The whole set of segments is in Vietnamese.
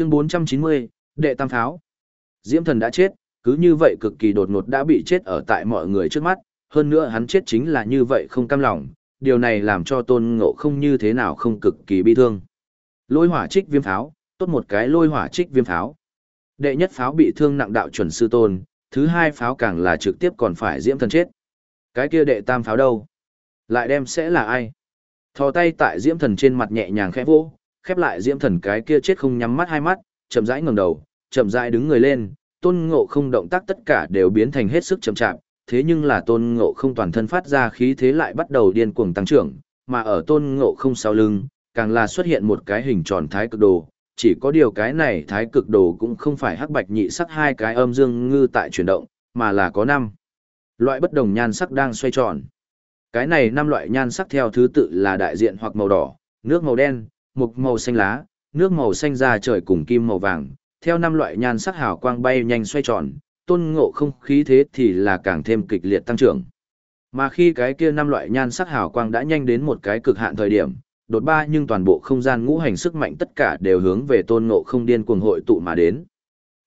Chương 490, Đệ Tam Pháo. Diễm thần đã chết, cứ như vậy cực kỳ đột ngột đã bị chết ở tại mọi người trước mắt, hơn nữa hắn chết chính là như vậy không cam lòng, điều này làm cho tôn ngộ không như thế nào không cực kỳ bi thương. Lôi hỏa trích viêm pháo, tốt một cái lôi hỏa trích viêm pháo. Đệ nhất pháo bị thương nặng đạo chuẩn sư tôn, thứ hai pháo càng là trực tiếp còn phải diễm thần chết. Cái kia đệ tam pháo đâu? Lại đem sẽ là ai? Thò tay tại diễm thần trên mặt nhẹ nhàng khẽ vỗ, khép lại diễm thần cái kia chết không nhắm mắt hai mắt, chậm rãi ngẩng đầu, chậm rãi đứng người lên, tôn ngộ không động tác tất cả đều biến thành hết sức chậm chạp, thế nhưng là tôn ngộ không toàn thân phát ra khí thế lại bắt đầu điên cuồng tăng trưởng, mà ở tôn ngộ không sau lưng, càng là xuất hiện một cái hình tròn thái cực đồ, chỉ có điều cái này thái cực đồ cũng không phải hắc bạch nhị sắc hai cái âm dương ngư tại chuyển động, mà là có năm loại bất đồng nhan sắc đang xoay tròn. Cái này năm loại nhan sắc theo thứ tự là đại diện hoặc màu đỏ, nước màu đen, mục màu xanh lá, nước màu xanh da trời cùng kim màu vàng, theo năm loại nhan sắc hào quang bay nhanh xoay tròn, tôn ngộ không khí thế thì là càng thêm kịch liệt tăng trưởng. Mà khi cái kia năm loại nhan sắc hào quang đã nhanh đến một cái cực hạn thời điểm, đột ba nhưng toàn bộ không gian ngũ hành sức mạnh tất cả đều hướng về tôn ngộ không điên cuồng hội tụ mà đến.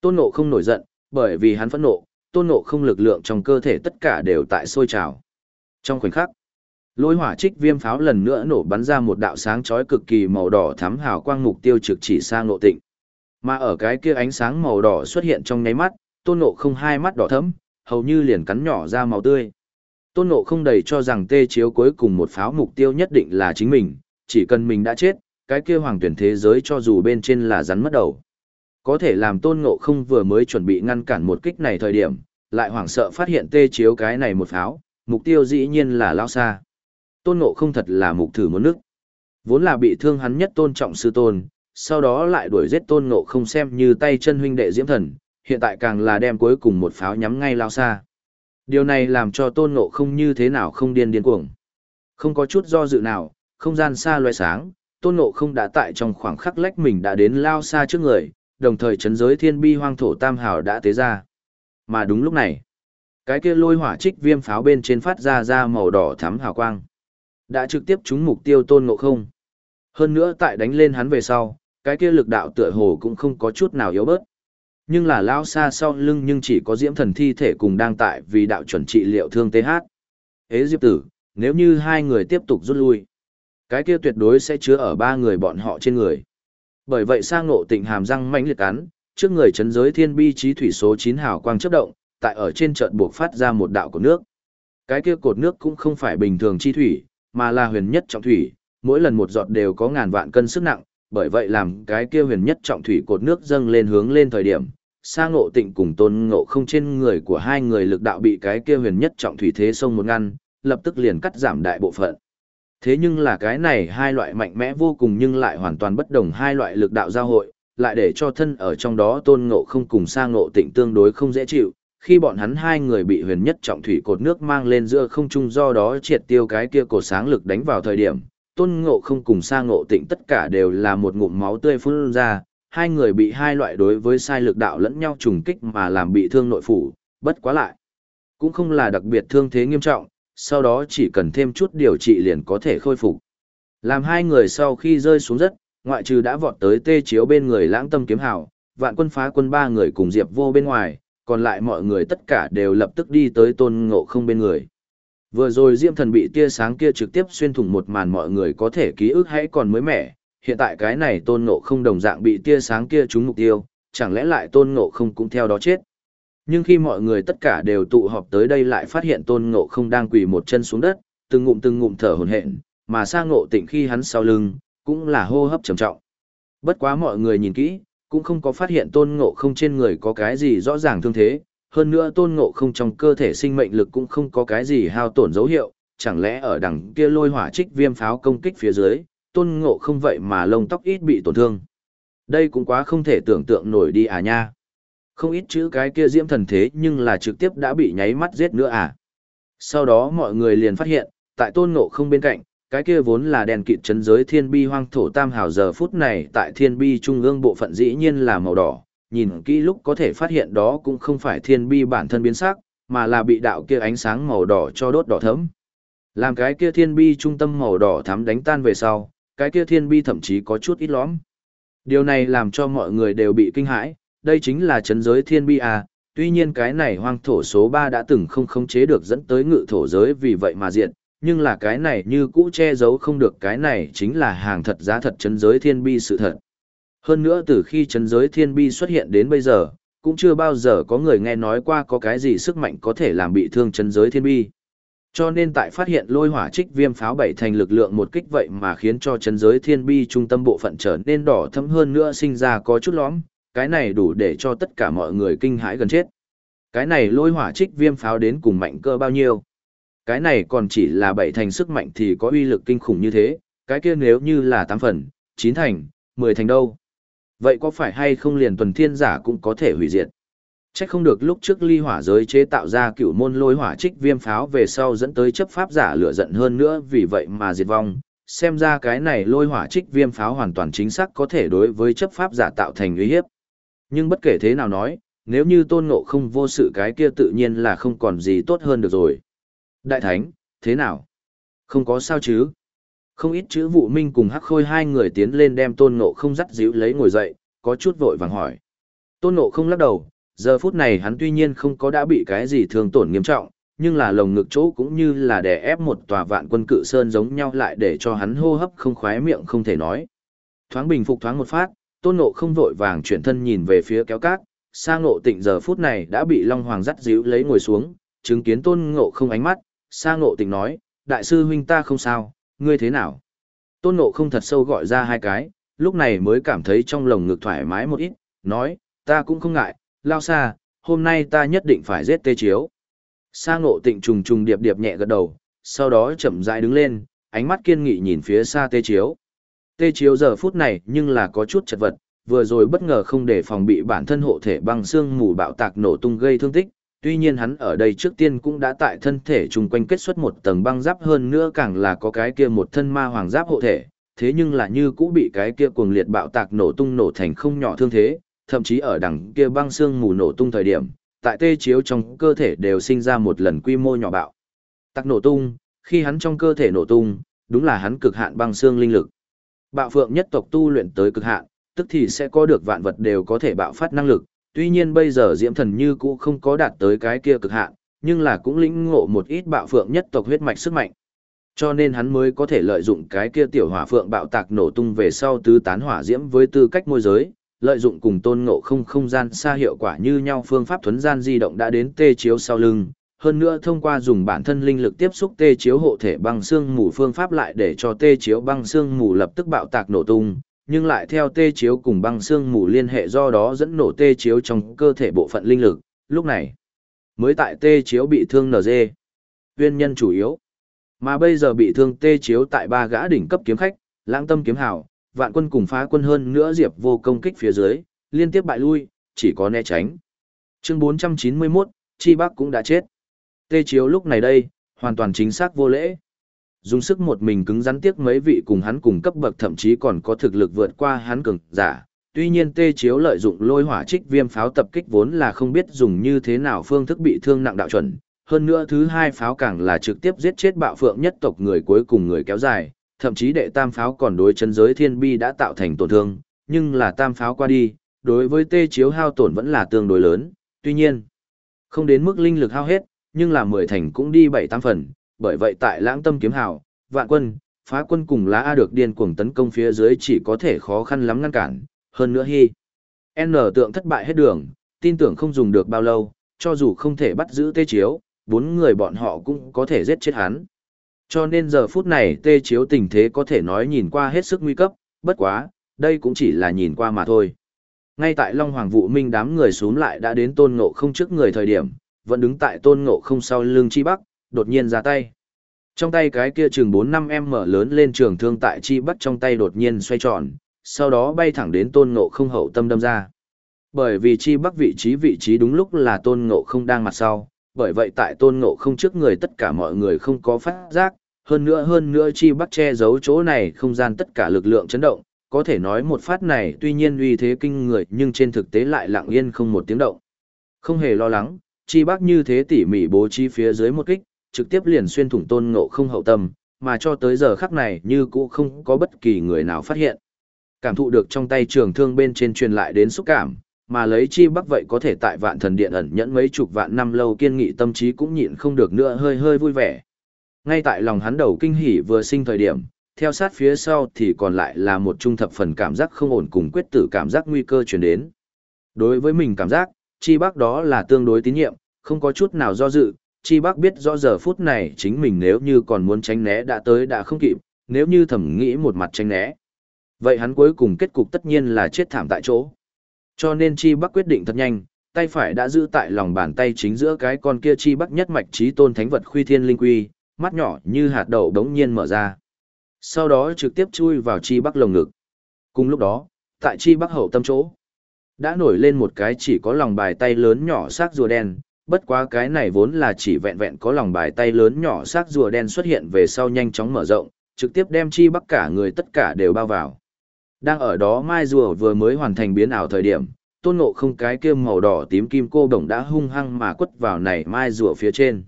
Tôn ngộ không nổi giận, bởi vì hắn phẫn nộ, tôn ngộ không lực lượng trong cơ thể tất cả đều tại sôi trào. Trong khoảnh khắc, lôi hỏa trích viêm pháo lần nữa nổ bắn ra một đạo sáng chói cực kỳ màu đỏ thắm hào quang mục tiêu trực chỉ sang ngộ tịnh. Mà ở cái kia ánh sáng màu đỏ xuất hiện trong nháy mắt, tôn ngộ không hai mắt đỏ thẫm, hầu như liền cắn nhỏ ra màu tươi. Tôn ngộ không đầy cho rằng tê chiếu cuối cùng một pháo mục tiêu nhất định là chính mình, chỉ cần mình đã chết, cái kia hoàng tuyển thế giới cho dù bên trên là rắn mất đầu. Có thể làm tôn ngộ không vừa mới chuẩn bị ngăn cản một kích này thời điểm, lại hoảng sợ phát hiện tê chiếu cái này một pháo, mục tiêu dĩ nhiên là lao xa. Tôn ngộ không thật là mục thử muốn nước. Vốn là bị thương hắn nhất tôn trọng sư tôn, sau đó lại đuổi giết tôn ngộ không xem như tay chân huynh đệ diễm thần, hiện tại càng là đem cuối cùng một pháo nhắm ngay lao xa. Điều này làm cho tôn ngộ không như thế nào không điên điên cuồng. Không có chút do dự nào, không gian xa loe sáng, tôn ngộ không đã tại trong khoảng khắc lách mình đã đến lao xa trước người, đồng thời chấn giới thiên bi hoang thổ tam hào đã tế ra. Mà đúng lúc này, cái kia lôi hỏa trích viêm pháo bên trên phát ra ra màu đỏ thắm hào quang. Đã trực tiếp trúng mục tiêu tôn ngộ không. Hơn nữa tại đánh lên hắn về sau, cái kia lực đạo tựa hồ cũng không có chút nào yếu bớt. Nhưng là lao xa sau lưng nhưng chỉ có diễm thần thi thể cùng đang tại vì đạo chuẩn trị liệu thương TH. Ế Diệp tử, nếu như hai người tiếp tục rút lui, cái kia tuyệt đối sẽ chứa ở ba người bọn họ trên người. Bởi vậy sang ngộ tịnh hàm răng mãnh liệt cắn, trước người chấn giới thiên bi trí thủy số 9 hào quang chấp động, tại ở trên trận buộc phát ra một đạo của nước. Cái kia cột nước cũng không phải bình thường chi thủy, mà là huyền nhất trọng thủy, mỗi lần một giọt đều có ngàn vạn cân sức nặng, bởi vậy làm cái kia huyền nhất trọng thủy cột nước dâng lên hướng lên thời điểm, Sa Ngộ Tịnh cùng Tôn Ngộ Không trên người của hai người lực đạo bị cái kia huyền nhất trọng thủy thế sông một ngăn, lập tức liền cắt giảm đại bộ phận. Thế nhưng là cái này hai loại mạnh mẽ vô cùng nhưng lại hoàn toàn bất đồng hai loại lực đạo giao hội, lại để cho thân ở trong đó Tôn Ngộ Không cùng Sa Ngộ Tịnh tương đối không dễ chịu, khi bọn hắn hai người bị huyền nhất trọng thủy cột nước mang lên giữa không trung do đó triệt tiêu cái kia cột sáng lực đánh vào thời điểm, tôn ngộ không cùng sa ngộ tịnh tất cả đều là một ngụm máu tươi phun ra, hai người bị hai loại đối với sai lực đạo lẫn nhau trùng kích mà làm bị thương nội phủ, bất quá lại. Cũng không là đặc biệt thương thế nghiêm trọng, sau đó chỉ cần thêm chút điều trị liền có thể khôi phục. Làm hai người sau khi rơi xuống đất, ngoại trừ đã vọt tới tê chiếu bên người lãng tâm kiếm hào, vạn quân phá quân ba người cùng diệp vô bên ngoài, còn lại mọi người tất cả đều lập tức đi tới tôn ngộ không bên người. Vừa rồi Diêm Thần bị tia sáng kia trực tiếp xuyên thủng một màn mọi người có thể ký ức hãy còn mới mẻ, hiện tại cái này tôn ngộ không đồng dạng bị tia sáng kia trúng mục tiêu, chẳng lẽ lại tôn ngộ không cũng theo đó chết. Nhưng khi mọi người tất cả đều tụ họp tới đây lại phát hiện tôn ngộ không đang quỳ một chân xuống đất, từng ngụm từng ngụm thở hổn hển, mà sang ngộ tỉnh khi hắn sau lưng, cũng là hô hấp trầm trọng. Bất quá mọi người nhìn kỹ, cũng không có phát hiện tôn ngộ không trên người có cái gì rõ ràng thương thế, hơn nữa tôn ngộ không trong cơ thể sinh mệnh lực cũng không có cái gì hao tổn dấu hiệu, chẳng lẽ ở đằng kia lôi hỏa trích viêm pháo công kích phía dưới, tôn ngộ không vậy mà lông tóc ít bị tổn thương. Đây cũng quá không thể tưởng tượng nổi đi à nha. Không ít chữ cái kia diễm thần thế nhưng là trực tiếp đã bị nháy mắt giết nữa à. Sau đó mọi người liền phát hiện, tại tôn ngộ không bên cạnh, cái kia vốn là đèn kịt chấn giới thiên bi hoang thổ tam hào giờ phút này tại thiên bi trung ương bộ phận dĩ nhiên là màu đỏ, nhìn kỹ lúc có thể phát hiện đó cũng không phải thiên bi bản thân biến sắc, mà là bị đạo kia ánh sáng màu đỏ cho đốt đỏ thấm. Làm cái kia thiên bi trung tâm màu đỏ thắm đánh tan về sau, cái kia thiên bi thậm chí có chút ít lõm. Điều này làm cho mọi người đều bị kinh hãi, đây chính là chấn giới thiên bi à, tuy nhiên cái này hoang thổ số 3 đã từng không khống chế được dẫn tới ngự thổ giới vì vậy mà diện, nhưng là cái này như cũ che giấu không được cái này chính là hàng thật giá thật chấn giới thiên bi sự thật. Hơn nữa từ khi chấn giới thiên bi xuất hiện đến bây giờ, cũng chưa bao giờ có người nghe nói qua có cái gì sức mạnh có thể làm bị thương chấn giới thiên bi. Cho nên tại phát hiện lôi hỏa trích viêm pháo bảy thành lực lượng một kích vậy mà khiến cho chấn giới thiên bi trung tâm bộ phận trở nên đỏ thẫm hơn nữa sinh ra có chút lõm, cái này đủ để cho tất cả mọi người kinh hãi gần chết. Cái này lôi hỏa trích viêm pháo đến cùng mạnh cơ bao nhiêu? Cái này còn chỉ là bảy thành sức mạnh thì có uy lực kinh khủng như thế, cái kia nếu như là tám phần, chín thành, mười thành đâu? Vậy có phải hay không liền tuần thiên giả cũng có thể hủy diệt? Chắc không được lúc trước ly hỏa giới chế tạo ra cựu môn lôi hỏa trích viêm pháo về sau dẫn tới chấp pháp giả lửa giận hơn nữa vì vậy mà diệt vong. Xem ra cái này lôi hỏa trích viêm pháo hoàn toàn chính xác có thể đối với chấp pháp giả tạo thành uy hiếp. Nhưng bất kể thế nào nói, nếu như tôn ngộ không vô sự cái kia tự nhiên là không còn gì tốt hơn được rồi. Đại thánh, thế nào? Không có sao chứ? Không ít chữ vụ minh cùng hắc khôi hai người tiến lên đem tôn ngộ không dắt díu lấy ngồi dậy, có chút vội vàng hỏi. Tôn ngộ không lắc đầu, giờ phút này hắn tuy nhiên không có đã bị cái gì thương tổn nghiêm trọng, nhưng là lồng ngực chỗ cũng như là đè ép một tòa vạn quân cự sơn giống nhau lại để cho hắn hô hấp không khoái miệng không thể nói. Thoáng bình phục thoáng một phát, tôn ngộ không vội vàng chuyển thân nhìn về phía kéo cát, sang ngộ tịnh giờ phút này đã bị Long Hoàng dắt díu lấy ngồi xuống, chứng kiến tôn ngộ không ánh mắt, Sa ngộ tịnh nói, đại sư huynh ta không sao, ngươi thế nào? Tôn ngộ không thật sâu gọi ra hai cái, lúc này mới cảm thấy trong lồng ngực thoải mái một ít, nói, ta cũng không ngại, lao xa, hôm nay ta nhất định phải giết tê chiếu. Sa ngộ tịnh trùng trùng điệp điệp nhẹ gật đầu, sau đó chậm rãi đứng lên, ánh mắt kiên nghị nhìn phía xa tê chiếu. Tê chiếu giờ phút này nhưng là có chút chật vật, vừa rồi bất ngờ không để phòng bị bản thân hộ thể băng xương mù bạo tạc nổ tung gây thương tích, tuy nhiên hắn ở đây trước tiên cũng đã tại thân thể chung quanh kết xuất một tầng băng giáp hơn nữa càng là có cái kia một thân ma hoàng giáp hộ thể, thế nhưng là như cũ bị cái kia cuồng liệt bạo tạc nổ tung nổ thành không nhỏ thương thế, thậm chí ở đằng kia băng xương mù nổ tung thời điểm, tại tê chiếu trong cơ thể đều sinh ra một lần quy mô nhỏ bạo. Tạc nổ tung, khi hắn trong cơ thể nổ tung, đúng là hắn cực hạn băng xương linh lực. Bạo phượng nhất tộc tu luyện tới cực hạn, tức thì sẽ có được vạn vật đều có thể bạo phát năng lực, tuy nhiên bây giờ diễm thần như cũ không có đạt tới cái kia cực hạn, nhưng là cũng lĩnh ngộ một ít bạo phượng nhất tộc huyết mạch sức mạnh. Cho nên hắn mới có thể lợi dụng cái kia tiểu hỏa phượng bạo tạc nổ tung về sau tứ tán hỏa diễm với tư cách môi giới, lợi dụng cùng tôn ngộ không không gian xa hiệu quả như nhau phương pháp thuấn gian di động đã đến tê chiếu sau lưng. Hơn nữa thông qua dùng bản thân linh lực tiếp xúc tê chiếu hộ thể băng xương mù phương pháp lại để cho tê chiếu băng xương mù lập tức bạo tạc nổ tung, nhưng lại theo tê chiếu cùng băng xương mù liên hệ do đó dẫn nổ tê chiếu trong cơ thể bộ phận linh lực, lúc này mới tại tê chiếu bị thương NG. Nguyên nhân chủ yếu mà bây giờ bị thương tê chiếu tại ba gã đỉnh cấp kiếm khách, lãng tâm kiếm hảo vạn quân cùng phá quân hơn nữa diệp vô công kích phía dưới, liên tiếp bại lui, chỉ có né tránh. Chương 491, Chi Bắc cũng đã chết. Tê chiếu lúc này đây, hoàn toàn chính xác vô lễ. Dùng sức một mình cứng rắn tiếc mấy vị cùng hắn cùng cấp bậc thậm chí còn có thực lực vượt qua hắn cường giả. Tuy nhiên tê chiếu lợi dụng lôi hỏa trích viêm pháo tập kích vốn là không biết dùng như thế nào phương thức bị thương nặng đạo chuẩn. Hơn nữa thứ hai pháo càng là trực tiếp giết chết bạo phượng nhất tộc người cuối cùng người kéo dài, thậm chí đệ tam pháo còn đối chân giới thiên bi đã tạo thành tổn thương, nhưng là tam pháo qua đi, đối với tê chiếu hao tổn vẫn là tương đối lớn, tuy nhiên, không đến mức linh lực hao hết, nhưng là mười thành cũng đi bảy tam phần, bởi vậy tại lãng tâm kiếm hào, vạn quân, phá quân cùng lá A được điên cuồng tấn công phía dưới chỉ có thể khó khăn lắm ngăn cản, hơn nữa hy. N tượng thất bại hết đường, tin tưởng không dùng được bao lâu, cho dù không thể bắt giữ tê chiếu, bốn người bọn họ cũng có thể giết chết hắn. Cho nên giờ phút này tê chiếu tình thế có thể nói nhìn qua hết sức nguy cấp, bất quá, đây cũng chỉ là nhìn qua mà thôi. Ngay tại Long Hoàng Vũ Minh đám người xuống lại đã đến tôn ngộ không trước người thời điểm, vẫn đứng tại tôn ngộ không sau lưng chi bắc, đột nhiên ra tay. Trong tay cái kia chừng 4-5 em mở lớn lên trường thương tại chi bắc trong tay đột nhiên xoay tròn, sau đó bay thẳng đến tôn ngộ không hậu tâm đâm ra. Bởi vì chi bắc vị trí vị trí đúng lúc là tôn ngộ không đang mặt sau, bởi vậy tại tôn ngộ không trước người tất cả mọi người không có phát giác, hơn nữa hơn nữa chi bắc che giấu chỗ này không gian tất cả lực lượng chấn động, có thể nói một phát này tuy nhiên uy thế kinh người nhưng trên thực tế lại lặng yên không một tiếng động. Không hề lo lắng, chi bắc như thế tỉ mỉ bố trí phía dưới một kích, trực tiếp liền xuyên thủng tôn ngộ không hậu tâm, mà cho tới giờ khắc này như cũ không có bất kỳ người nào phát hiện. Cảm thụ được trong tay trường thương bên trên truyền lại đến xúc cảm, mà lấy chi bắc vậy có thể tại vạn thần điện ẩn nhẫn mấy chục vạn năm lâu kiên nghị tâm trí cũng nhịn không được nữa hơi hơi vui vẻ. Ngay tại lòng hắn đầu kinh hỉ vừa sinh thời điểm, theo sát phía sau thì còn lại là một trung thập phần cảm giác không ổn cùng quyết tử cảm giác nguy cơ chuyển đến. Đối với mình cảm giác, chi bắc đó là tương đối tín nhiệm, không có chút nào do dự, chi bắc biết rõ giờ phút này chính mình nếu như còn muốn tránh né đã tới đã không kịp, nếu như thầm nghĩ một mặt tránh né. Vậy hắn cuối cùng kết cục tất nhiên là chết thảm tại chỗ. Cho nên chi bắc quyết định thật nhanh, tay phải đã giữ tại lòng bàn tay chính giữa cái con kia chi bắc nhất mạch trí tôn thánh vật khuy thiên linh quy, mắt nhỏ như hạt đậu đống nhiên mở ra. Sau đó trực tiếp chui vào chi bắc lồng ngực. Cùng lúc đó, tại chi bắc hậu tâm chỗ, đã nổi lên một cái chỉ có lòng bài tay lớn nhỏ xác rùa đen, bất quá cái này vốn là chỉ vẹn vẹn có lòng bài tay lớn nhỏ xác rùa đen xuất hiện về sau nhanh chóng mở rộng, trực tiếp đem chi bắc cả người tất cả đều bao vào. Đang ở đó mai rùa vừa mới hoàn thành biến ảo thời điểm, tôn ngộ không cái kia màu đỏ tím kim cô đồng đã hung hăng mà quất vào này mai rùa phía trên.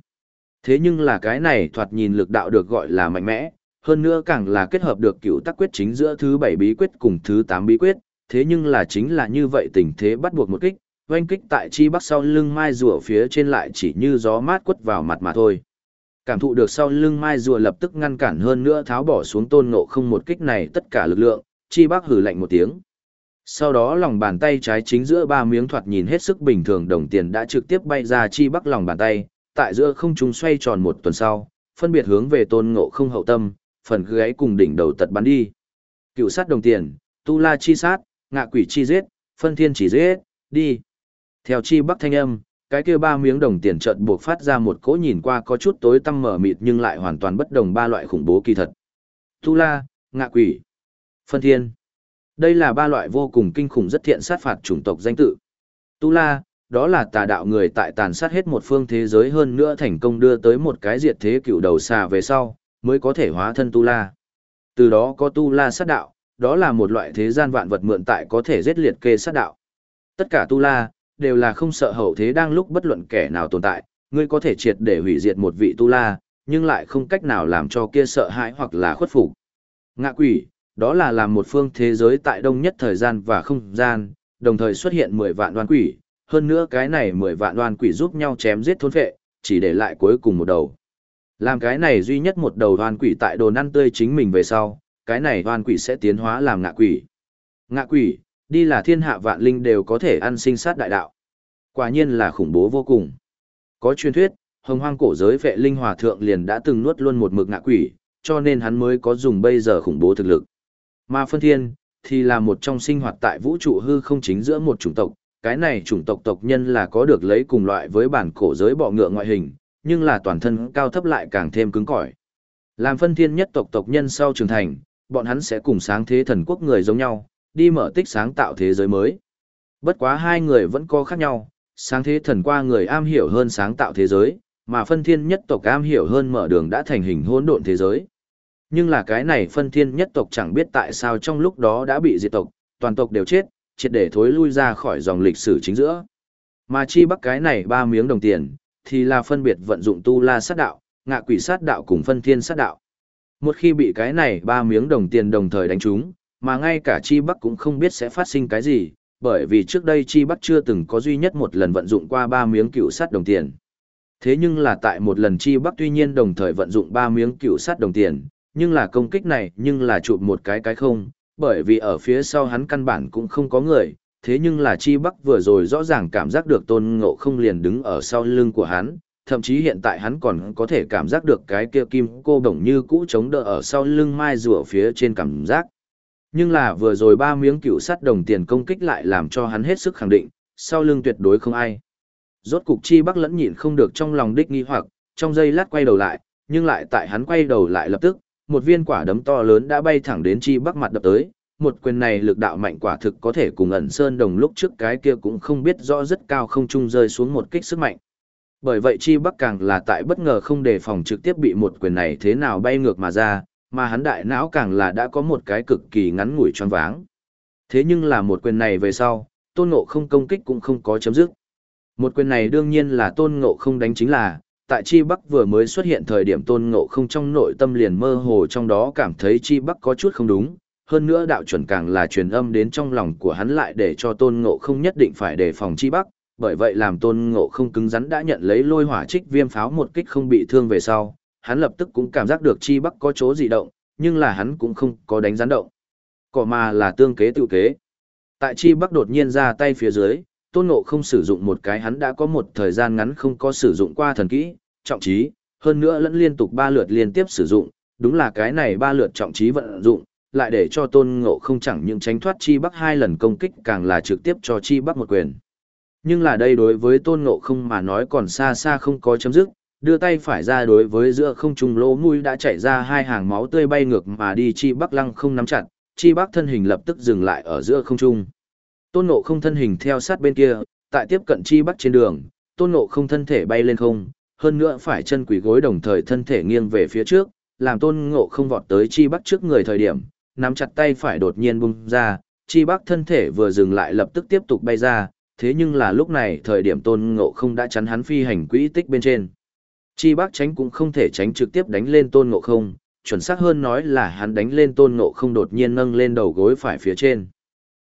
Thế nhưng là cái này thoạt nhìn lực đạo được gọi là mạnh mẽ, hơn nữa càng là kết hợp được cựu tắc quyết chính giữa thứ bảy bí quyết cùng thứ tám bí quyết, thế nhưng là chính là như vậy tình thế bắt buộc một kích, oanh kích tại chi bắc sau lưng mai rùa phía trên lại chỉ như gió mát quất vào mặt mà thôi. Cảm thụ được sau lưng mai rùa lập tức ngăn cản hơn nữa tháo bỏ xuống tôn ngộ không một kích này tất cả lực lượng, chi bắc hử lạnh một tiếng. Sau đó lòng bàn tay trái chính giữa ba miếng thoạt nhìn hết sức bình thường đồng tiền đã trực tiếp bay ra chi bắc lòng bàn tay, tại giữa không trung xoay tròn một tuần sau, phân biệt hướng về tôn ngộ không hậu tâm, phần gáy cùng đỉnh đầu tật bắn đi. Cựu sát đồng tiền, tu la chi sát, ngạ quỷ chi giết, phân thiên chỉ giết, đi. Theo chi bắc thanh âm, cái kia ba miếng đồng tiền chợt buộc phát ra một cỗ nhìn qua có chút tối tăm mở mịt nhưng lại hoàn toàn bất đồng ba loại khủng bố kỳ thật. Tu la, ngạ quỷ, phân thiên. Đây là ba loại vô cùng kinh khủng rất thiện sát phạt chủng tộc danh tự. Tu la, đó là tà đạo người tại tàn sát hết một phương thế giới hơn nữa thành công đưa tới một cái diệt thế cựu đầu xà về sau, mới có thể hóa thân tu la. Từ đó có tu la sát đạo, đó là một loại thế gian vạn vật mượn tại có thể giết liệt kê sát đạo. Tất cả tu la, đều là không sợ hậu thế đang lúc bất luận kẻ nào tồn tại, ngươi có thể triệt để hủy diệt một vị tu la, nhưng lại không cách nào làm cho kia sợ hãi hoặc là khuất phục. Ngạ quỷ, đó là làm một phương thế giới tại đông nhất thời gian và không gian, đồng thời xuất hiện 10 vạn đoan quỷ, hơn nữa cái này 10 vạn đoan quỷ giúp nhau chém giết thôn phệ, chỉ để lại cuối cùng một đầu. Làm cái này duy nhất một đầu đoan quỷ tại đồ ăn tươi chính mình về sau, cái này đoan quỷ sẽ tiến hóa làm ngạ quỷ. Ngạ quỷ, đi là thiên hạ vạn linh đều có thể ăn sinh sát đại đạo. Quả nhiên là khủng bố vô cùng. Có truyền thuyết, hồng hoang cổ giới vệ linh hòa thượng liền đã từng nuốt luôn một mực ngạ quỷ, cho nên hắn mới có dùng bây giờ khủng bố thực lực. Mà phân thiên, thì là một trong sinh hoạt tại vũ trụ hư không chính giữa một chủng tộc, cái này chủng tộc tộc nhân là có được lấy cùng loại với bản cổ giới bọ ngựa ngoại hình, nhưng là toàn thân cao thấp lại càng thêm cứng cỏi. Làm phân thiên nhất tộc tộc nhân sau trưởng thành, bọn hắn sẽ cùng sáng thế thần quốc người giống nhau, đi mở tích sáng tạo thế giới mới. Bất quá hai người vẫn có khác nhau, sáng thế thần qua người am hiểu hơn sáng tạo thế giới, mà phân thiên nhất tộc am hiểu hơn mở đường đã thành hình hỗn độn thế giới. Nhưng là cái này phân thiên nhất tộc chẳng biết tại sao trong lúc đó đã bị diệt tộc, toàn tộc đều chết, triệt để thối lui ra khỏi dòng lịch sử chính giữa. Mà chi bắc cái này ba miếng đồng tiền, thì là phân biệt vận dụng tu la sát đạo, ngạ quỷ sát đạo cùng phân thiên sát đạo. Một khi bị cái này ba miếng đồng tiền đồng thời đánh trúng, mà ngay cả chi bắc cũng không biết sẽ phát sinh cái gì, bởi vì trước đây chi bắc chưa từng có duy nhất một lần vận dụng qua ba miếng cựu sắt đồng tiền. Thế nhưng là tại một lần chi bắc tuy nhiên đồng thời vận dụng ba miếng cựu sắt đồng tiền, nhưng là công kích này nhưng là chụp một cái cái không, bởi vì ở phía sau hắn căn bản cũng không có người, thế nhưng là Chi Bắc vừa rồi rõ ràng cảm giác được tôn ngộ không liền đứng ở sau lưng của hắn, thậm chí hiện tại hắn còn có thể cảm giác được cái kia kim cô đồng như cũ chống đỡ ở sau lưng mai rùa phía trên cảm giác. Nhưng là vừa rồi ba miếng cựu sắt đồng tiền công kích lại làm cho hắn hết sức khẳng định, sau lưng tuyệt đối không ai. Rốt cục Chi Bắc lẫn nhịn không được trong lòng đích nghi hoặc, trong giây lát quay đầu lại, nhưng lại tại hắn quay đầu lại lập tức, một viên quả đấm to lớn đã bay thẳng đến chi bắc mặt đập tới, một quyền này lực đạo mạnh quả thực có thể cùng ẩn sơn đồng lúc trước cái kia cũng không biết rõ rất cao không trung rơi xuống một kích sức mạnh. Bởi vậy chi bắc càng là tại bất ngờ không đề phòng trực tiếp bị một quyền này thế nào bay ngược mà ra, mà hắn đại não càng là đã có một cái cực kỳ ngắn ngủi choáng váng. Thế nhưng là một quyền này về sau, tôn ngộ không công kích cũng không có chấm dứt. Một quyền này đương nhiên là tôn ngộ không đánh chính là, tại Chi Bắc vừa mới xuất hiện thời điểm tôn ngộ không trong nội tâm liền mơ hồ trong đó cảm thấy Chi Bắc có chút không đúng, hơn nữa đạo chuẩn càng là truyền âm đến trong lòng của hắn lại để cho tôn ngộ không nhất định phải đề phòng chi bắc, bởi vậy làm tôn ngộ không cứng rắn đã nhận lấy lôi hỏa trích viêm pháo một kích không bị thương về sau, hắn lập tức cũng cảm giác được chi bắc có chỗ dị động, nhưng là hắn cũng không có đánh gián động. Cỏ mà là tương kế tự kế. Tại chi bắc đột nhiên ra tay phía dưới, tôn ngộ không sử dụng một cái hắn đã có một thời gian ngắn không có sử dụng qua thần kỹ, trọng trí, hơn nữa lẫn liên tục ba lượt liên tiếp sử dụng, đúng là cái này ba lượt trọng trí vận dụng, lại để cho tôn ngộ không chẳng những tránh thoát chi bắc hai lần công kích càng là trực tiếp cho chi bắc một quyền. Nhưng là đây đối với tôn ngộ không mà nói còn xa xa không có chấm dứt, đưa tay phải ra đối với giữa không trung lỗ mũi đã chảy ra hai hàng máu tươi bay ngược mà đi chi bắc lăng không nắm chặt, chi bắc thân hình lập tức dừng lại ở giữa không trung. Tôn ngộ không thân hình theo sát bên kia, tại tiếp cận chi bắc trên đường, tôn ngộ không thân thể bay lên không, hơn nữa phải chân quỷ gối đồng thời thân thể nghiêng về phía trước, làm tôn ngộ không vọt tới chi bắc trước người thời điểm, nắm chặt tay phải đột nhiên bung ra, chi bắc thân thể vừa dừng lại lập tức tiếp tục bay ra, thế nhưng là lúc này thời điểm tôn ngộ không đã chắn hắn phi hành quỹ tích bên trên. Chi bắc tránh cũng không thể tránh trực tiếp đánh lên tôn ngộ không, chuẩn xác hơn nói là hắn đánh lên tôn ngộ không đột nhiên nâng lên đầu gối phải phía trên.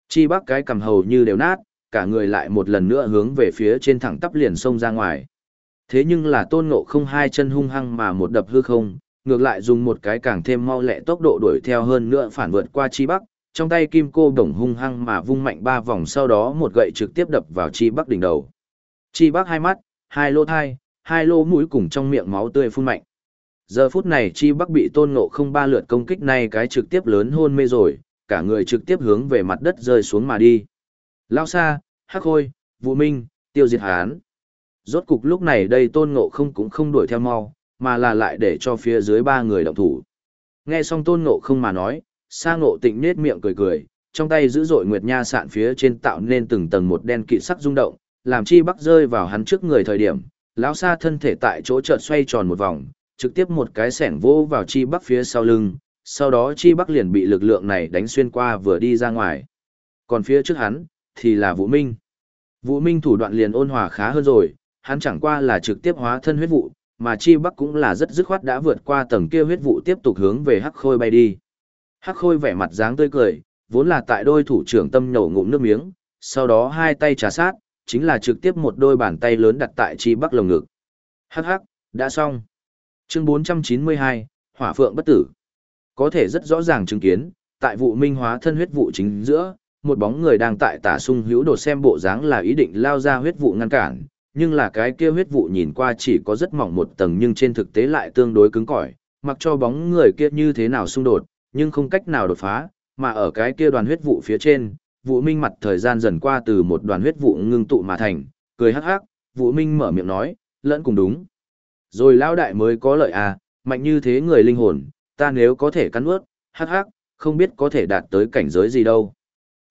Chi bắc cái cầm hầu như đều nát, cả người lại một lần nữa hướng về phía trên thẳng tắp liền xông ra ngoài. Thế nhưng là tôn ngộ không hai chân hung hăng mà một đập hư không, ngược lại dùng một cái càng thêm mau lẹ tốc độ đuổi theo hơn nữa phản vượt qua chi bắc, trong tay kim cô đồng hung hăng mà vung mạnh ba vòng sau đó một gậy trực tiếp đập vào chi bắc đỉnh đầu. Chi bắc hai mắt, hai lỗ thai, hai lỗ mũi cùng trong miệng máu tươi phun mạnh. Giờ phút này chi bắc bị tôn ngộ không ba lượt công kích này cái trực tiếp lớn hôn mê rồi, cả người trực tiếp hướng về mặt đất rơi xuống mà đi. Lao xa, hắc hôi, vũ minh, tiêu diệt hán. Rốt cục lúc này đây tôn ngộ không cũng không đuổi theo mau, mà là lại để cho phía dưới ba người động thủ. Nghe xong tôn ngộ không mà nói, sa ngộ tịnh nết miệng cười cười, trong tay giữ dội nguyệt nha sạn phía trên tạo nên từng tầng một đen kỵ sắc rung động, làm chi bắc rơi vào hắn trước người thời điểm, lão sa thân thể tại chỗ chợt xoay tròn một vòng, trực tiếp một cái sẻng vô vào chi bắc phía sau lưng, sau đó chi bắc liền bị lực lượng này đánh xuyên qua vừa đi ra ngoài. Còn phía trước hắn, thì là Vũ Minh. Vũ Minh thủ đoạn liền ôn hòa khá hơn rồi, hắn chẳng qua là trực tiếp hóa thân huyết vụ, mà chi bắc cũng là rất dứt khoát đã vượt qua tầng kia huyết vụ tiếp tục hướng về hắc khôi bay đi. Hắc khôi vẻ mặt dáng tươi cười, vốn là tại đôi thủ trưởng tâm nhổ ngụm nước miếng, sau đó hai tay trà sát, chính là trực tiếp một đôi bàn tay lớn đặt tại chi bắc lồng ngực. Hắc hắc, đã xong. Chương 492, Hỏa Phượng bất tử. Có thể rất rõ ràng chứng kiến, tại vụ minh hóa thân huyết vụ chính giữa, một bóng người đang tại tả sung hữu đột xem bộ dáng là ý định lao ra huyết vụ ngăn cản, nhưng là cái kia huyết vụ nhìn qua chỉ có rất mỏng một tầng nhưng trên thực tế lại tương đối cứng cỏi, mặc cho bóng người kia như thế nào xung đột, nhưng không cách nào đột phá, mà ở cái kia đoàn huyết vụ phía trên, vụ minh mặt thời gian dần qua từ một đoàn huyết vụ ngưng tụ mà thành, cười hắc hắc, vụ minh mở miệng nói, lẫn cùng đúng. Rồi Lão đại mới có lợi à, mạnh như thế người linh hồn, ta nếu có thể cắn ướt, hắc hắc, không biết có thể đạt tới cảnh giới gì đâu.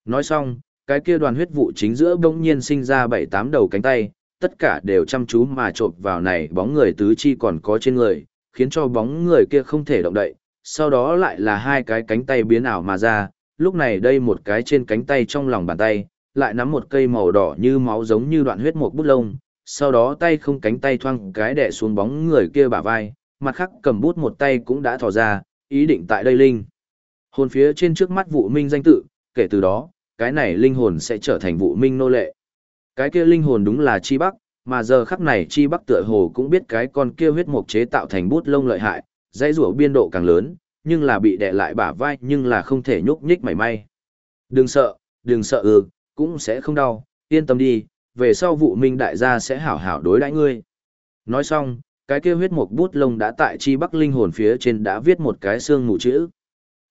Nói xong, cái kia đoàn huyết vụ chính giữa bỗng nhiên sinh ra bảy tám đầu cánh tay, tất cả đều chăm chú mà trộm vào này bóng người tứ chi còn có trên người, khiến cho bóng người kia không thể động đậy, sau đó lại là hai cái cánh tay biến ảo mà ra, lúc này đây một cái trên cánh tay trong lòng bàn tay, lại nắm một cây màu đỏ như máu giống như đoạn huyết một bút lông, sau đó tay không cánh tay thoang cái đẻ xuống bóng người kia bả vai, mặt khác cầm bút một tay cũng đã thò ra, ý định tại đây linh. Hồn phía trên trước mắt vụ minh danh tự, kể từ đó, cái này linh hồn sẽ trở thành vụ minh nô lệ. Cái kia linh hồn đúng là chi bắc, mà giờ khắc này chi bắc tựa hồ cũng biết cái con kia huyết mục chế tạo thành bút lông lợi hại, dãy rủa biên độ càng lớn, nhưng là bị đè lại bả vai nhưng là không thể nhúc nhích mảy may. Đừng sợ, đừng sợ ừ, cũng sẽ không đau, yên tâm đi, về sau vụ minh đại gia sẽ hảo hảo đối đãi ngươi. Nói xong, cái kia huyết mục bút lông đã tại chi bắc linh hồn phía trên đã viết một cái xương mù chữ.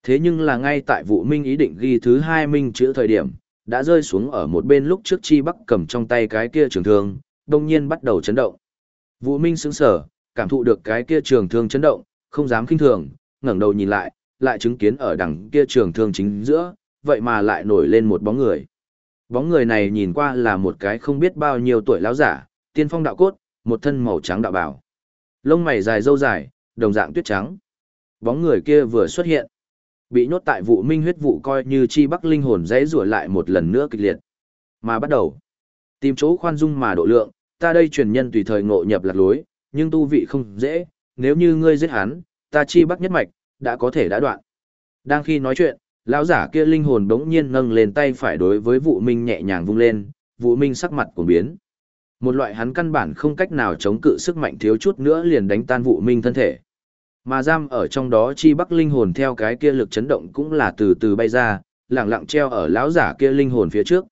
Thế nhưng là ngay tại vụ minh ý định ghi thứ hai minh chữ thời điểm, đã rơi xuống ở một bên lúc trước chi bắc cầm trong tay cái kia trường thương, đồng nhiên bắt đầu chấn động. Vũ Minh sững sở, cảm thụ được cái kia trường thương chấn động, không dám kinh thường, ngẩng đầu nhìn lại, lại chứng kiến ở đằng kia trường thương chính giữa, vậy mà lại nổi lên một bóng người. Bóng người này nhìn qua là một cái không biết bao nhiêu tuổi lão giả, tiên phong đạo cốt, một thân màu trắng đạo bào, Lông mày dài râu dài, đồng dạng tuyết trắng. Bóng người kia vừa xuất hiện, bị nhốt tại vụ minh huyết vụ coi như chi bắc linh hồn dãy rủa lại một lần nữa kịch liệt. Mà bắt đầu, tìm chỗ khoan dung mà độ lượng, ta đây truyền nhân tùy thời ngộ nhập lạc lối, nhưng tu vị không dễ, nếu như ngươi giết hắn, ta chi bắc nhất mạch, đã có thể đã đoạn. Đang khi nói chuyện, Lão giả kia linh hồn đống nhiên nâng lên tay phải đối với vụ minh nhẹ nhàng vung lên, vụ minh sắc mặt của biến. Một loại hắn căn bản không cách nào chống cự sức mạnh thiếu chút nữa liền đánh tan vụ minh thân thể. Mà giam ở trong đó chi bắc linh hồn theo cái kia lực chấn động cũng là từ từ bay ra, lẳng lặng treo ở lão giả kia linh hồn phía trước.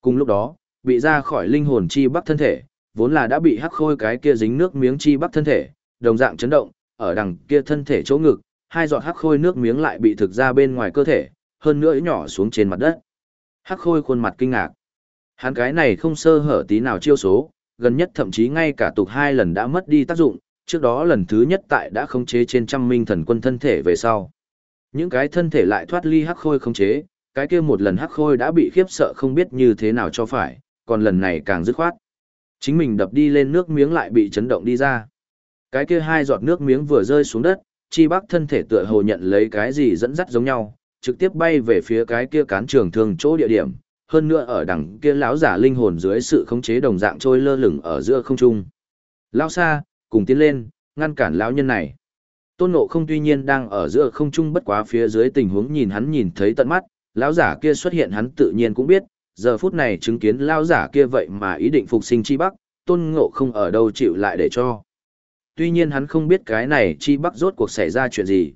Cùng lúc đó, bị ra khỏi linh hồn chi bắc thân thể, vốn là đã bị hắc khôi cái kia dính nước miếng chi bắc thân thể, đồng dạng chấn động, ở đằng kia thân thể chỗ ngực, hai giọt hắc khôi nước miếng lại bị thực ra bên ngoài cơ thể, hơn nữa nhỏ xuống trên mặt đất. Hắc khôi khuôn mặt kinh ngạc. Hắn cái này không sơ hở tí nào chiêu số, gần nhất thậm chí ngay cả tục hai lần đã mất đi tác dụng, trước đó lần thứ nhất tại đã khống chế trên trăm minh thần quân thân thể về sau. Những cái thân thể lại thoát ly hắc khôi khống chế, cái kia một lần hắc khôi đã bị khiếp sợ không biết như thế nào cho phải, còn lần này càng dứt khoát. Chính mình đập đi lên nước miếng lại bị chấn động đi ra. Cái kia hai giọt nước miếng vừa rơi xuống đất, chi bắc thân thể tựa hồ nhận lấy cái gì dẫn dắt giống nhau, trực tiếp bay về phía cái kia cán trường thương chỗ địa điểm, hơn nữa ở đằng kia lão giả linh hồn dưới sự khống chế đồng dạng trôi lơ lửng ở giữa không trung. Lão xa, cùng tiến lên, ngăn cản lão nhân này. Tôn Ngộ không tuy nhiên đang ở giữa không trung bất quá phía dưới tình huống nhìn hắn nhìn thấy tận mắt, lão giả kia xuất hiện hắn tự nhiên cũng biết, giờ phút này chứng kiến lão giả kia vậy mà ý định phục sinh chi bắc, Tôn Ngộ không ở đâu chịu lại để cho. Tuy nhiên hắn không biết cái này chi bắc rốt cuộc xảy ra chuyện gì.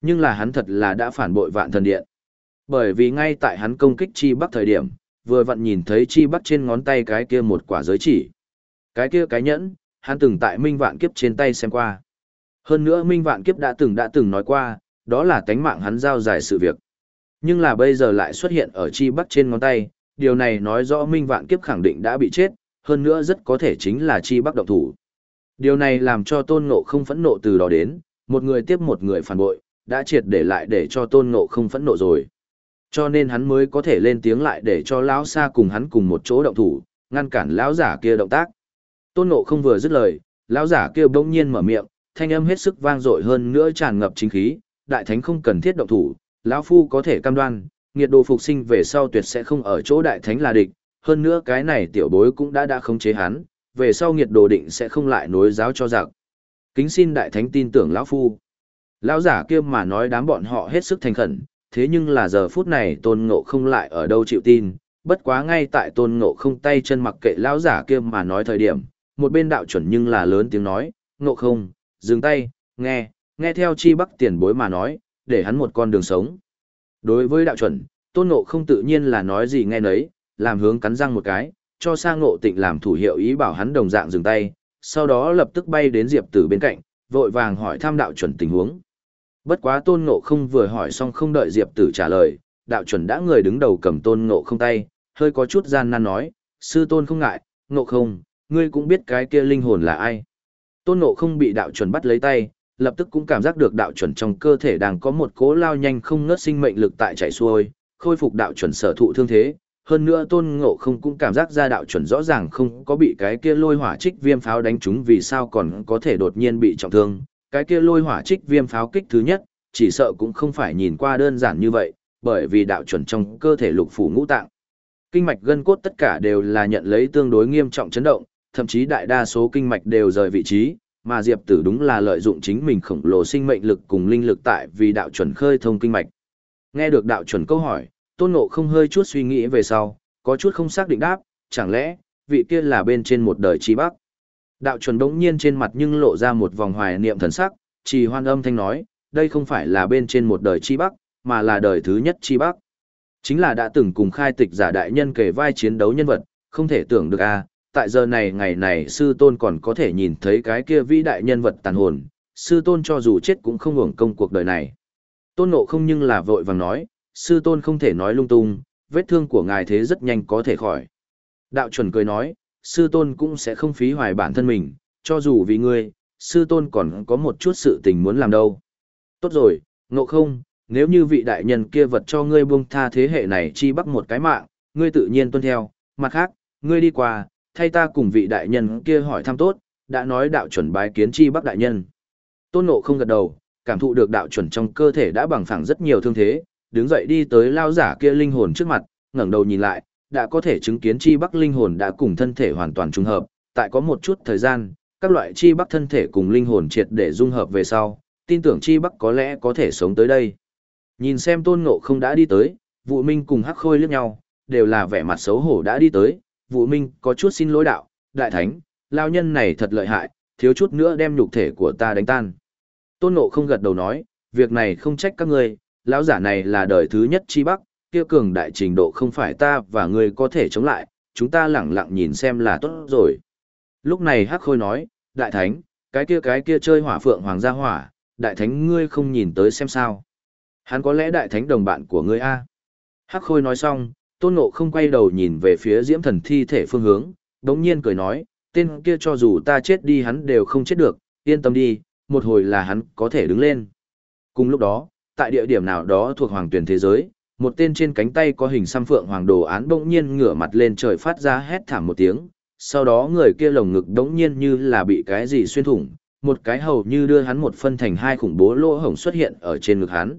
Nhưng là hắn thật là đã phản bội vạn thần điện. Bởi vì ngay tại hắn công kích chi bắc thời điểm, vừa vặn nhìn thấy chi bắc trên ngón tay cái kia một quả giới chỉ. Cái kia cái nhẫn, hắn từng tại minh vạn kiếp trên tay xem qua. Hơn nữa minh vạn kiếp đã từng đã từng nói qua, đó là tánh mạng hắn giao giải sự việc. Nhưng là bây giờ lại xuất hiện ở chi bắc trên ngón tay, điều này nói rõ minh vạn kiếp khẳng định đã bị chết, hơn nữa rất có thể chính là chi bắc động thủ. Điều này làm cho tôn ngộ không phẫn nộ từ đó đến, một người tiếp một người phản bội, đã triệt để lại để cho tôn ngộ không phẫn nộ rồi. Cho nên hắn mới có thể lên tiếng lại để cho lão xa cùng hắn cùng một chỗ động thủ, ngăn cản lão giả kia động tác. Tôn ngộ không vừa dứt lời, lão giả kia bỗng nhiên mở miệng, thanh âm hết sức vang dội hơn nữa tràn ngập chính khí, đại thánh không cần thiết động thủ, lão phu có thể cam đoan, nghiệt đồ phục sinh về sau tuyệt sẽ không ở chỗ đại thánh là địch, hơn nữa cái này tiểu bối cũng đã đã khống chế hắn, về sau nghiệt đồ định sẽ không lại nối giáo cho giặc. Kính xin đại thánh tin tưởng lão phu. Lão giả kia mà nói đám bọn họ hết sức thành khẩn, thế nhưng là giờ phút này tôn ngộ không lại ở đâu chịu tin, bất quá ngay tại tôn ngộ không tay chân mặc kệ lão giả kia mà nói thời điểm, một bên đạo chuẩn nhưng là lớn tiếng nói, ngộ không, dừng tay, nghe, nghe theo chi bắc tiền bối mà nói, để hắn một con đường sống. Đối với đạo chuẩn, tôn ngộ không tự nhiên là nói gì nghe nấy, làm hướng cắn răng một cái, cho sang ngộ tịnh làm thủ hiệu ý bảo hắn đồng dạng dừng tay, sau đó lập tức bay đến diệp tử bên cạnh, vội vàng hỏi tham đạo chuẩn tình huống. Bất quá tôn ngộ không vừa hỏi xong không đợi diệp tử trả lời, đạo chuẩn đã người đứng đầu cầm tôn ngộ không tay, hơi có chút gian nan nói, sư tôn không ngại, ngộ không, ngươi cũng biết cái kia linh hồn là ai. Tôn ngộ không bị đạo chuẩn bắt lấy tay, lập tức cũng cảm giác được đạo chuẩn trong cơ thể đang có một cố lao nhanh không ngớt sinh mệnh lực tại chạy xuôi, khôi phục đạo chuẩn sở thụ thương thế. Hơn nữa tôn ngộ không cũng cảm giác ra đạo chuẩn rõ ràng không có bị cái kia lôi hỏa trích viêm pháo đánh trúng vì sao còn có thể đột nhiên bị trọng thương. Cái kia lôi hỏa trích viêm pháo kích thứ nhất, chỉ sợ cũng không phải nhìn qua đơn giản như vậy, bởi vì đạo chuẩn trong cơ thể lục phủ ngũ tạng. Kinh mạch gân cốt tất cả đều là nhận lấy tương đối nghiêm trọng chấn động, thậm chí đại đa số kinh mạch đều rời vị trí, mà Diệp Tử đúng là lợi dụng chính mình khổng lồ sinh mệnh lực cùng linh lực tại vì đạo chuẩn khơi thông kinh mạch. Nghe được đạo chuẩn câu hỏi, Tôn Ngộ không hơi chút suy nghĩ về sau, có chút không xác định đáp, chẳng lẽ, vị kia là bên trên một đời chi bắc. Đạo chuẩn đống nhiên trên mặt nhưng lộ ra một vòng hoài niệm thần sắc, trì hoan âm thanh nói, đây không phải là bên trên một đời chi bắc, mà là đời thứ nhất chi bắc. Chính là đã từng cùng khai tịch giả đại nhân kể vai chiến đấu nhân vật, không thể tưởng được a tại giờ này ngày này sư tôn còn có thể nhìn thấy cái kia vĩ đại nhân vật tàn hồn, sư tôn cho dù chết cũng không hưởng công cuộc đời này. Tôn nộ không nhưng là vội vàng nói, sư tôn không thể nói lung tung, vết thương của ngài thế rất nhanh có thể khỏi. Đạo chuẩn cười nói, sư tôn cũng sẽ không phí hoài bản thân mình, cho dù vì ngươi, sư tôn còn có một chút sự tình muốn làm đâu. Tốt rồi, ngộ không, nếu như vị đại nhân kia vật cho ngươi buông tha thế hệ này chi bắt một cái mạng, ngươi tự nhiên tuân theo, mặt khác, ngươi đi qua, thay ta cùng vị đại nhân kia hỏi thăm tốt, đã nói đạo chuẩn bái kiến chi bắc đại nhân. Tôn Ngộ không gật đầu, cảm thụ được đạo chuẩn trong cơ thể đã bằng phẳng rất nhiều thương thế, đứng dậy đi tới lao giả kia linh hồn trước mặt, ngẩng đầu nhìn lại, đã có thể chứng kiến chi bắc linh hồn đã cùng thân thể hoàn toàn trùng hợp, tại có một chút thời gian, các loại chi bắc thân thể cùng linh hồn triệt để dung hợp về sau, tin tưởng chi bắc có lẽ có thể sống tới đây. Nhìn xem tôn ngộ không đã đi tới, vụ minh cùng hắc khôi liếc nhau, đều là vẻ mặt xấu hổ đã đi tới, vụ minh có chút xin lỗi đạo, đại thánh, lao nhân này thật lợi hại, thiếu chút nữa đem nhục thể của ta đánh tan. Tôn ngộ không gật đầu nói, việc này không trách các ngươi, lão giả này là đời thứ nhất chi bắc, kia cường đại trình độ không phải ta và ngươi có thể chống lại, chúng ta lẳng lặng nhìn xem là tốt rồi. Lúc này Hắc Khôi nói, đại thánh, cái kia cái kia chơi hỏa phượng hoàng gia hỏa, đại thánh ngươi không nhìn tới xem sao. Hắn có lẽ đại thánh đồng bạn của ngươi a Hắc Khôi nói xong, tôn ngộ không quay đầu nhìn về phía diễm thần thi thể phương hướng, đống nhiên cười nói, tên kia cho dù ta chết đi hắn đều không chết được, yên tâm đi, một hồi là hắn có thể đứng lên. Cùng lúc đó, tại địa điểm nào đó thuộc hoàng tuyển thế giới, một tên trên cánh tay có hình xăm phượng hoàng đồ án bỗng nhiên ngửa mặt lên trời phát ra hét thảm một tiếng, sau đó người kia lồng ngực bỗng nhiên như là bị cái gì xuyên thủng, một cái hầu như đưa hắn một phân thành hai khủng bố lỗ hổng xuất hiện ở trên ngực hắn.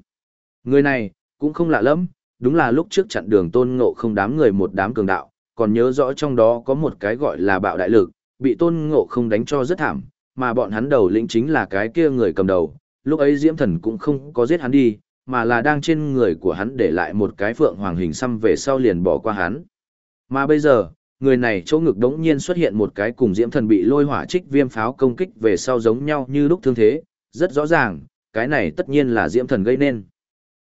Người này, cũng không lạ lắm, đúng là lúc trước chặn đường tôn ngộ không đám người một đám cường đạo, còn nhớ rõ trong đó có một cái gọi là bạo đại lực, bị tôn ngộ không đánh cho rất thảm, mà bọn hắn đầu lĩnh chính là cái kia người cầm đầu, lúc ấy diễm thần cũng không có giết hắn đi, mà là đang trên người của hắn để lại một cái phượng hoàng hình xăm về sau liền bỏ qua hắn. Mà bây giờ, người này chỗ ngực đống nhiên xuất hiện một cái cùng diễm thần bị lôi hỏa trích viêm pháo công kích về sau giống nhau như lúc thương thế, rất rõ ràng, cái này tất nhiên là diễm thần gây nên.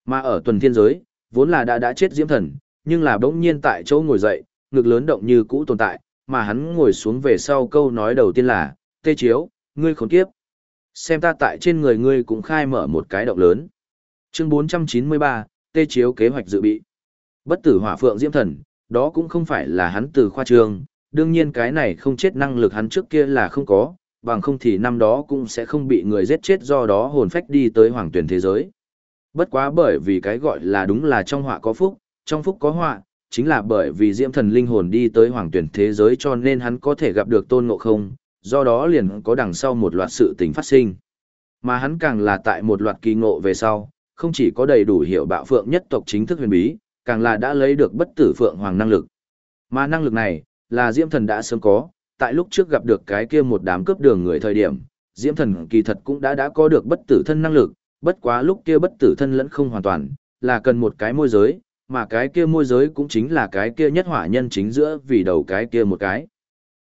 Mà ở tuần thiên giới, vốn là đã đã chết diễm thần, nhưng là bỗng nhiên tại chỗ ngồi dậy, ngực lớn động như cũ tồn tại, mà hắn ngồi xuống về sau câu nói đầu tiên là, tê chiếu, ngươi khốn kiếp. Xem ta tại trên người ngươi cũng khai mở một cái động lớn. Chương 493, tê chiếu kế hoạch dự bị. Bất tử hỏa phượng diễm thần, đó cũng không phải là hắn từ khoa trường, đương nhiên cái này không chết năng lực hắn trước kia là không có, bằng không thì năm đó cũng sẽ không bị người giết chết do đó hồn phách đi tới hoàng tuyển thế giới. Bất quá bởi vì cái gọi là đúng là trong họa có phúc, trong phúc có họa, chính là bởi vì diễm thần linh hồn đi tới hoàng tuyển thế giới cho nên hắn có thể gặp được tôn ngộ không, do đó liền có đằng sau một loạt sự tình phát sinh. Mà hắn càng là tại một loạt kỳ ngộ về sau, không chỉ có đầy đủ hiểu bạo phượng nhất tộc chính thức huyền bí, càng là đã lấy được bất tử phượng hoàng năng lực. Mà năng lực này, là Diễm Thần đã sớm có, tại lúc trước gặp được cái kia một đám cướp đường người thời điểm, Diễm Thần kỳ thật cũng đã đã có được bất tử thân năng lực, bất quá lúc kia bất tử thân lẫn không hoàn toàn, là cần một cái môi giới, mà cái kia môi giới cũng chính là cái kia nhất hỏa nhân chính giữa vì đầu cái kia một cái.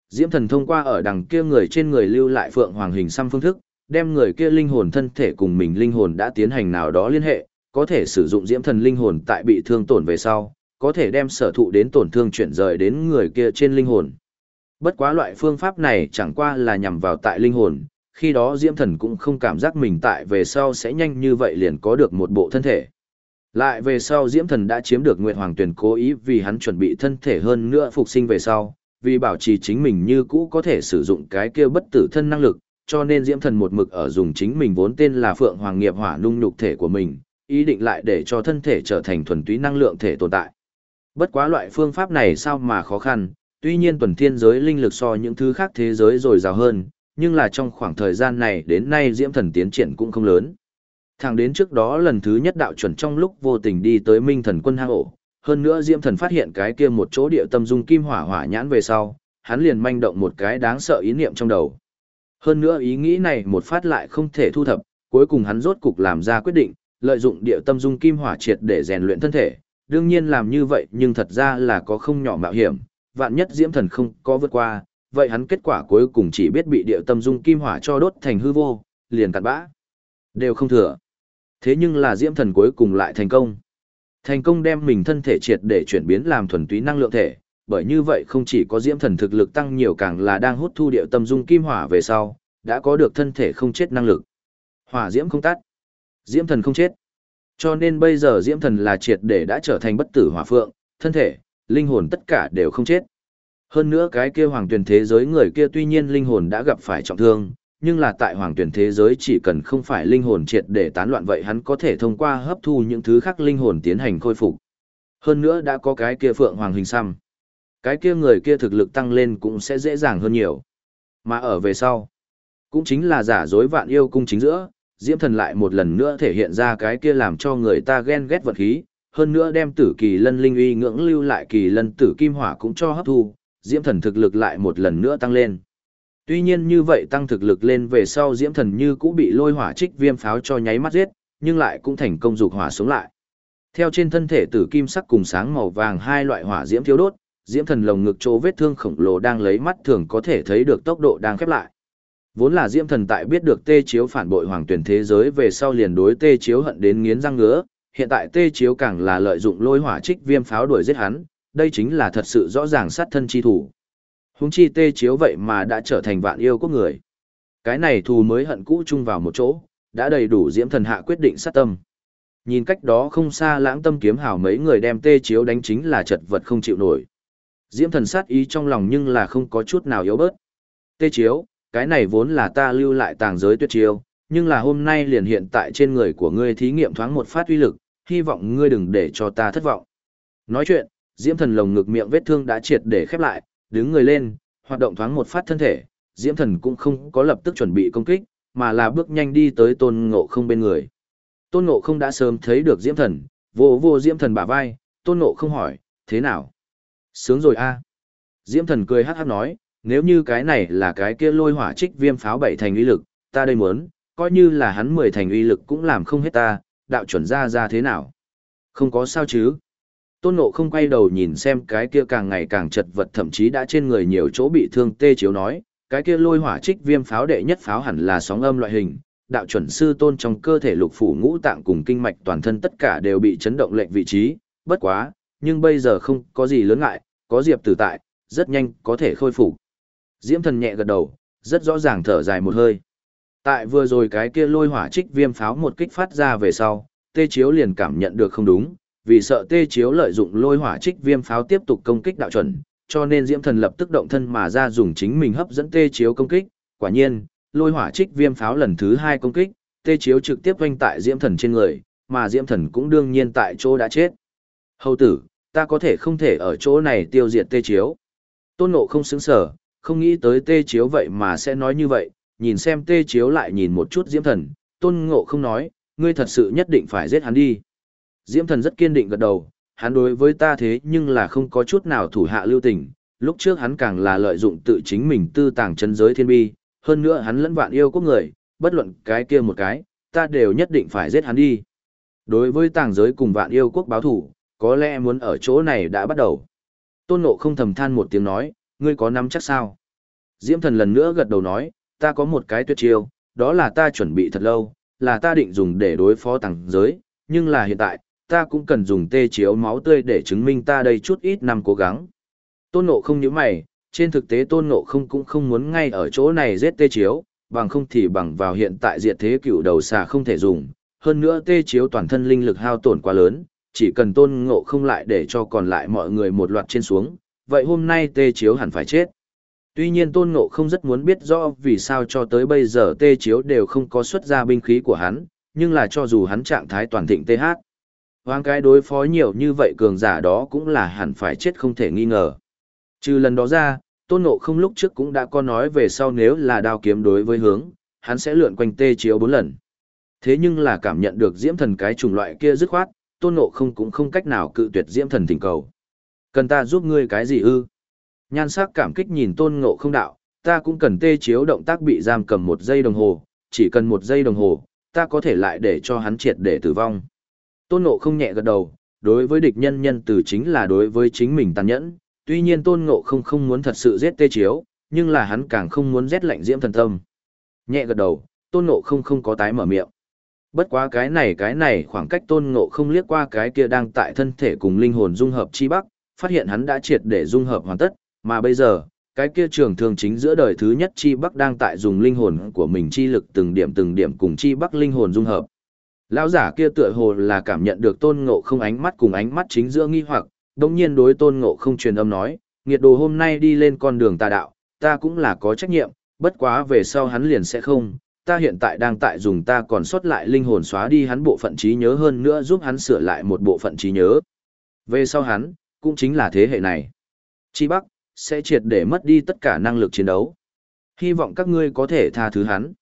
Diễm Thần thông qua ở đằng kia người trên người lưu lại phượng hoàng hình xăm phương thức, đem người kia linh hồn thân thể cùng mình linh hồn đã tiến hành nào đó liên hệ, có thể sử dụng diễm thần linh hồn tại bị thương tổn về sau, có thể đem sở thụ đến tổn thương chuyển rời đến người kia trên linh hồn. Bất quá loại phương pháp này chẳng qua là nhằm vào tại linh hồn, khi đó diễm thần cũng không cảm giác mình tại về sau sẽ nhanh như vậy liền có được một bộ thân thể. Lại về sau diễm thần đã chiếm được Nguyệt Hoàng Tuyền cố ý vì hắn chuẩn bị thân thể hơn nữa phục sinh về sau, vì bảo trì chính mình như cũ có thể sử dụng cái kia bất tử thân năng lực, cho nên diễm thần một mực ở dùng chính mình vốn tên là Phượng Hoàng Nghiệp Hỏa nung nhục thể của mình, ý định lại để cho thân thể trở thành thuần túy năng lượng thể tồn tại. Bất quá loại phương pháp này sao mà khó khăn, tuy nhiên tuần thiên giới linh lực so những thứ khác thế giới rồi rào hơn, nhưng là trong khoảng thời gian này đến nay diễm thần tiến triển cũng không lớn. Thẳng đến trước đó lần thứ nhất đạo chuẩn trong lúc vô tình đi tới minh thần quân hang ổ, hơn nữa diễm thần phát hiện cái kia một chỗ địa tâm dung kim hỏa hỏa nhãn về sau, hắn liền manh động một cái đáng sợ ý niệm trong đầu. Hơn nữa ý nghĩ này một phát lại không thể thu thập, cuối cùng hắn rốt cục làm ra quyết định, lợi dụng địa tâm dung kim hỏa triệt để rèn luyện thân thể. Đương nhiên làm như vậy nhưng thật ra là có không nhỏ mạo hiểm, vạn nhất diễm thần không có vượt qua, vậy hắn kết quả cuối cùng chỉ biết bị địa tâm dung kim hỏa cho đốt thành hư vô, liền cặn bã. Đều không thừa. Thế nhưng là diễm thần cuối cùng lại thành công. Thành công đem mình thân thể triệt để chuyển biến làm thuần túy năng lượng thể, bởi như vậy không chỉ có diễm thần thực lực tăng nhiều càng là đang hút thu địa tâm dung kim hỏa về sau, đã có được thân thể không chết năng lực. Hỏa diễm không tắt, diễm thần không chết. Cho nên bây giờ diễm thần là triệt để đã trở thành bất tử hỏa phượng, thân thể, linh hồn tất cả đều không chết. Hơn nữa cái kia hoàng tuyển thế giới người kia tuy nhiên linh hồn đã gặp phải trọng thương, nhưng là tại hoàng tuyển thế giới chỉ cần không phải linh hồn triệt để tán loạn vậy hắn có thể thông qua hấp thu những thứ khác linh hồn tiến hành khôi phục. Hơn nữa đã có cái kia phượng hoàng hình xăm cái kia người kia thực lực tăng lên cũng sẽ dễ dàng hơn nhiều. Mà ở về sau, cũng chính là giả dối vạn yêu cung chính giữa, Diễm Thần lại một lần nữa thể hiện ra cái kia làm cho người ta ghen ghét vật khí, hơn nữa đem tử kỳ lân linh uy ngưỡng lưu lại kỳ lân tử kim hỏa cũng cho hấp thu, Diễm Thần thực lực lại một lần nữa tăng lên. Tuy nhiên như vậy tăng thực lực lên về sau Diễm Thần như cũng bị lôi hỏa trích viêm pháo cho nháy mắt giết, nhưng lại cũng thành công dục hỏa sống lại. Theo trên thân thể tử kim sắc cùng sáng màu vàng hai loại hỏa diễm thiếu đốt, diễm thần lồng ngực chỗ vết thương khổng lồ đang lấy mắt thường có thể thấy được tốc độ đang khép lại. Vốn là diễm thần tại biết được tê chiếu phản bội hoàng tuyển thế giới về sau liền đối tê chiếu hận đến nghiến răng ngứa, hiện tại tê chiếu càng là lợi dụng lôi hỏa trích viêm pháo đuổi giết hắn, đây chính là thật sự rõ ràng sát thân chi thủ. Huống chi tê chiếu vậy mà đã trở thành vạn yêu quốc người. Cái này thù mới hận cũ chung vào một chỗ, đã đầy đủ diễm thần hạ quyết định sát tâm. Nhìn cách đó không xa lãng tâm kiếm hào mấy người đem tê chiếu đánh chính là chật vật không chịu nổi. Diễm thần sát ý trong lòng nhưng là không có chút nào yếu bớt. Tê chiếu, cái này vốn là ta lưu lại tàng giới tuyệt chiêu, nhưng là hôm nay liền hiện tại trên người của ngươi thí nghiệm thoáng một phát uy lực, hy vọng ngươi đừng để cho ta thất vọng. Nói chuyện, Diễm thần lồng ngực miệng vết thương đã triệt để khép lại, đứng người lên, hoạt động thoáng một phát thân thể, Diễm thần cũng không có lập tức chuẩn bị công kích, mà là bước nhanh đi tới tôn ngộ không bên người. Tôn ngộ không đã sớm thấy được Diễm thần, vô vô Diễm thần bả vai, tôn ngộ không hỏi, thế nào? Sướng rồi a Diễm thần cười hát hát nói, nếu như cái này là cái kia lôi hỏa trích viêm pháo bảy thành uy lực, ta đây muốn, coi như là hắn mười thành uy lực cũng làm không hết ta, đạo chuẩn ra ra thế nào? Không có sao chứ? Tôn Ngộ không quay đầu nhìn xem cái kia càng ngày càng chật vật thậm chí đã trên người nhiều chỗ bị thương tê chiếu nói, cái kia lôi hỏa trích viêm pháo đệ nhất pháo hẳn là sóng âm loại hình, đạo chuẩn sư tôn trong cơ thể lục phủ ngũ tạng cùng kinh mạch toàn thân tất cả đều bị chấn động lệnh vị trí, bất quá, nhưng bây giờ không có gì lớn ngại, có diệp tử tại, rất nhanh có thể khôi phục. Diễm thần nhẹ gật đầu, rất rõ ràng thở dài một hơi. Tại vừa rồi cái kia lôi hỏa trích viêm pháo một kích phát ra về sau, tê chiếu liền cảm nhận được không đúng, vì sợ tê chiếu lợi dụng lôi hỏa trích viêm pháo tiếp tục công kích đạo chuẩn, cho nên diễm thần lập tức động thân mà ra dùng chính mình hấp dẫn tê chiếu công kích. Quả nhiên, lôi hỏa trích viêm pháo lần thứ hai công kích, tê chiếu trực tiếp quanh tại diễm thần trên người, mà diễm thần cũng đương nhiên tại chỗ đã chết. Hầu tử, ta có thể không thể ở chỗ này tiêu diệt tê chiếu. Tôn nộ không xứng sở, không nghĩ tới tê chiếu vậy mà sẽ nói như vậy, nhìn xem tê chiếu lại nhìn một chút diễm thần, tôn ngộ không nói, ngươi thật sự nhất định phải giết hắn đi. Diễm thần rất kiên định gật đầu, hắn đối với ta thế nhưng là không có chút nào thủ hạ lưu tình, lúc trước hắn càng là lợi dụng tự chính mình tư tàng chân giới thiên bi, hơn nữa hắn lẫn vạn yêu quốc người, bất luận cái kia một cái, ta đều nhất định phải giết hắn đi. Đối với tàng giới cùng vạn yêu quốc báo thủ, có lẽ muốn ở chỗ này đã bắt đầu. Tôn nộ không thầm than một tiếng nói, ngươi có nắm chắc sao? Diễm thần lần nữa gật đầu nói, ta có một cái tuyệt chiêu, đó là ta chuẩn bị thật lâu, là ta định dùng để đối phó tàng giới, nhưng là hiện tại, ta cũng cần dùng tê chiếu máu tươi để chứng minh ta đây chút ít năm cố gắng. Tôn Ngộ không như mày, trên thực tế Tôn Ngộ không cũng không muốn ngay ở chỗ này giết tê chiếu, bằng không thì bằng vào hiện tại diệt thế cựu đầu xà không thể dùng, hơn nữa tê chiếu toàn thân linh lực hao tổn quá lớn, chỉ cần Tôn Ngộ không lại để cho còn lại mọi người một loạt trên xuống, vậy hôm nay tê chiếu hẳn phải chết. Tuy nhiên Tôn Ngộ không rất muốn biết rõ vì sao cho tới bây giờ tê chiếu đều không có xuất ra binh khí của hắn, nhưng là cho dù hắn trạng thái toàn thịnh tê hát. Hoang cái đối phó nhiều như vậy cường giả đó cũng là hẳn phải chết không thể nghi ngờ. Trừ lần đó ra, Tôn Ngộ không lúc trước cũng đã có nói về sau nếu là đao kiếm đối với hướng, hắn sẽ lượn quanh tê chiếu bốn lần. Thế nhưng là cảm nhận được diễm thần cái chủng loại kia dứt khoát, Tôn Ngộ không cũng không cách nào cự tuyệt diễm thần thỉnh cầu. Cần ta giúp ngươi cái gì ư? Nhan sắc cảm kích nhìn tôn ngộ không đạo, ta cũng cần tê chiếu động tác bị giam cầm một giây đồng hồ, chỉ cần một giây đồng hồ, ta có thể lại để cho hắn triệt để tử vong. Tôn ngộ không nhẹ gật đầu, đối với địch nhân nhân từ chính là đối với chính mình tàn nhẫn, tuy nhiên tôn ngộ không không muốn thật sự giết tê chiếu, nhưng là hắn càng không muốn giết lạnh diễm thần tâm. Nhẹ gật đầu, tôn ngộ không không có tái mở miệng. Bất quá cái này cái này khoảng cách tôn ngộ không liếc qua cái kia đang tại thân thể cùng linh hồn dung hợp chi bắc, phát hiện hắn đã triệt để dung hợp hoàn tất, mà bây giờ, cái kia trường thương chính giữa đời thứ nhất chi bắc đang tại dùng linh hồn của mình chi lực từng điểm từng điểm cùng chi bắc linh hồn dung hợp. Lão giả kia tựa hồ là cảm nhận được tôn ngộ không ánh mắt cùng ánh mắt chính giữa nghi hoặc, đồng nhiên đối tôn ngộ không truyền âm nói, nghiệt đồ hôm nay đi lên con đường tà đạo, ta cũng là có trách nhiệm, bất quá về sau hắn liền sẽ không, ta hiện tại đang tại dùng ta còn sót lại linh hồn xóa đi hắn bộ phận trí nhớ hơn nữa giúp hắn sửa lại một bộ phận trí nhớ. Về sau hắn, cũng chính là thế hệ này. Chi Bắc, sẽ triệt để mất đi tất cả năng lực chiến đấu. Hy vọng các ngươi có thể tha thứ hắn.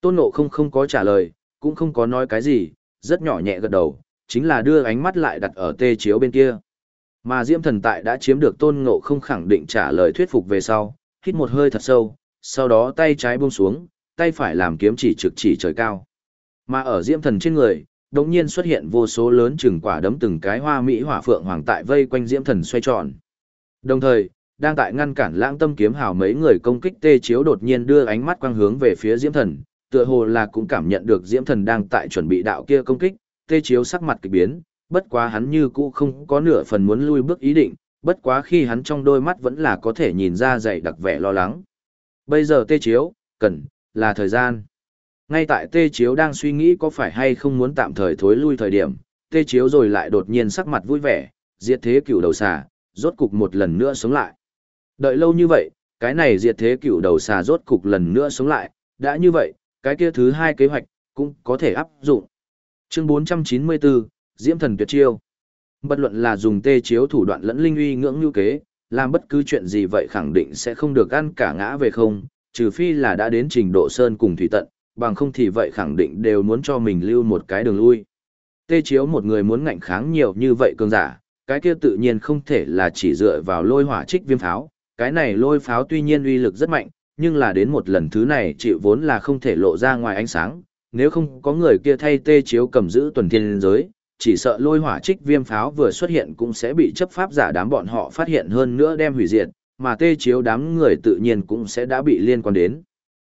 Tôn Ngộ không không có trả lời, cũng không có nói cái gì, rất nhỏ nhẹ gật đầu, chính là đưa ánh mắt lại đặt ở tê chiếu bên kia. Mà Diễm Thần Tại đã chiếm được Tôn Ngộ không khẳng định trả lời thuyết phục về sau, hít một hơi thật sâu, sau đó tay trái buông xuống, tay phải làm kiếm chỉ trực chỉ trời cao. Mà ở Diễm Thần trên người, đột nhiên xuất hiện vô số lớn chừng quả đấm từng cái hoa mỹ hỏa phượng hoàng tại vây quanh diễm thần xoay tròn. Đồng thời, đang tại ngăn cản lãng tâm kiếm hào mấy người công kích tê chiếu đột nhiên đưa ánh mắt quang hướng về phía diễm thần, tựa hồ là cũng cảm nhận được diễm thần đang tại chuẩn bị đạo kia công kích, tê chiếu sắc mặt kỳ biến, bất quá hắn như cũ không có nửa phần muốn lui bước ý định, bất quá khi hắn trong đôi mắt vẫn là có thể nhìn ra dày đặc vẻ lo lắng. Bây giờ tê chiếu, cần, là thời gian. Ngay tại tê chiếu đang suy nghĩ có phải hay không muốn tạm thời thối lui thời điểm, tê chiếu rồi lại đột nhiên sắc mặt vui vẻ, diệt thế cửu đầu xà, rốt cục một lần nữa sống lại. Đợi lâu như vậy, cái này diệt thế cửu đầu xà rốt cục lần nữa sống lại, đã như vậy, cái kia thứ hai kế hoạch, cũng có thể áp dụng. Chương 494, Diễm Thần Tuyệt Chiêu Bất luận là dùng tê chiếu thủ đoạn lẫn linh uy ngưỡng như kế, làm bất cứ chuyện gì vậy khẳng định sẽ không được ăn cả ngã về không, trừ phi là đã đến trình độ sơn cùng thủy tận, bằng không thì vậy khẳng định đều muốn cho mình lưu một cái đường lui. Tê chiếu một người muốn ngạnh kháng nhiều như vậy cường giả, cái kia tự nhiên không thể là chỉ dựa vào lôi hỏa trích viêm pháo, cái này lôi pháo tuy nhiên uy lực rất mạnh, nhưng là đến một lần thứ này chịu vốn là không thể lộ ra ngoài ánh sáng, nếu không có người kia thay tê chiếu cầm giữ tuần thiên giới, chỉ sợ lôi hỏa trích viêm pháo vừa xuất hiện cũng sẽ bị chấp pháp giả đám bọn họ phát hiện hơn nữa đem hủy diệt, mà tê chiếu đám người tự nhiên cũng sẽ đã bị liên quan đến.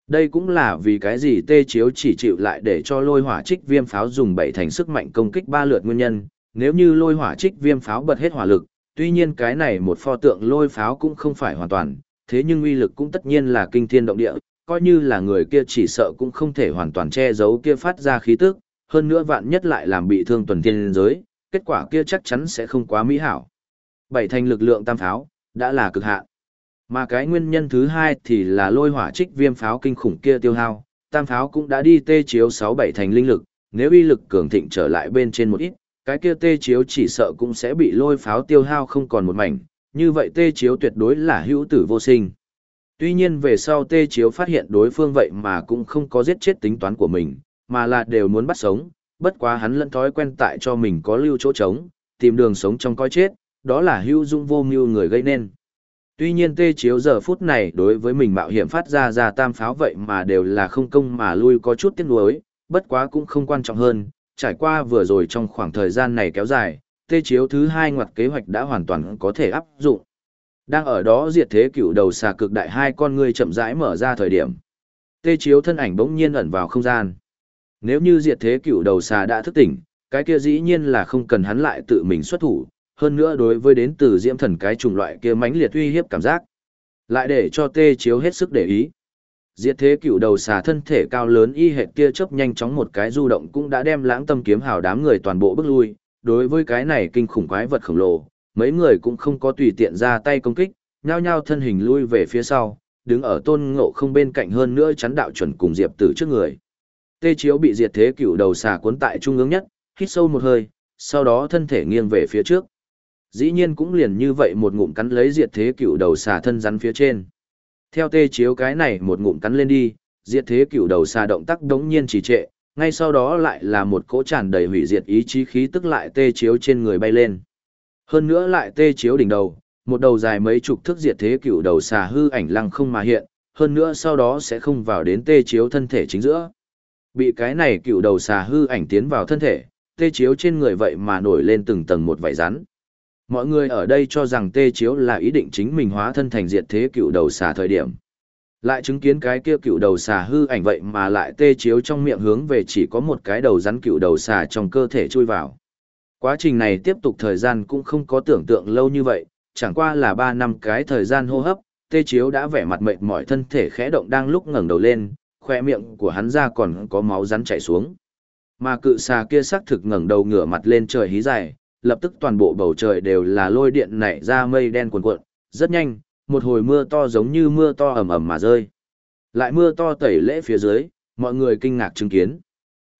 Đây cũng là vì cái gì tê chiếu chỉ chịu lại để cho lôi hỏa trích viêm pháo dùng bảy thành sức mạnh công kích ba lượt nguyên nhân, nếu như lôi hỏa trích viêm pháo bật hết hỏa lực, tuy nhiên cái này một pho tượng lôi pháo cũng không phải hoàn toàn, thế nhưng uy lực cũng tất nhiên là kinh thiên động địa, coi như là người kia chỉ sợ cũng không thể hoàn toàn che giấu kia phát ra khí tức, hơn nữa vạn nhất lại làm bị thương tuần thiên giới, kết quả kia chắc chắn sẽ không quá mỹ hảo. Bảy thành lực lượng tam pháo, đã là cực hạn. Mà cái nguyên nhân thứ hai thì là lôi hỏa trích viêm pháo kinh khủng kia tiêu hao, tam pháo cũng đã đi tê chiếu 6-7 thành linh lực, nếu uy lực cường thịnh trở lại bên trên một ít, cái kia tê chiếu chỉ sợ cũng sẽ bị lôi pháo tiêu hao không còn một mảnh, như vậy tê chiếu tuyệt đối là hữu tử vô sinh. Tuy nhiên về sau tê chiếu phát hiện đối phương vậy mà cũng không có giết chết tính toán của mình, mà là đều muốn bắt sống, bất quá hắn lẫn thói quen tại cho mình có lưu chỗ trống, tìm đường sống trong coi chết, đó là hữu dung vô mưu người gây nên. Tuy nhiên tê chiếu giờ phút này đối với mình mạo hiểm phát ra ra tam pháo vậy mà đều là không công mà lui có chút tiếc nuối, bất quá cũng không quan trọng hơn, trải qua vừa rồi trong khoảng thời gian này kéo dài, tê chiếu thứ hai ngoặt kế hoạch đã hoàn toàn có thể áp dụng. Đang ở đó diệt thế cựu đầu xà cực đại hai con người chậm rãi mở ra thời điểm. Tê chiếu thân ảnh bỗng nhiên ẩn vào không gian. Nếu như diệt thế cựu đầu xà đã thức tỉnh, cái kia dĩ nhiên là không cần hắn lại tự mình xuất thủ, hơn nữa đối với đến từ diễm thần cái chủng loại kia mãnh liệt uy hiếp cảm giác. Lại để cho tê chiếu hết sức để ý. Diệt thế cựu đầu xà thân thể cao lớn y hệt kia chớp nhanh chóng một cái du động cũng đã đem lãng tâm kiếm hào đám người toàn bộ bước lui. Đối với cái này kinh khủng quái vật khổng lồ, mấy người cũng không có tùy tiện ra tay công kích, nhao nhao thân hình lui về phía sau, đứng ở tôn ngộ không bên cạnh hơn nữa chắn đạo chuẩn cùng diệp tử trước người. Tê chiếu bị diệt thế cựu đầu xà cuốn tại trung ương nhất, hít sâu một hơi, sau đó thân thể nghiêng về phía trước. Dĩ nhiên cũng liền như vậy một ngụm cắn lấy diệt thế cựu đầu xà thân rắn phía trên. Theo tê chiếu cái này một ngụm cắn lên đi, diệt thế cựu đầu xà động tác đống nhiên trì trệ, ngay sau đó lại là một cỗ tràn đầy hủy diệt ý chí khí tức lại tê chiếu trên người bay lên. Hơn nữa lại tê chiếu đỉnh đầu, một đầu dài mấy chục thước diệt thế cựu đầu xà hư ảnh lăng không mà hiện, hơn nữa sau đó sẽ không vào đến tê chiếu thân thể chính giữa. Bị cái này cựu đầu xà hư ảnh tiến vào thân thể, tê chiếu trên người vậy mà nổi lên từng tầng một vảy rắn. Mọi người ở đây cho rằng tê chiếu là ý định chính mình hóa thân thành diệt thế cựu đầu xà thời điểm. Lại chứng kiến cái kia cựu đầu xà hư ảnh vậy mà lại tê chiếu trong miệng hướng về chỉ có một cái đầu rắn cựu đầu xà trong cơ thể chui vào. Quá trình này tiếp tục thời gian cũng không có tưởng tượng lâu như vậy, chẳng qua là 3 năm cái thời gian hô hấp, tê chiếu đã vẻ mặt mệt mỏi thân thể khẽ động đang lúc ngẩng đầu lên, khoe miệng của hắn ra còn có máu rắn chảy xuống. Mà cự xà kia sắc thực ngẩng đầu ngửa mặt lên trời hí dài, lập tức toàn bộ bầu trời đều là lôi điện nảy ra mây đen cuồn cuộn, rất nhanh, một hồi mưa to giống như mưa to ầm ầm mà rơi. Lại mưa to tẩy lễ phía dưới, mọi người kinh ngạc chứng kiến.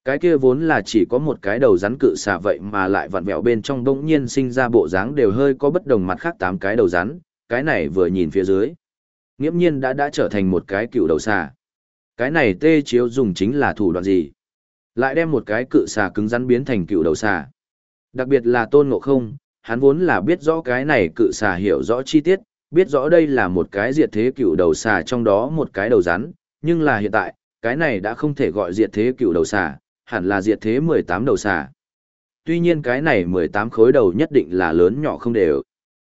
Cái kia vốn là chỉ có một cái đầu rắn cự xà vậy mà lại vặn vẹo bên trong bỗng nhiên sinh ra bộ dáng đều hơi có bất đồng mặt khác tám cái đầu rắn, cái này vừa nhìn phía dưới. Nghiễm nhiên đã đã trở thành một cái cựu đầu xà. Cái này tê chiếu dùng chính là thủ đoạn gì? Lại đem một cái cự xà cứng rắn biến thành cựu đầu xà. Đặc biệt là tôn ngộ không, hắn vốn là biết rõ cái này cự xà hiểu rõ chi tiết, biết rõ đây là một cái diệt thế cựu đầu xà trong đó một cái đầu rắn, nhưng là hiện tại, cái này đã không thể gọi diệt thế cựu đầu xà, hẳn là diệt thế 18 đầu xà. Tuy nhiên cái này 18 khối đầu nhất định là lớn nhỏ không đều.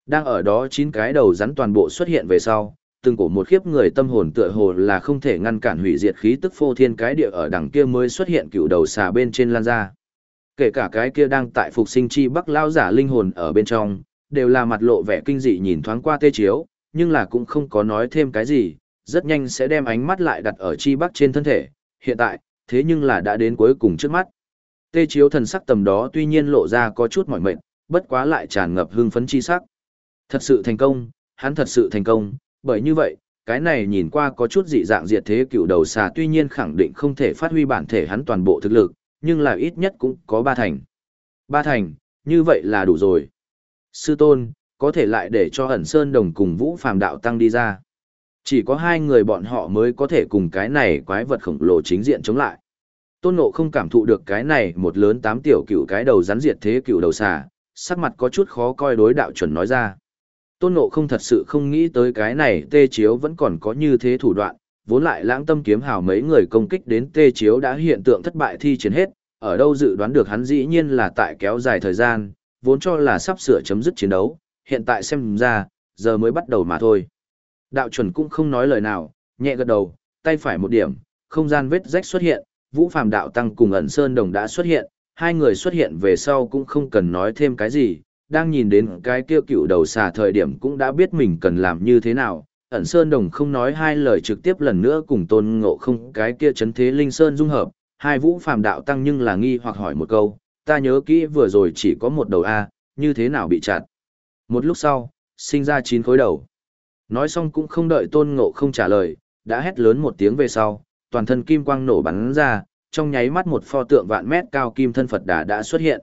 Đang ở đó 9 cái đầu rắn toàn bộ xuất hiện về sau, từng cổ một khiếp người tâm hồn tựa hồ là không thể ngăn cản hủy diệt khí tức phô thiên cái địa ở đằng kia mới xuất hiện cựu đầu xà bên trên lan ra. Kể cả cái kia đang tại phục sinh chi bắc lao giả linh hồn ở bên trong, đều là mặt lộ vẻ kinh dị nhìn thoáng qua tê chiếu, nhưng là cũng không có nói thêm cái gì, rất nhanh sẽ đem ánh mắt lại đặt ở chi bắc trên thân thể, hiện tại, thế nhưng là đã đến cuối cùng trước mắt. Tê chiếu thần sắc tầm đó tuy nhiên lộ ra có chút mỏi mệt, bất quá lại tràn ngập hưng phấn chi sắc. Thật sự thành công, hắn thật sự thành công, bởi như vậy, cái này nhìn qua có chút dị dạng diệt thế cựu đầu xà tuy nhiên khẳng định không thể phát huy bản thể hắn toàn bộ thực lực, nhưng là ít nhất cũng có ba thành. Ba thành, như vậy là đủ rồi. Sư tôn, có thể lại để cho ẩn sơn đồng cùng vũ phàm đạo tăng đi ra. Chỉ có hai người bọn họ mới có thể cùng cái này quái vật khổng lồ chính diện chống lại. Tôn nộ không cảm thụ được cái này một lớn tám tiểu cựu cái đầu rắn diệt thế cựu đầu xà, sắc mặt có chút khó coi đối đạo chuẩn nói ra. Tôn nộ không thật sự không nghĩ tới cái này tê chiếu vẫn còn có như thế thủ đoạn, vốn lại lãng tâm kiếm hào mấy người công kích đến tê chiếu đã hiện tượng thất bại thi chiến hết, ở đâu dự đoán được hắn dĩ nhiên là tại kéo dài thời gian, vốn cho là sắp sửa chấm dứt chiến đấu, hiện tại xem ra, giờ mới bắt đầu mà thôi. Đạo chuẩn cũng không nói lời nào, nhẹ gật đầu, tay phải một điểm, không gian vết rách xuất hiện, Vũ Phàm đạo tăng cùng ẩn sơn đồng đã xuất hiện, hai người xuất hiện về sau cũng không cần nói thêm cái gì, đang nhìn đến cái kia cựu đầu xà thời điểm cũng đã biết mình cần làm như thế nào. Ẩn Sơn Đồng không nói hai lời trực tiếp lần nữa cùng tôn ngộ không cái kia chấn thế linh sơn dung hợp, hai vũ phàm đạo tăng nhưng là nghi hoặc hỏi một câu, ta nhớ kỹ vừa rồi chỉ có một đầu A, như thế nào bị chặt. Một lúc sau, sinh ra chín khối đầu. Nói xong cũng không đợi tôn ngộ không trả lời, đã hét lớn một tiếng về sau, toàn thân kim quang nổ bắn ra, trong nháy mắt một pho tượng vạn mét cao kim thân Phật đà đã xuất hiện.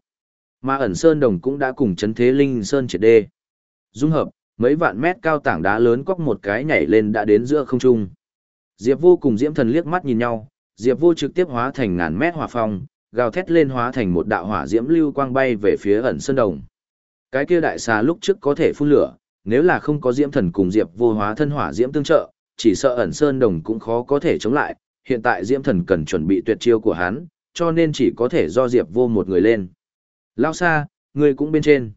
Mà ẩn sơn đồng cũng đã cùng chấn thế linh sơn triệt đê. Dung hợp, mấy vạn mét cao tảng đá lớn quắc một cái nhảy lên đã đến giữa không trung. Diệp vô cùng diễm thần liếc mắt nhìn nhau, Diệp vô trực tiếp hóa thành ngàn mét hỏa phong, gào thét lên hóa thành một đạo hỏa diễm lưu quang bay về phía ẩn sơn đồng. Cái kia đại xà lúc trước có thể phun lửa, nếu là không có diễm thần cùng Diệp vô hóa thân hỏa diễm tương trợ, chỉ sợ ẩn sơn đồng cũng khó có thể chống lại, hiện tại diễm thần cần chuẩn bị tuyệt chiêu của hắn, cho nên chỉ có thể do Diệp vô một người lên. Lao xa, ngươi cũng bên trên.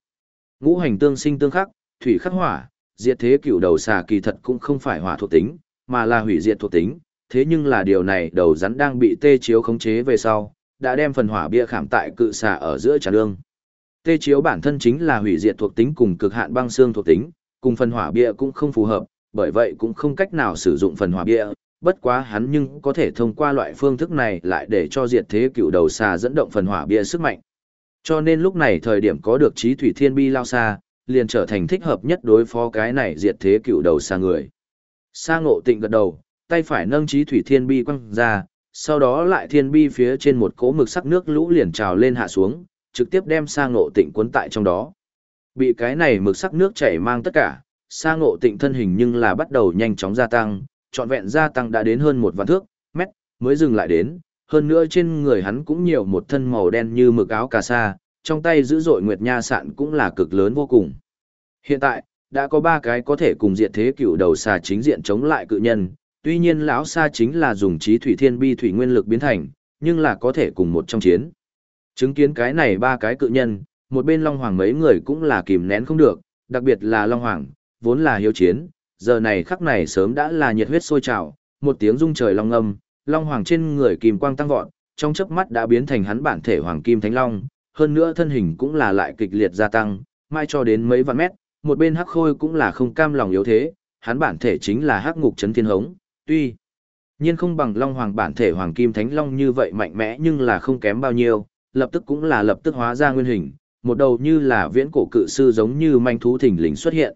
Ngũ hành tương sinh tương khắc, thủy khắc hỏa, diệt thế cựu đầu xà kỳ thật cũng không phải hỏa thuộc tính, mà là hủy diệt thuộc tính. Thế nhưng là điều này đầu rắn đang bị tê chiếu khống chế về sau, đã đem phần hỏa bia khảm tại cự xà ở giữa trà lương. Tê chiếu bản thân chính là hủy diệt thuộc tính cùng cực hạn băng xương thuộc tính, cùng phần hỏa bia cũng không phù hợp, bởi vậy cũng không cách nào sử dụng phần hỏa bia, bất quá hắn nhưng có thể thông qua loại phương thức này lại để cho diệt thế cựu đầu xà dẫn động phần hỏa bia sức mạnh. Cho nên lúc này thời điểm có được trí thủy thiên bi lao xa, liền trở thành thích hợp nhất đối phó cái này diệt thế cựu đầu xa người. Sa ngộ tịnh gật đầu, tay phải nâng trí thủy thiên bi quăng ra, sau đó lại thiên bi phía trên một cỗ mực sắc nước lũ liền trào lên hạ xuống, trực tiếp đem sang ngộ tịnh cuốn tại trong đó. Bị cái này mực sắc nước chảy mang tất cả, sang ngộ tịnh thân hình nhưng là bắt đầu nhanh chóng gia tăng, trọn vẹn gia tăng đã đến hơn một vạn thước, mét, mới dừng lại đến, hơn nữa trên người hắn cũng nhiều một thân màu đen như mực áo cà sa, trong tay giữ dội nguyệt nha sạn cũng là cực lớn vô cùng. Hiện tại, đã có ba cái có thể cùng diện thế cựu đầu xà chính diện chống lại cự nhân, tuy nhiên lão sa chính là dùng trí thủy thiên bi thủy nguyên lực biến thành, nhưng là có thể cùng một trong chiến. Chứng kiến cái này ba cái cự nhân, một bên Long Hoàng mấy người cũng là kìm nén không được, đặc biệt là Long Hoàng, vốn là hiếu chiến, giờ này khắc này sớm đã là nhiệt huyết sôi trào, một tiếng rung trời long âm, long hoàng trên người kim quang tăng vọt, trong chớp mắt đã biến thành hắn bản thể hoàng kim thánh long, hơn nữa thân hình cũng là lại kịch liệt gia tăng, mai cho đến mấy vạn mét, một bên hắc khôi cũng là không cam lòng yếu thế, hắn bản thể chính là hắc ngục chấn thiên hống, tuy nhiên không bằng long hoàng bản thể hoàng kim thánh long như vậy mạnh mẽ nhưng là không kém bao nhiêu, lập tức cũng là lập tức hóa ra nguyên hình, một đầu như là viễn cổ cự sư giống như manh thú thỉnh lình xuất hiện.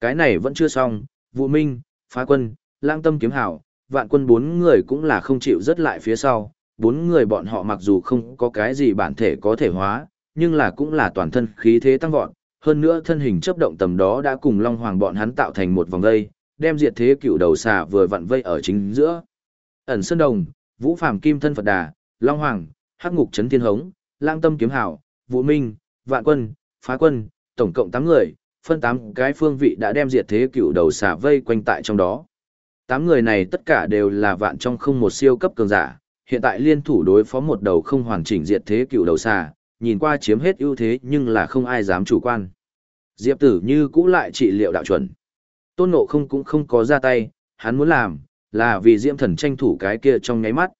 Cái này vẫn chưa xong, Vũ Minh, Phá Quân, Lang Tâm Kiếm Hảo, vạn quân bốn người cũng là không chịu rớt lại phía sau, bốn người bọn họ mặc dù không có cái gì bản thể có thể hóa, nhưng là cũng là toàn thân khí thế tăng vọt, hơn nữa thân hình chấp động tầm đó đã cùng Long Hoàng bọn hắn tạo thành một vòng dây đem diệt thế cựu đầu xà vừa vặn vây ở chính giữa. Ẩn Sơn Đồng, Vũ Phàm Kim Thân Phật Đà, Long Hoàng, Hắc Ngục Trấn Thiên Hống, Lang Tâm Kiếm Hảo, Vũ Minh, Vạn Quân, Phá Quân, tổng cộng 8 người, phân 8 cái phương vị đã đem diệt thế cựu đầu xà vây quanh tại trong đó. Tám người này tất cả đều là vạn trong không một siêu cấp cường giả, hiện tại liên thủ đối phó một đầu không hoàn chỉnh diệt thế cựu đầu xà, nhìn qua chiếm hết ưu thế nhưng là không ai dám chủ quan. Diệp tử như cũ lại trị liệu đạo chuẩn. Tôn nộ không cũng không có ra tay, hắn muốn làm, là vì diễm thần tranh thủ cái kia trong nháy mắt.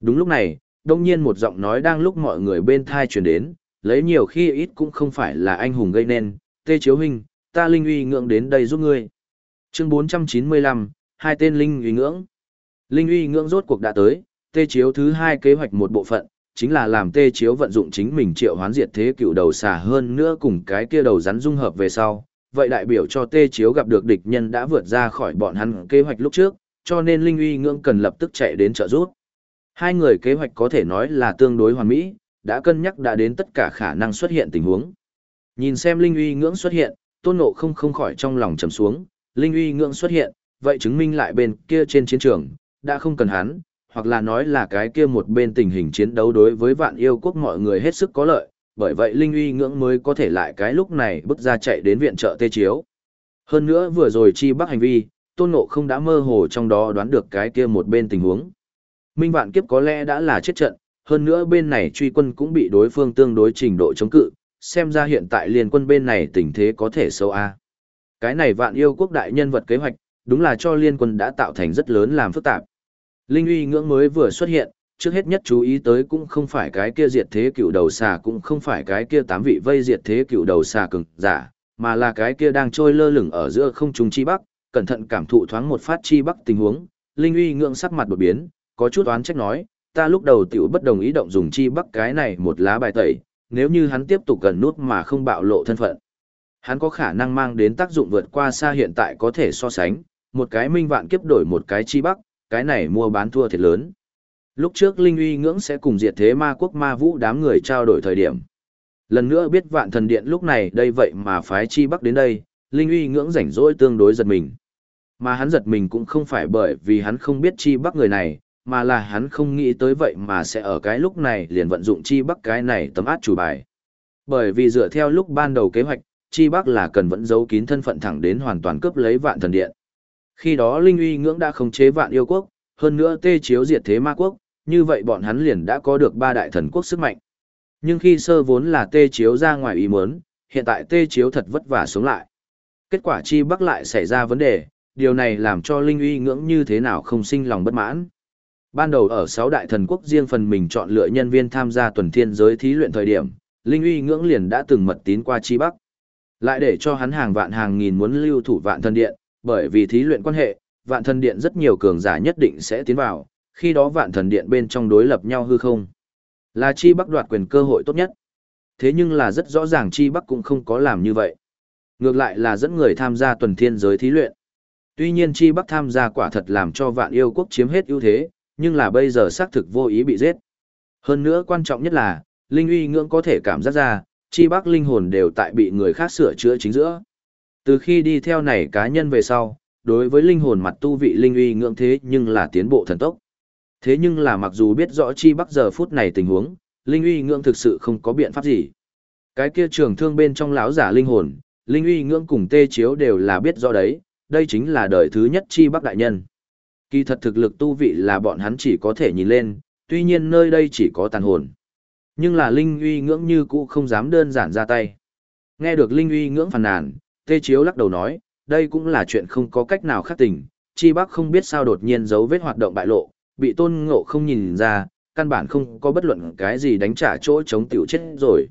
Đúng lúc này, đông nhiên một giọng nói đang lúc mọi người bên thai truyền đến, lấy nhiều khi ít cũng không phải là anh hùng gây nên, tê chiếu huynh, ta linh uy ngưỡng đến đây giúp ngươi. Chương 495, hai tên linh uy ngưỡng. Linh uy ngưỡng rốt cuộc đã tới, tê chiếu thứ hai kế hoạch một bộ phận, chính là làm tê chiếu vận dụng chính mình triệu hoán diệt thế cựu đầu xà hơn nữa cùng cái kia đầu rắn dung hợp về sau. Vậy đại biểu cho tê chiếu gặp được địch nhân đã vượt ra khỏi bọn hắn kế hoạch lúc trước, cho nên Linh uy ngưỡng cần lập tức chạy đến trợ giúp. Hai người kế hoạch có thể nói là tương đối hoàn mỹ, đã cân nhắc đã đến tất cả khả năng xuất hiện tình huống. Nhìn xem Linh uy ngưỡng xuất hiện, tôn ngộ không không khỏi trong lòng trầm xuống, Linh uy ngưỡng xuất hiện, vậy chứng minh lại bên kia trên chiến trường, đã không cần hắn, hoặc là nói là cái kia một bên tình hình chiến đấu đối với vạn yêu quốc mọi người hết sức có lợi, bởi vậy Linh uy ngưỡng mới có thể lại cái lúc này bước ra chạy đến viện trợ tê chiếu. Hơn nữa vừa rồi chi bắc hành vi, tôn ngộ không đã mơ hồ trong đó đoán được cái kia một bên tình huống. Minh vạn kiếp có lẽ đã là chết trận, hơn nữa bên này truy quân cũng bị đối phương tương đối trình độ chống cự, xem ra hiện tại liên quân bên này tình thế có thể sâu a. Cái này vạn yêu quốc đại nhân vật kế hoạch, đúng là cho liên quân đã tạo thành rất lớn làm phức tạp. Linh uy ngưỡng mới vừa xuất hiện, trước hết nhất chú ý tới cũng không phải cái kia diệt thế cựu đầu xà cũng không phải cái kia tám vị vây diệt thế cựu đầu xà cường giả, mà là cái kia đang trôi lơ lửng ở giữa không trung chi bắc, cẩn thận cảm thụ thoáng một phát chi bắc tình huống, Linh uy ngưỡng sắc mặt đột biến, có chút oán trách nói, ta lúc đầu tiểu bất đồng ý động dùng chi bắc cái này một lá bài tẩy, nếu như hắn tiếp tục gần nút mà không bạo lộ thân phận. Hắn có khả năng mang đến tác dụng vượt qua xa hiện tại có thể so sánh, một cái minh vạn kiếp đổi một cái chi bắc, cái này mua bán thua thiệt lớn. Lúc trước Linh uy ngưỡng sẽ cùng diệt thế ma quốc ma vũ đám người trao đổi thời điểm. Lần nữa biết vạn thần điện lúc này đây vậy mà phái chi bắc đến đây, Linh uy ngưỡng rảnh rỗi tương đối giật mình. Mà hắn giật mình cũng không phải bởi vì hắn không biết chi bắc người này, mà là hắn không nghĩ tới vậy mà sẽ ở cái lúc này liền vận dụng chi bắc cái này tấm át chủ bài. Bởi vì dựa theo lúc ban đầu kế hoạch, chi bắc là cần vẫn giấu kín thân phận thẳng đến hoàn toàn cướp lấy vạn thần điện. Khi đó Linh uy ngưỡng đã khống chế vạn yêu quốc, hơn nữa tê chiếu diệt thế ma quốc, như vậy bọn hắn liền đã có được ba đại thần quốc sức mạnh. Nhưng khi sơ vốn là tê chiếu ra ngoài ý muốn, hiện tại tê chiếu thật vất vả sống lại. Kết quả chi bắc lại xảy ra vấn đề, điều này làm cho Linh uy ngưỡng như thế nào không sinh lòng bất mãn. Ban đầu ở sáu đại thần quốc riêng phần mình chọn lựa nhân viên tham gia tuần thiên giới thí luyện thời điểm, Linh uy ngưỡng liền đã từng mật tín qua chi bắc. Lại để cho hắn hàng vạn hàng nghìn muốn lưu thủ vạn thần điện, bởi vì thí luyện quan hệ, vạn thần điện rất nhiều cường giả nhất định sẽ tiến vào, khi đó vạn thần điện bên trong đối lập nhau hư không. Là chi bắc đoạt quyền cơ hội tốt nhất. Thế nhưng là rất rõ ràng chi bắc cũng không có làm như vậy. Ngược lại là dẫn người tham gia tuần thiên giới thí luyện. Tuy nhiên chi bắc tham gia quả thật làm cho vạn yêu quốc chiếm hết ưu thế, nhưng là bây giờ xác thực vô ý bị giết. Hơn nữa quan trọng nhất là, Linh uy ngưỡng có thể cảm giác ra, chi bắc linh hồn đều tại bị người khác sửa chữa chính giữa. Từ khi đi theo này cá nhân về sau, đối với linh hồn mặt tu vị linh uy ngưỡng thế nhưng là tiến bộ thần tốc. Thế nhưng là mặc dù biết rõ chi bắc giờ phút này tình huống, linh uy ngưỡng thực sự không có biện pháp gì. Cái kia trường thương bên trong lão giả linh hồn, linh uy ngưỡng cùng tê chiếu đều là biết rõ đấy, đây chính là đời thứ nhất chi bắc đại nhân. Kỳ thật thực lực tu vị là bọn hắn chỉ có thể nhìn lên, tuy nhiên nơi đây chỉ có tàn hồn. Nhưng là linh uy ngưỡng như cũ không dám đơn giản ra tay. Nghe được linh uy ngưỡng phàn nàn, tê chiếu lắc đầu nói, đây cũng là chuyện không có cách nào khác tình, chi bắc không biết sao đột nhiên dấu vết hoạt động bại lộ, bị tôn ngộ không nhìn ra, căn bản không có bất luận cái gì đánh trả chỗ chống tiểu chết rồi.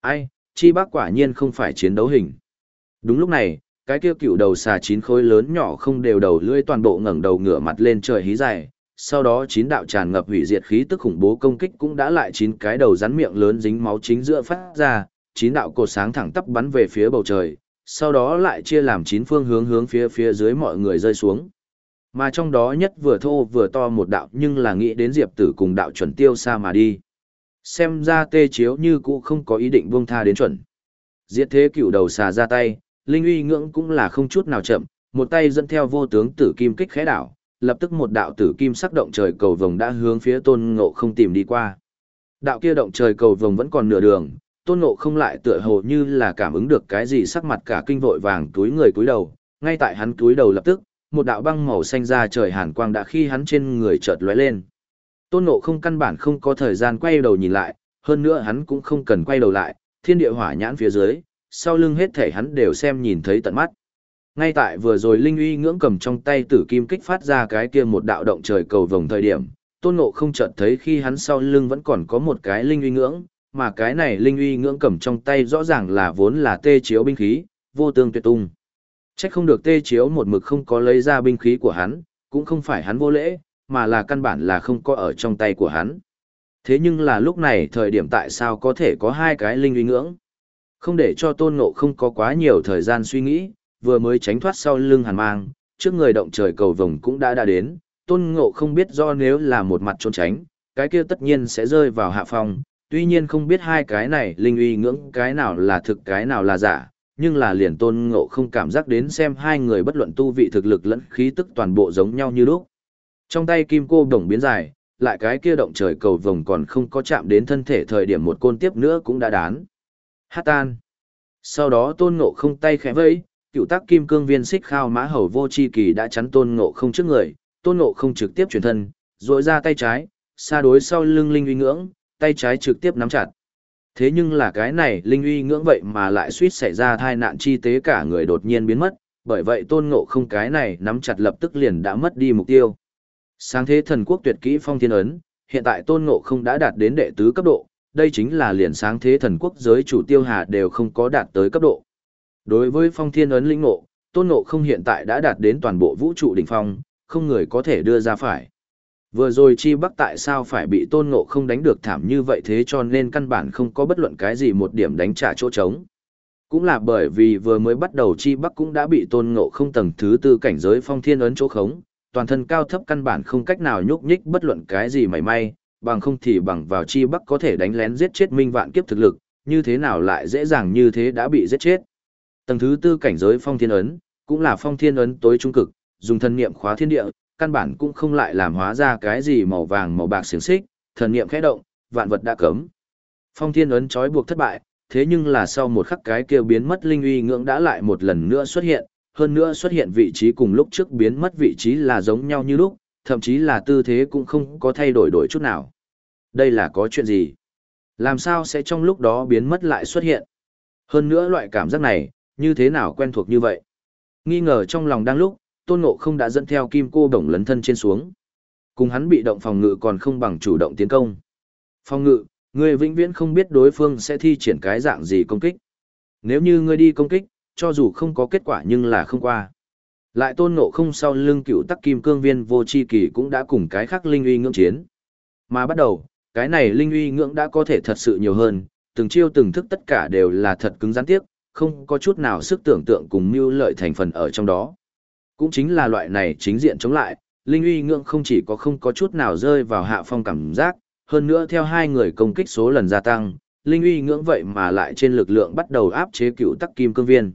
Ai, chi bắc quả nhiên không phải chiến đấu hình. Đúng lúc này, cái kia cựu đầu xà chín khối lớn nhỏ không đều đầu lưỡi toàn bộ ngẩng đầu ngửa mặt lên trời hí dài, sau đó chín đạo tràn ngập hủy diệt khí tức khủng bố công kích cũng đã lại chín cái đầu rắn miệng lớn dính máu chính giữa phát ra, chín đạo cột sáng thẳng tắp bắn về phía bầu trời, sau đó lại chia làm chín phương hướng hướng phía phía dưới mọi người rơi xuống. Mà trong đó nhất vừa thô vừa to một đạo nhưng là nghĩ đến Diệp Tử cùng đạo chuẩn tiêu xa mà đi. Xem ra tê chiếu như cũ không có ý định buông tha đến chuẩn. Diệt thế cựu đầu xà ra tay, Linh uy ngưỡng cũng là không chút nào chậm, một tay dẫn theo vô tướng tử kim kích khẽ đảo, lập tức một đạo tử kim sắc động trời cầu vồng đã hướng phía tôn ngộ không tìm đi qua. Đạo kia động trời cầu vồng vẫn còn nửa đường, tôn ngộ không lại tựa hồ như là cảm ứng được cái gì sắc mặt cả kinh vội vàng túi người túi đầu, ngay tại hắn túi đầu lập tức, một đạo băng màu xanh ra trời hàn quang đã khi hắn trên người chợt lóe lên. Tôn Ngộ không căn bản không có thời gian quay đầu nhìn lại, hơn nữa hắn cũng không cần quay đầu lại, thiên địa hỏa nhãn phía dưới, sau lưng hết thể hắn đều xem nhìn thấy tận mắt. Ngay tại vừa rồi Linh uy ngưỡng cầm trong tay tử kim kích phát ra cái kia một đạo động trời cầu vồng thời điểm, Tôn Ngộ không chợt thấy khi hắn sau lưng vẫn còn có một cái Linh uy ngưỡng, mà cái này Linh uy ngưỡng cầm trong tay rõ ràng là vốn là tê chiếu binh khí, vô tương tuyệt tung. Trách không được tê chiếu một mực không có lấy ra binh khí của hắn, cũng không phải hắn vô lễ, mà là căn bản là không có ở trong tay của hắn. Thế nhưng là lúc này thời điểm tại sao có thể có hai cái linh uy ngưỡng? Không để cho tôn ngộ không có quá nhiều thời gian suy nghĩ, vừa mới tránh thoát sau lưng hàn mang, trước người động trời cầu vồng cũng đã đã đến, tôn ngộ không biết do nếu là một mặt trốn tránh, cái kia tất nhiên sẽ rơi vào hạ phong, tuy nhiên không biết hai cái này linh uy ngưỡng cái nào là thực cái nào là giả, nhưng là liền tôn ngộ không cảm giác đến xem hai người bất luận tu vị thực lực lẫn khí tức toàn bộ giống nhau như lúc. Trong tay kim cô đồng biến dài, lại cái kia động trời cầu vồng còn không có chạm đến thân thể thời điểm một côn tiếp nữa cũng đã đán. Hát tan. Sau đó tôn ngộ không tay khẽ vẫy, cựu tác kim cương viên xích khao mã hầu vô chi kỳ đã chắn tôn ngộ không trước người, tôn ngộ không trực tiếp chuyển thân, rội ra tay trái, xa đối sau lưng linh uy ngưỡng, tay trái trực tiếp nắm chặt. Thế nhưng là cái này linh uy ngưỡng vậy mà lại suýt xảy ra thai nạn chi tế cả người đột nhiên biến mất, bởi vậy tôn ngộ không cái này nắm chặt lập tức liền đã mất đi mục tiêu. Sáng thế thần quốc tuyệt kỹ phong thiên ấn, hiện tại tôn ngộ không đã đạt đến đệ tứ cấp độ, đây chính là liền sáng thế thần quốc giới chủ tiêu hà đều không có đạt tới cấp độ. Đối với phong thiên ấn linh ngộ, tôn ngộ không hiện tại đã đạt đến toàn bộ vũ trụ đỉnh phong, không người có thể đưa ra phải. Vừa rồi chi bắc tại sao phải bị tôn ngộ không đánh được thảm như vậy thế cho nên căn bản không có bất luận cái gì một điểm đánh trả chỗ trống. Cũng là bởi vì vừa mới bắt đầu chi bắc cũng đã bị tôn ngộ không tầng thứ tư cảnh giới phong thiên ấn chỗ khống, toàn thân cao thấp căn bản không cách nào nhúc nhích bất luận cái gì mảy may, bằng không thì bằng vào chi bắc có thể đánh lén giết chết minh vạn kiếp thực lực, như thế nào lại dễ dàng như thế đã bị giết chết. Tầng thứ tư cảnh giới phong thiên ấn, cũng là phong thiên ấn tối trung cực, dùng thân niệm khóa thiên địa, căn bản cũng không lại làm hóa ra cái gì màu vàng màu bạc xiềng xích, thần niệm khẽ động, vạn vật đã cấm. Phong thiên ấn trói buộc thất bại, thế nhưng là sau một khắc cái kia biến mất linh uy ngưỡng đã lại một lần nữa xuất hiện, hơn nữa xuất hiện vị trí cùng lúc trước biến mất vị trí là giống nhau như lúc, thậm chí là tư thế cũng không có thay đổi đổi chút nào. Đây là có chuyện gì? Làm sao sẽ trong lúc đó biến mất lại xuất hiện? Hơn nữa loại cảm giác này, như thế nào quen thuộc như vậy? Nghi ngờ trong lòng đang lúc, tôn ngộ không đã dẫn theo kim cô đồng lấn thân trên xuống. Cùng hắn bị động phòng ngự còn không bằng chủ động tiến công. Phòng ngự, người vĩnh viễn không biết đối phương sẽ thi triển cái dạng gì công kích. Nếu như ngươi đi công kích, cho dù không có kết quả nhưng là không qua. Lại tôn ngộ không sau lưng cựu tắc kim cương viên vô chi kỳ cũng đã cùng cái khác linh uy ngưỡng chiến. Mà bắt đầu, cái này linh uy ngưỡng đã có thể thật sự nhiều hơn, từng chiêu từng thức tất cả đều là thật cứng gián tiếp, không có chút nào sức tưởng tượng cùng mưu lợi thành phần ở trong đó. Cũng chính là loại này chính diện chống lại, linh uy ngưỡng không chỉ có không có chút nào rơi vào hạ phong cảm giác, hơn nữa theo hai người công kích số lần gia tăng, linh uy ngưỡng vậy mà lại trên lực lượng bắt đầu áp chế cựu tắc kim cương viên.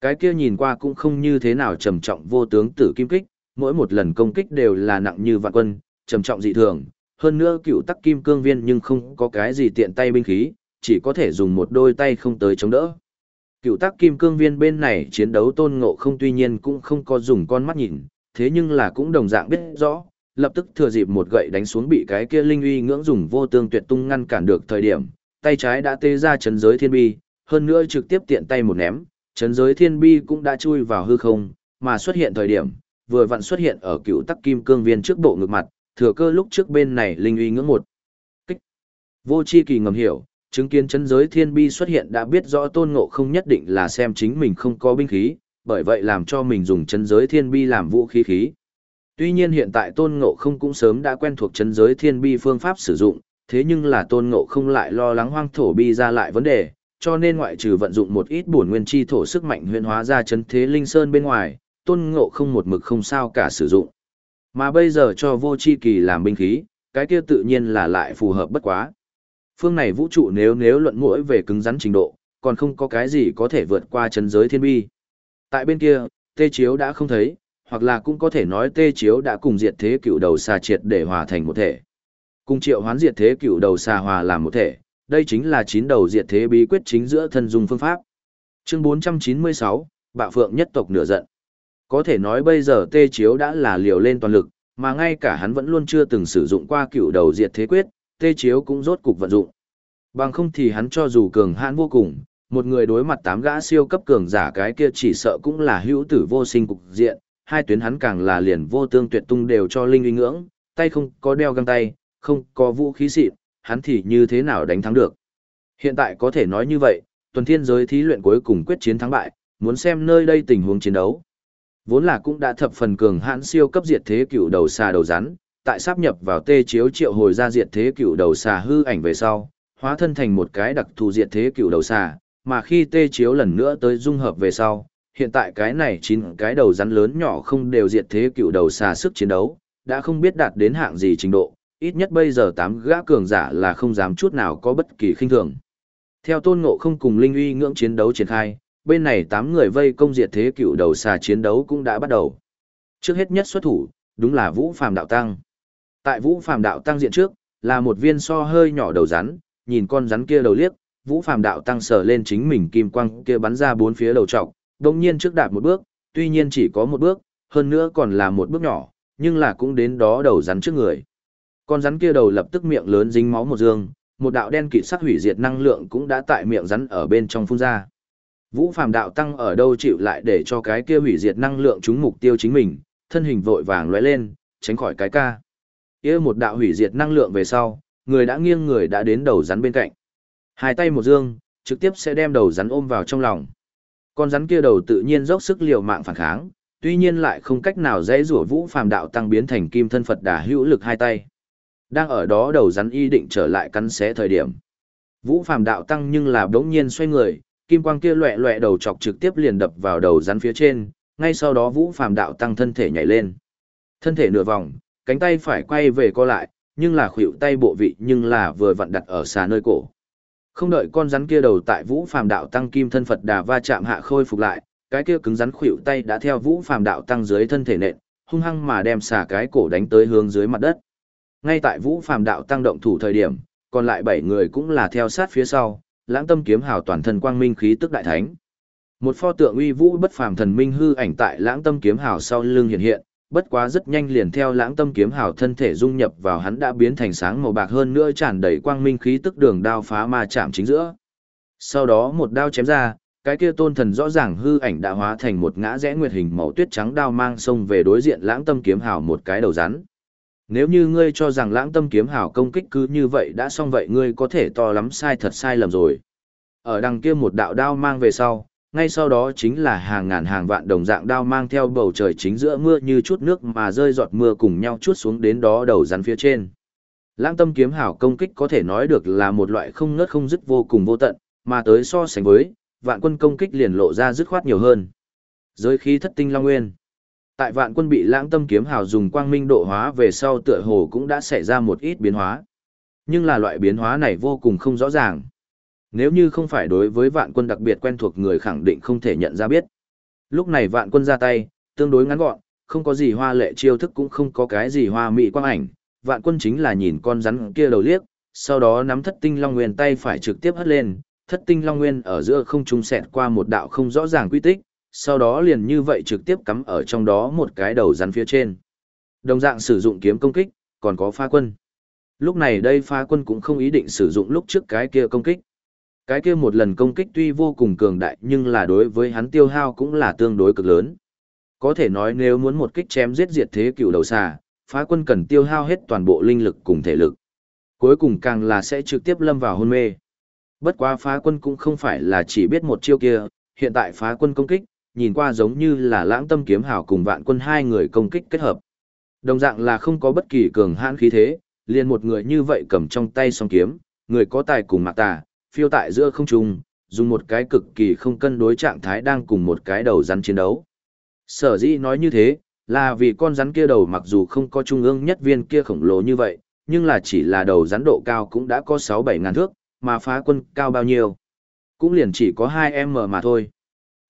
Cái kia nhìn qua cũng không như thế nào trầm trọng vô tướng tử kim kích, mỗi một lần công kích đều là nặng như vạn quân, trầm trọng dị thường, hơn nữa cựu tắc kim cương viên nhưng không có cái gì tiện tay binh khí, chỉ có thể dùng một đôi tay không tới chống đỡ. Cựu tác kim cương viên bên này chiến đấu tôn ngộ không tuy nhiên cũng không có dùng con mắt nhìn, thế nhưng là cũng đồng dạng biết rõ, lập tức thừa dịp một gậy đánh xuống bị cái kia linh uy ngưỡng dùng vô tương tuyệt tung ngăn cản được thời điểm, tay trái đã tê ra chấn giới thiên bi, hơn nữa trực tiếp tiện tay một ném, chấn giới thiên bi cũng đã chui vào hư không, mà xuất hiện thời điểm, vừa vặn xuất hiện ở cựu tắc kim cương viên trước bộ ngực mặt, thừa cơ lúc trước bên này linh uy ngưỡng một. Kích. Vô chi kỳ ngầm hiểu, chứng kiến chấn giới thiên bi xuất hiện đã biết rõ tôn ngộ không nhất định là xem chính mình không có binh khí, bởi vậy làm cho mình dùng chấn giới thiên bi làm vũ khí khí. Tuy nhiên hiện tại tôn ngộ không cũng sớm đã quen thuộc chấn giới thiên bi phương pháp sử dụng, thế nhưng là tôn ngộ không lại lo lắng hoang thổ bi ra lại vấn đề, cho nên ngoại trừ vận dụng một ít bổn nguyên chi thổ sức mạnh huyễn hóa ra chấn thế linh sơn bên ngoài, tôn ngộ không một mực không sao cả sử dụng. Mà bây giờ cho vô chi kỳ làm binh khí, cái kia tự nhiên là lại phù hợp bất quá. Phương này vũ trụ nếu nếu luận mũi về cứng rắn trình độ, còn không có cái gì có thể vượt qua chân giới thiên bi. Tại bên kia, tê chiếu đã không thấy, hoặc là cũng có thể nói tê chiếu đã cùng diệt thế cựu đầu xà triệt để hòa thành một thể. Cùng triệu hoán diệt thế cựu đầu xà hòa làm một thể, đây chính là chín đầu diệt thế bí quyết chính giữa thân dung phương pháp. Chương 496, Bạo Phượng nhất tộc nửa giận. Có thể nói bây giờ tê chiếu đã là liều lên toàn lực, mà ngay cả hắn vẫn luôn chưa từng sử dụng qua cựu đầu diệt thế quyết, tê chiếu cũng rốt cục vận dụng. Bằng không thì hắn cho dù cường hãn vô cùng, một người đối mặt tám gã siêu cấp cường giả cái kia chỉ sợ cũng là hữu tử vô sinh cục diện, hai tuyến hắn càng là liền vô tương tuyệt tung đều cho linh uy ngưỡng, tay không có đeo găng tay, không có vũ khí xịn, hắn thì như thế nào đánh thắng được. Hiện tại có thể nói như vậy, tuần thiên giới thí luyện cuối cùng quyết chiến thắng bại, muốn xem nơi đây tình huống chiến đấu. Vốn là cũng đã thập phần cường hãn siêu cấp diệt thế cựu đầu xà đầu rắn, tại sắp nhập vào tê chiếu triệu hồi ra diệt thế cựu đầu xà hư ảnh về sau, hóa thân thành một cái đặc thù diệt thế cựu đầu xà, mà khi tê chiếu lần nữa tới dung hợp về sau, hiện tại cái này chín cái đầu rắn lớn nhỏ không đều diệt thế cựu đầu xà sức chiến đấu, đã không biết đạt đến hạng gì trình độ, ít nhất bây giờ tám gã cường giả là không dám chút nào có bất kỳ khinh thường. Theo tôn ngộ không cùng linh uy ngưỡng chiến đấu triển khai, bên này tám người vây công diệt thế cựu đầu xà chiến đấu cũng đã bắt đầu. Trước hết nhất xuất thủ, đúng là Vũ Phàm Đạo Tăng. Tại Vũ Phàm Đạo Tăng diện trước, là một viên so hơi nhỏ đầu rắn, nhìn con rắn kia đầu liếc, Vũ Phàm Đạo Tăng sờ lên chính mình kim quang kia bắn ra bốn phía đầu trọc, đồng nhiên trước đạp một bước, tuy nhiên chỉ có một bước, hơn nữa còn là một bước nhỏ, nhưng là cũng đến đó đầu rắn trước người. Con rắn kia đầu lập tức miệng lớn dính máu một dương, một đạo đen kịt sắc hủy diệt năng lượng cũng đã tại miệng rắn ở bên trong phun ra. Vũ Phàm đạo tăng ở đâu chịu lại để cho cái kia hủy diệt năng lượng trúng mục tiêu chính mình, thân hình vội vàng lóe lên, tránh khỏi cái ca. Kia một đạo hủy diệt năng lượng về sau, người đã nghiêng người đã đến đầu rắn bên cạnh. Hai tay một dương, trực tiếp sẽ đem đầu rắn ôm vào trong lòng. Con rắn kia đầu tự nhiên dốc sức liều mạng phản kháng, tuy nhiên lại không cách nào dễ rủa Vũ Phàm đạo tăng biến thành kim thân Phật đà hữu lực hai tay. Đang ở đó đầu rắn y định trở lại cắn xé thời điểm. Vũ Phàm đạo tăng nhưng là đống nhiên xoay người, kim quang kia loẹ loẹ đầu chọc trực tiếp liền đập vào đầu rắn phía trên, ngay sau đó Vũ Phàm đạo tăng thân thể nhảy lên. Thân thể nửa vòng, cánh tay phải quay về co lại, nhưng là khuỷu tay bộ vị nhưng là vừa vặn đặt ở xà nơi cổ. Không đợi con rắn kia đầu tại Vũ Phàm đạo tăng kim thân Phật đà va chạm hạ khôi phục lại, cái kia cứng rắn khuỷu tay đã theo Vũ Phàm đạo tăng dưới thân thể nện, hung hăng mà đem xà cái cổ đánh tới hướng dưới mặt đất. Ngay tại Vũ Phàm đạo tăng động thủ thời điểm, còn lại bảy người cũng là theo sát phía sau, lãng tâm kiếm hào toàn thân quang minh khí tức đại thánh. Một pho tượng uy vũ bất phàm thần minh hư ảnh tại lãng tâm kiếm hào sau lưng hiện hiện, bất quá rất nhanh liền theo lãng tâm kiếm hào thân thể dung nhập vào hắn đã biến thành sáng màu bạc hơn nữa tràn đầy quang minh khí tức đường đao phá ma chạm chính giữa. Sau đó một đao chém ra, cái kia tôn thần rõ ràng hư ảnh đã hóa thành một ngã rẽ nguyệt hình màu tuyết trắng đao mang sông về đối diện lãng tâm kiếm hào một cái đầu rắn. Nếu như ngươi cho rằng lãng tâm kiếm hào công kích cứ như vậy đã xong vậy ngươi có thể to lắm sai thật sai lầm rồi. Ở đằng kia một đạo đao mang về sau, ngay sau đó chính là hàng ngàn hàng vạn đồng dạng đao mang theo bầu trời chính giữa mưa như chút nước mà rơi giọt mưa cùng nhau chút xuống đến đó đầu rắn phía trên. Lãng tâm kiếm hào công kích có thể nói được là một loại không ngớt không dứt vô cùng vô tận, mà tới so sánh với, vạn quân công kích liền lộ ra dứt khoát nhiều hơn. Giới khí thất tinh long nguyên. Tại vạn quân bị lãng tâm kiếm hào dùng quang minh độ hóa về sau tựa hồ cũng đã xảy ra một ít biến hóa. Nhưng là loại biến hóa này vô cùng không rõ ràng. Nếu như không phải đối với vạn quân đặc biệt quen thuộc người khẳng định không thể nhận ra biết. Lúc này vạn quân ra tay, tương đối ngắn gọn, không có gì hoa lệ chiêu thức cũng không có cái gì hoa mỹ quang ảnh. Vạn quân chính là nhìn con rắn kia đầu liếc, sau đó nắm thất tinh long nguyên tay phải trực tiếp hất lên, thất tinh long nguyên ở giữa không trung xẹt qua một đạo không rõ ràng quy tích, sau đó liền như vậy trực tiếp cắm ở trong đó một cái đầu rắn phía trên. Đồng dạng sử dụng kiếm công kích, còn có pha quân. Lúc này đây pha quân cũng không ý định sử dụng lúc trước cái kia công kích. Cái kia một lần công kích tuy vô cùng cường đại nhưng là đối với hắn tiêu hao cũng là tương đối cực lớn. Có thể nói nếu muốn một kích chém giết diệt thế cựu đầu xà, phá quân cần tiêu hao hết toàn bộ linh lực cùng thể lực. Cuối cùng càng là sẽ trực tiếp lâm vào hôn mê. Bất quá phá quân cũng không phải là chỉ biết một chiêu kia, hiện tại phá quân công kích, nhìn qua giống như là lãng tâm kiếm hào cùng vạn quân hai người công kích kết hợp. Đồng dạng là không có bất kỳ cường hãn khí thế, liền một người như vậy cầm trong tay song kiếm, người có tài cùng mạc tà, phiêu tại giữa không trung, dùng một cái cực kỳ không cân đối trạng thái đang cùng một cái đầu rắn chiến đấu. Sở dĩ nói như thế, là vì con rắn kia đầu mặc dù không có trung ương nhất viên kia khổng lồ như vậy, nhưng là chỉ là đầu rắn độ cao cũng đã có 6-7 ngàn thước, mà phá quân cao bao nhiêu. Cũng liền chỉ có 2M mà thôi.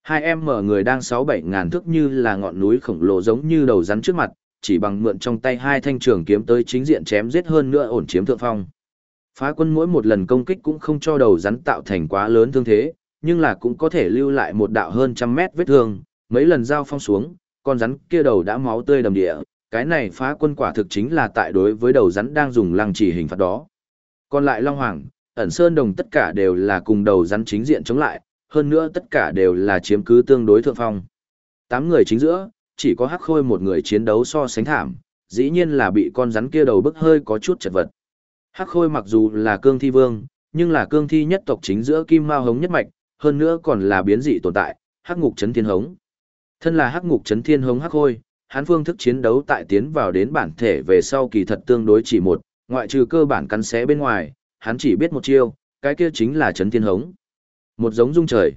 2M người đang 6-7 ngàn thước như là ngọn núi khổng lồ giống như đầu rắn trước mặt, chỉ bằng mượn trong tay hai thanh trường kiếm tới chính diện chém giết hơn nữa ổn chiếm thượng phong. Phá quân mỗi một lần công kích cũng không cho đầu rắn tạo thành quá lớn thương thế, nhưng là cũng có thể lưu lại một đạo hơn trăm mét vết thương, mấy lần giao phong xuống, con rắn kia đầu đã máu tươi đầm địa, cái này phá quân quả thực chính là tại đối với đầu rắn đang dùng lăng chỉ hình phạt đó. Còn lại Long Hoàng, ẩn sơn đồng tất cả đều là cùng đầu rắn chính diện chống lại, hơn nữa tất cả đều là chiếm cứ tương đối thượng phong. Tám người chính giữa, chỉ có hắc khôi một người chiến đấu so sánh thảm, dĩ nhiên là bị con rắn kia đầu bức hơi có chút chật vật. Hắc khôi mặc dù là cương thi vương, nhưng là cương thi nhất tộc chính giữa kim mao hống nhất mạch, hơn nữa còn là biến dị tồn tại, hắc ngục chấn thiên hống. Thân là hắc ngục chấn thiên hống hắc khôi, hắn phương thức chiến đấu tại tiến vào đến bản thể về sau kỳ thật tương đối chỉ một, ngoại trừ cơ bản cắn xé bên ngoài, hắn chỉ biết một chiêu, cái kia chính là chấn thiên hống. Một giống dung trời.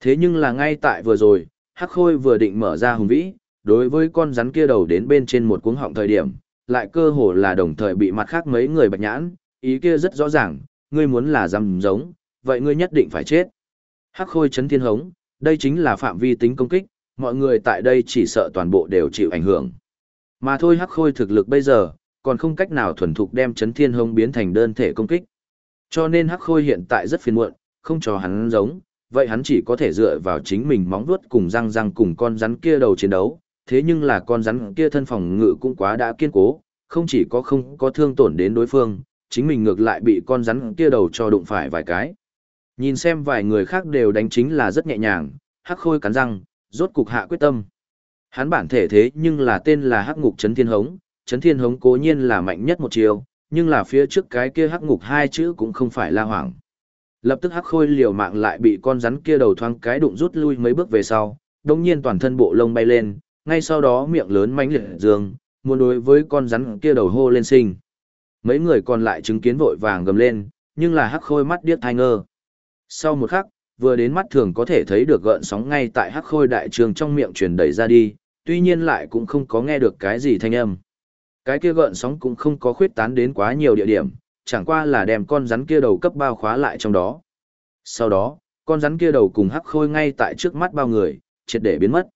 Thế nhưng là ngay tại vừa rồi, hắc khôi vừa định mở ra hùng vĩ, đối với con rắn kia đầu đến bên trên một cuống họng thời điểm, lại cơ hồ là đồng thời bị mặt khác mấy người bạch nhãn, ý kia rất rõ ràng, ngươi muốn là rằm giống, vậy ngươi nhất định phải chết. Hắc khôi chấn thiên hống, đây chính là phạm vi tính công kích, mọi người tại đây chỉ sợ toàn bộ đều chịu ảnh hưởng. Mà thôi hắc khôi thực lực bây giờ, còn không cách nào thuần thục đem chấn thiên hống biến thành đơn thể công kích. Cho nên hắc khôi hiện tại rất phiền muộn, không cho hắn giống, vậy hắn chỉ có thể dựa vào chính mình móng vuốt cùng răng răng cùng con rắn kia đầu chiến đấu, thế nhưng là con rắn kia thân phòng ngự cũng quá đã kiên cố, không chỉ có không có thương tổn đến đối phương, chính mình ngược lại bị con rắn kia đầu cho đụng phải vài cái. Nhìn xem vài người khác đều đánh chính là rất nhẹ nhàng, hắc khôi cắn răng, rốt cục hạ quyết tâm. Hắn bản thể thế nhưng là tên là hắc ngục chấn thiên hống, chấn thiên hống cố nhiên là mạnh nhất một chiều, nhưng là phía trước cái kia hắc ngục hai chữ cũng không phải la hoảng. Lập tức hắc khôi liều mạng lại bị con rắn kia đầu thoáng cái đụng rút lui mấy bước về sau, đồng nhiên toàn thân bộ lông bay lên, ngay sau đó miệng lớn mánh liệt dương, muốn đối với con rắn kia đầu hô lên sinh. Mấy người còn lại chứng kiến vội vàng gầm lên, nhưng là hắc khôi mắt điếc thai ngơ. Sau một khắc, vừa đến mắt thường có thể thấy được gợn sóng ngay tại hắc khôi đại trường trong miệng truyền đẩy ra đi, tuy nhiên lại cũng không có nghe được cái gì thanh âm. Cái kia gợn sóng cũng không có khuyết tán đến quá nhiều địa điểm, chẳng qua là đem con rắn kia đầu cấp bao khóa lại trong đó. Sau đó, con rắn kia đầu cùng hắc khôi ngay tại trước mắt bao người, triệt để biến mất.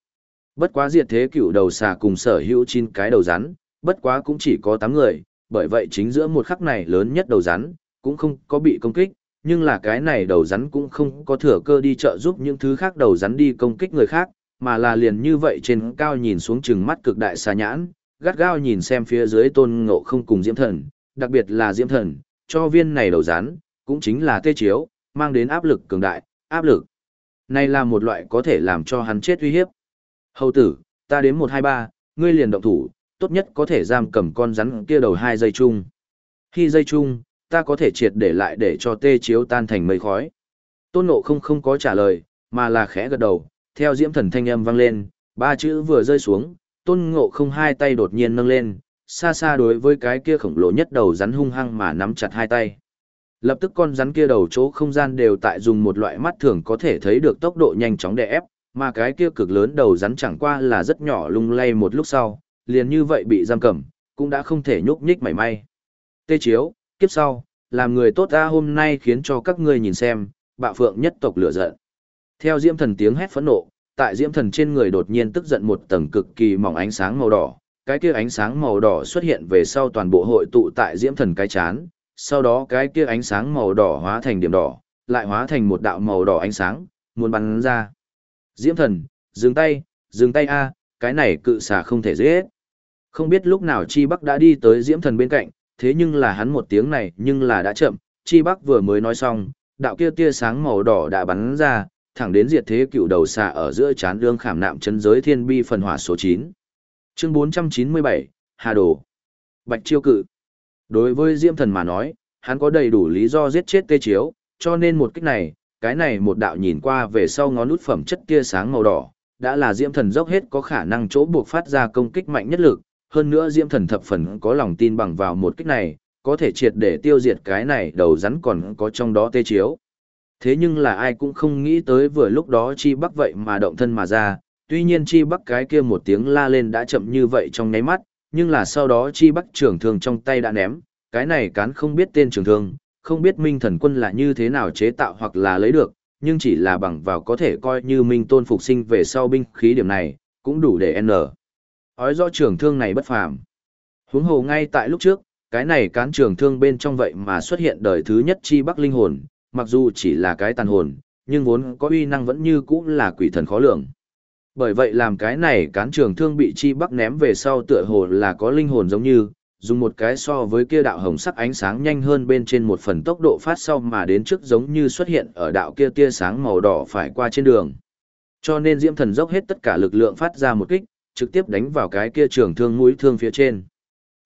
Bất quá diệt thế cựu đầu xà cùng sở hữu chín cái đầu rắn, bất quá cũng chỉ có 8 người, bởi vậy chính giữa một khắc này lớn nhất đầu rắn, cũng không có bị công kích, nhưng là cái này đầu rắn cũng không có thừa cơ đi trợ giúp những thứ khác đầu rắn đi công kích người khác, mà là liền như vậy trên cao nhìn xuống chừng mắt cực đại xà nhãn, gắt gao nhìn xem phía dưới tôn ngộ không cùng diễm thần, đặc biệt là diễm thần, cho viên này đầu rắn, cũng chính là tê chiếu, mang đến áp lực cường đại, áp lực. Này là một loại có thể làm cho hắn chết uy hiếp. Hầu tử, ta đến 123, ngươi liền động thủ, tốt nhất có thể giam cầm con rắn kia đầu hai dây chung. Khi dây chung, ta có thể triệt để lại để cho tê chiếu tan thành mây khói. Tôn nộ không không có trả lời, mà là khẽ gật đầu, theo diễm thần thanh âm vang lên, ba chữ vừa rơi xuống, tôn ngộ không hai tay đột nhiên nâng lên, xa xa đối với cái kia khổng lồ nhất đầu rắn hung hăng mà nắm chặt hai tay. Lập tức con rắn kia đầu chỗ không gian đều tại dùng một loại mắt thường có thể thấy được tốc độ nhanh chóng đè ép, mà cái kia cực lớn đầu rắn chẳng qua là rất nhỏ lung lay một lúc sau, liền như vậy bị giam cầm, cũng đã không thể nhúc nhích mảy may. Tê chiếu, kiếp sau, làm người tốt ta hôm nay khiến cho các ngươi nhìn xem, bạo phượng nhất tộc lửa giận. Theo diễm thần tiếng hét phẫn nộ, tại diễm thần trên người đột nhiên tức giận một tầng cực kỳ mỏng ánh sáng màu đỏ, cái kia ánh sáng màu đỏ xuất hiện về sau toàn bộ hội tụ tại diễm thần cái chán, sau đó cái kia ánh sáng màu đỏ hóa thành điểm đỏ, lại hóa thành một đạo màu đỏ ánh sáng, muốn bắn ra. Diễm thần, dừng tay, dừng tay a, cái này cự xà không thể giết. Không biết lúc nào Chi Bắc đã đi tới Diễm thần bên cạnh, thế nhưng là hắn một tiếng này nhưng là đã chậm, Chi Bắc vừa mới nói xong, đạo kia tia sáng màu đỏ đã bắn ra, thẳng đến diệt thế cựu đầu xà ở giữa chán đương khảm nạm chân giới thiên bi phần hỏa số 9. Chương 497, Hà Đồ. Bạch Chiêu Cự. Đối với Diễm Thần mà nói, hắn có đầy đủ lý do giết chết Tê Chiếu, cho nên một kích này, cái này một đạo nhìn qua về sau ngón nút phẩm chất tia sáng màu đỏ, đã là Diễm Thần dốc hết có khả năng chỗ buộc phát ra công kích mạnh nhất lực, hơn nữa Diễm Thần thập phần có lòng tin bằng vào một kích này, có thể triệt để tiêu diệt cái này đầu rắn còn có trong đó Tê Chiếu. Thế nhưng là ai cũng không nghĩ tới vừa lúc đó Chi Bắc vậy mà động thân mà ra, tuy nhiên Chi Bắc cái kia một tiếng la lên đã chậm như vậy trong nháy mắt, nhưng là sau đó Chi Bắc trưởng thương trong tay đã ném, cái này cán không biết tên trường thương, không biết Minh Thần Quân là như thế nào chế tạo hoặc là lấy được, nhưng chỉ là bằng vào có thể coi như Minh Tôn phục sinh về sau binh khí điểm này, cũng đủ để N. Ói do trường thương này bất phàm. Huống hồ ngay tại lúc trước, cái này cán trường thương bên trong vậy mà xuất hiện đời thứ nhất Chi Bắc linh hồn, mặc dù chỉ là cái tàn hồn, nhưng vốn có uy năng vẫn như cũ là quỷ thần khó lường. Bởi vậy làm cái này cán trường thương bị chi bắc ném về sau tựa hồ là có linh hồn giống như, dùng một cái so với kia đạo hồng sắc ánh sáng nhanh hơn bên trên một phần tốc độ phát sau mà đến trước giống như xuất hiện ở đạo kia tia sáng màu đỏ phải qua trên đường. Cho nên Diễm Thần dốc hết tất cả lực lượng phát ra một kích, trực tiếp đánh vào cái kia trường thương mũi thương phía trên.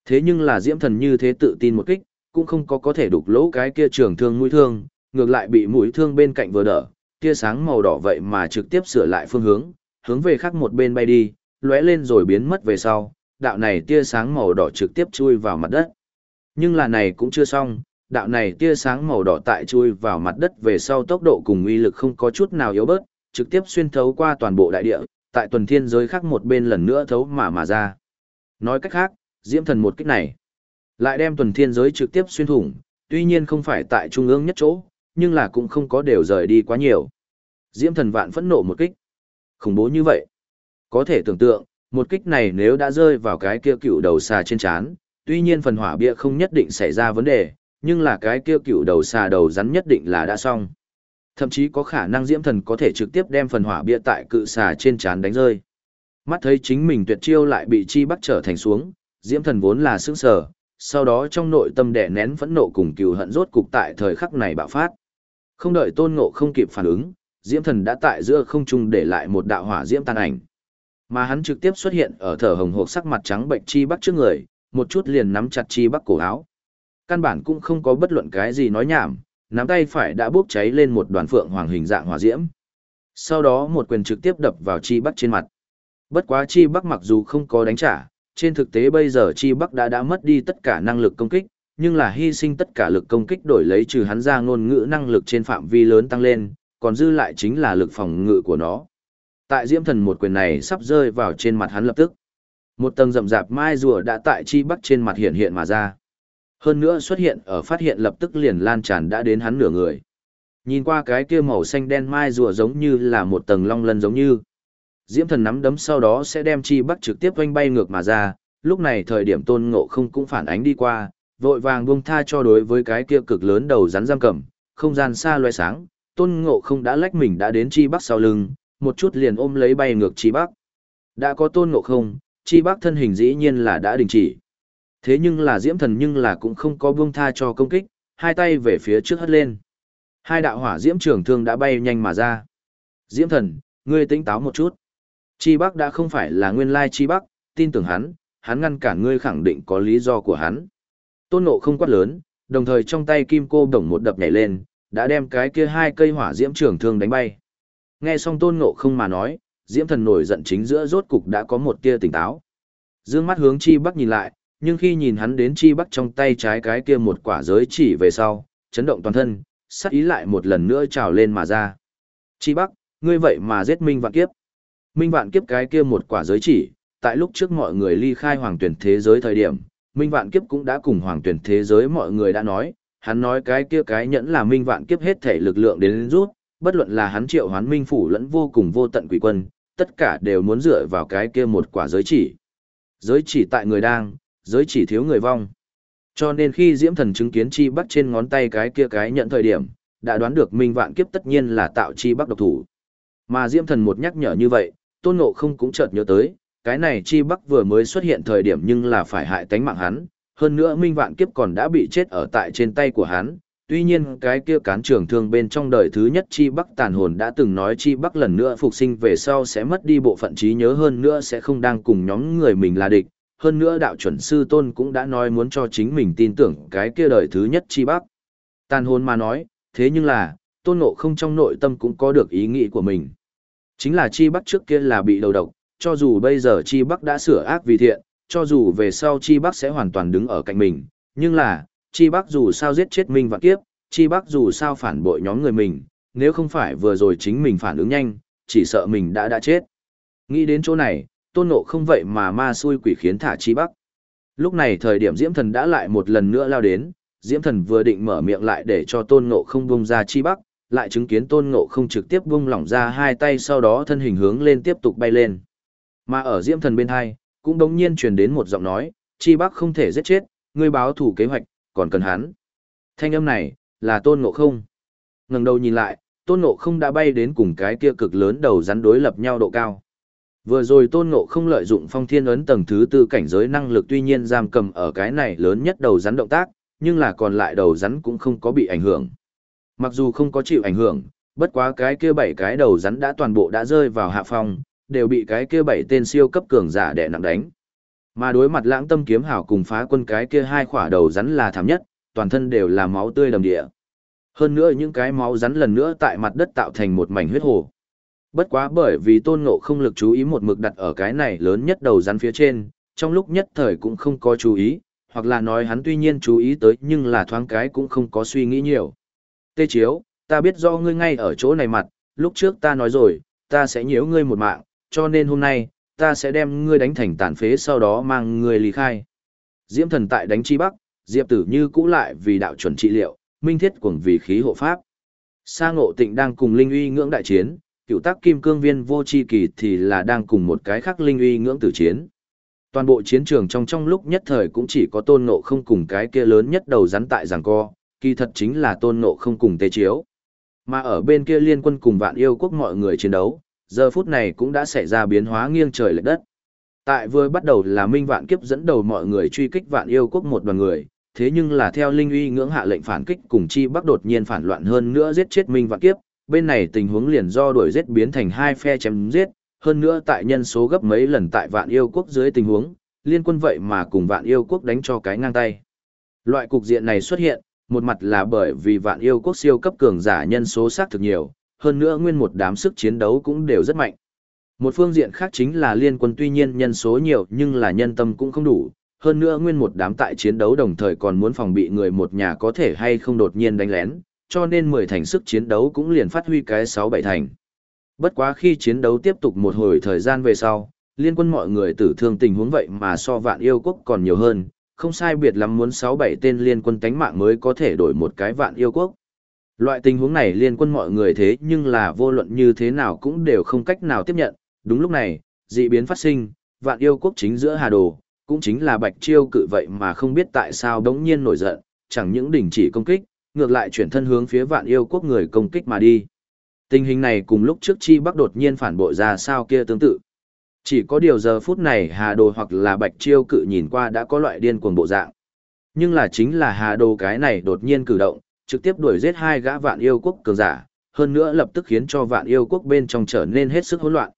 Thế nhưng là Diễm Thần như thế tự tin một kích, cũng không có có thể đục lỗ cái kia trường thương mũi thương, ngược lại bị mũi thương bên cạnh vừa đỡ, tia sáng màu đỏ vậy mà trực tiếp sửa lại phương hướng, hướng về khác một bên bay đi, lóe lên rồi biến mất về sau, đạo này tia sáng màu đỏ trực tiếp chui vào mặt đất. Nhưng là này cũng chưa xong, đạo này tia sáng màu đỏ tại chui vào mặt đất về sau tốc độ cùng uy lực không có chút nào yếu bớt, trực tiếp xuyên thấu qua toàn bộ đại địa, tại tuần thiên giới khác một bên lần nữa thấu mà mà ra. Nói cách khác, diễm thần một kích này, lại đem tuần thiên giới trực tiếp xuyên thủng, tuy nhiên không phải tại trung ương nhất chỗ, nhưng là cũng không có đều rời đi quá nhiều. Diễm thần vạn phẫn nộ một kích. Khủng bố như vậy. Có thể tưởng tượng, một kích này nếu đã rơi vào cái kia cựu đầu xà trên chán, tuy nhiên phần hỏa bia không nhất định xảy ra vấn đề, nhưng là cái kia cựu đầu xà đầu rắn nhất định là đã xong. Thậm chí có khả năng diễm thần có thể trực tiếp đem phần hỏa bia tại cự xà trên chán đánh rơi. Mắt thấy chính mình tuyệt chiêu lại bị chi bắt trở thành xuống, diễm thần vốn là sững sờ, sau đó trong nội tâm đè nén phẫn nộ cùng cừu hận rốt cục tại thời khắc này bạo phát. Không đợi tôn ngộ không kịp phản ứng, diễm thần đã tại giữa không trung để lại một đạo hỏa diễm tàn ảnh. Mà hắn trực tiếp xuất hiện ở thở hồng hộc sắc mặt trắng bệnh chi bắc trước người, một chút liền nắm chặt chi bắc cổ áo. Căn bản cũng không có bất luận cái gì nói nhảm, nắm tay phải đã bốc cháy lên một đoàn phượng hoàng hình dạng hỏa diễm. Sau đó một quyền trực tiếp đập vào chi bắc trên mặt. Bất quá chi bắc mặc dù không có đánh trả, trên thực tế bây giờ chi bắc đã đã mất đi tất cả năng lực công kích, nhưng là hy sinh tất cả lực công kích đổi lấy trừ hắn ra ngôn ngữ năng lực trên phạm vi lớn tăng lên, còn dư lại chính là lực phòng ngự của nó. Tại diễm thần một quyền này sắp rơi vào trên mặt hắn lập tức. Một tầng rậm rạp mai rùa đã tại chi bắc trên mặt hiện hiện mà ra. Hơn nữa xuất hiện ở phát hiện lập tức liền lan tràn đã đến hắn nửa người. Nhìn qua cái kia màu xanh đen mai rùa giống như là một tầng long lân giống như. Diễm thần nắm đấm sau đó sẽ đem chi bắc trực tiếp oanh bay ngược mà ra, lúc này thời điểm tôn ngộ không cũng phản ánh đi qua, vội vàng buông tha cho đối với cái kia cực lớn đầu rắn giam cầm, không gian xa loe sáng, tôn ngộ không đã lách mình đã đến chi bắc sau lưng, một chút liền ôm lấy bay ngược chi bắc. Đã có tôn ngộ không, chi bắc thân hình dĩ nhiên là đã đình chỉ. Thế nhưng là diễm thần nhưng là cũng không có buông tha cho công kích, hai tay về phía trước hất lên. Hai đạo hỏa diễm trường thương đã bay nhanh mà ra. Diễm thần, ngươi tỉnh táo một chút. Chi bắc đã không phải là nguyên lai chi bắc, tin tưởng hắn, hắn ngăn cản ngươi khẳng định có lý do của hắn. Tôn nộ không quát lớn, đồng thời trong tay kim cô đồng một đập nhảy lên, đã đem cái kia hai cây hỏa diễm trường thương đánh bay. Nghe xong tôn ngộ không mà nói, diễm thần nổi giận chính giữa rốt cục đã có một tia tỉnh táo. Dương mắt hướng chi bắc nhìn lại, nhưng khi nhìn hắn đến chi bắc trong tay trái cái kia một quả giới chỉ về sau, chấn động toàn thân, sắc ý lại một lần nữa trào lên mà ra. Chi bắc, ngươi vậy mà giết minh vạn kiếp. Minh vạn kiếp cái kia một quả giới chỉ, tại lúc trước mọi người ly khai hoàng tuyển thế giới thời điểm, minh vạn kiếp cũng đã cùng hoàng tuyển thế giới mọi người đã nói, hắn nói cái kia cái nhẫn là minh vạn kiếp hết thể lực lượng đến rút, bất luận là hắn triệu hoán minh phủ lẫn vô cùng vô tận quỷ quân, tất cả đều muốn dựa vào cái kia một quả giới chỉ. Giới chỉ tại người đang, giới chỉ thiếu người vong. Cho nên khi Diễm Thần chứng kiến chi bắc trên ngón tay cái kia cái nhận thời điểm, đã đoán được minh vạn kiếp tất nhiên là tạo chi bắc độc thủ. Mà Diễm Thần một nhắc nhở như vậy, Tôn Ngộ không cũng chợt nhớ tới, cái này chi bắc vừa mới xuất hiện thời điểm nhưng là phải hại tánh mạng hắn, hơn nữa minh vạn kiếp còn đã bị chết ở tại trên tay của hắn, tuy nhiên cái kia cán trường thương bên trong đời thứ nhất chi bắc tàn hồn đã từng nói chi bắc lần nữa phục sinh về sau sẽ mất đi bộ phận trí nhớ hơn nữa sẽ không đang cùng nhóm người mình là địch, hơn nữa đạo chuẩn sư tôn cũng đã nói muốn cho chính mình tin tưởng cái kia đời thứ nhất chi bắc. Tàn hồn mà nói, thế nhưng là, tôn nộ không trong nội tâm cũng có được ý nghĩ của mình. Chính là chi bắc trước kia là bị đầu độc, cho dù bây giờ chi bắc đã sửa ác vì thiện, cho dù về sau chi bắc sẽ hoàn toàn đứng ở cạnh mình, nhưng là, chi bắc dù sao giết chết minh vạn kiếp, chi bắc dù sao phản bội nhóm người mình, nếu không phải vừa rồi chính mình phản ứng nhanh, chỉ sợ mình đã đã chết. Nghĩ đến chỗ này, tôn nộ không vậy mà ma xui quỷ khiến thả chi bắc. Lúc này thời điểm diễm thần đã lại một lần nữa lao đến, diễm thần vừa định mở miệng lại để cho tôn nộ không bung ra chi bắc, lại chứng kiến tôn nộ không trực tiếp bung lỏng ra hai tay sau đó thân hình hướng lên tiếp tục bay lên. Mà ở diễm thần bên hai, cũng đống nhiên truyền đến một giọng nói, chi bắc không thể giết chết, ngươi báo thủ kế hoạch, còn cần hắn. Thanh âm này, là tôn ngộ không. ngẩng đầu nhìn lại, tôn ngộ không đã bay đến cùng cái kia cực lớn đầu rắn đối lập nhau độ cao. Vừa rồi tôn ngộ không lợi dụng phong thiên ấn tầng thứ tư cảnh giới năng lực tuy nhiên giam cầm ở cái này lớn nhất đầu rắn động tác, nhưng là còn lại đầu rắn cũng không có bị ảnh hưởng. Mặc dù không có chịu ảnh hưởng, bất quá cái kia bảy cái đầu rắn đã toàn bộ đã rơi vào hạ phong, đều bị cái kia bảy tên siêu cấp cường giả đè nặng đánh. Mà đối mặt lãng tâm kiếm hảo cùng phá quân cái kia hai khỏa đầu rắn là thảm nhất, toàn thân đều là máu tươi đầm địa. Hơn nữa những cái máu rắn lần nữa tại mặt đất tạo thành một mảnh huyết hồ. Bất quá bởi vì tôn ngộ không lực chú ý một mực đặt ở cái này lớn nhất đầu rắn phía trên, trong lúc nhất thời cũng không có chú ý, hoặc là nói hắn tuy nhiên chú ý tới nhưng là thoáng cái cũng không có suy nghĩ nhiều. Tê Chiếu, ta biết do ngươi ngay ở chỗ này mặt, lúc trước ta nói rồi, ta sẽ nhiễu ngươi một mạng, cho nên hôm nay, ta sẽ đem ngươi đánh thành tàn phế sau đó mang ngươi ly khai. Diễm thần tại đánh chi bắc, Diệp tử như cũ lại vì đạo chuẩn trị liệu, minh thiết cuồng vì khí hộ pháp. Sa ngộ tịnh đang cùng Linh uy ngưỡng đại chiến, cựu tác kim cương viên vô chi kỳ thì là đang cùng một cái khác Linh uy ngưỡng tử chiến. Toàn bộ chiến trường trong trong lúc nhất thời cũng chỉ có tôn ngộ không cùng cái kia lớn nhất đầu rắn tại giảng co, kỳ thật chính là tôn ngộ không cùng tê chiếu. Mà ở bên kia liên quân cùng vạn yêu quốc mọi người chiến đấu, giờ phút này cũng đã xảy ra biến hóa nghiêng trời lệch đất. Tại vừa bắt đầu là Minh Vạn Kiếp dẫn đầu mọi người truy kích vạn yêu quốc một đoàn người, thế nhưng là theo Linh uy ngưỡng hạ lệnh phản kích cùng chi bắc đột nhiên phản loạn hơn nữa giết chết Minh Vạn Kiếp, bên này tình huống liền do đuổi giết biến thành hai phe chém giết, hơn nữa tại nhân số gấp mấy lần tại vạn yêu quốc dưới tình huống, liên quân vậy mà cùng vạn yêu quốc đánh cho cái ngang tay. Loại cục diện này xuất hiện, một mặt là bởi vì vạn yêu quốc siêu cấp cường giả nhân số xác thực nhiều, hơn nữa nguyên một đám sức chiến đấu cũng đều rất mạnh. Một phương diện khác chính là liên quân tuy nhiên nhân số nhiều nhưng là nhân tâm cũng không đủ, hơn nữa nguyên một đám tại chiến đấu đồng thời còn muốn phòng bị người một nhà có thể hay không đột nhiên đánh lén, cho nên 10 thành sức chiến đấu cũng liền phát huy cái 6-7 thành. Bất quá khi chiến đấu tiếp tục một hồi thời gian về sau, liên quân mọi người tử thương tình huống vậy mà so vạn yêu quốc còn nhiều hơn, không sai biệt lắm muốn 6-7 tên liên quân tánh mạng mới có thể đổi một cái vạn yêu quốc. Loại tình huống này liên quân mọi người thế nhưng là vô luận như thế nào cũng đều không cách nào tiếp nhận, đúng lúc này, dị biến phát sinh, vạn yêu quốc chính giữa Hà Đồ, cũng chính là Bạch Chiêu cự vậy mà không biết tại sao đống nhiên nổi giận, chẳng những đình chỉ công kích, ngược lại chuyển thân hướng phía vạn yêu quốc người công kích mà đi. Tình hình này cùng lúc trước Chi Bắc đột nhiên phản bội ra sao kia tương tự. Chỉ có điều giờ phút này Hà Đồ hoặc là Bạch Chiêu cự nhìn qua đã có loại điên cuồng bộ dạng. Nhưng là chính là Hà Đồ cái này đột nhiên cử động, trực tiếp đuổi giết hai gã vạn yêu quốc cường giả, hơn nữa lập tức khiến cho vạn yêu quốc bên trong trở nên hết sức hỗn loạn.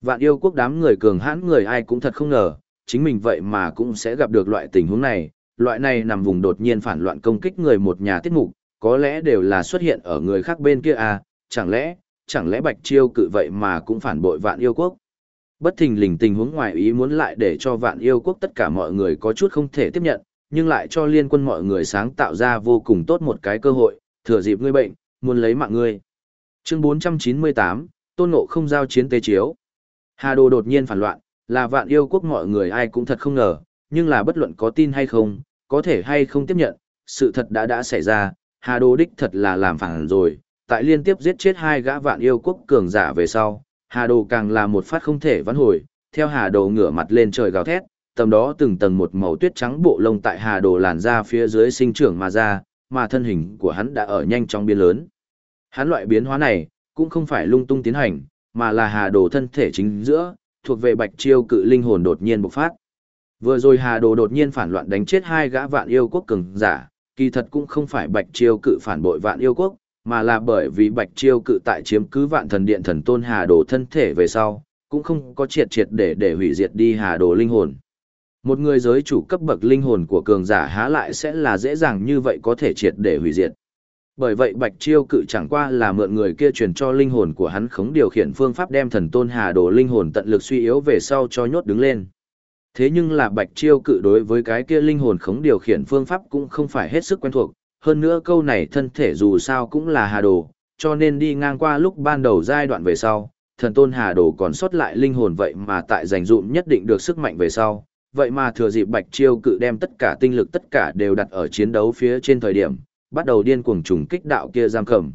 Vạn yêu quốc đám người cường hãn người ai cũng thật không ngờ, chính mình vậy mà cũng sẽ gặp được loại tình huống này, loại này nằm vùng đột nhiên phản loạn công kích người một nhà tiết mục, có lẽ đều là xuất hiện ở người khác bên kia à, chẳng lẽ, chẳng lẽ Bạch Chiêu cự vậy mà cũng phản bội vạn yêu quốc. Bất thình lình tình huống ngoài ý muốn lại để cho vạn yêu quốc tất cả mọi người có chút không thể tiếp nhận, nhưng lại cho liên quân mọi người sáng tạo ra vô cùng tốt một cái cơ hội, thừa dịp ngươi bệnh, muốn lấy mạng ngươi. Chương 498, Tôn Ngộ không giao chiến tế chiếu. Hà Đồ đột nhiên phản loạn, là vạn yêu quốc mọi người ai cũng thật không ngờ, nhưng là bất luận có tin hay không, có thể hay không tiếp nhận, sự thật đã đã xảy ra, Hà Đồ đích thật là làm phản rồi, tại liên tiếp giết chết hai gã vạn yêu quốc cường giả về sau, Hà Đồ càng là một phát không thể vãn hồi, theo Hà Đồ ngửa mặt lên trời gào thét, tầm đó từng tầng một màu tuyết trắng bộ lông tại Hà Đồ làn ra phía dưới sinh trưởng mà ra, mà thân hình của hắn đã ở nhanh trong biến lớn. Hắn loại biến hóa này, cũng không phải lung tung tiến hành, mà là Hà Đồ thân thể chính giữa, thuộc về Bạch Chiêu cự linh hồn đột nhiên bộc phát. Vừa rồi Hà Đồ đột nhiên phản loạn đánh chết hai gã vạn yêu quốc cường giả, kỳ thật cũng không phải Bạch Chiêu cự phản bội vạn yêu quốc, mà là bởi vì Bạch Chiêu cự tại chiếm cứ vạn thần điện thần tôn Hà Đồ thân thể về sau, cũng không có triệt triệt để để hủy diệt đi Hà Đồ linh hồn. Một người giới chủ cấp bậc linh hồn của cường giả há lại sẽ là dễ dàng như vậy có thể triệt để hủy diệt. Bởi vậy Bạch Chiêu cự chẳng qua là mượn người kia truyền cho linh hồn của hắn khống điều khiển phương pháp đem thần tôn Hà Đồ linh hồn tận lực suy yếu về sau cho nhốt đứng lên. Thế nhưng là Bạch Chiêu cự đối với cái kia linh hồn khống điều khiển phương pháp cũng không phải hết sức quen thuộc, hơn nữa câu này thân thể dù sao cũng là Hà Đồ, cho nên đi ngang qua lúc ban đầu giai đoạn về sau, thần tôn Hà Đồ còn sót lại linh hồn vậy mà tại giành dụm nhất định được sức mạnh về sau, vậy mà thừa dịp Bạch Chiêu cự đem tất cả tinh lực tất cả đều đặt ở chiến đấu phía trên thời điểm, bắt đầu điên cuồng trùng kích đạo kia giam cầm.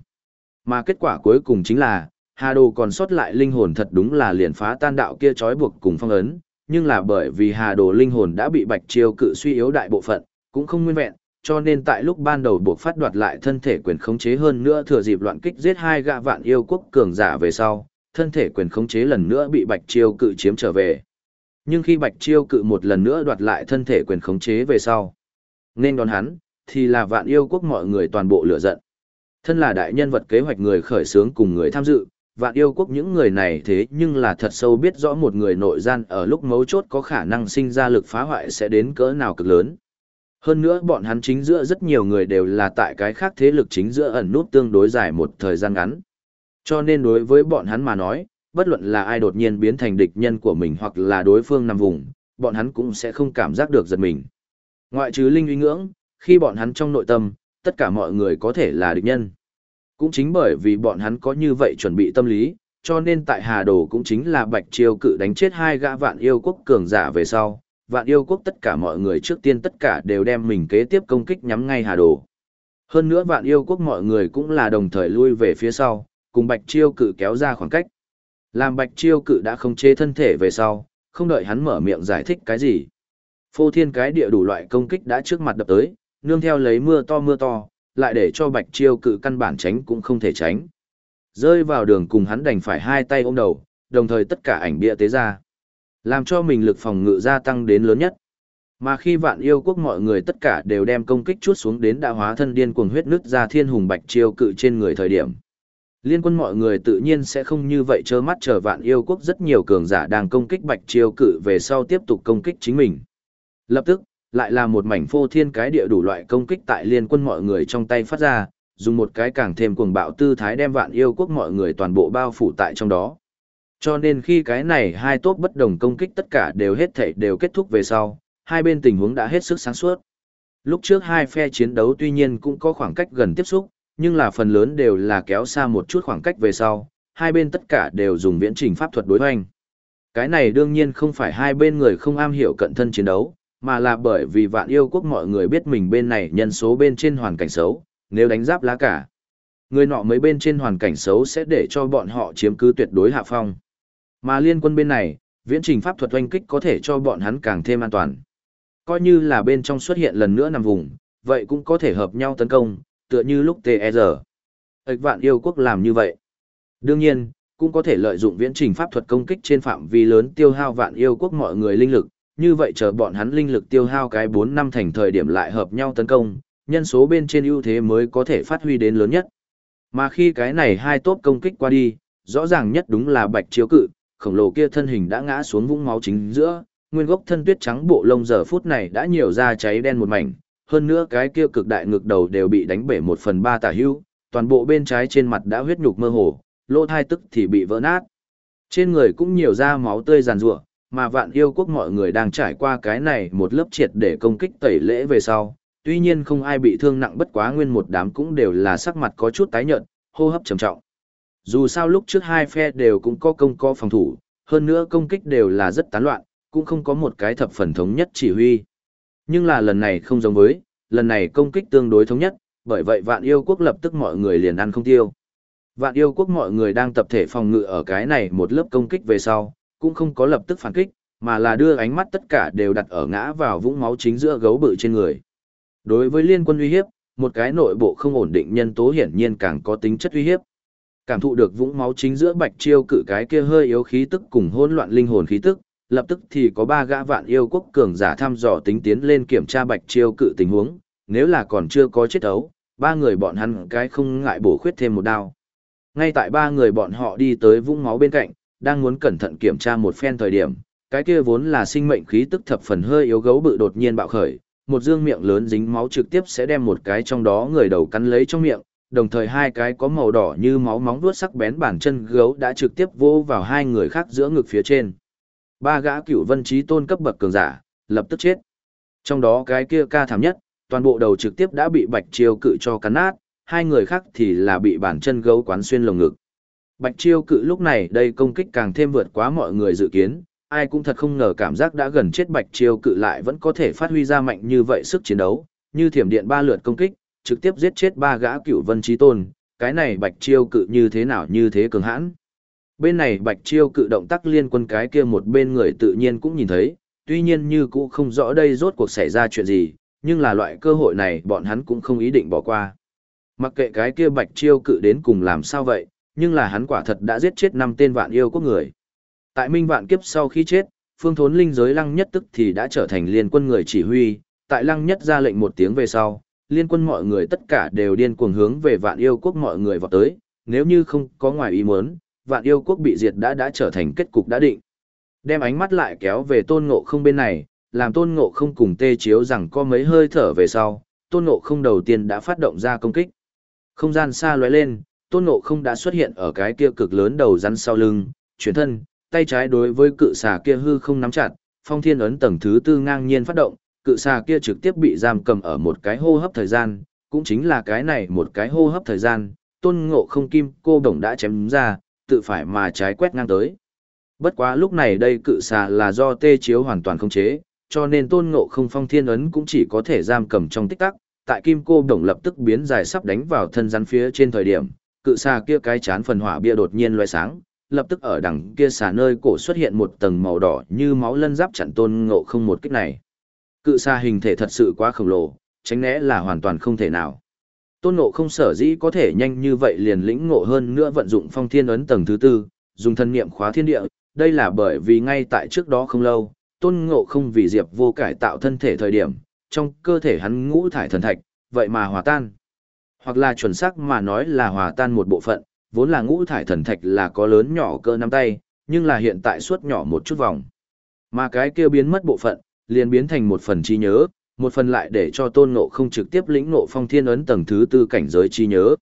Mà kết quả cuối cùng chính là, Hà Đồ còn sót lại linh hồn thật đúng là liền phá tan đạo kia trói buộc cùng phong ấn, nhưng là bởi vì Hà Đồ linh hồn đã bị Bạch Chiêu cự suy yếu đại bộ phận, cũng không nguyên vẹn, cho nên tại lúc ban đầu buộc phát đoạt lại thân thể quyền khống chế hơn nữa thừa dịp loạn kích giết hai gã vạn yêu quốc cường giả về sau, thân thể quyền khống chế lần nữa bị Bạch Chiêu cự chiếm trở về. Nhưng khi Bạch Chiêu cự một lần nữa đoạt lại thân thể quyền khống chế về sau, nên đón hắn, thì là vạn yêu quốc mọi người toàn bộ lửa giận. Thân là đại nhân vật kế hoạch người khởi xướng cùng người tham dự, vạn yêu quốc những người này thế nhưng là thật sâu biết rõ một người nội gian ở lúc mấu chốt có khả năng sinh ra lực phá hoại sẽ đến cỡ nào cực lớn. Hơn nữa bọn hắn chính giữa rất nhiều người đều là tại cái khác thế lực chính giữa ẩn nút tương đối dài một thời gian ngắn. Cho nên đối với bọn hắn mà nói, bất luận là ai đột nhiên biến thành địch nhân của mình hoặc là đối phương nằm vùng, bọn hắn cũng sẽ không cảm giác được giật mình. Ngoại trừ linh uy ngưỡng, khi bọn hắn trong nội tâm, tất cả mọi người có thể là địch nhân. Cũng chính bởi vì bọn hắn có như vậy chuẩn bị tâm lý, cho nên tại Hà Đồ cũng chính là Bạch Chiêu cự đánh chết hai gã vạn yêu quốc cường giả về sau, vạn yêu quốc tất cả mọi người trước tiên tất cả đều đem mình kế tiếp công kích nhắm ngay Hà Đồ. Hơn nữa vạn yêu quốc mọi người cũng là đồng thời lui về phía sau, cùng Bạch Chiêu cự kéo ra khoảng cách. Làm Bạch Chiêu cự đã không chế thân thể về sau, không đợi hắn mở miệng giải thích cái gì. Phô thiên cái địa đủ loại công kích đã trước mặt đập tới, nương theo lấy mưa to mưa to, lại để cho Bạch Chiêu cự căn bản tránh cũng không thể tránh. Rơi vào đường cùng hắn đành phải hai tay ôm đầu, đồng thời tất cả ảnh bịa tế ra. Làm cho mình lực phòng ngự gia tăng đến lớn nhất. Mà khi vạn yêu quốc mọi người tất cả đều đem công kích chút xuống đến đã hóa thân điên cuồng huyết nứt ra thiên hùng bạch chiêu cự trên người thời điểm. Liên quân mọi người tự nhiên sẽ không như vậy trơ mắt chờ vạn yêu quốc rất nhiều cường giả đang công kích bạch chiêu cự về sau tiếp tục công kích chính mình. Lập tức, lại là một mảnh phô thiên cái địa đủ loại công kích tại liên quân mọi người trong tay phát ra, dùng một cái càng thêm cuồng bạo tư thái đem vạn yêu quốc mọi người toàn bộ bao phủ tại trong đó. Cho nên khi cái này hai tốt bất đồng công kích tất cả đều hết thảy đều kết thúc về sau, hai bên tình huống đã hết sức sáng suốt. Lúc trước hai phe chiến đấu tuy nhiên cũng có khoảng cách gần tiếp xúc, nhưng là phần lớn đều là kéo xa một chút khoảng cách về sau, hai bên tất cả đều dùng viễn trình pháp thuật đối hoành. Cái này đương nhiên không phải hai bên người không am hiểu cận thân chiến đấu, mà là bởi vì vạn yêu quốc mọi người biết mình bên này nhân số bên trên hoàn cảnh xấu, nếu đánh giáp lá cả. Người nọ mấy bên trên hoàn cảnh xấu sẽ để cho bọn họ chiếm cứ tuyệt đối hạ phong. Mà liên quân bên này, viễn trình pháp thuật oanh kích có thể cho bọn hắn càng thêm an toàn. Coi như là bên trong xuất hiện lần nữa nằm vùng, vậy cũng có thể hợp nhau tấn công, tựa như lúc TR. E Ếch vạn yêu quốc làm như vậy. Đương nhiên, cũng có thể lợi dụng viễn trình pháp thuật công kích trên phạm vi lớn tiêu hao vạn yêu quốc mọi người linh lực, như vậy chờ bọn hắn linh lực tiêu hao cái 4 năm thành thời điểm lại hợp nhau tấn công, nhân số bên trên ưu thế mới có thể phát huy đến lớn nhất. Mà khi cái này hai tốt công kích qua đi, rõ ràng nhất đúng là bạch chiếu cự, khổng lồ kia thân hình đã ngã xuống vũng máu chính giữa, nguyên gốc thân tuyết trắng bộ lông giờ phút này đã nhiều ra cháy đen một mảnh, hơn nữa cái kia cực đại ngực đầu đều bị đánh bể một phần ba tả hưu, toàn bộ bên trái trên mặt đã huyết nhục mơ hồ, lỗ thai tức thì bị vỡ nát. Trên người cũng nhiều ra máu tươi giàn rủa, mà vạn yêu quốc mọi người đang trải qua cái này một lớp triệt để công kích tẩy lễ về sau, tuy nhiên không ai bị thương nặng bất quá nguyên một đám cũng đều là sắc mặt có chút tái nhợt, hô hấp trầm trọng. Dù sao lúc trước hai phe đều cũng có công có phòng thủ, hơn nữa công kích đều là rất tán loạn, cũng không có một cái thập phần thống nhất chỉ huy. Nhưng là lần này không giống với, lần này công kích tương đối thống nhất, bởi vậy vạn yêu quốc lập tức mọi người liền ăn không tiêu. Vạn yêu quốc mọi người đang tập thể phòng ngự ở cái này một lớp công kích về sau, cũng không có lập tức phản kích, mà là đưa ánh mắt tất cả đều đặt ở ngã vào vũng máu chính giữa gấu bự trên người. Đối với liên quân uy hiếp, một cái nội bộ không ổn định nhân tố hiển nhiên càng có tính chất uy hiếp. Cảm thụ được vũng máu chính giữa bạch chiêu cự cái kia hơi yếu khí tức cùng hỗn loạn linh hồn khí tức, lập tức thì có ba gã vạn yêu quốc cường giả thăm dò tính tiến lên kiểm tra bạch chiêu cự tình huống, nếu là còn chưa có chết ấu, ba người bọn hắn cái không ngại bổ khuyết thêm một đao. Ngay tại ba người bọn họ đi tới vũng máu bên cạnh, đang muốn cẩn thận kiểm tra một phen thời điểm, cái kia vốn là sinh mệnh khí tức thập phần hơi yếu gấu bự đột nhiên bạo khởi, một dương miệng lớn dính máu trực tiếp sẽ đem một cái trong đó người đầu cắn lấy trong miệng, đồng thời hai cái có màu đỏ như máu móng vuốt sắc bén bản chân gấu đã trực tiếp vô vào hai người khác giữa ngực phía trên. Ba gã cựu vân trí tôn cấp bậc cường giả, lập tức chết. Trong đó cái kia ca thảm nhất, toàn bộ đầu trực tiếp đã bị bạch chiêu cự cho cắn nát, hai người khác thì là bị bản chân gấu quán xuyên lồng ngực. Bạch chiêu cự lúc này đây công kích càng thêm vượt quá mọi người dự kiến, ai cũng thật không ngờ cảm giác đã gần chết bạch chiêu cự lại vẫn có thể phát huy ra mạnh như vậy sức chiến đấu, như thiểm điện ba lượt công kích, trực tiếp giết chết ba gã cựu vân trí tôn, cái này bạch chiêu cự như thế nào như thế cường hãn. Bên này bạch chiêu cự động tác liên quân cái kia một bên người tự nhiên cũng nhìn thấy, tuy nhiên như cũ không rõ đây rốt cuộc xảy ra chuyện gì, nhưng là loại cơ hội này bọn hắn cũng không ý định bỏ qua. Mặc kệ cái kia bạch chiêu cự đến cùng làm sao vậy, nhưng là hắn quả thật đã giết chết năm tên vạn yêu quốc người. Tại Minh Vạn Kiếp sau khi chết, phương thốn linh giới lăng nhất tức thì đã trở thành liên quân người chỉ huy, tại lăng nhất ra lệnh một tiếng về sau, liên quân mọi người tất cả đều điên cuồng hướng về vạn yêu quốc mọi người vào tới, nếu như không có ngoài ý muốn, vạn yêu quốc bị diệt đã đã trở thành kết cục đã định. Đem ánh mắt lại kéo về tôn ngộ không bên này, làm tôn ngộ không cùng tê chiếu rằng có mấy hơi thở về sau, tôn ngộ không đầu tiên đã phát động ra công kích. Không gian xa lóe lên, tôn ngộ không đã xuất hiện ở cái kia cực lớn đầu rắn sau lưng, chuyển thân, tay trái đối với cự xà kia hư không nắm chặt, phong thiên ấn tầng thứ tư ngang nhiên phát động, cự xà kia trực tiếp bị giam cầm ở một cái hô hấp thời gian, cũng chính là cái này một cái hô hấp thời gian, tôn ngộ không kim cô đồng đã chém ra, tự phải mà trái quét ngang tới. Bất quá lúc này đây cự xà là do tê chiếu hoàn toàn không chế, cho nên tôn ngộ không phong thiên ấn cũng chỉ có thể giam cầm trong tích tắc, tại kim cô đồng lập tức biến dài sắp đánh vào thân rắn phía trên thời điểm, cự xà kia cái chán phần hỏa bia đột nhiên loại sáng, lập tức ở đằng kia xà nơi cổ xuất hiện một tầng màu đỏ như máu lân giáp chặn tôn ngộ không một kích này. Cự xà hình thể thật sự quá khổng lồ, tránh né là hoàn toàn không thể nào. Tôn ngộ không sở dĩ có thể nhanh như vậy liền lĩnh ngộ hơn nữa vận dụng phong thiên ấn tầng thứ tư, dùng thân niệm khóa thiên địa, đây là bởi vì ngay tại trước đó không lâu, tôn ngộ không vì diệp vô cải tạo thân thể thời điểm, trong cơ thể hắn ngũ thải thần thạch, vậy mà hòa tan. Hoặc là chuẩn xác mà nói là hòa tan một bộ phận, vốn là ngũ thải thần thạch là có lớn nhỏ cơ nắm tay, nhưng là hiện tại suốt nhỏ một chút vòng. Mà cái kia biến mất bộ phận, liền biến thành một phần trí nhớ, một phần lại để cho tôn ngộ không trực tiếp lĩnh ngộ phong thiên ấn tầng thứ tư cảnh giới trí nhớ.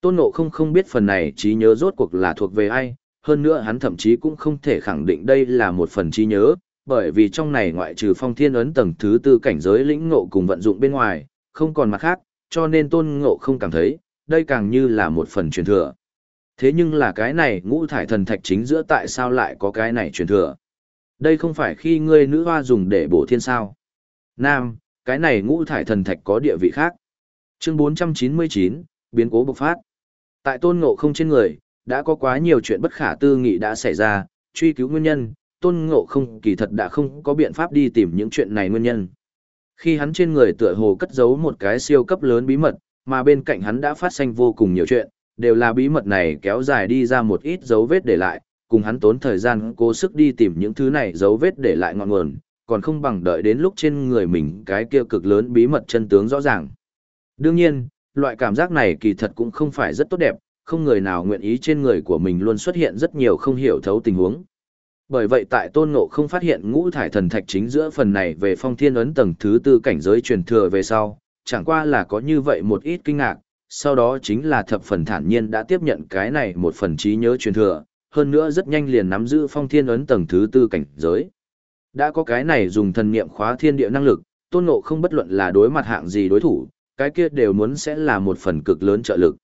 Tôn ngộ không không biết phần này trí nhớ rốt cuộc là thuộc về ai, hơn nữa hắn thậm chí cũng không thể khẳng định đây là một phần trí nhớ, bởi vì trong này ngoại trừ phong thiên ấn tầng thứ tư cảnh giới lĩnh ngộ cùng vận dụng bên ngoài, không còn mặt khác, cho nên tôn ngộ không cảm thấy, đây càng như là một phần truyền thừa. Thế nhưng là cái này ngũ thải thần thạch chính giữa tại sao lại có cái này truyền thừa? Đây không phải khi ngươi nữ hoa dùng để bổ thiên sao? Nam, cái này ngũ thải thần thạch có địa vị khác. Chương 499, biến cố bộc phát. Tại tôn ngộ không trên người, đã có quá nhiều chuyện bất khả tư nghị đã xảy ra, truy cứu nguyên nhân, tôn ngộ không kỳ thật đã không có biện pháp đi tìm những chuyện này nguyên nhân. Khi hắn trên người tựa hồ cất giấu một cái siêu cấp lớn bí mật, mà bên cạnh hắn đã phát sinh vô cùng nhiều chuyện, đều là bí mật này kéo dài đi ra một ít dấu vết để lại, cùng hắn tốn thời gian cố sức đi tìm những thứ này dấu vết để lại ngọn nguồn, còn không bằng đợi đến lúc trên người mình cái kia cực lớn bí mật chân tướng rõ ràng. Đương nhiên, loại cảm giác này kỳ thật cũng không phải rất tốt đẹp, không người nào nguyện ý trên người của mình luôn xuất hiện rất nhiều không hiểu thấu tình huống. Bởi vậy tại Tôn Ngộ không phát hiện ngũ thải thần thạch chính giữa phần này về phong thiên ấn tầng thứ tư cảnh giới truyền thừa về sau, chẳng qua là có như vậy một ít kinh ngạc, sau đó chính là thập phần thản nhiên đã tiếp nhận cái này một phần trí nhớ truyền thừa, hơn nữa rất nhanh liền nắm giữ phong thiên ấn tầng thứ tư cảnh giới. Đã có cái này dùng thần niệm khóa thiên địa năng lực, tôn ngộ không bất luận là đối mặt hạng gì đối thủ, cái kia đều muốn sẽ là một phần cực lớn trợ lực.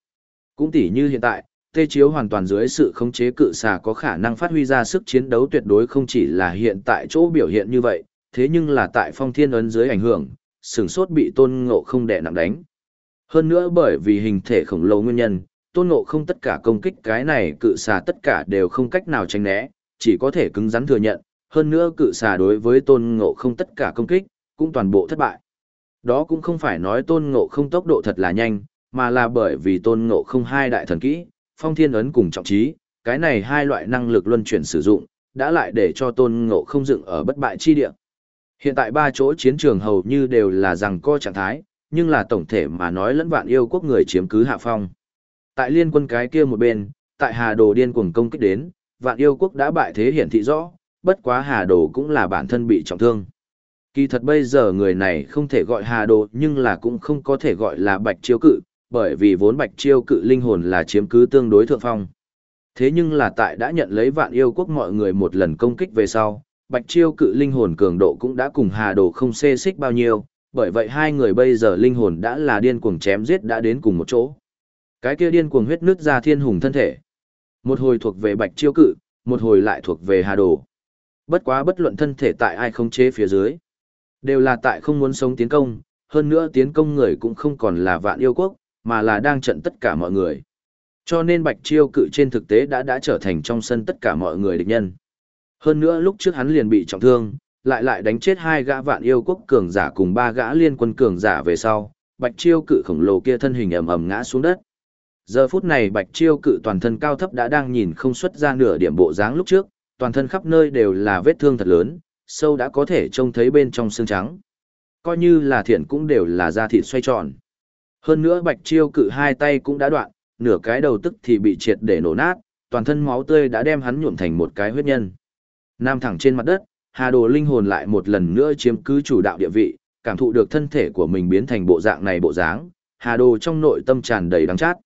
Cũng tỉ như hiện tại, tê chiếu hoàn toàn dưới sự khống chế cự xà có khả năng phát huy ra sức chiến đấu tuyệt đối không chỉ là hiện tại chỗ biểu hiện như vậy, thế nhưng là tại phong thiên ấn dưới ảnh hưởng, sừng sốt bị tôn ngộ không đè nặng đánh. Hơn nữa bởi vì hình thể khổng lồ nguyên nhân, tôn ngộ không tất cả công kích cái này cự xà tất cả đều không cách nào tránh né, chỉ có thể cứng rắn thừa nhận, hơn nữa cự xà đối với tôn ngộ không tất cả công kích, cũng toàn bộ thất bại. Đó cũng không phải nói tôn ngộ không tốc độ thật là nhanh, mà là bởi vì tôn ngộ không hai đại thần kỹ, phong thiên ấn cùng trọng trí, cái này hai loại năng lực luân chuyển sử dụng, đã lại để cho tôn ngộ không dựng ở bất bại chi địa. Hiện tại ba chỗ chiến trường hầu như đều là rằng co trạng thái, nhưng là tổng thể mà nói lẫn vạn yêu quốc người chiếm cứ hạ phong. Tại liên quân cái kia một bên, tại Hà Đồ điên cuồng công kích đến, vạn yêu quốc đã bại thế hiển thị rõ, bất quá Hà Đồ cũng là bản thân bị trọng thương. Kỳ thật bây giờ người này không thể gọi Hà Đồ nhưng là cũng không có thể gọi là Bạch Chiêu Cự, bởi vì vốn Bạch Chiêu Cự linh hồn là chiếm cứ tương đối thượng phong. Thế nhưng là tại đã nhận lấy vạn yêu quốc mọi người một lần công kích về sau, Bạch Chiêu Cự linh hồn cường độ cũng đã cùng Hà Đồ không xê xích bao nhiêu, bởi vậy hai người bây giờ linh hồn đã là điên cuồng chém giết đã đến cùng một chỗ. Cái kia điên cuồng huyết nứt ra thiên hùng thân thể. Một hồi thuộc về Bạch Chiêu Cự, một hồi lại thuộc về Hà Đồ. Bất quá bất luận thân thể tại ai không chế phía dưới. Đều là tại không muốn sống tiến công, hơn nữa tiến công người cũng không còn là vạn yêu quốc, mà là đang trận tất cả mọi người. Cho nên Bạch Chiêu cự trên thực tế đã đã trở thành trong sân tất cả mọi người địch nhân. Hơn nữa lúc trước hắn liền bị trọng thương, lại lại đánh chết hai gã vạn yêu quốc cường giả cùng ba gã liên quân cường giả về sau, Bạch Chiêu cự khổng lồ kia thân hình ầm ầm ngã xuống đất. Giờ phút này Bạch Chiêu cự toàn thân cao thấp đã đang nhìn không xuất ra nửa điểm bộ dáng lúc trước, toàn thân khắp nơi đều là vết thương thật lớn, sâu đã có thể trông thấy bên trong xương trắng. Coi như là thiện cũng đều là da thịt xoay tròn. Hơn nữa Bạch Chiêu cự hai tay cũng đã đoạn, nửa cái đầu tức thì bị triệt để nổ nát, toàn thân máu tươi đã đem hắn nhuộm thành một cái huyết nhân. Nam thẳng trên mặt đất, Hà Đồ linh hồn lại một lần nữa chiếm cứ chủ đạo địa vị, cảm thụ được thân thể của mình biến thành bộ dạng này bộ dáng, Hà Đồ trong nội tâm tràn đầy đắng chát.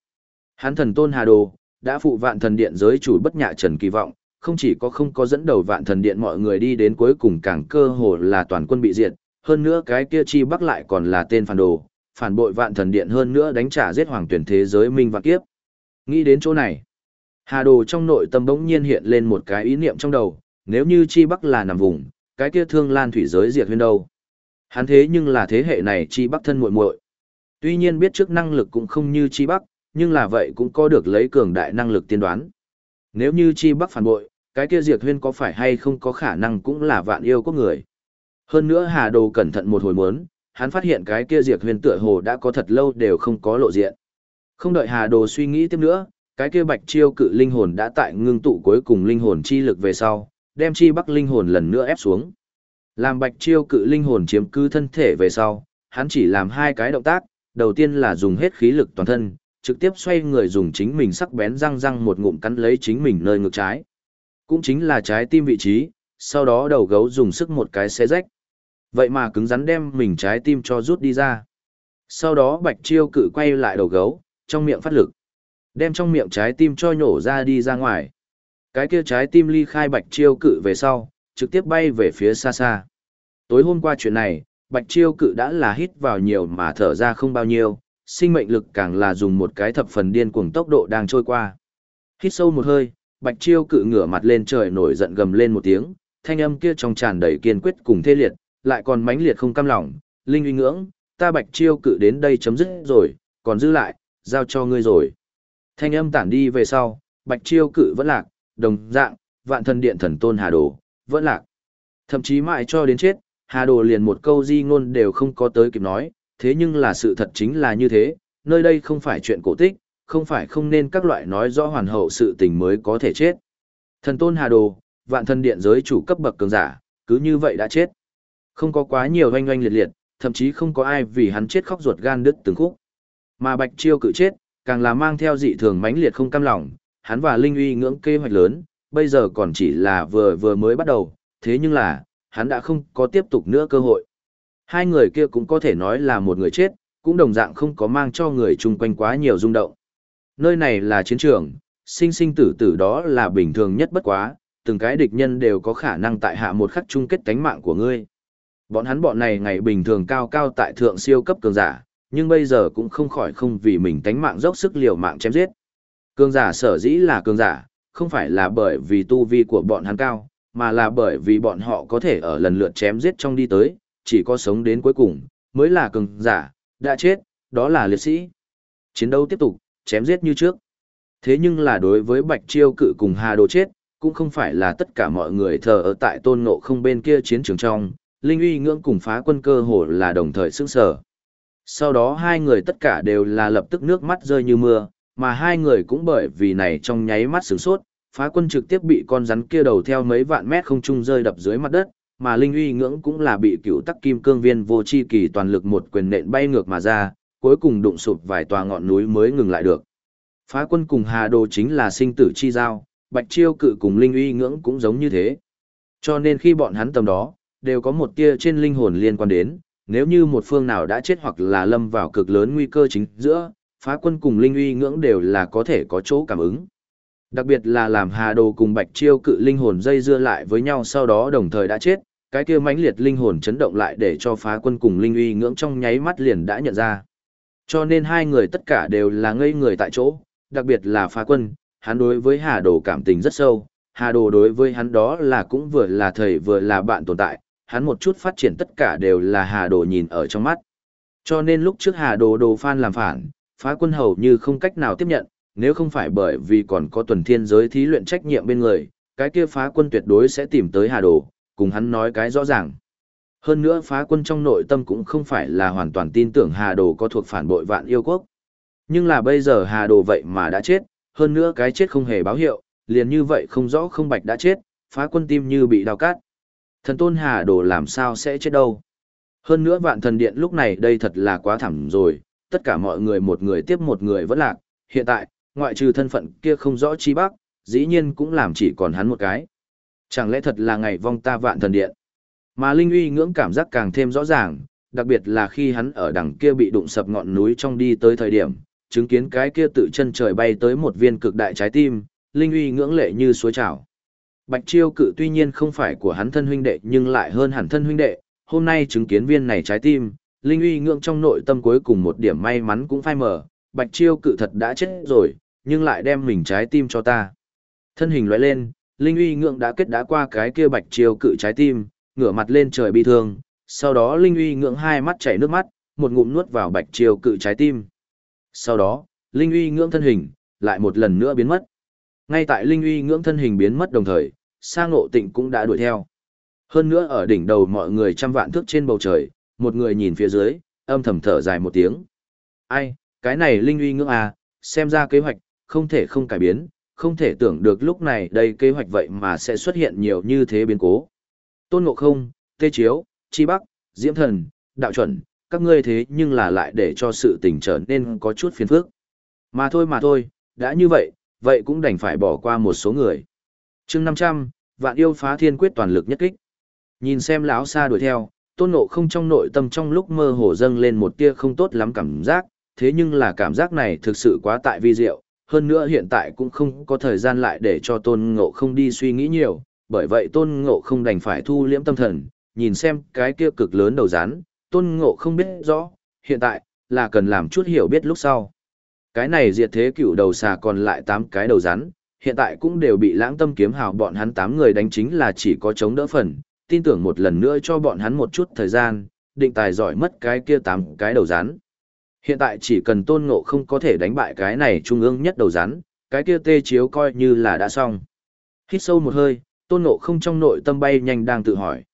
Hắn thần tôn Hà Đồ, đã phụ vạn thần điện giới chủ bất nhạ trần kỳ vọng, không chỉ có không có dẫn đầu vạn thần điện mọi người đi đến cuối cùng càng cơ hồ là toàn quân bị diệt, hơn nữa cái kia chi bắc lại còn là tên phản đồ, phản bội vạn thần điện hơn nữa đánh trả giết hoàng tuyển thế giới minh vạn kiếp. Nghĩ đến chỗ này, Hà Đồ trong nội tâm bỗng nhiên hiện lên một cái ý niệm trong đầu, nếu như chi bắc là nằm vùng, cái kia thương lan thủy giới diệt huyên đâu. Hắn thế nhưng là thế hệ này chi bắc thân muội muội. Tuy nhiên biết trước năng lực cũng không như chi bắc, nhưng là vậy cũng có được lấy cường đại năng lực tiên đoán. Nếu như chi bắc phản bội, cái kia diệt huyên có phải hay không có khả năng cũng là vạn yêu quốc người. Hơn nữa Hà Đồ cẩn thận một hồi muốn, hắn phát hiện cái kia diệt huyên tựa hồ đã có thật lâu đều không có lộ diện. Không đợi Hà Đồ suy nghĩ tiếp nữa, cái kia bạch chiêu cự linh hồn đã tại ngưng tụ cuối cùng linh hồn chi lực về sau, đem chi bắc linh hồn lần nữa ép xuống. Làm bạch chiêu cự linh hồn chiếm cứ thân thể về sau, hắn chỉ làm hai cái động tác, đầu tiên là dùng hết khí lực toàn thân, trực tiếp xoay người dùng chính mình sắc bén răng răng một ngụm cắn lấy chính mình nơi ngực trái. Cũng chính là trái tim vị trí, sau đó đầu gấu dùng sức một cái xé rách. Vậy mà cứng rắn đem mình trái tim cho rút đi ra. Sau đó bạch chiêu cự quay lại đầu gấu, trong miệng phát lực. Đem trong miệng trái tim cho nhổ ra đi ra ngoài. Cái kia trái tim ly khai bạch chiêu cự về sau, trực tiếp bay về phía xa xa. Tối hôm qua chuyện này, bạch chiêu cự đã là hít vào nhiều mà thở ra không bao nhiêu, sinh mệnh lực càng là dùng một cái thập phần điên cuồng tốc độ đang trôi qua. Hít sâu một hơi, bạch chiêu cự ngửa mặt lên trời nổi giận gầm lên một tiếng, thanh âm kia trong tràn đầy kiên quyết cùng thê liệt, lại còn mãnh liệt không cam lòng, linh uy ngưỡng, ta bạch chiêu cự đến đây chấm dứt rồi, còn giữ lại, giao cho ngươi rồi. Thanh âm tản đi về sau, bạch chiêu cự vẫn lạc, đồng dạng, vạn thần điện thần tôn hà đồ, vẫn lạc. Thậm chí mãi cho đến chết, hà đồ liền một câu di ngôn đều không có tới kịp nói, thế nhưng là sự thật chính là như thế, nơi đây không phải chuyện cổ tích, không phải không nên các loại nói rõ hoàn hậu sự tình mới có thể chết. Thần tôn hà đồ, vạn thần điện giới chủ cấp bậc cường giả, cứ như vậy đã chết. Không có quá nhiều oanh oanh liệt liệt, thậm chí không có ai vì hắn chết khóc ruột gan đứt từng khúc. Mà Bạch Chiêu cự chết, càng là mang theo dị thường mãnh liệt không cam lòng, hắn và Linh Uy ngưỡng kế hoạch lớn, bây giờ còn chỉ là vừa vừa mới bắt đầu, thế nhưng là, hắn đã không có tiếp tục nữa cơ hội. Hai người kia cũng có thể nói là một người chết, cũng đồng dạng không có mang cho người chung quanh quá nhiều rung động. Nơi này là chiến trường, sinh sinh tử tử đó là bình thường nhất bất quá, từng cái địch nhân đều có khả năng tại hạ một khắc chung kết tánh mạng của ngươi. Bọn hắn bọn này ngày bình thường cao cao tại thượng siêu cấp cường giả, nhưng bây giờ cũng không khỏi không vì mình tánh mạng dốc sức liều mạng chém giết. Cường giả sở dĩ là cường giả, không phải là bởi vì tu vi của bọn hắn cao, mà là bởi vì bọn họ có thể ở lần lượt chém giết trong đi tới, chỉ có sống đến cuối cùng, mới là cường giả, đã chết, đó là liệt sĩ. Chiến đấu tiếp tục, chém giết như trước. Thế nhưng là đối với Bạch Chiêu cự cùng Hà Đồ chết, cũng không phải là tất cả mọi người thờ ở tại tôn ngộ không bên kia chiến trường trong, Linh uy ngưỡng cùng phá quân cơ hồ là đồng thời sững sở. Sau đó hai người tất cả đều là lập tức nước mắt rơi như mưa, mà hai người cũng bởi vì này trong nháy mắt sửng sốt, phá quân trực tiếp bị con rắn kia đầu theo mấy vạn mét không trung rơi đập dưới mặt đất, mà linh uy ngưỡng cũng là bị cựu tắc kim cương viên vô chi kỳ toàn lực một quyền nện bay ngược mà ra, cuối cùng đụng sụp vài tòa ngọn núi mới ngừng lại được. Phá quân cùng Hà Đồ chính là sinh tử chi giao, Bạch Chiêu cự cùng linh uy ngưỡng cũng giống như thế. Cho nên khi bọn hắn tầm đó, đều có một tia trên linh hồn liên quan đến, nếu như một phương nào đã chết hoặc là lâm vào cực lớn nguy cơ chính giữa, phá quân cùng linh uy ngưỡng đều là có thể có chỗ cảm ứng. Đặc biệt là làm Hà Đồ cùng Bạch Chiêu cự linh hồn dây dưa lại với nhau sau đó đồng thời đã chết, cái kia mãnh liệt linh hồn chấn động lại để cho phá quân cùng linh uy ngưỡng trong nháy mắt liền đã nhận ra. Cho nên hai người tất cả đều là ngây người tại chỗ, đặc biệt là phá quân, hắn đối với Hà Đồ cảm tình rất sâu, Hà Đồ đối với hắn đó là cũng vừa là thầy vừa là bạn tồn tại, hắn một chút phát triển tất cả đều là Hà Đồ nhìn ở trong mắt. Cho nên lúc trước Hà Đồ Đồ Phan làm phản, phá quân hầu như không cách nào tiếp nhận, nếu không phải bởi vì còn có tuần thiên giới thí luyện trách nhiệm bên người, cái kia phá quân tuyệt đối sẽ tìm tới Hà Đồ, cùng hắn nói cái rõ ràng. Hơn nữa phá quân trong nội tâm cũng không phải là hoàn toàn tin tưởng Hà Đồ có thuộc phản bội vạn yêu quốc. Nhưng là bây giờ Hà Đồ vậy mà đã chết, hơn nữa cái chết không hề báo hiệu, liền như vậy không rõ không bạch đã chết, phá quân tim như bị đào cát. Thần tôn Hà Đồ làm sao sẽ chết đâu. Hơn nữa vạn thần điện lúc này đây thật là quá thảm rồi, tất cả mọi người một người tiếp một người vẫn lạc, hiện tại, ngoại trừ thân phận kia không rõ chi bác, dĩ nhiên cũng làm chỉ còn hắn một cái. Chẳng lẽ thật là ngày vong ta vạn thần điện? Mà Linh uy ngưỡng cảm giác càng thêm rõ ràng, đặc biệt là khi hắn ở đằng kia bị đụng sập ngọn núi trong đi tới thời điểm, chứng kiến cái kia tự chân trời bay tới một viên cực đại trái tim, Linh uy ngưỡng lệ như suối trào. Bạch Chiêu cự tuy nhiên không phải của hắn thân huynh đệ nhưng lại hơn hẳn thân huynh đệ, hôm nay chứng kiến viên này trái tim, Linh uy ngưỡng trong nội tâm cuối cùng một điểm may mắn cũng phai mờ, Bạch Chiêu cự thật đã chết rồi, nhưng lại đem mình trái tim cho ta. Thân hình lóe lên, Linh uy ngưỡng đã kết đã qua cái kia Bạch Chiêu cự trái tim, ngửa mặt lên trời bi thương, sau đó Linh uy ngưỡng hai mắt chảy nước mắt, một ngụm nuốt vào Bạch Chiêu cự trái tim. Sau đó, Linh uy ngưỡng thân hình, lại một lần nữa biến mất. Ngay tại Linh uy ngưỡng thân hình biến mất đồng thời, Sa Ngộ Tịnh cũng đã đuổi theo. Hơn nữa ở đỉnh đầu mọi người trăm vạn thước trên bầu trời, một người nhìn phía dưới, âm thầm thở dài một tiếng. Ai, cái này Linh uy ngưỡng à, xem ra kế hoạch, không thể không cải biến, không thể tưởng được lúc này đây kế hoạch vậy mà sẽ xuất hiện nhiều như thế biến cố. Tôn Ngộ Không, Tê Chiếu, Chi Bắc, Diễm Thần, Đạo Chuẩn, các ngươi thế nhưng là lại để cho sự tình trở nên có chút phiền phức. Mà thôi mà thôi, đã như vậy, vậy cũng đành phải bỏ qua một số người. chương 500, vạn yêu phá thiên quyết toàn lực nhất kích. Nhìn xem lão xa đuổi theo, tôn ngộ không trong nội tâm trong lúc mơ hồ dâng lên một tia không tốt lắm cảm giác, thế nhưng là cảm giác này thực sự quá tại vi diệu, hơn nữa hiện tại cũng không có thời gian lại để cho tôn ngộ không đi suy nghĩ nhiều, bởi vậy tôn ngộ không đành phải thu liễm tâm thần, nhìn xem cái kia cực lớn đầu rán, tôn ngộ không biết rõ, hiện tại, là cần làm chút hiểu biết lúc sau. Cái này diệt thế cựu đầu xà còn lại 8 cái đầu rắn, hiện tại cũng đều bị lãng tâm kiếm hào bọn hắn 8 người đánh chính là chỉ có chống đỡ phần, tin tưởng một lần nữa cho bọn hắn một chút thời gian, định tài giỏi mất cái kia 8 cái đầu rắn. Hiện tại chỉ cần tôn ngộ không có thể đánh bại cái này trung ương nhất đầu rắn, cái kia tê chiếu coi như là đã xong. Hít sâu một hơi, tôn ngộ không trong nội tâm bay nhanh đang tự hỏi.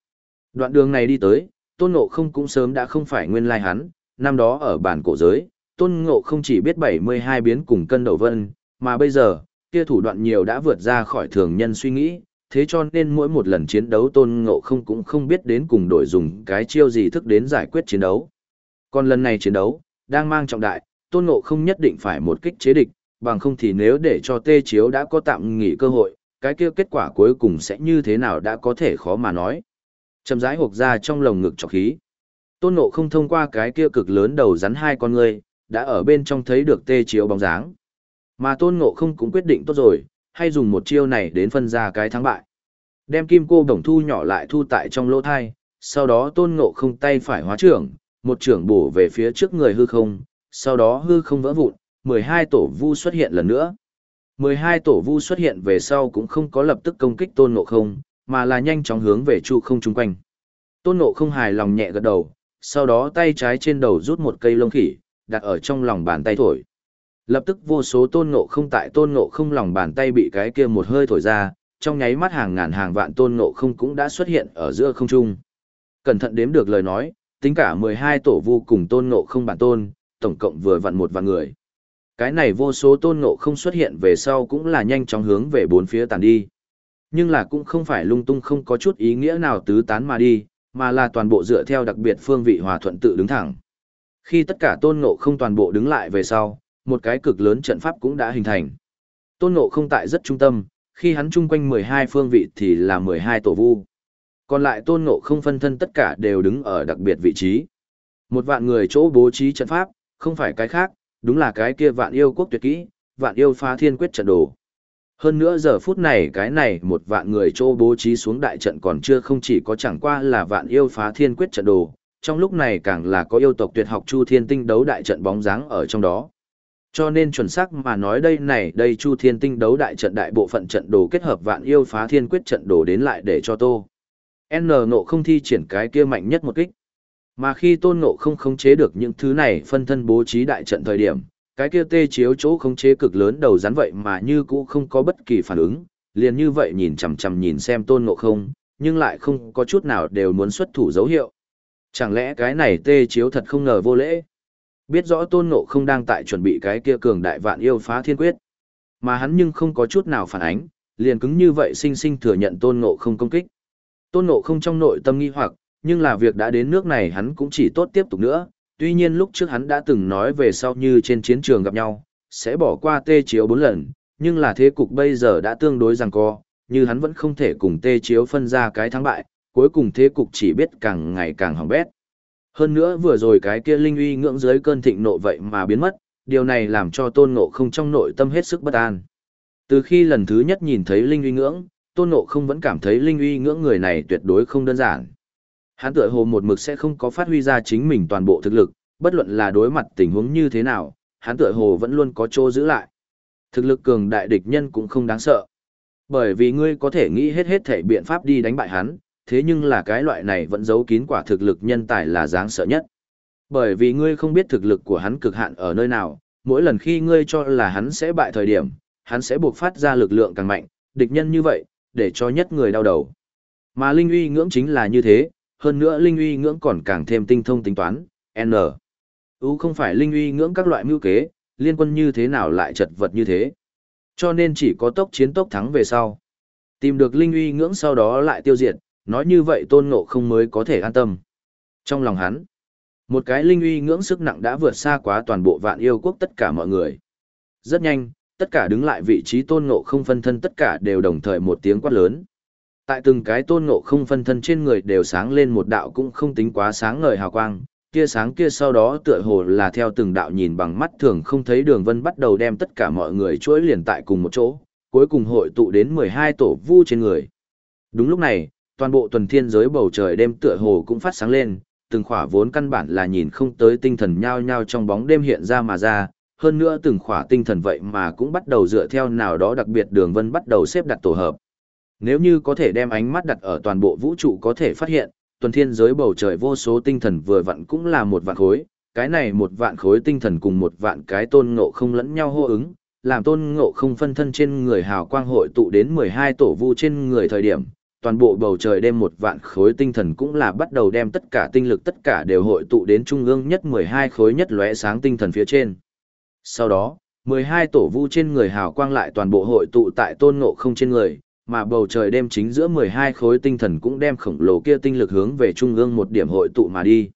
Đoạn đường này đi tới, tôn ngộ không cũng sớm đã không phải nguyên lai hắn, năm đó ở bản cổ giới, tôn ngộ không chỉ biết 72 biến cùng cân đầu vân, mà bây giờ, kia thủ đoạn nhiều đã vượt ra khỏi thường nhân suy nghĩ, thế cho nên mỗi một lần chiến đấu tôn ngộ không cũng không biết đến cùng đổi dùng cái chiêu gì thức đến giải quyết chiến đấu. Còn lần này chiến đấu, đang mang trọng đại, tôn ngộ không nhất định phải một kích chế địch, bằng không thì nếu để cho tê chiếu đã có tạm nghỉ cơ hội, cái kia kết quả cuối cùng sẽ như thế nào đã có thể khó mà nói. Chầm rãi hộp ra trong lồng ngực trọc khí. Tôn ngộ không thông qua cái kia cực lớn đầu rắn hai con người, đã ở bên trong thấy được tê chiếu bóng dáng. Mà tôn ngộ không cũng quyết định tốt rồi, hay dùng một chiêu này đến phân ra cái thắng bại. Đem kim cô đồng thu nhỏ lại thu tại trong lỗ thai, sau đó tôn ngộ không tay phải hóa trưởng, một trưởng bổ về phía trước người hư không, sau đó hư không vỡ vụn, 12 tổ vu xuất hiện lần nữa. 12 tổ vu xuất hiện về sau cũng không có lập tức công kích tôn ngộ không, mà là nhanh chóng hướng về chu không chung quanh. Tôn ngộ không hài lòng nhẹ gật đầu, sau đó tay trái trên đầu rút một cây lông khỉ, đặt ở trong lòng bàn tay thổi. Lập tức vô số tôn ngộ không tại tôn ngộ không lòng bàn tay bị cái kia một hơi thổi ra, trong nháy mắt hàng ngàn hàng vạn tôn ngộ không cũng đã xuất hiện ở giữa không trung. Cẩn thận đếm được lời nói, tính cả 12 tổ vu cùng tôn ngộ không bản tôn, tổng cộng vừa vặn một vạn người. Cái này vô số tôn ngộ không xuất hiện về sau cũng là nhanh chóng hướng về bốn phía tàn đi. Nhưng là cũng không phải lung tung không có chút ý nghĩa nào tứ tán mà đi, mà là toàn bộ dựa theo đặc biệt phương vị hòa thuận tự đứng thẳng. Khi tất cả tôn ngộ không toàn bộ đứng lại về sau, một cái cực lớn trận pháp cũng đã hình thành. Tôn ngộ không tại rất trung tâm, khi hắn chung quanh 12 phương vị thì là 12 tổ vu. Còn lại tôn ngộ không phân thân tất cả đều đứng ở đặc biệt vị trí. Một vạn người chỗ bố trí trận pháp, không phải cái khác, đúng là cái kia vạn yêu quốc tuyệt kỹ, vạn yêu phá thiên quyết trận đồ. Hơn nữa giờ phút này cái này một vạn người chỗ bố trí xuống đại trận còn chưa không chỉ có chẳng qua là vạn yêu phá thiên quyết trận đồ, trong lúc này càng là có yêu tộc tuyệt học Chu Thiên Tinh đấu đại trận bóng dáng ở trong đó. Cho nên chuẩn xác mà nói đây này, đây Chu Thiên Tinh đấu đại trận đại bộ phận trận đồ kết hợp vạn yêu phá thiên quyết trận đồ đến lại để cho Tô. N nộ không thi triển cái kia mạnh nhất một kích. Mà khi Tôn Ngộ không khống chế được những thứ này phân thân bố trí đại trận thời điểm, cái kia tê chiếu chỗ khống chế cực lớn đầu rắn vậy mà như cũ không có bất kỳ phản ứng, liền như vậy nhìn chằm chằm nhìn xem Tôn Ngộ không, nhưng lại không có chút nào đều muốn xuất thủ dấu hiệu. Chẳng lẽ cái này tê chiếu thật không ngờ vô lễ? Biết rõ tôn ngộ không đang tại chuẩn bị cái kia cường đại vạn yêu phá thiên quyết. Mà hắn nhưng không có chút nào phản ánh, liền cứng như vậy sinh sinh thừa nhận tôn ngộ không công kích. Tôn ngộ không trong nội tâm nghi hoặc, nhưng là việc đã đến nước này hắn cũng chỉ tốt tiếp tục nữa. Tuy nhiên lúc trước hắn đã từng nói về sau như trên chiến trường gặp nhau, sẽ bỏ qua tê chiếu bốn lần, nhưng là thế cục bây giờ đã tương đối rằng co, như hắn vẫn không thể cùng tê chiếu phân ra cái thắng bại, cuối cùng thế cục chỉ biết càng ngày càng hỏng bét. Hơn nữa vừa rồi cái kia linh uy ngưỡng dưới cơn thịnh nộ vậy mà biến mất, điều này làm cho tôn ngộ không trong nội tâm hết sức bất an. Từ khi lần thứ nhất nhìn thấy linh uy ngưỡng, tôn ngộ không vẫn cảm thấy linh uy ngưỡng người này tuyệt đối không đơn giản. Hắn tựa hồ một mực sẽ không có phát huy ra chính mình toàn bộ thực lực, bất luận là đối mặt tình huống như thế nào, hắn tựa hồ vẫn luôn có chỗ giữ lại. Thực lực cường đại địch nhân cũng không đáng sợ. Bởi vì ngươi có thể nghĩ hết hết thể biện pháp đi đánh bại hắn, thế nhưng là cái loại này vẫn giấu kín quả thực lực nhân tài là đáng sợ nhất. Bởi vì ngươi không biết thực lực của hắn cực hạn ở nơi nào, mỗi lần khi ngươi cho là hắn sẽ bại thời điểm, hắn sẽ buộc phát ra lực lượng càng mạnh, địch nhân như vậy, để cho nhất người đau đầu. Mà linh uy ngưỡng chính là như thế, hơn nữa linh uy ngưỡng còn càng thêm tinh thông tính toán, N. U không phải linh uy ngưỡng các loại mưu kế, liên quân như thế nào lại chật vật như thế. Cho nên chỉ có tốc chiến tốc thắng về sau. Tìm được linh uy ngưỡng sau đó lại tiêu diệt, nói như vậy tôn ngộ không mới có thể an tâm. Trong lòng hắn, một cái linh uy ngưỡng sức nặng đã vượt xa quá toàn bộ vạn yêu quốc tất cả mọi người. Rất nhanh, tất cả đứng lại vị trí tôn ngộ không phân thân tất cả đều đồng thời một tiếng quát lớn. Tại từng cái tôn ngộ không phân thân trên người đều sáng lên một đạo cũng không tính quá sáng ngời hào quang, kia sáng kia sau đó tựa hồ là theo từng đạo nhìn bằng mắt thường không thấy đường vân bắt đầu đem tất cả mọi người chuỗi liền tại cùng một chỗ, cuối cùng hội tụ đến 12 tổ vu trên người. Đúng lúc này, toàn bộ tuần thiên giới bầu trời đêm tựa hồ cũng phát sáng lên, từng khỏa vốn căn bản là nhìn không tới tinh thần nhao nhao trong bóng đêm hiện ra mà ra, hơn nữa từng khỏa tinh thần vậy mà cũng bắt đầu dựa theo nào đó đặc biệt đường vân bắt đầu xếp đặt tổ hợp. Nếu như có thể đem ánh mắt đặt ở toàn bộ vũ trụ có thể phát hiện, tuần thiên giới bầu trời vô số tinh thần vừa vặn cũng là một vạn khối, cái này một vạn khối tinh thần cùng một vạn cái tôn ngộ không lẫn nhau hô ứng, làm tôn ngộ không phân thân trên người hào quang hội tụ đến 12 tổ vu trên người thời điểm, toàn bộ bầu trời đêm một vạn khối tinh thần cũng là bắt đầu đem tất cả tinh lực tất cả đều hội tụ đến trung ương nhất 12 khối nhất lóe sáng tinh thần phía trên. Sau đó, 12 tổ vu trên người hào quang lại toàn bộ hội tụ tại tôn ngộ không trên người, mà bầu trời đêm chính giữa 12 khối tinh thần cũng đem khổng lồ kia tinh lực hướng về trung ương một điểm hội tụ mà đi.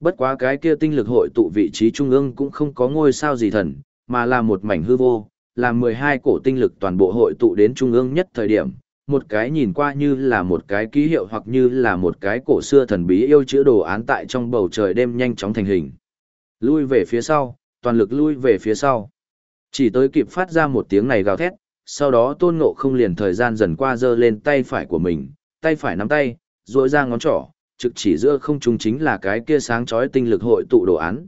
Bất quá cái kia tinh lực hội tụ vị trí trung ương cũng không có ngôi sao gì thần, mà là một mảnh hư vô, là 12 cổ tinh lực toàn bộ hội tụ đến trung ương nhất thời điểm, một cái nhìn qua như là một cái ký hiệu hoặc như là một cái cổ xưa thần bí yêu chữa đồ án tại trong bầu trời đêm nhanh chóng thành hình. Lui về phía sau, toàn lực lui về phía sau. Chỉ tới kịp phát ra một tiếng này gào thét, sau đó tôn ngộ không liền thời gian dần qua giơ lên tay phải của mình, tay phải nắm tay, rỗi ra ngón trỏ, trực chỉ giữa không trung chính là cái kia sáng chói tinh lực hội tụ đồ án.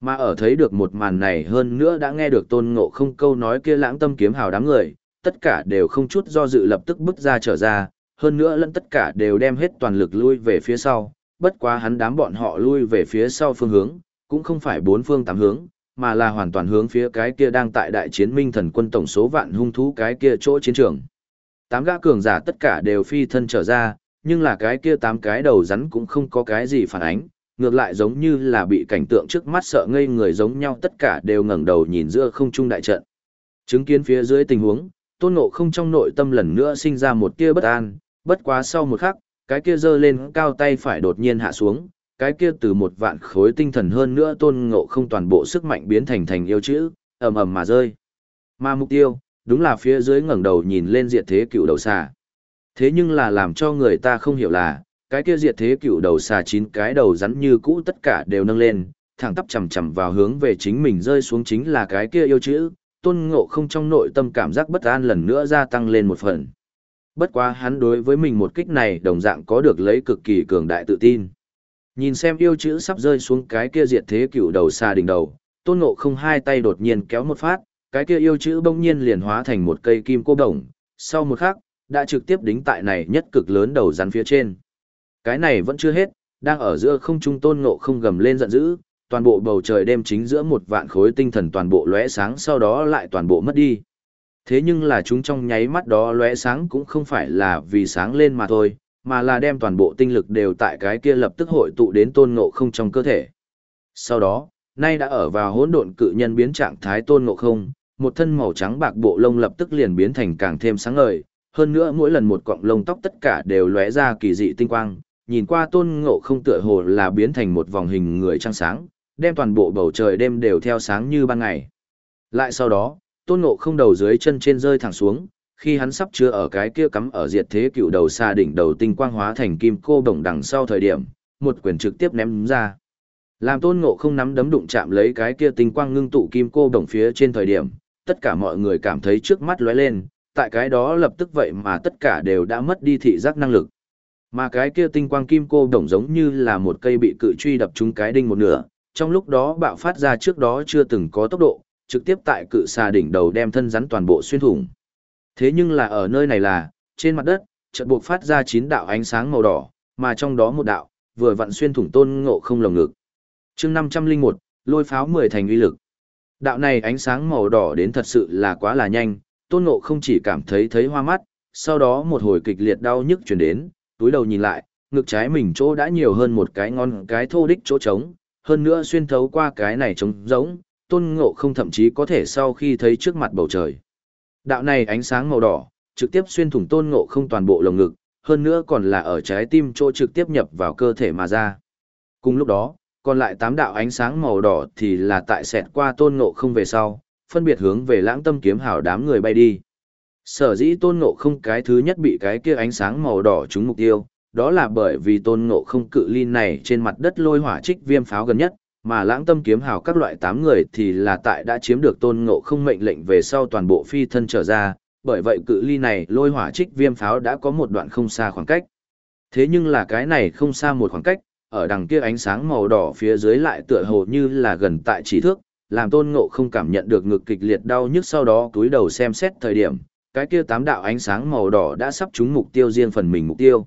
Mà ở thấy được một màn này hơn nữa đã nghe được tôn ngộ không câu nói kia lãng tâm kiếm hào đám người, tất cả đều không chút do dự lập tức bước ra trở ra, hơn nữa lẫn tất cả đều đem hết toàn lực lui về phía sau, bất quá hắn đám bọn họ lui về phía sau phương hướng, cũng không phải bốn phương tám hướng, mà là hoàn toàn hướng phía cái kia đang tại đại chiến minh thần quân tổng số vạn hung thú cái kia chỗ chiến trường. Tám gã cường giả tất cả đều phi thân trở ra, nhưng là cái kia tám cái đầu rắn cũng không có cái gì phản ánh, ngược lại giống như là bị cảnh tượng trước mắt sợ ngây người giống nhau tất cả đều ngẩng đầu nhìn giữa không trung đại trận. Chứng kiến phía dưới tình huống, tôn ngộ không trong nội tâm lần nữa sinh ra một tia bất an, bất quá sau một khắc, cái kia giơ lên cao tay phải đột nhiên hạ xuống, cái kia từ một vạn khối tinh thần hơn nữa tôn ngộ không toàn bộ sức mạnh biến thành thành yêu chữ, ầm ầm mà rơi. Mà mục tiêu, đúng là phía dưới ngẩng đầu nhìn lên diệt thế cựu đầu xà. Thế nhưng là làm cho người ta không hiểu là, cái kia diệt thế cựu đầu xà chín cái đầu rắn như cũ tất cả đều nâng lên, thẳng tắp chầm chầm vào hướng về chính mình rơi xuống chính là cái kia yêu chữ, tôn ngộ không trong nội tâm cảm giác bất an lần nữa gia tăng lên một phần. Bất quá hắn đối với mình một kích này đồng dạng có được lấy cực kỳ cường đại tự tin. Nhìn xem yêu chữ sắp rơi xuống cái kia diệt thế cựu đầu xa đỉnh đầu, tôn ngộ không hai tay đột nhiên kéo một phát, cái kia yêu chữ bỗng nhiên liền hóa thành một cây kim cô đồng, sau một khắc, đã trực tiếp đính tại này nhất cực lớn đầu rắn phía trên. Cái này vẫn chưa hết, đang ở giữa không trung tôn ngộ không gầm lên giận dữ, toàn bộ bầu trời đêm chính giữa một vạn khối tinh thần toàn bộ lóe sáng sau đó lại toàn bộ mất đi. Thế nhưng là chúng trong nháy mắt đó lóe sáng cũng không phải là vì sáng lên mà thôi, mà là đem toàn bộ tinh lực đều tại cái kia lập tức hội tụ đến tôn ngộ không trong cơ thể. Sau đó, nay đã ở vào hỗn độn cự nhân biến trạng thái tôn ngộ không, một thân màu trắng bạc bộ lông lập tức liền biến thành càng thêm sáng ngời, hơn nữa mỗi lần một cọng lông tóc tất cả đều lóe ra kỳ dị tinh quang, nhìn qua tôn ngộ không tựa hồ là biến thành một vòng hình người trăng sáng, đem toàn bộ bầu trời đêm đều theo sáng như ban ngày. Lại sau đó, tôn ngộ không đầu dưới chân trên rơi thẳng xuống, khi hắn sắp chưa ở cái kia cắm ở diệt thế cựu đầu xa đỉnh đầu tinh quang hóa thành kim cô đồng đằng sau thời điểm, một quyền trực tiếp ném ra. Làm tôn ngộ không nắm đấm đụng chạm lấy cái kia tinh quang ngưng tụ kim cô đồng phía trên thời điểm, tất cả mọi người cảm thấy trước mắt lóe lên, tại cái đó lập tức vậy mà tất cả đều đã mất đi thị giác năng lực. Mà cái kia tinh quang kim cô đồng giống như là một cây bị cự truy đập trúng cái đinh một nửa, trong lúc đó bạo phát ra trước đó chưa từng có tốc độ, trực tiếp tại cự xà đỉnh đầu đem thân rắn toàn bộ xuyên thủng. Thế nhưng là ở nơi này là, trên mặt đất, chợt buộc phát ra chín đạo ánh sáng màu đỏ, mà trong đó một đạo, vừa vặn xuyên thủng tôn ngộ không lồng ngực. chương 501, lôi pháo 10 thành uy lực. Đạo này ánh sáng màu đỏ đến thật sự là quá là nhanh, tôn ngộ không chỉ cảm thấy thấy hoa mắt, sau đó một hồi kịch liệt đau nhức chuyển đến, túi đầu nhìn lại, ngực trái mình chỗ đã nhiều hơn một cái ngon cái thô đích chỗ trống, hơn nữa xuyên thấu qua cái này trống giống, tôn ngộ không thậm chí có thể sau khi thấy trước mặt bầu trời. Đạo này ánh sáng màu đỏ, trực tiếp xuyên thủng tôn ngộ không toàn bộ lồng ngực, hơn nữa còn là ở trái tim chỗ trực tiếp nhập vào cơ thể mà ra. Cùng lúc đó, còn lại tám đạo ánh sáng màu đỏ thì là tại xẹt qua tôn ngộ không về sau, phân biệt hướng về lãng tâm kiếm hào đám người bay đi. Sở dĩ tôn ngộ không cái thứ nhất bị cái kia ánh sáng màu đỏ trúng mục tiêu, đó là bởi vì tôn ngộ không cự ly này trên mặt đất lôi hỏa trích viêm pháo gần nhất, mà lãng tâm kiếm hào các loại tám người thì là tại đã chiếm được tôn ngộ không mệnh lệnh về sau toàn bộ phi thân trở ra, bởi vậy cự ly này lôi hỏa trích viêm pháo đã có một đoạn không xa khoảng cách. Thế nhưng là cái này không xa một khoảng cách, ở đằng kia ánh sáng màu đỏ phía dưới lại tựa hồ như là gần tại chỉ thước, làm tôn ngộ không cảm nhận được ngực kịch liệt đau nhức sau đó túi đầu xem xét thời điểm, cái kia tám đạo ánh sáng màu đỏ đã sắp trúng mục tiêu riêng phần mình mục tiêu.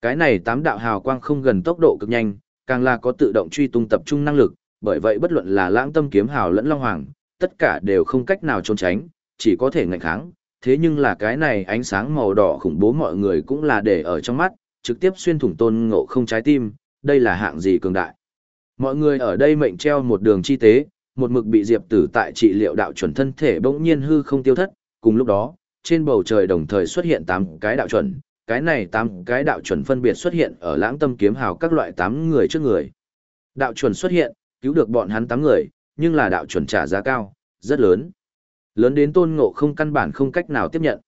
Cái này tám đạo hào quang không gần tốc độ cực nhanh, càng là có tự động truy tung tập trung năng lực, bởi vậy bất luận là lãng tâm kiếm hào lẫn long hoàng, tất cả đều không cách nào trốn tránh, chỉ có thể ngạnh kháng. Thế nhưng là cái này ánh sáng màu đỏ khủng bố mọi người cũng là để ở trong mắt, trực tiếp xuyên thủng tôn ngộ không trái tim, đây là hạng gì cường đại. Mọi người ở đây mệnh treo một đường chi tế, một mực bị diệp tử tại trị liệu đạo chuẩn thân thể bỗng nhiên hư không tiêu thất, cùng lúc đó, trên bầu trời đồng thời xuất hiện 8 cái đạo chuẩn, cái này tám cái đạo chuẩn phân biệt xuất hiện ở lãng tâm kiếm hào các loại tám người trước người. Đạo chuẩn xuất hiện, cứu được bọn hắn tám người, nhưng là đạo chuẩn trả giá cao, rất lớn. Lớn đến tôn ngộ không căn bản không cách nào tiếp nhận.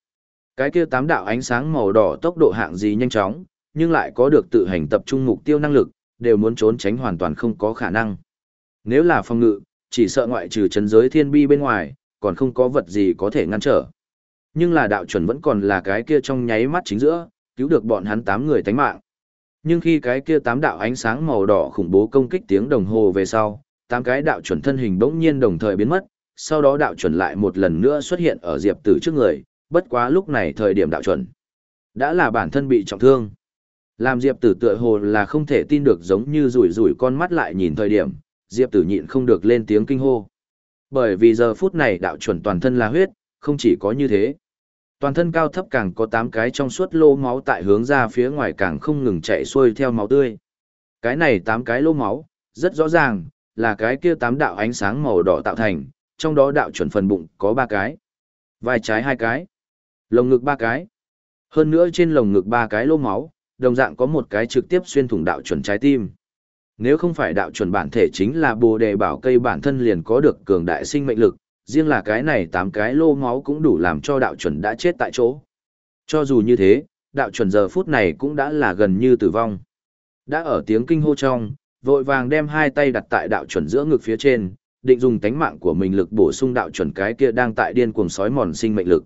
Cái kia tám đạo ánh sáng màu đỏ tốc độ hạng gì nhanh chóng, nhưng lại có được tự hành tập trung mục tiêu năng lực, đều muốn trốn tránh hoàn toàn không có khả năng. Nếu là phòng ngự, chỉ sợ ngoại trừ chấn giới thiên bi bên ngoài, còn không có vật gì có thể ngăn trở. Nhưng là đạo chuẩn vẫn còn là cái kia trong nháy mắt chính giữa, cứu được bọn hắn tám người tánh mạng. Nhưng khi cái kia tám đạo ánh sáng màu đỏ khủng bố công kích tiếng đồng hồ về sau, tám cái đạo chuẩn thân hình bỗng nhiên đồng thời biến mất, sau đó đạo chuẩn lại một lần nữa xuất hiện ở Diệp Tử trước người, bất quá lúc này thời điểm đạo chuẩn đã là bản thân bị trọng thương. Làm Diệp Tử tựa hồ là không thể tin được giống như rủi rủi con mắt lại nhìn thời điểm, Diệp Tử nhịn không được lên tiếng kinh hô. Bởi vì giờ phút này đạo chuẩn toàn thân là huyết, không chỉ có như thế. Toàn thân cao thấp càng có 8 cái trong suốt lô máu tại hướng ra phía ngoài càng không ngừng chạy xuôi theo máu tươi. Cái này 8 cái lô máu, rất rõ ràng, là cái kia 8 đạo ánh sáng màu đỏ tạo thành, trong đó đạo chuẩn phần bụng có 3 cái, vai trái 2 cái, lồng ngực 3 cái. Hơn nữa trên lồng ngực 3 cái lô máu, đồng dạng có một cái trực tiếp xuyên thủng đạo chuẩn trái tim. Nếu không phải đạo chuẩn bản thể chính là bồ đề bảo cây bản thân liền có được cường đại sinh mệnh lực, riêng là cái này tám cái lô máu cũng đủ làm cho đạo chuẩn đã chết tại chỗ. Cho dù như thế, đạo chuẩn giờ phút này cũng đã là gần như tử vong. Đã ở tiếng kinh hô trong, vội vàng đem hai tay đặt tại đạo chuẩn giữa ngực phía trên, định dùng tánh mạng của mình lực bổ sung đạo chuẩn cái kia đang tại điên cuồng sói mòn sinh mệnh lực.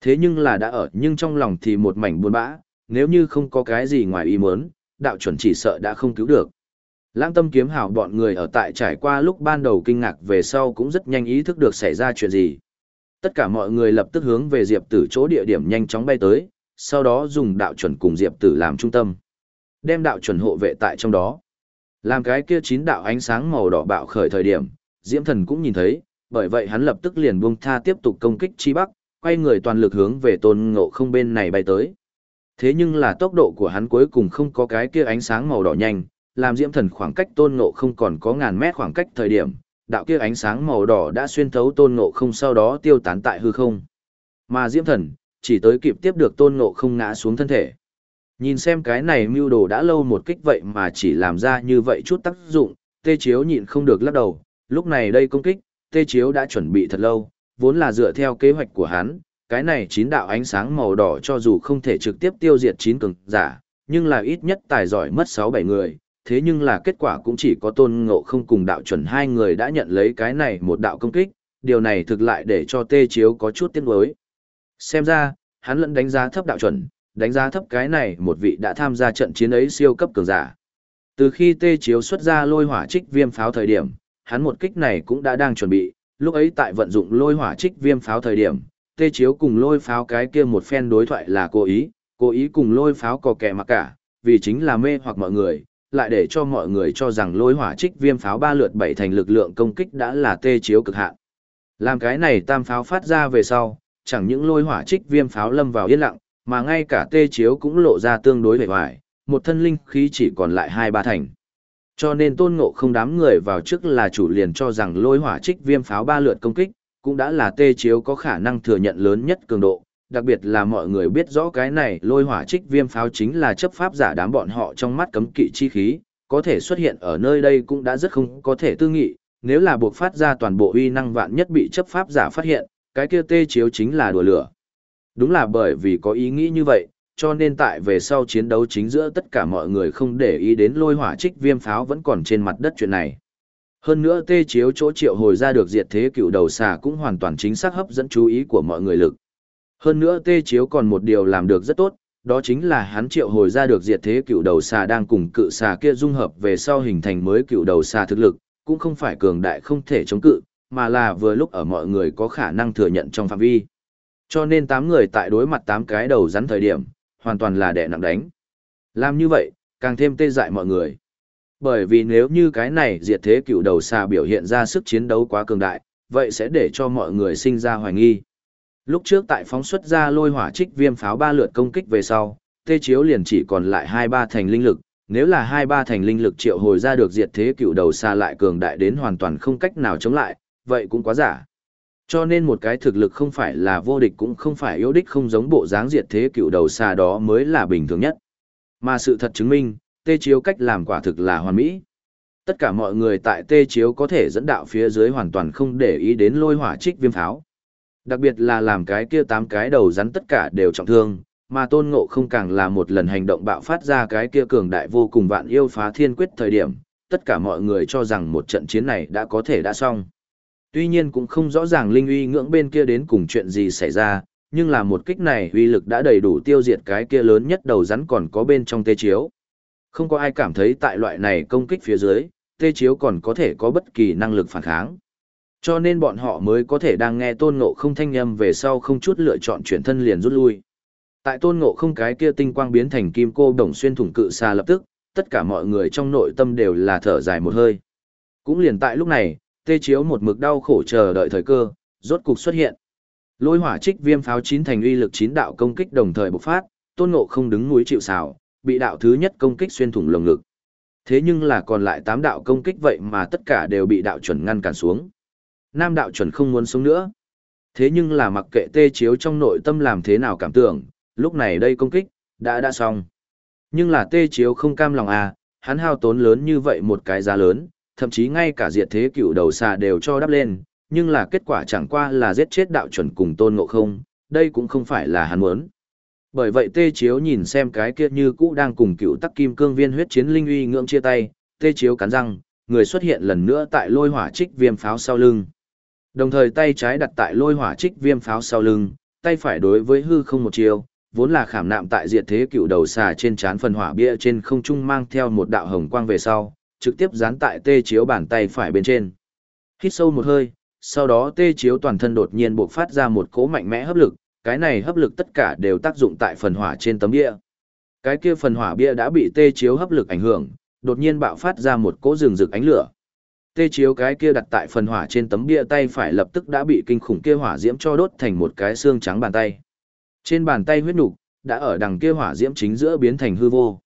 Thế nhưng là đã ở nhưng trong lòng thì một mảnh buồn bã, nếu như không có cái gì ngoài ý muốn, đạo chuẩn chỉ sợ đã không cứu được. Lãng tâm kiếm hảo bọn người ở tại trải qua lúc ban đầu kinh ngạc về sau cũng rất nhanh ý thức được xảy ra chuyện gì. Tất cả mọi người lập tức hướng về Diệp Tử chỗ địa điểm nhanh chóng bay tới, sau đó dùng đạo chuẩn cùng Diệp Tử làm trung tâm. Đem đạo chuẩn hộ vệ tại trong đó. Làm cái kia chín đạo ánh sáng màu đỏ bạo khởi thời điểm, Diễm Thần cũng nhìn thấy, bởi vậy hắn lập tức liền buông tha tiếp tục công kích chi bắc, quay người toàn lực hướng về tôn ngộ không bên này bay tới. Thế nhưng là tốc độ của hắn cuối cùng không có cái kia ánh sáng màu đỏ nhanh, làm diễm thần khoảng cách tôn ngộ không còn có ngàn mét khoảng cách thời điểm, đạo kia ánh sáng màu đỏ đã xuyên thấu tôn ngộ không sau đó tiêu tán tại hư không. Mà diễm thần, chỉ tới kịp tiếp được tôn ngộ không ngã xuống thân thể. Nhìn xem cái này mưu đồ đã lâu một kích vậy mà chỉ làm ra như vậy chút tác dụng, tê chiếu nhịn không được lắc đầu, lúc này đây công kích, tê chiếu đã chuẩn bị thật lâu, vốn là dựa theo kế hoạch của hắn, cái này chín đạo ánh sáng màu đỏ cho dù không thể trực tiếp tiêu diệt chín cường giả, nhưng là ít nhất tài giỏi mất 6-7 người, thế nhưng là kết quả cũng chỉ có tôn ngộ không cùng đạo chuẩn hai người đã nhận lấy cái này một đạo công kích, điều này thực lại để cho tê chiếu có chút tiếc nuối. Xem ra, hắn lẫn đánh giá thấp đạo chuẩn, đánh giá thấp cái này một vị đã tham gia trận chiến ấy siêu cấp cường giả. Từ khi tê chiếu xuất ra lôi hỏa trích viêm pháo thời điểm, hắn một kích này cũng đã đang chuẩn bị, lúc ấy tại vận dụng lôi hỏa trích viêm pháo thời điểm, tê chiếu cùng lôi pháo cái kia một phen đối thoại là cố ý, cố ý cùng lôi pháo có kẻ mà cả, vì chính là mê hoặc mọi người, lại để cho mọi người cho rằng lôi hỏa trích viêm pháo ba lượt bảy thành lực lượng công kích đã là tê chiếu cực hạn. Làm cái này tam pháo phát ra về sau, chẳng những lôi hỏa trích viêm pháo lâm vào yên lặng, mà ngay cả tê chiếu cũng lộ ra tương đối vẻ vải, một thân linh khí chỉ còn lại hai ba thành. Cho nên tôn ngộ không đám người vào trước là chủ liền cho rằng lôi hỏa trích viêm pháo ba lượt công kích, cũng đã là tê chiếu có khả năng thừa nhận lớn nhất cường độ, đặc biệt là mọi người biết rõ cái này lôi hỏa trích viêm pháo chính là chấp pháp giả đám bọn họ trong mắt cấm kỵ chi khí, có thể xuất hiện ở nơi đây cũng đã rất không có thể tư nghị, nếu là buộc phát ra toàn bộ uy năng vạn nhất bị chấp pháp giả phát hiện, cái kia tê chiếu chính là đùa lửa. Đúng là bởi vì có ý nghĩ như vậy, cho nên tại về sau chiến đấu chính giữa tất cả mọi người không để ý đến lôi hỏa trích viêm pháo vẫn còn trên mặt đất chuyện này. Hơn nữa tê chiếu chỗ triệu hồi ra được diệt thế cựu đầu xà cũng hoàn toàn chính xác hấp dẫn chú ý của mọi người lực. Hơn nữa tê chiếu còn một điều làm được rất tốt, đó chính là hắn triệu hồi ra được diệt thế cựu đầu xà đang cùng cự xà kia dung hợp về sau hình thành mới cựu đầu xà thực lực, cũng không phải cường đại không thể chống cự, mà là vừa lúc ở mọi người có khả năng thừa nhận trong phạm vi. Cho nên 8 người tại đối mặt 8 cái đầu rắn thời điểm, hoàn toàn là đẻ nặng đánh. Làm như vậy, càng thêm tê dại mọi người. Bởi vì nếu như cái này diệt thế cựu đầu xà biểu hiện ra sức chiến đấu quá cường đại, vậy sẽ để cho mọi người sinh ra hoài nghi. Lúc trước tại phóng xuất ra lôi hỏa trích viêm pháo ba lượt công kích về sau, tê chiếu liền chỉ còn lại hai ba thành linh lực, nếu là hai ba thành linh lực triệu hồi ra được diệt thế cựu đầu xa lại cường đại đến hoàn toàn không cách nào chống lại, vậy cũng quá giả. Cho nên một cái thực lực không phải là vô địch cũng không phải yếu đích không giống bộ dáng diệt thế cựu đầu xa đó mới là bình thường nhất. Mà sự thật chứng minh, tê chiếu cách làm quả thực là hoàn mỹ. Tất cả mọi người tại tê chiếu có thể dẫn đạo phía dưới hoàn toàn không để ý đến lôi hỏa trích viêm pháo. Đặc biệt là làm cái kia tám cái đầu rắn tất cả đều trọng thương, mà tôn ngộ không càng là một lần hành động bạo phát ra cái kia cường đại vô cùng vạn yêu phá thiên quyết thời điểm, tất cả mọi người cho rằng một trận chiến này đã có thể đã xong. Tuy nhiên cũng không rõ ràng linh uy ngưỡng bên kia đến cùng chuyện gì xảy ra, nhưng là một kích này uy lực đã đầy đủ tiêu diệt cái kia lớn nhất đầu rắn còn có bên trong tê chiếu. Không có ai cảm thấy tại loại này công kích phía dưới, tê chiếu còn có thể có bất kỳ năng lực phản kháng. Cho nên bọn họ mới có thể đang nghe tôn ngộ không thanh âm về sau không chút lựa chọn chuyển thân liền rút lui. Tại tôn ngộ không cái kia tinh quang biến thành kim cô đồng xuyên thủng cự xa lập tức, tất cả mọi người trong nội tâm đều là thở dài một hơi. Cũng liền tại lúc này, tê chiếu một mực đau khổ chờ đợi thời cơ, rốt cục xuất hiện. Lôi hỏa trích viêm pháo chín thành uy lực chín đạo công kích đồng thời bộc phát, tôn ngộ không đứng núi chịu xào, bị đạo thứ nhất công kích xuyên thủng lồng ngực. Thế nhưng là còn lại tám đạo công kích vậy mà tất cả đều bị đạo chuẩn ngăn cản xuống. Nam đạo chuẩn không muốn sống nữa. Thế nhưng là mặc kệ tê chiếu trong nội tâm làm thế nào cảm tưởng, lúc này đây công kích, đã đã xong. Nhưng là tê chiếu không cam lòng à, hắn hao tốn lớn như vậy một cái giá lớn, thậm chí ngay cả diệt thế cựu đầu xà đều cho đắp lên, nhưng là kết quả chẳng qua là giết chết đạo chuẩn cùng tôn ngộ không, đây cũng không phải là hắn muốn. Bởi vậy tê chiếu nhìn xem cái kia như cũ đang cùng cựu tắc kim cương viên huyết chiến linh uy ngưỡng chia tay, tê chiếu cắn răng, người xuất hiện lần nữa tại lôi hỏa trích viêm pháo sau lưng. Đồng thời tay trái đặt tại lôi hỏa trích viêm pháo sau lưng, tay phải đối với hư không một chiều, vốn là khảm nạm tại diệt thế cựu đầu xà trên trán phần hỏa bia trên không trung mang theo một đạo hồng quang về sau, trực tiếp dán tại tê chiếu bàn tay phải bên trên. Hít sâu một hơi, sau đó tê chiếu toàn thân đột nhiên bộc phát ra một cỗ mạnh mẽ hấp lực, cái này hấp lực tất cả đều tác dụng tại phần hỏa trên tấm bia. Cái kia phần hỏa bia đã bị tê chiếu hấp lực ảnh hưởng, đột nhiên bạo phát ra một cỗ rừng rực ánh lửa tê chiếu cái kia đặt tại phần hỏa trên tấm bia tay phải lập tức đã bị kinh khủng kia hỏa diễm cho đốt thành một cái xương trắng bàn tay. Trên bàn tay huyết nục đã ở đằng kia hỏa diễm chính giữa biến thành hư vô.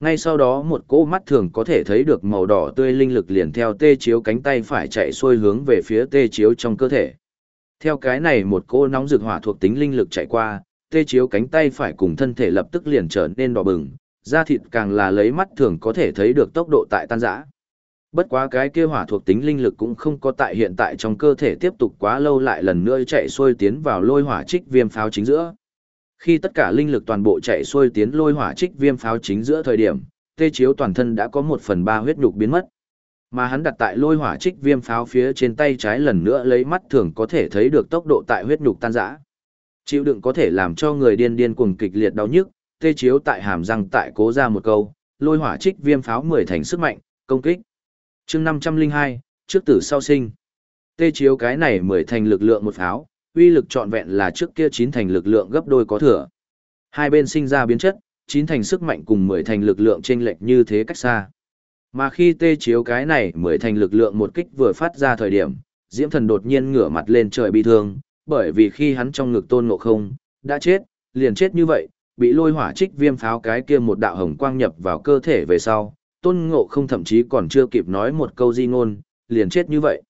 Ngay sau đó một cỗ mắt thường có thể thấy được màu đỏ tươi linh lực liền theo tê chiếu cánh tay phải chạy xuôi hướng về phía tê chiếu trong cơ thể. Theo cái này một cỗ nóng rực hỏa thuộc tính linh lực chạy qua, tê chiếu cánh tay phải cùng thân thể lập tức liền trở nên đỏ bừng, da thịt càng là lấy mắt thường có thể thấy được tốc độ tại tan rã. Bất quá cái kia hỏa thuộc tính linh lực cũng không có tại hiện tại trong cơ thể tiếp tục quá lâu lại lần nữa chạy xuôi tiến vào lôi hỏa trích viêm pháo chính giữa. Khi tất cả linh lực toàn bộ chạy xuôi tiến lôi hỏa trích viêm pháo chính giữa thời điểm, tê chiếu toàn thân đã có một phần ba huyết nhục biến mất. Mà hắn đặt tại lôi hỏa trích viêm pháo phía trên tay trái lần nữa lấy mắt thường có thể thấy được tốc độ tại huyết nhục tan rã. Chịu đựng có thể làm cho người điên điên cuồng kịch liệt đau nhức, tê chiếu tại hàm răng tại cố ra một câu, lôi hỏa trích viêm pháo mười thành sức mạnh, công kích chương năm trăm linh hai trước tử sau sinh. Tê chiếu cái này mười thành lực lượng một pháo, uy lực trọn vẹn là trước kia chín thành lực lượng gấp đôi có thừa. Hai bên sinh ra biến chất, chín thành sức mạnh cùng mười thành lực lượng chênh lệch như thế cách xa. Mà khi tê chiếu cái này mười thành lực lượng một kích vừa phát ra thời điểm, Diễm Thần đột nhiên ngửa mặt lên trời bị thương, bởi vì khi hắn trong ngực tôn ngộ không, đã chết, liền chết như vậy, bị lôi hỏa trích viêm pháo cái kia một đạo hồng quang nhập vào cơ thể về sau, tôn ngộ không thậm chí còn chưa kịp nói một câu di ngôn, liền chết như vậy.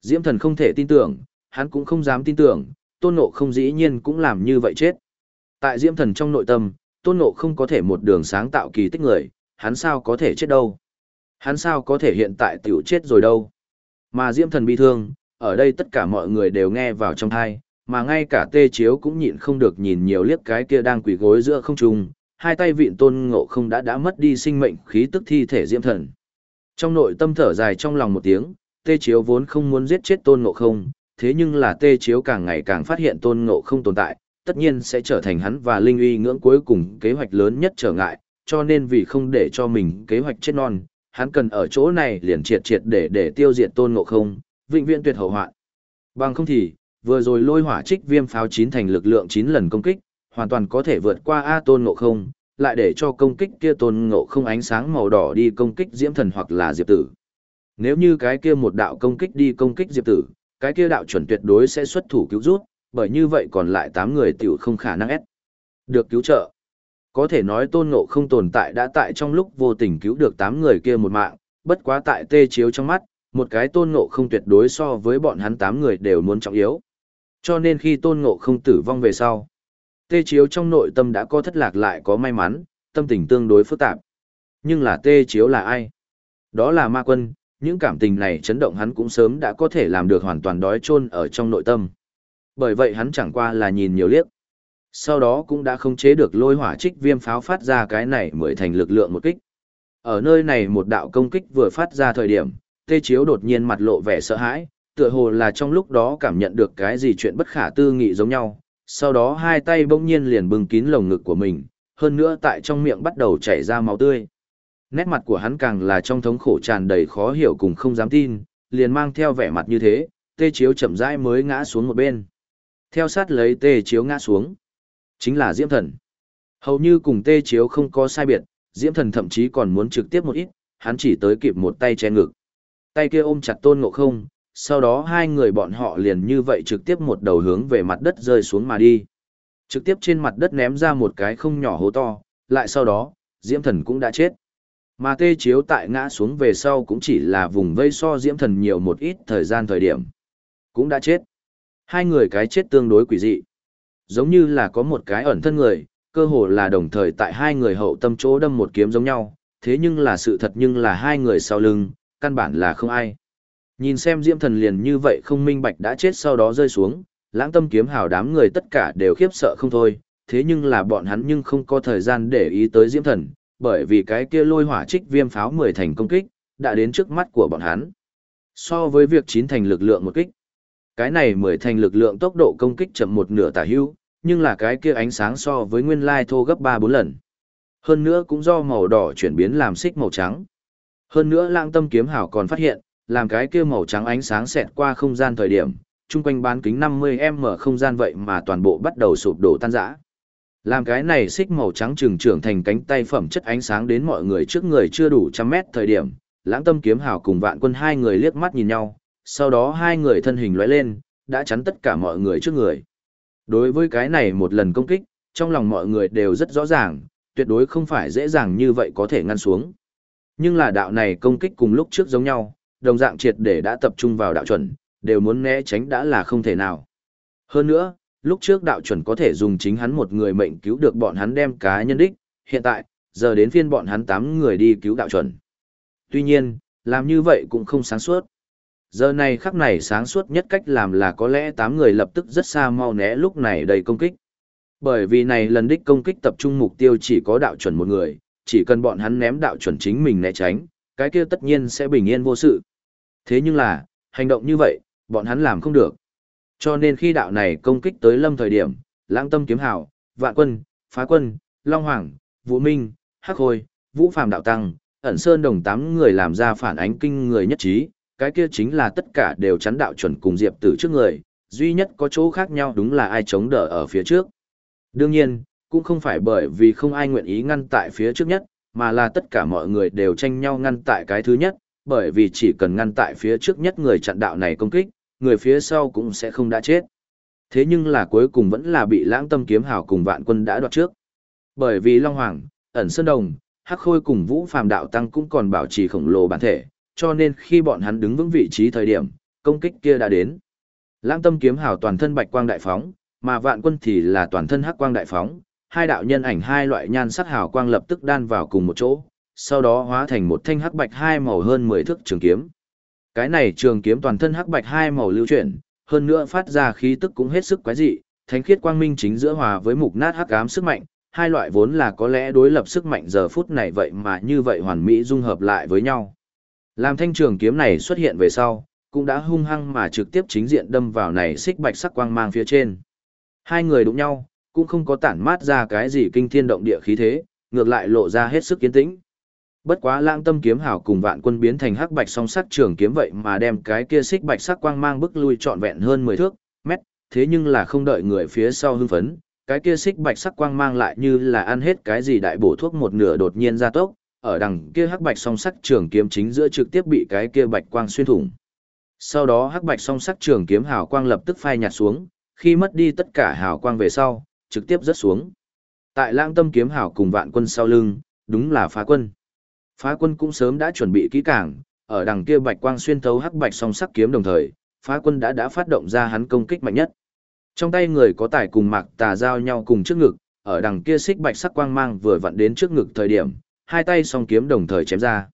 Diễm thần không thể tin tưởng, hắn cũng không dám tin tưởng, tôn ngộ không dĩ nhiên cũng làm như vậy chết. Tại diễm thần trong nội tâm, tôn ngộ không có thể một đường sáng tạo kỳ tích người, hắn sao có thể chết đâu. Hắn sao có thể hiện tại tiểu chết rồi đâu. Mà diễm thần bi thương, ở đây tất cả mọi người đều nghe vào trong thai, mà ngay cả tê chiếu cũng nhịn không được nhìn nhiều liếc cái kia đang quỳ gối giữa không trung, hai tay vịn tôn ngộ không đã đã mất đi sinh mệnh khí tức thi thể diễm thần. Trong nội tâm thở dài trong lòng một tiếng, tê chiếu vốn không muốn giết chết tôn ngộ không, thế nhưng là tê chiếu càng ngày càng phát hiện tôn ngộ không tồn tại, tất nhiên sẽ trở thành hắn và linh uy ngưỡng cuối cùng kế hoạch lớn nhất trở ngại, cho nên vì không để cho mình kế hoạch chết non, hắn cần ở chỗ này liền triệt triệt để để tiêu diệt tôn ngộ không, vĩnh viễn tuyệt hậu hoạn. Bằng không thì, vừa rồi lôi hỏa trích viêm pháo chín thành lực lượng chín lần công kích, hoàn toàn có thể vượt qua A tôn ngộ không, lại để cho công kích kia tôn ngộ không ánh sáng màu đỏ đi công kích diễm thần hoặc là diệp tử. Nếu như cái kia một đạo công kích đi công kích diệp tử, cái kia đạo chuẩn tuyệt đối sẽ xuất thủ cứu rút, bởi như vậy còn lại 8 người tiểu không khả năng ép. Được cứu trợ. Có thể nói tôn ngộ không tồn tại đã tại trong lúc vô tình cứu được 8 người kia một mạng, bất quá tại tê chiếu trong mắt, một cái tôn ngộ không tuyệt đối so với bọn hắn 8 người đều muốn trọng yếu. Cho nên khi tôn ngộ không tử vong về sau, tê chiếu trong nội tâm đã có thất lạc lại có may mắn, tâm tình tương đối phức tạp. Nhưng là tê chiếu là ai? Đó là ma quân, những cảm tình này chấn động hắn cũng sớm đã có thể làm được hoàn toàn đói chôn ở trong nội tâm. Bởi vậy hắn chẳng qua là nhìn nhiều liếc. Sau đó cũng đã không chế được lôi hỏa trích viêm pháo phát ra cái này mới thành lực lượng một kích. Ở nơi này một đạo công kích vừa phát ra thời điểm, tê chiếu đột nhiên mặt lộ vẻ sợ hãi, tựa hồ là trong lúc đó cảm nhận được cái gì chuyện bất khả tư nghị giống nhau, sau đó hai tay bỗng nhiên liền bưng kín lồng ngực của mình, hơn nữa tại trong miệng bắt đầu chảy ra máu tươi. Nét mặt của hắn càng là trong thống khổ tràn đầy khó hiểu cùng không dám tin, liền mang theo vẻ mặt như thế, tê chiếu chậm rãi mới ngã xuống một bên. Theo sát lấy tê chiếu ngã xuống, chính là Diễm Thần. Hầu như cùng tê chiếu không có sai biệt, Diễm Thần thậm chí còn muốn trực tiếp một ít, hắn chỉ tới kịp một tay che ngực. Tay kia ôm chặt tôn ngộ không, sau đó hai người bọn họ liền như vậy trực tiếp một đầu hướng về mặt đất rơi xuống mà đi. Trực tiếp trên mặt đất ném ra một cái không nhỏ hố to, lại sau đó, Diễm Thần cũng đã chết. Mà tê chiếu tại ngã xuống về sau cũng chỉ là vùng vây so Diễm Thần nhiều một ít thời gian thời điểm. Cũng đã chết. Hai người cái chết tương đối quỷ dị. Giống như là có một cái ẩn thân người, cơ hồ là đồng thời tại hai người hậu tâm chỗ đâm một kiếm giống nhau, thế nhưng là sự thật nhưng là hai người sau lưng, căn bản là không ai. Nhìn xem Diễm Thần liền như vậy không minh bạch đã chết sau đó rơi xuống, lãng tâm kiếm hào đám người tất cả đều khiếp sợ không thôi, thế nhưng là bọn hắn nhưng không có thời gian để ý tới Diễm Thần, bởi vì cái kia lôi hỏa trích viêm pháo 10 thành công kích, đã đến trước mắt của bọn hắn. So với việc chín thành lực lượng một kích, cái này 10 thành lực lượng tốc độ công kích chậm một nửa tả hưu, nhưng là cái kia ánh sáng so với nguyên lai thô gấp 3-4 lần. Hơn nữa cũng do màu đỏ chuyển biến làm xích màu trắng. Hơn nữa lãng tâm kiếm hảo còn phát hiện, làm cái kia màu trắng ánh sáng xẹt qua không gian thời điểm, chung quanh bán kính 50m không gian vậy mà toàn bộ bắt đầu sụp đổ tan rã. Làm cái này xích màu trắng trừng trưởng thành cánh tay phẩm chất ánh sáng đến mọi người trước người chưa đủ trăm mét thời điểm, lãng tâm kiếm hào cùng vạn quân hai người liếc mắt nhìn nhau, sau đó hai người thân hình lóe lên, đã chắn tất cả mọi người trước người. Đối với cái này một lần công kích, trong lòng mọi người đều rất rõ ràng, tuyệt đối không phải dễ dàng như vậy có thể ngăn xuống. Nhưng là đạo này công kích cùng lúc trước giống nhau, đồng dạng triệt để đã tập trung vào đạo chuẩn, đều muốn né tránh đã là không thể nào. Hơn nữa, lúc trước đạo chuẩn có thể dùng chính hắn một người mệnh cứu được bọn hắn đem cá nhân đích, hiện tại, giờ đến phiên bọn hắn 8 người đi cứu đạo chuẩn. Tuy nhiên, làm như vậy cũng không sáng suốt. Giờ này khắc này sáng suốt nhất cách làm là có lẽ 8 người lập tức rất xa mau né lúc này đầy công kích. Bởi vì này lần đích công kích tập trung mục tiêu chỉ có đạo chuẩn một người, chỉ cần bọn hắn ném đạo chuẩn chính mình né tránh, cái kia tất nhiên sẽ bình yên vô sự. Thế nhưng là, hành động như vậy, bọn hắn làm không được. Cho nên khi đạo này công kích tới lâm thời điểm, lãng tâm kiếm hảo vạn quân, phá quân, long hoàng, vũ minh, hắc hồi vũ phàm đạo tăng, ẩn sơn đồng tám người làm ra phản ánh kinh người nhất trí, cái kia chính là tất cả đều chắn đạo chuẩn cùng diệp tử trước người, duy nhất có chỗ khác nhau đúng là ai chống đỡ ở phía trước. Đương nhiên, cũng không phải bởi vì không ai nguyện ý ngăn tại phía trước nhất, mà là tất cả mọi người đều tranh nhau ngăn tại cái thứ nhất, bởi vì chỉ cần ngăn tại phía trước nhất người chặn đạo này công kích, người phía sau cũng sẽ không đã chết. Thế nhưng là cuối cùng vẫn là bị lãng tâm kiếm hào cùng vạn quân đã đoạt trước. Bởi vì Long Hoàng, ẩn Sơn Đồng, Hắc Khôi cùng Vũ Phàm Đạo Tăng cũng còn bảo trì khổng lồ bản thể, cho nên khi bọn hắn đứng vững vị trí thời điểm, công kích kia đã đến. Lãng tâm kiếm hào toàn thân bạch quang đại phóng, mà vạn quân thì là toàn thân hắc quang đại phóng, hai đạo nhân ảnh hai loại nhan sắc hào quang lập tức đan vào cùng một chỗ, sau đó hóa thành một thanh hắc bạch hai màu hơn 10 thước trường kiếm. Cái này trường kiếm toàn thân hắc bạch hai màu lưu chuyển, hơn nữa phát ra khí tức cũng hết sức quái dị, thánh khiết quang minh chính giữa hòa với mục nát hắc ám sức mạnh, hai loại vốn là có lẽ đối lập sức mạnh giờ phút này vậy mà như vậy hoàn mỹ dung hợp lại với nhau. Làm thanh trường kiếm này xuất hiện về sau, cũng đã hung hăng mà trực tiếp chính diện đâm vào này xích bạch sắc quang mang phía trên. Hai người đụng nhau, cũng không có tản mát ra cái gì kinh thiên động địa khí thế, ngược lại lộ ra hết sức kiên tĩnh. Bất quá lãng tâm kiếm hảo cùng vạn quân biến thành hắc bạch song sắc trường kiếm vậy mà đem cái kia xích bạch sắc quang mang bức lui trọn vẹn hơn 10 thước, mét, thế nhưng là không đợi người phía sau hưng phấn, cái kia xích bạch sắc quang mang lại như là ăn hết cái gì đại bổ thuốc một nửa đột nhiên ra tốc, ở đằng kia hắc bạch song sắc trường kiếm chính giữa trực tiếp bị cái kia bạch quang xuyên thủng. Sau đó hắc bạch song sắc trường kiếm hào quang lập tức phai nhạt xuống, khi mất đi tất cả hào quang về sau, trực tiếp rớt xuống. Tại lãng tâm kiếm hào cùng vạn quân sau lưng, đúng là phá quân. Phá quân cũng sớm đã chuẩn bị kỹ càng, ở đằng kia bạch quang xuyên thấu hắc bạch song sắc kiếm đồng thời, phá quân đã đã phát động ra hắn công kích mạnh nhất. Trong tay người có tài cùng mạc tà giao nhau cùng trước ngực, ở đằng kia xích bạch sắc quang mang vừa vặn đến trước ngực thời điểm, hai tay song kiếm đồng thời chém ra.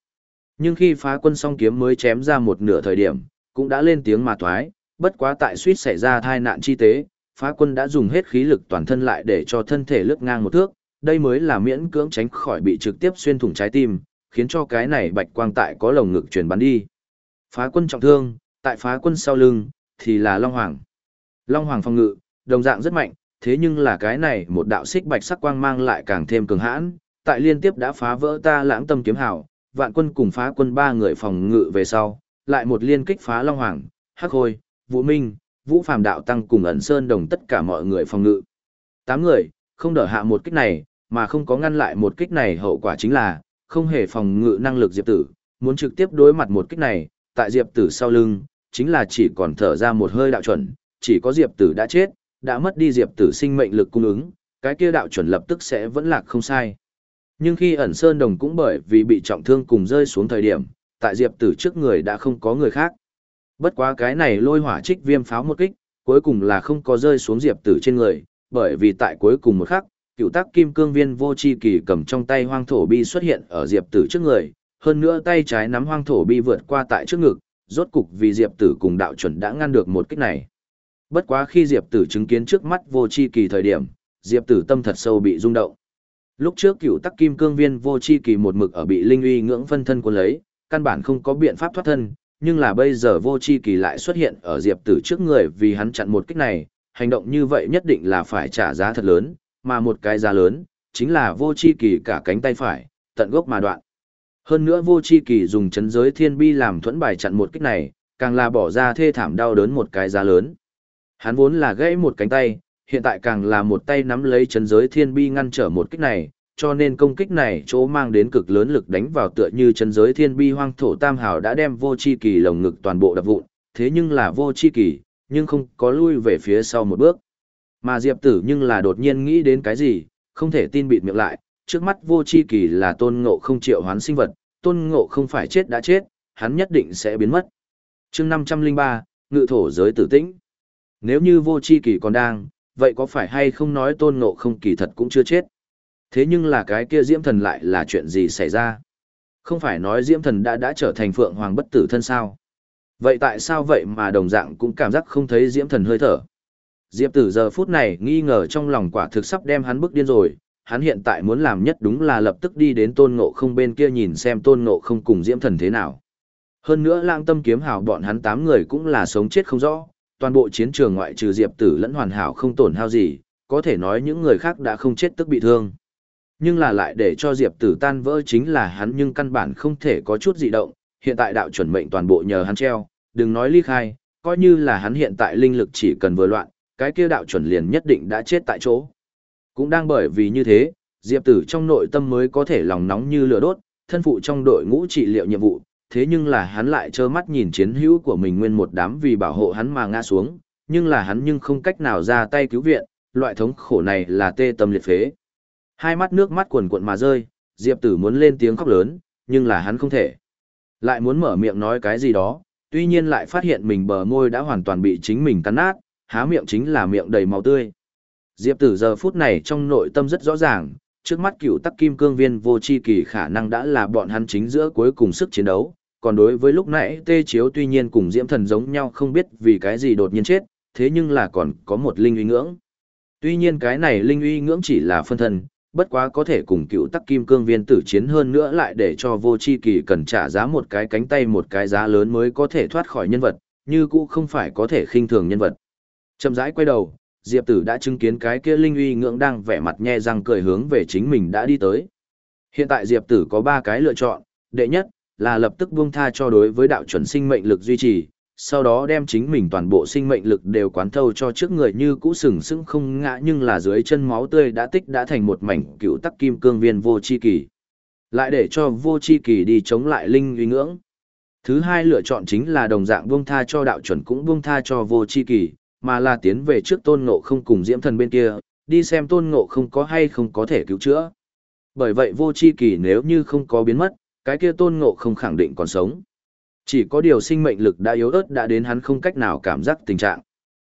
Nhưng khi phá quân song kiếm mới chém ra một nửa thời điểm, cũng đã lên tiếng mà thoái, bất quá tại suýt xảy ra tai nạn chi tế, phá quân đã dùng hết khí lực toàn thân lại để cho thân thể lướt ngang một thước, đây mới là miễn cưỡng tránh khỏi bị trực tiếp xuyên thủng trái tim, khiến cho cái này bạch quang tại có lồng ngực truyền bắn đi. Phá quân trọng thương, tại phá quân sau lưng, thì là Long Hoàng. Long Hoàng phòng ngự, đồng dạng rất mạnh, thế nhưng là cái này một đạo xích bạch sắc quang mang lại càng thêm cường hãn, tại liên tiếp đã phá vỡ ta lãng tâm kiếm hảo, vạn quân cùng phá quân ba người phòng ngự về sau, lại một liên kích phá Long Hoàng, Hắc Hôi, Vũ Minh, Vũ Phàm Đạo Tăng cùng ẩn sơn đồng tất cả mọi người phòng ngự. Tám người, không đỡ hạ một kích này, mà không có ngăn lại một kích này hậu quả chính là, không hề phòng ngự năng lực Diệp Tử, muốn trực tiếp đối mặt một kích này, tại Diệp Tử sau lưng, chính là chỉ còn thở ra một hơi đạo chuẩn, chỉ có Diệp Tử đã chết, đã mất đi Diệp Tử sinh mệnh lực cung ứng, cái kia đạo chuẩn lập tức sẽ vẫn lạc không sai. Nhưng khi ẩn sơn đồng cũng bởi vì bị trọng thương cùng rơi xuống thời điểm, tại Diệp Tử trước người đã không có người khác. Bất quá cái này lôi hỏa trích viêm pháo một kích, cuối cùng là không có rơi xuống Diệp Tử trên người, bởi vì tại cuối cùng một khắc, cựu tác kim cương viên vô chi kỳ cầm trong tay hoang thổ bi xuất hiện ở Diệp Tử trước người, hơn nữa tay trái nắm hoang thổ bi vượt qua tại trước ngực, rốt cục vì Diệp Tử cùng đạo chuẩn đã ngăn được một kích này. Bất quá khi Diệp Tử chứng kiến trước mắt vô chi kỳ thời điểm, Diệp Tử tâm thật sâu bị rung động. Lúc trước cựu tắc kim cương viên vô chi kỳ một mực ở bị linh uy ngưỡng phân thân quân lấy, căn bản không có biện pháp thoát thân, nhưng là bây giờ vô chi kỳ lại xuất hiện ở diệp tử trước người vì hắn chặn một kích này, hành động như vậy nhất định là phải trả giá thật lớn, mà một cái giá lớn, chính là vô chi kỳ cả cánh tay phải, tận gốc mà đoạn. Hơn nữa vô chi kỳ dùng chấn giới thiên bi làm thuẫn bài chặn một kích này, càng là bỏ ra thê thảm đau đớn một cái giá lớn. Hắn vốn là gãy một cánh tay, hiện tại càng là một tay nắm lấy chấn giới thiên bi ngăn trở một kích này, cho nên công kích này chỗ mang đến cực lớn lực đánh vào tựa như chân giới thiên bi hoang thổ tam hào đã đem vô chi kỳ lồng ngực toàn bộ đập vụn, thế nhưng là vô chi kỳ, nhưng không có lui về phía sau một bước. Mà Diệp Tử nhưng là đột nhiên nghĩ đến cái gì, không thể tin bịt miệng lại, trước mắt vô chi kỳ là tôn ngộ không triệu hoán sinh vật, tôn ngộ không phải chết đã chết, hắn nhất định sẽ biến mất. chương 503, ngự thổ giới tử tĩnh. Nếu như vô chi kỳ còn đang, vậy có phải hay không nói tôn ngộ không kỳ thật cũng chưa chết? Thế nhưng là cái kia diễm thần lại là chuyện gì xảy ra? Không phải nói diễm thần đã đã trở thành phượng hoàng bất tử thân sao? Vậy tại sao vậy mà đồng dạng cũng cảm giác không thấy diễm thần hơi thở? Diệp tử giờ phút này nghi ngờ trong lòng quả thực sắp đem hắn bức điên rồi, hắn hiện tại muốn làm nhất đúng là lập tức đi đến tôn ngộ không bên kia nhìn xem tôn ngộ không cùng diễm thần thế nào. Hơn nữa lang tâm kiếm hào bọn hắn tám người cũng là sống chết không rõ, toàn bộ chiến trường ngoại trừ diệp tử lẫn hoàn hảo không tổn hao gì, có thể nói những người khác đã không chết tức bị thương. Nhưng là lại để cho diệp tử tan vỡ chính là hắn nhưng căn bản không thể có chút dị động, hiện tại đạo chuẩn mệnh toàn bộ nhờ hắn treo, đừng nói ly khai, coi như là hắn hiện tại linh lực chỉ cần vừa loạn, cái kia đạo chuẩn liền nhất định đã chết tại chỗ. Cũng đang bởi vì như thế, Diệp Tử trong nội tâm mới có thể lòng nóng như lửa đốt, thân phụ trong đội ngũ trị liệu nhiệm vụ, thế nhưng là hắn lại trơ mắt nhìn chiến hữu của mình nguyên một đám vì bảo hộ hắn mà ngã xuống, nhưng là hắn nhưng không cách nào ra tay cứu viện, loại thống khổ này là tê tâm liệt phế. Hai mắt nước mắt cuồn cuộn mà rơi, Diệp Tử muốn lên tiếng khóc lớn, nhưng là hắn không thể. Lại muốn mở miệng nói cái gì đó, tuy nhiên lại phát hiện mình bờ môi đã hoàn toàn bị chính mình cắn nát, há miệng chính là miệng đầy máu tươi. Diệp Tử giờ phút này trong nội tâm rất rõ ràng, trước mắt cựu tắc kim cương viên vô chi kỳ khả năng đã là bọn hắn chính giữa cuối cùng sức chiến đấu, còn đối với lúc nãy tê chiếu tuy nhiên cùng diễm thần giống nhau không biết vì cái gì đột nhiên chết, thế nhưng là còn có một linh uy ngưỡng. Tuy nhiên cái này linh uy ngưỡng chỉ là phân thân, bất quá có thể cùng cựu tắc kim cương viên tử chiến hơn nữa lại để cho vô chi kỳ cần trả giá một cái cánh tay một cái giá lớn mới có thể thoát khỏi nhân vật, như cũ không phải có thể khinh thường nhân vật. Chậm rãi quay đầu, Diệp Tử đã chứng kiến cái kia linh uy ngưỡng đang vẻ mặt nhe răng cười hướng về chính mình đã đi tới. Hiện tại Diệp Tử có ba cái lựa chọn, đệ nhất là lập tức buông tha cho đối với đạo chuẩn sinh mệnh lực duy trì, sau đó đem chính mình toàn bộ sinh mệnh lực đều quán thâu cho trước người như cũ sừng sững không ngã nhưng là dưới chân máu tươi đã tích đã thành một mảnh cựu tắc kim cương viên vô chi kỳ. Lại để cho vô chi kỳ đi chống lại linh uy ngưỡng. Thứ hai lựa chọn chính là đồng dạng buông tha cho đạo chuẩn cũng buông tha cho vô chi kỳ, mà là tiến về trước tôn ngộ không cùng diễm thần bên kia, đi xem tôn ngộ không có hay không có thể cứu chữa. Bởi vậy vô chi kỳ nếu như không có biến mất, cái kia tôn ngộ không khẳng định còn sống. Chỉ có điều sinh mệnh lực đã yếu ớt đã đến hắn không cách nào cảm giác tình trạng.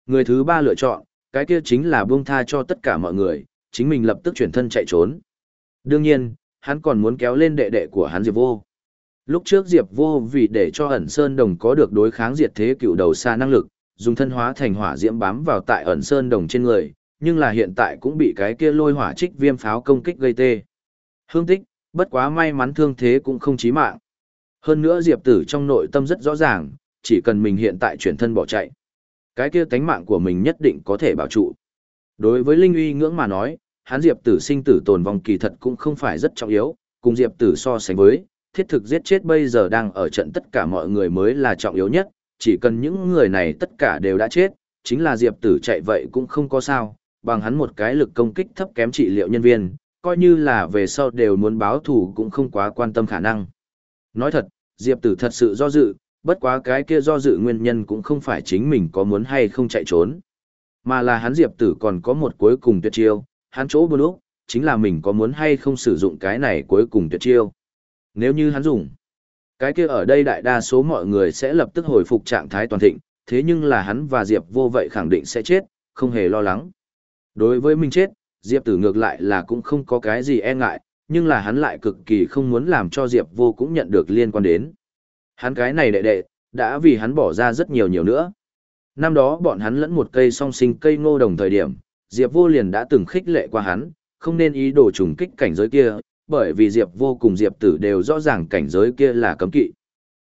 Người thứ ba lựa chọn, cái kia chính là buông tha cho tất cả mọi người, chính mình lập tức chuyển thân chạy trốn. Đương nhiên, hắn còn muốn kéo lên đệ đệ của hắn Diệp Vô. Lúc trước Diệp Vô vì để cho ẩn Sơn Đồng có được đối kháng diệt thế cựu đầu xa năng lực, dùng thân hóa thành hỏa diễm bám vào tại ẩn Sơn Đồng trên người, nhưng là hiện tại cũng bị cái kia lôi hỏa trích viêm pháo công kích gây tê. Hương tích, bất quá may mắn thương thế cũng không chí mạng. Hơn nữa Diệp Tử trong nội tâm rất rõ ràng, chỉ cần mình hiện tại chuyển thân bỏ chạy. Cái kia tánh mạng của mình nhất định có thể bảo trụ. Đối với Linh uy ngưỡng mà nói, hắn Diệp Tử sinh tử tồn vong kỳ thật cũng không phải rất trọng yếu, cùng Diệp Tử so sánh với, thiết thực giết chết bây giờ đang ở trận tất cả mọi người mới là trọng yếu nhất, chỉ cần những người này tất cả đều đã chết, chính là Diệp Tử chạy vậy cũng không có sao, bằng hắn một cái lực công kích thấp kém trị liệu nhân viên, coi như là về sau đều muốn báo thù cũng không quá quan tâm khả năng. Nói thật, Diệp Tử thật sự do dự, bất quá cái kia do dự nguyên nhân cũng không phải chính mình có muốn hay không chạy trốn. Mà là hắn Diệp Tử còn có một cuối cùng tuyệt chiêu, hắn chỗ buồn úc, chính là mình có muốn hay không sử dụng cái này cuối cùng tuyệt chiêu. Nếu như hắn dùng, cái kia ở đây đại đa số mọi người sẽ lập tức hồi phục trạng thái toàn thịnh, thế nhưng là hắn và Diệp vô vậy khẳng định sẽ chết, không hề lo lắng. Đối với mình chết, Diệp tử ngược lại là cũng không có cái gì e ngại, nhưng là hắn lại cực kỳ không muốn làm cho Diệp vô cũng nhận được liên quan đến. Hắn cái này đệ đệ, đã vì hắn bỏ ra rất nhiều nhiều nữa. Năm đó bọn hắn lẫn một cây song sinh cây ngô đồng thời điểm, Diệp vô liền đã từng khích lệ qua hắn, không nên ý đồ trùng kích cảnh giới kia, bởi vì Diệp vô cùng Diệp tử đều rõ ràng cảnh giới kia là cấm kỵ.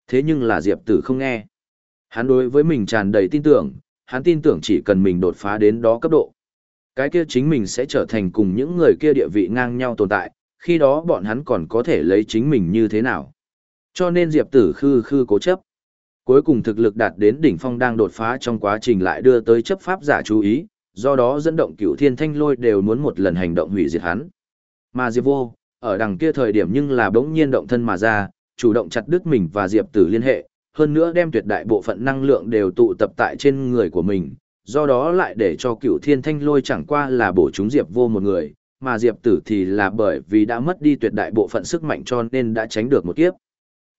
Thế nhưng là Diệp tử không nghe. Hắn đối với mình tràn đầy tin tưởng, hắn tin tưởng chỉ cần mình đột phá đến đó cấp độ. Cái kia chính mình sẽ trở thành cùng những người kia địa vị ngang nhau tồn tại, khi đó bọn hắn còn có thể lấy chính mình như thế nào. Cho nên Diệp tử khư khư cố chấp. Cuối cùng thực lực đạt đến đỉnh phong đang đột phá trong quá trình lại đưa tới chấp pháp giả chú ý, do đó dẫn động cửu thiên thanh lôi đều muốn một lần hành động hủy diệt hắn. Mà Diệp vô, ở đằng kia thời điểm nhưng là bỗng nhiên động thân mà ra, chủ động chặt đứt mình và Diệp Tử liên hệ, hơn nữa đem tuyệt đại bộ phận năng lượng đều tụ tập tại trên người của mình, do đó lại để cho cựu thiên thanh lôi chẳng qua là bổ chúng Diệp vô một người, mà Diệp Tử thì là bởi vì đã mất đi tuyệt đại bộ phận sức mạnh cho nên đã tránh được một kiếp.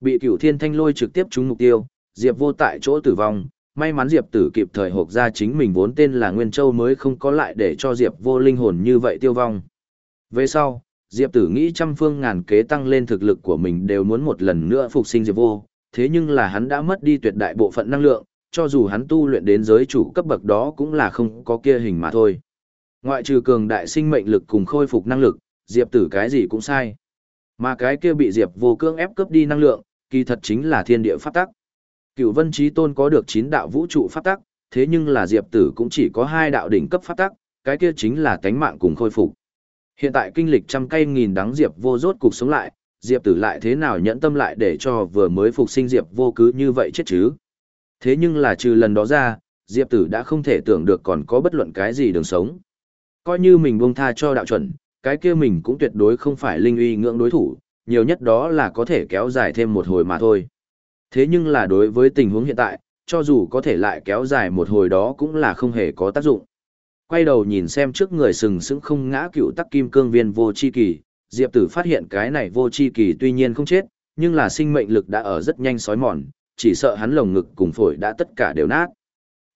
Bị Cửu Thiên Thanh Lôi trực tiếp trúng mục tiêu, Diệp Vô tại chỗ tử vong, may mắn Diệp Tử kịp thời hộp ra chính mình vốn tên là Nguyên Châu mới không có lại để cho Diệp Vô linh hồn như vậy tiêu vong. Về sau, Diệp Tử nghĩ trăm phương ngàn kế tăng lên thực lực của mình đều muốn một lần nữa phục sinh Diệp Vô, thế nhưng là hắn đã mất đi tuyệt đại bộ phận năng lượng, cho dù hắn tu luyện đến giới chủ cấp bậc đó cũng là không có kia hình mà thôi. Ngoại trừ cường đại sinh mệnh lực cùng khôi phục năng lực, Diệp Tử cái gì cũng sai. Mà cái kia bị Diệp Vô cưỡng ép cướp đi năng lượng, kỳ thật chính là thiên địa pháp tắc. Cựu Vân Chí Tôn có được 9 đạo vũ trụ pháp tắc, thế nhưng là Diệp Tử cũng chỉ có hai đạo đỉnh cấp pháp tắc, cái kia chính là tánh mạng cùng khôi phục. Hiện tại kinh lịch trăm cây nghìn đắng Diệp Vô rốt cục sống lại, Diệp Tử lại thế nào nhẫn tâm lại để cho vừa mới phục sinh Diệp Vô cứ như vậy chết chứ? Thế nhưng là trừ lần đó ra, Diệp Tử đã không thể tưởng được còn có bất luận cái gì đường sống. Coi như mình buông tha cho đạo chuẩn, cái kia mình cũng tuyệt đối không phải linh uy ngưỡng đối thủ, nhiều nhất đó là có thể kéo dài thêm một hồi mà thôi. Thế nhưng là đối với tình huống hiện tại, cho dù có thể lại kéo dài một hồi đó cũng là không hề có tác dụng. Quay đầu nhìn xem trước người sừng sững không ngã cựu tắc kim cương viên vô chi kỳ, Diệp Tử phát hiện cái này vô chi kỳ tuy nhiên không chết, nhưng là sinh mệnh lực đã ở rất nhanh sói mòn, chỉ sợ hắn lồng ngực cùng phổi đã tất cả đều nát.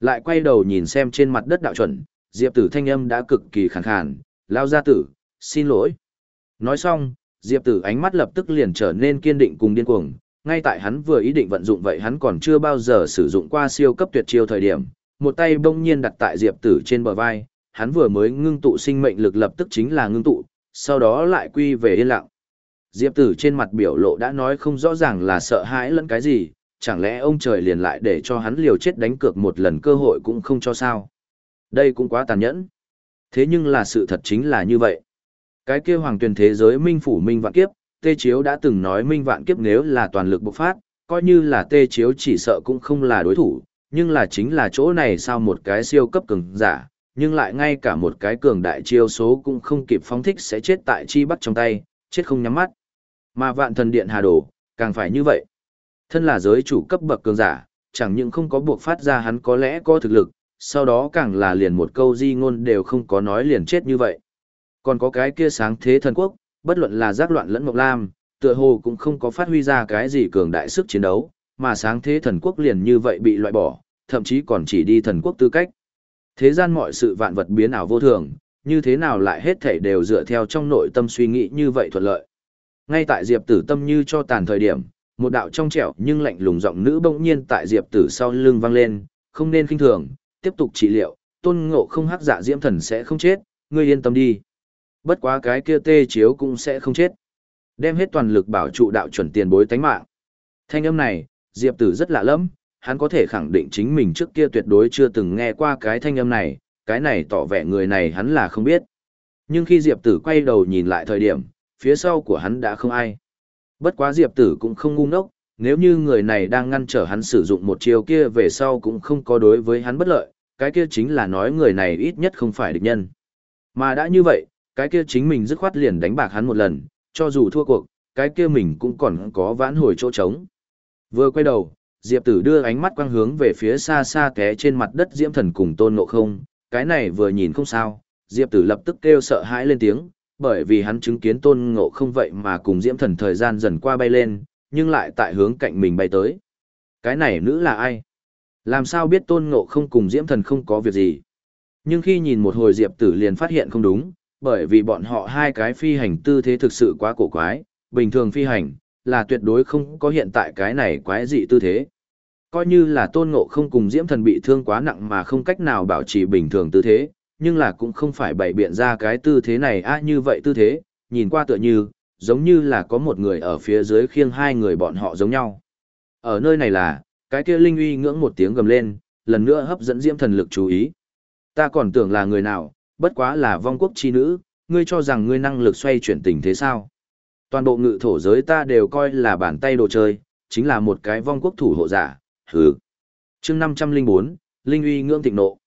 Lại quay đầu nhìn xem trên mặt đất đạo chuẩn, Diệp Tử thanh âm đã cực kỳ khàn khàn, lao ra tử, xin lỗi. Nói xong, Diệp Tử ánh mắt lập tức liền trở nên kiên định cùng điên cuồng, ngay tại hắn vừa ý định vận dụng vậy hắn còn chưa bao giờ sử dụng qua siêu cấp tuyệt chiêu thời điểm, một tay bỗng nhiên đặt tại Diệp Tử trên bờ vai, hắn vừa mới ngưng tụ sinh mệnh lực lập tức chính là ngưng tụ, sau đó lại quy về yên lặng. Diệp Tử trên mặt biểu lộ đã nói không rõ ràng là sợ hãi lẫn cái gì, chẳng lẽ ông trời liền lại để cho hắn liều chết đánh cược một lần cơ hội cũng không cho sao. Đây cũng quá tàn nhẫn. Thế nhưng là sự thật chính là như vậy. Cái kia hoàng tuyển thế giới minh phủ minh vạn kiếp, tê chiếu đã từng nói minh vạn kiếp nếu là toàn lực bộc phát, coi như là tê chiếu chỉ sợ cũng không là đối thủ, nhưng là chính là chỗ này sao một cái siêu cấp cường giả, nhưng lại ngay cả một cái cường đại chiêu số cũng không kịp phóng thích sẽ chết tại chi bắt trong tay, chết không nhắm mắt. Mà vạn thần điện hà đồ, càng phải như vậy. Thân là giới chủ cấp bậc cường giả, chẳng những không có buộc phát ra hắn có lẽ có thực lực, sau đó càng là liền một câu di ngôn đều không có nói liền chết như vậy. Còn có cái kia sáng thế thần quốc, bất luận là giác loạn lẫn mộc lam, tựa hồ cũng không có phát huy ra cái gì cường đại sức chiến đấu, mà sáng thế thần quốc liền như vậy bị loại bỏ, thậm chí còn chỉ đi thần quốc tư cách. Thế gian mọi sự vạn vật biến ảo vô thường, như thế nào lại hết thảy đều dựa theo trong nội tâm suy nghĩ như vậy thuận lợi. Ngay tại Diệp Tử tâm như cho tàn thời điểm, một đạo trong trẻo nhưng lạnh lùng giọng nữ bỗng nhiên tại Diệp Tử sau lưng vang lên, không nên khinh thường, tiếp tục trị liệu, tôn ngộ không hắc dạ diễm thần sẽ không chết, ngươi yên tâm đi. Bất quá cái kia tê chiếu cũng sẽ không chết. Đem hết toàn lực bảo trụ đạo chuẩn tiền bối tánh mạng. Thanh âm này, Diệp Tử rất lạ lẫm, hắn có thể khẳng định chính mình trước kia tuyệt đối chưa từng nghe qua cái thanh âm này, cái này tỏ vẻ người này hắn là không biết. Nhưng khi Diệp Tử quay đầu nhìn lại thời điểm, phía sau của hắn đã không ai. Bất quá Diệp Tử cũng không ngu ngốc, nếu như người này đang ngăn trở hắn sử dụng một chiêu kia về sau cũng không có đối với hắn bất lợi, cái kia chính là nói người này ít nhất không phải địch nhân. Mà đã như vậy, cái kia chính mình dứt khoát liền đánh bạc hắn một lần, cho dù thua cuộc, cái kia mình cũng còn có vãn hồi chỗ trống. Vừa quay đầu, Diệp Tử đưa ánh mắt quang hướng về phía xa xa té trên mặt đất Diễm Thần cùng Tôn Ngộ Không, cái này vừa nhìn không sao, Diệp Tử lập tức kêu sợ hãi lên tiếng, bởi vì hắn chứng kiến Tôn Ngộ Không vậy mà cùng Diễm Thần thời gian dần qua bay lên, nhưng lại tại hướng cạnh mình bay tới. Cái này nữ là ai? Làm sao biết Tôn Ngộ Không cùng Diễm Thần không có việc gì? Nhưng khi nhìn một hồi Diệp Tử liền phát hiện không đúng, bởi vì bọn họ hai cái phi hành tư thế thực sự quá cổ quái, bình thường phi hành, là tuyệt đối không có hiện tại cái này quái dị tư thế. Coi như là tôn ngộ không cùng diễm thần bị thương quá nặng mà không cách nào bảo trì bình thường tư thế, nhưng là cũng không phải bày biện ra cái tư thế này á như vậy tư thế, nhìn qua tựa như, giống như là có một người ở phía dưới khiêng hai người bọn họ giống nhau. Ở nơi này là, cái kia linh uy ngưỡng một tiếng gầm lên, lần nữa hấp dẫn diễm thần lực chú ý. Ta còn tưởng là người nào, bất quá là vong quốc chi nữ, ngươi cho rằng ngươi năng lực xoay chuyển tình thế sao? Toàn bộ ngự thổ giới ta đều coi là bàn tay đồ chơi, chính là một cái vong quốc thủ hộ giả, hừ. chương 504, Linh uy ngưỡng thịnh nộ.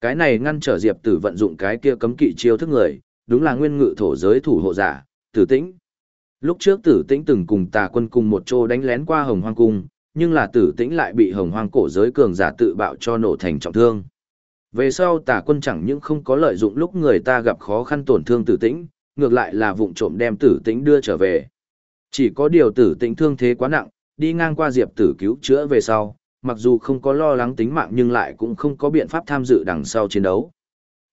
Cái này ngăn trở Diệp Tử vận dụng cái kia cấm kỵ chiêu thức người, đúng là nguyên ngự thổ giới thủ hộ giả, Tử Tĩnh. Lúc trước Tử Tĩnh từng cùng Tà Quân cùng một chỗ đánh lén qua Hồng Hoang cung, nhưng là Tử Tĩnh lại bị Hồng Hoang cổ giới cường giả tự bạo cho nổ thành trọng thương. Về sau tà quân chẳng những không có lợi dụng lúc người ta gặp khó khăn tổn thương tử tĩnh, ngược lại là vụng trộm đem tử tĩnh đưa trở về. Chỉ có điều tử tĩnh thương thế quá nặng, đi ngang qua diệp tử cứu chữa về sau, mặc dù không có lo lắng tính mạng nhưng lại cũng không có biện pháp tham dự đằng sau chiến đấu.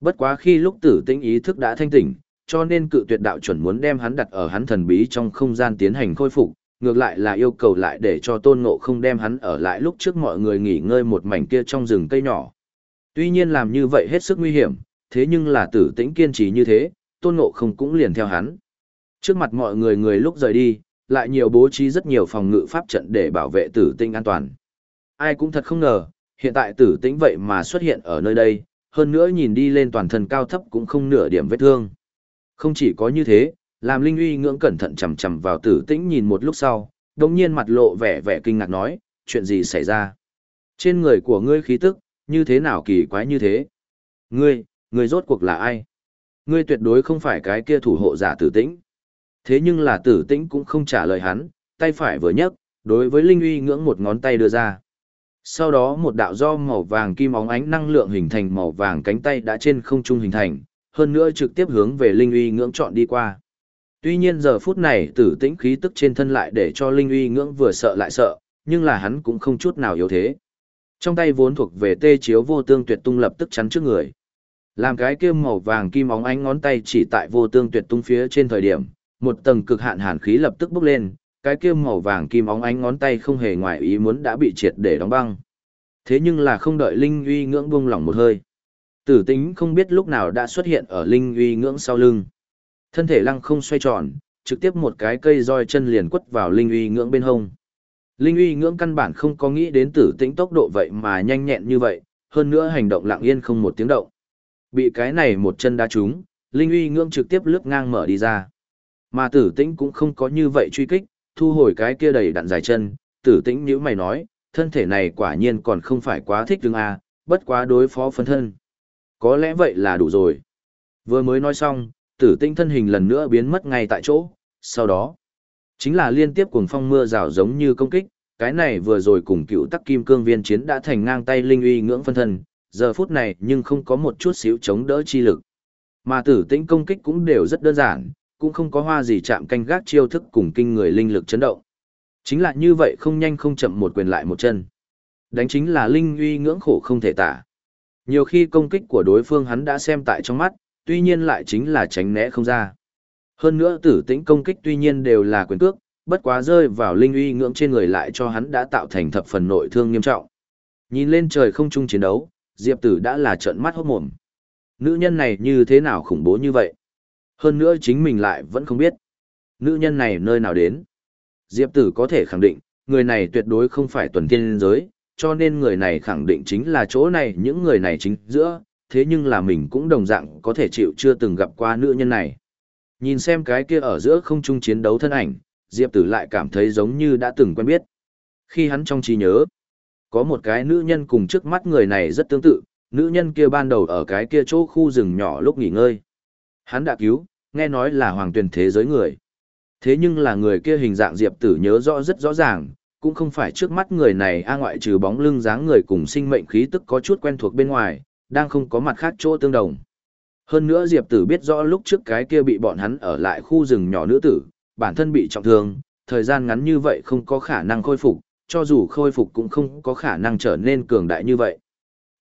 Bất quá khi lúc tử tĩnh ý thức đã thanh tỉnh, cho nên cự tuyệt đạo chuẩn muốn đem hắn đặt ở hắn thần bí trong không gian tiến hành khôi phục, ngược lại là yêu cầu lại để cho tôn ngộ không đem hắn ở lại lúc trước mọi người nghỉ ngơi một mảnh kia trong rừng cây nhỏ. Tuy nhiên làm như vậy hết sức nguy hiểm, thế nhưng là tử tĩnh kiên trì như thế, tôn ngộ không cũng liền theo hắn. Trước mặt mọi người người lúc rời đi, lại nhiều bố trí rất nhiều phòng ngự pháp trận để bảo vệ tử Tinh an toàn. Ai cũng thật không ngờ, hiện tại tử tĩnh vậy mà xuất hiện ở nơi đây, hơn nữa nhìn đi lên toàn thân cao thấp cũng không nửa điểm vết thương. Không chỉ có như thế, làm Linh uy ngưỡng cẩn thận chầm chầm vào tử tĩnh nhìn một lúc sau, đồng nhiên mặt lộ vẻ vẻ kinh ngạc nói, chuyện gì xảy ra? Trên người của ngươi khí tức, như thế nào kỳ quái như thế? Ngươi, ngươi rốt cuộc là ai? Ngươi tuyệt đối không phải cái kia thủ hộ giả tử tĩnh. Thế nhưng là tử tĩnh cũng không trả lời hắn, tay phải vừa nhấc, đối với Linh uy ngưỡng một ngón tay đưa ra. Sau đó một đạo do màu vàng kim óng ánh năng lượng hình thành màu vàng cánh tay đã trên không trung hình thành, hơn nữa trực tiếp hướng về Linh uy ngưỡng chọn đi qua. Tuy nhiên giờ phút này tử tĩnh khí tức trên thân lại để cho Linh uy ngưỡng vừa sợ lại sợ, nhưng là hắn cũng không chút nào yếu thế. Trong tay vốn thuộc về tê chiếu vô tương tuyệt tung lập tức chắn trước người. Làm cái kia màu vàng kim óng ánh ngón tay chỉ tại vô tương tuyệt tung phía trên thời điểm, một tầng cực hạn hàn khí lập tức bốc lên, cái kia màu vàng kim óng ánh ngón tay không hề ngoài ý muốn đã bị triệt để đóng băng. Thế nhưng là không đợi Linh uy ngưỡng buông lỏng một hơi. Tử tính không biết lúc nào đã xuất hiện ở Linh uy ngưỡng sau lưng. Thân thể lăng không xoay tròn, trực tiếp một cái cây roi chân liền quất vào Linh uy ngưỡng bên hông. Linh uy ngưỡng căn bản không có nghĩ đến tử tĩnh tốc độ vậy mà nhanh nhẹn như vậy, hơn nữa hành động lặng yên không một tiếng động. Bị cái này một chân đá trúng, Linh uy ngưỡng trực tiếp lướt ngang mở đi ra. Mà tử tĩnh cũng không có như vậy truy kích, thu hồi cái kia đầy đặn dài chân, tử tĩnh như mày nói, thân thể này quả nhiên còn không phải quá thích đứng a, bất quá đối phó phân thân. Có lẽ vậy là đủ rồi. Vừa mới nói xong, tử tĩnh thân hình lần nữa biến mất ngay tại chỗ, sau đó, chính là liên tiếp cuồng phong mưa rào giống như công kích, cái này vừa rồi cùng cựu tắc kim cương viên chiến đã thành ngang tay linh uy ngưỡng phân thân, giờ phút này nhưng không có một chút xíu chống đỡ chi lực. Mà tử tĩnh công kích cũng đều rất đơn giản, cũng không có hoa gì chạm canh gác chiêu thức cùng kinh người linh lực chấn động. Chính là như vậy không nhanh không chậm một quyền lại một chân. Đánh chính là linh uy ngưỡng khổ không thể tả. Nhiều khi công kích của đối phương hắn đã xem tại trong mắt, tuy nhiên lại chính là tránh né không ra. Hơn nữa tử tĩnh công kích tuy nhiên đều là quyền cước, bất quá rơi vào linh uy ngưỡng trên người lại cho hắn đã tạo thành thập phần nội thương nghiêm trọng. Nhìn lên trời không chung chiến đấu, Diệp tử đã là trợn mắt hốt mồm. Nữ nhân này như thế nào khủng bố như vậy? Hơn nữa chính mình lại vẫn không biết. Nữ nhân này nơi nào đến? Diệp tử có thể khẳng định, người này tuyệt đối không phải tuần tiên giới, cho nên người này khẳng định chính là chỗ này những người này chính giữa, thế nhưng là mình cũng đồng dạng có thể chịu chưa từng gặp qua nữ nhân này. Nhìn xem cái kia ở giữa không trung chiến đấu thân ảnh, Diệp tử lại cảm thấy giống như đã từng quen biết. Khi hắn trong trí nhớ, có một cái nữ nhân cùng trước mắt người này rất tương tự, nữ nhân kia ban đầu ở cái kia chỗ khu rừng nhỏ lúc nghỉ ngơi. Hắn đã cứu, nghe nói là hoàng tuyển thế giới người. Thế nhưng là người kia hình dạng Diệp Tử nhớ rõ rất rõ ràng, cũng không phải trước mắt người này a ngoại trừ bóng lưng dáng người cùng sinh mệnh khí tức có chút quen thuộc bên ngoài, đang không có mặt khác chỗ tương đồng. Hơn nữa Diệp Tử biết rõ lúc trước cái kia bị bọn hắn ở lại khu rừng nhỏ nữ tử, bản thân bị trọng thương, thời gian ngắn như vậy không có khả năng khôi phục, cho dù khôi phục cũng không có khả năng trở nên cường đại như vậy.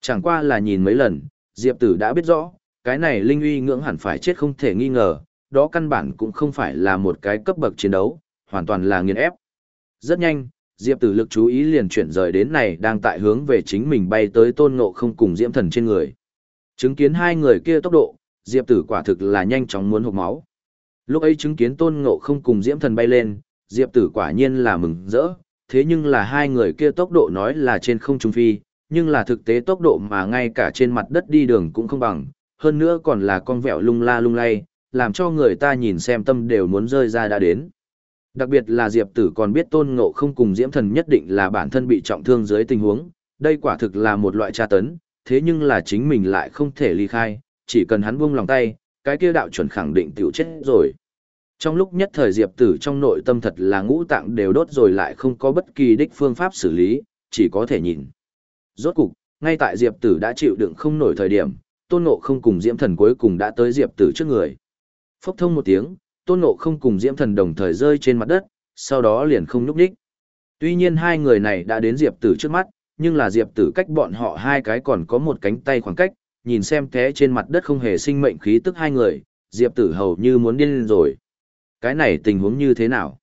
Chẳng qua là nhìn mấy lần, Diệp Tử đã biết rõ, cái này linh uy ngưỡng hẳn phải chết không thể nghi ngờ, đó căn bản cũng không phải là một cái cấp bậc chiến đấu, hoàn toàn là nghiền ép. Rất nhanh, Diệp Tử lực chú ý liền chuyển rời đến này đang tại hướng về chính mình bay tới tôn ngộ không cùng diễm thần trên người. Chứng kiến hai người kia tốc độ, Diệp Tử quả thực là nhanh chóng muốn hộc máu. Lúc ấy chứng kiến tôn ngộ không cùng diễm thần bay lên, Diệp Tử quả nhiên là mừng rỡ, thế nhưng là hai người kia tốc độ nói là trên không trung phi, nhưng là thực tế tốc độ mà ngay cả trên mặt đất đi đường cũng không bằng, hơn nữa còn là con vẹo lung la lung lay, làm cho người ta nhìn xem tâm đều muốn rơi ra đã đến. Đặc biệt là Diệp Tử còn biết Tôn Ngộ không cùng Diễm Thần nhất định là bản thân bị trọng thương dưới tình huống, đây quả thực là một loại tra tấn, thế nhưng là chính mình lại không thể ly khai, chỉ cần hắn buông lòng tay, cái kia đạo chuẩn khẳng định tiểu chết rồi. Trong lúc nhất thời Diệp Tử trong nội tâm thật là ngũ tạng đều đốt rồi lại không có bất kỳ đích phương pháp xử lý, chỉ có thể nhìn. Rốt cục, ngay tại Diệp Tử đã chịu đựng không nổi thời điểm, Tôn Ngộ không cùng Diễm Thần cuối cùng đã tới Diệp Tử trước người. Phốc thông một tiếng, Tôn Ngộ không cùng Diễm Thần đồng thời rơi trên mặt đất, sau đó liền không nhúc nhích. Tuy nhiên hai người này đã đến Diệp Tử trước mắt, nhưng là Diệp Tử cách bọn họ hai cái còn có một cánh tay khoảng cách, nhìn xem thế trên mặt đất không hề sinh mệnh khí tức hai người, Diệp Tử hầu như muốn điên rồi. Cái này tình huống như thế nào?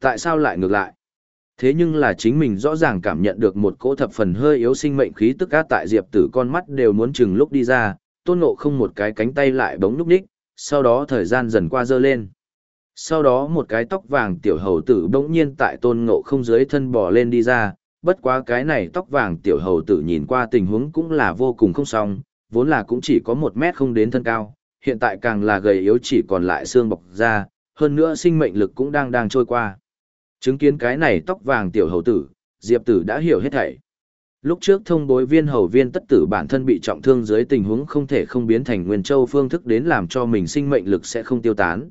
Tại sao lại ngược lại? Thế nhưng là chính mình rõ ràng cảm nhận được một cỗ thập phần hơi yếu sinh mệnh khí tức át tại Diệp Tử con mắt đều muốn chừng lúc đi ra, tôn ngộ không một cái cánh tay lại bóng núp đích, sau đó thời gian dần qua dơ lên. Sau đó một cái tóc vàng tiểu hầu tử bỗng nhiên tại tôn ngộ không dưới thân bò lên đi ra, bất quá cái này tóc vàng tiểu hầu tử nhìn qua tình huống cũng là vô cùng không xong, vốn là cũng chỉ có một mét không đến thân cao, hiện tại càng là gầy yếu chỉ còn lại xương bọc ra, hơn nữa sinh mệnh lực cũng đang đang trôi qua. Chứng kiến cái này tóc vàng tiểu hầu tử, Diệp tử đã hiểu hết thảy. Lúc trước thông bối viên hầu viên tất tử bản thân bị trọng thương dưới tình huống không thể không biến thành Nguyên Châu phương thức đến làm cho mình sinh mệnh lực sẽ không tiêu tán.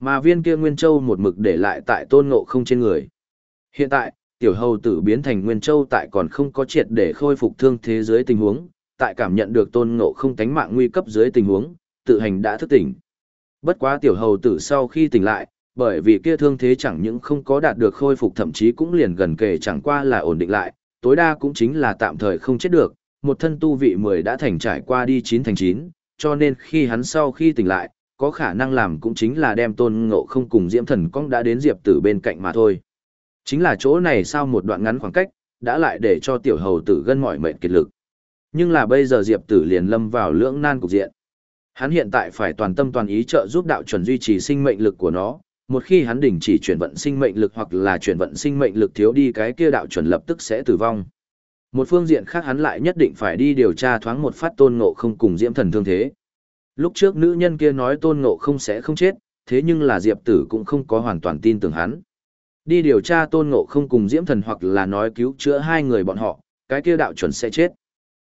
Mà viên kia Nguyên Châu một mực để lại tại tôn ngộ không trên người. Hiện tại, tiểu hầu tử biến thành Nguyên Châu tại còn không có triệt để khôi phục thương thế giới tình huống, tại cảm nhận được tôn ngộ không tánh mạng nguy cấp dưới tình huống, tự hành đã thức tỉnh. Bất quá tiểu hầu tử sau khi tỉnh lại, bởi vì kia thương thế chẳng những không có đạt được khôi phục thậm chí cũng liền gần kề chẳng qua là ổn định lại, tối đa cũng chính là tạm thời không chết được, một thân tu vị 10 đã thành trải qua đi 9 thành 9, cho nên khi hắn sau khi tỉnh lại, có khả năng làm cũng chính là đem tôn ngộ không cùng diễm thần cong đã đến diệp tử bên cạnh mà thôi. Chính là chỗ này sau một đoạn ngắn khoảng cách, đã lại để cho tiểu hầu tử gân mỏi mệnh kiệt lực. Nhưng là bây giờ diệp tử liền lâm vào lưỡng nan cục diện. Hắn hiện tại phải toàn tâm toàn ý trợ giúp đạo chuẩn duy trì sinh mệnh lực của nó, một khi hắn đình chỉ chuyển vận sinh mệnh lực hoặc là chuyển vận sinh mệnh lực thiếu đi cái kia đạo chuẩn lập tức sẽ tử vong. Một phương diện khác hắn lại nhất định phải đi điều tra thoáng một phát tôn ngộ không cùng diễm thần thương thế. Lúc trước nữ nhân kia nói tôn ngộ không sẽ không chết, thế nhưng là diệp tử cũng không có hoàn toàn tin tưởng hắn. Đi điều tra tôn ngộ không cùng diễm thần hoặc là nói cứu chữa hai người bọn họ, cái kia đạo chuẩn sẽ chết.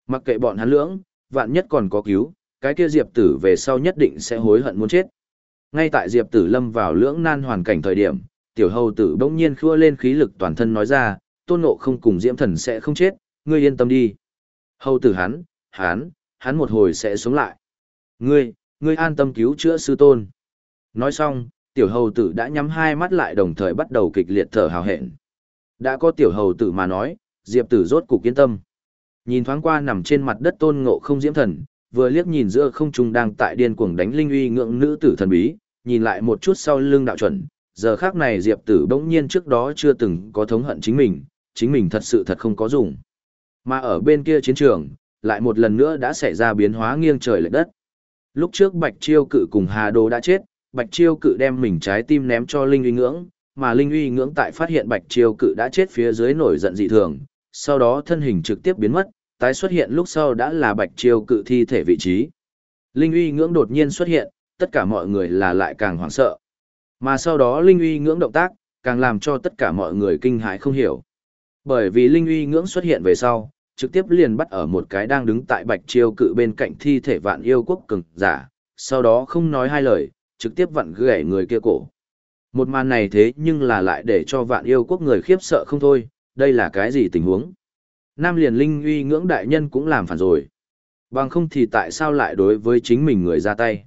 Mặc kệ bọn hắn lưỡng, vạn nhất còn có cứu, cái kia diệp tử về sau nhất định sẽ hối hận muốn chết. Ngay tại Diệp Tử lâm vào lưỡng nan hoàn cảnh thời điểm, tiểu hầu tử bỗng nhiên khua lên khí lực toàn thân nói ra, tôn ngộ không cùng diễm thần sẽ không chết, ngươi yên tâm đi. Hầu tử hắn, hắn, hắn một hồi sẽ sống lại. Ngươi, ngươi an tâm cứu chữa sư tôn. Nói xong, tiểu hầu tử đã nhắm hai mắt lại đồng thời bắt đầu kịch liệt thở hào hẹn. Đã có tiểu hầu tử mà nói, diệp tử rốt cục yên tâm. Nhìn thoáng qua nằm trên mặt đất tôn ngộ không diễm thần, vừa liếc nhìn giữa không trung đang tại điên cuồng đánh linh uy ngưỡng nữ tử thần bí, nhìn lại một chút sau lưng đạo chuẩn, giờ khác này Diệp Tử bỗng nhiên trước đó chưa từng có thống hận chính mình, chính mình thật sự thật không có dùng. Mà ở bên kia chiến trường, lại một lần nữa đã xảy ra biến hóa nghiêng trời lệch đất. Lúc trước Bạch Chiêu Cự cùng Hà Đô đã chết, Bạch Chiêu Cự đem mình trái tim ném cho Linh Uy Ngưỡng, mà Linh Uy Ngưỡng tại phát hiện Bạch Chiêu Cự đã chết phía dưới nổi giận dị thường, sau đó thân hình trực tiếp biến mất, tái xuất hiện lúc sau đã là bạch chiêu cự thi thể vị trí. Linh uy ngưỡng đột nhiên xuất hiện, tất cả mọi người là lại càng hoảng sợ. Mà sau đó linh uy ngưỡng động tác, càng làm cho tất cả mọi người kinh hãi không hiểu. Bởi vì linh uy ngưỡng xuất hiện về sau, trực tiếp liền bắt ở một cái đang đứng tại bạch chiêu cự bên cạnh thi thể vạn yêu quốc cường giả, sau đó không nói hai lời, trực tiếp vặn gãy người kia cổ. Một màn này thế nhưng là lại để cho vạn yêu quốc người khiếp sợ không thôi, đây là cái gì tình huống? Nam liền linh uy ngưỡng đại nhân cũng làm phản rồi. Bằng không thì tại sao lại đối với chính mình người ra tay.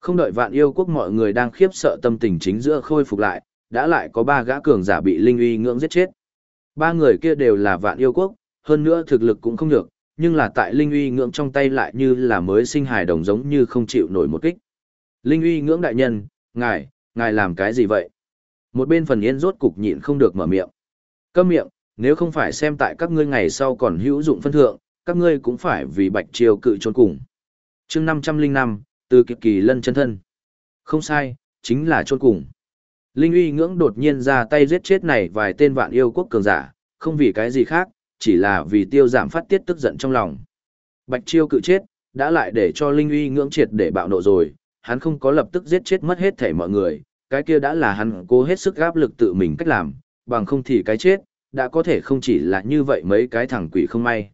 Không đợi vạn yêu quốc mọi người đang khiếp sợ tâm tình chính giữa khôi phục lại, đã lại có ba gã cường giả bị linh uy ngưỡng giết chết. Ba người kia đều là vạn yêu quốc, hơn nữa thực lực cũng không được, nhưng là tại linh uy ngưỡng trong tay lại như là mới sinh hài đồng giống như không chịu nổi một kích. Linh uy ngưỡng đại nhân, ngài, ngài làm cái gì vậy? Một bên phần yên rốt cục nhịn không được mở miệng. Câm miệng, nếu không phải xem tại các ngươi ngày sau còn hữu dụng phân thượng, các ngươi cũng phải vì bạch triều cự trốn cùng. chương 505, từ kiệt kỳ lân chân thân. Không sai, chính là trốn cùng. Linh uy ngưỡng đột nhiên ra tay giết chết này vài tên vạn yêu quốc cường giả, không vì cái gì khác, chỉ là vì tiêu giảm phát tiết tức giận trong lòng. Bạch chiêu cự chết, đã lại để cho Linh uy ngưỡng triệt để bạo nộ rồi, hắn không có lập tức giết chết mất hết thể mọi người, cái kia đã là hắn cố hết sức áp lực tự mình cách làm, bằng không thì cái chết, đã có thể không chỉ là như vậy mấy cái thằng quỷ không may.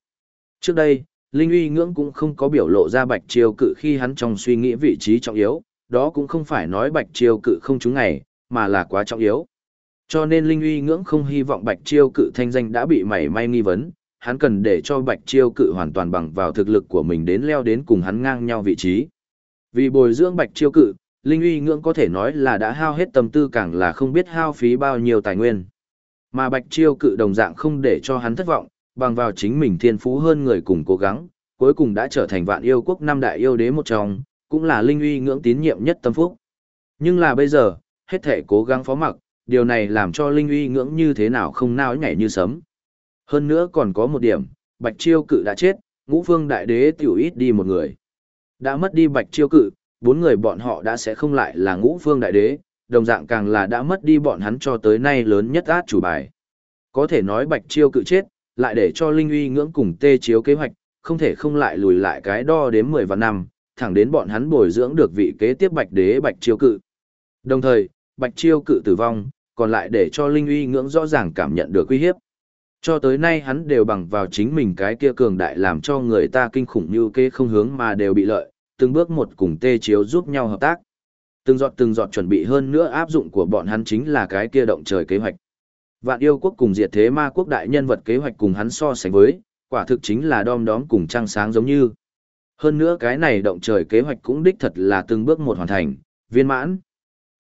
Trước đây, Linh uy ngưỡng cũng không có biểu lộ ra bạch chiêu cự khi hắn trong suy nghĩ vị trí trọng yếu, đó cũng không phải nói bạch chiêu cự không trúng ngày, mà là quá trọng yếu. Cho nên Linh uy ngưỡng không hy vọng bạch chiêu cự thanh danh đã bị mảy may nghi vấn, hắn cần để cho Bạch Chiêu cự hoàn toàn bằng vào thực lực của mình đến leo đến cùng hắn ngang nhau vị trí. Vì bồi dưỡng Bạch Chiêu cự, Linh uy ngưỡng có thể nói là đã hao hết tâm tư càng là không biết hao phí bao nhiêu tài nguyên. Mà Bạch Chiêu cự đồng dạng không để cho hắn thất vọng, bằng vào chính mình thiên phú hơn người cùng cố gắng, cuối cùng đã trở thành vạn yêu quốc năm đại yêu đế một trong, cũng là Linh uy ngưỡng tín nhiệm nhất tâm phúc. Nhưng là bây giờ, hết thể cố gắng phó mặc, điều này làm cho Linh uy ngưỡng như thế nào không nao nhảy như sấm. Hơn nữa còn có một điểm, Bạch Chiêu cự đã chết, ngũ phương đại đế tiểu ít đi một người. Đã mất đi Bạch Chiêu cự, bốn người bọn họ đã sẽ không lại là ngũ phương đại đế, đồng dạng càng là đã mất đi bọn hắn cho tới nay lớn nhất át chủ bài. Có thể nói Bạch Chiêu cự chết, lại để cho Linh uy ngưỡng cùng tê chiếu kế hoạch, không thể không lại lùi lại cái đo đến 10 vạn năm, thẳng đến bọn hắn bồi dưỡng được vị kế tiếp Bạch đế Bạch Chiêu cự. Đồng thời, Bạch Chiêu cự tử vong, còn lại để cho Linh uy ngưỡng rõ ràng cảm nhận được uy hiếp. Cho tới nay hắn đều bằng vào chính mình cái kia cường đại làm cho người ta kinh khủng như kế không hướng mà đều bị lợi, từng bước một cùng tê chiếu giúp nhau hợp tác. Từng giọt từng giọt chuẩn bị hơn nữa áp dụng của bọn hắn chính là cái kia động trời kế hoạch. Vạn yêu quốc cùng diệt thế ma quốc đại nhân vật kế hoạch cùng hắn so sánh với, quả thực chính là đom đóm cùng trăng sáng giống như. Hơn nữa cái này động trời kế hoạch cũng đích thật là từng bước một hoàn thành, viên mãn.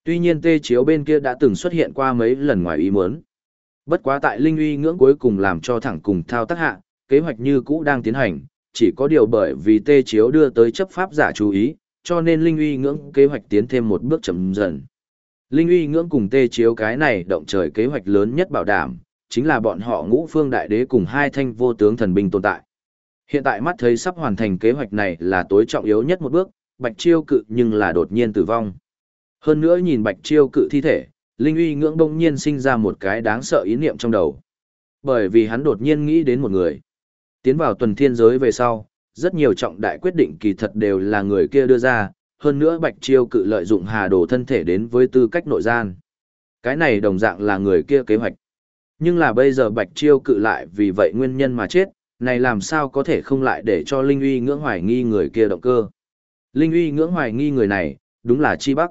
Tuy nhiên tê chiếu bên kia đã từng xuất hiện qua mấy lần ngoài ý muốn. Bất quá tại linh uy ngưỡng cuối cùng làm cho thẳng cùng thao tác hạ, kế hoạch như cũ đang tiến hành, chỉ có điều bởi vì tê chiếu đưa tới chấp pháp giả chú ý, cho nên linh uy ngưỡng kế hoạch tiến thêm một bước chậm dần. Linh uy ngưỡng cùng tê chiếu cái này động trời kế hoạch lớn nhất bảo đảm, chính là bọn họ ngũ phương đại đế cùng hai thanh vô tướng thần binh tồn tại. Hiện tại mắt thấy sắp hoàn thành kế hoạch này là tối trọng yếu nhất một bước, bạch chiêu cự nhưng là đột nhiên tử vong. Hơn nữa nhìn bạch chiêu cự thi thể, Linh uy ngưỡng đông nhiên sinh ra một cái đáng sợ ý niệm trong đầu. Bởi vì hắn đột nhiên nghĩ đến một người. Tiến vào tuần thiên giới về sau, rất nhiều trọng đại quyết định kỳ thật đều là người kia đưa ra, hơn nữa Bạch Chiêu cự lợi dụng hà đồ thân thể đến với tư cách nội gian. Cái này đồng dạng là người kia kế hoạch. Nhưng là bây giờ Bạch Chiêu cự lại vì vậy nguyên nhân mà chết, này làm sao có thể không lại để cho Linh uy ngưỡng hoài nghi người kia động cơ. Linh uy ngưỡng hoài nghi người này, đúng là Chi Bắc.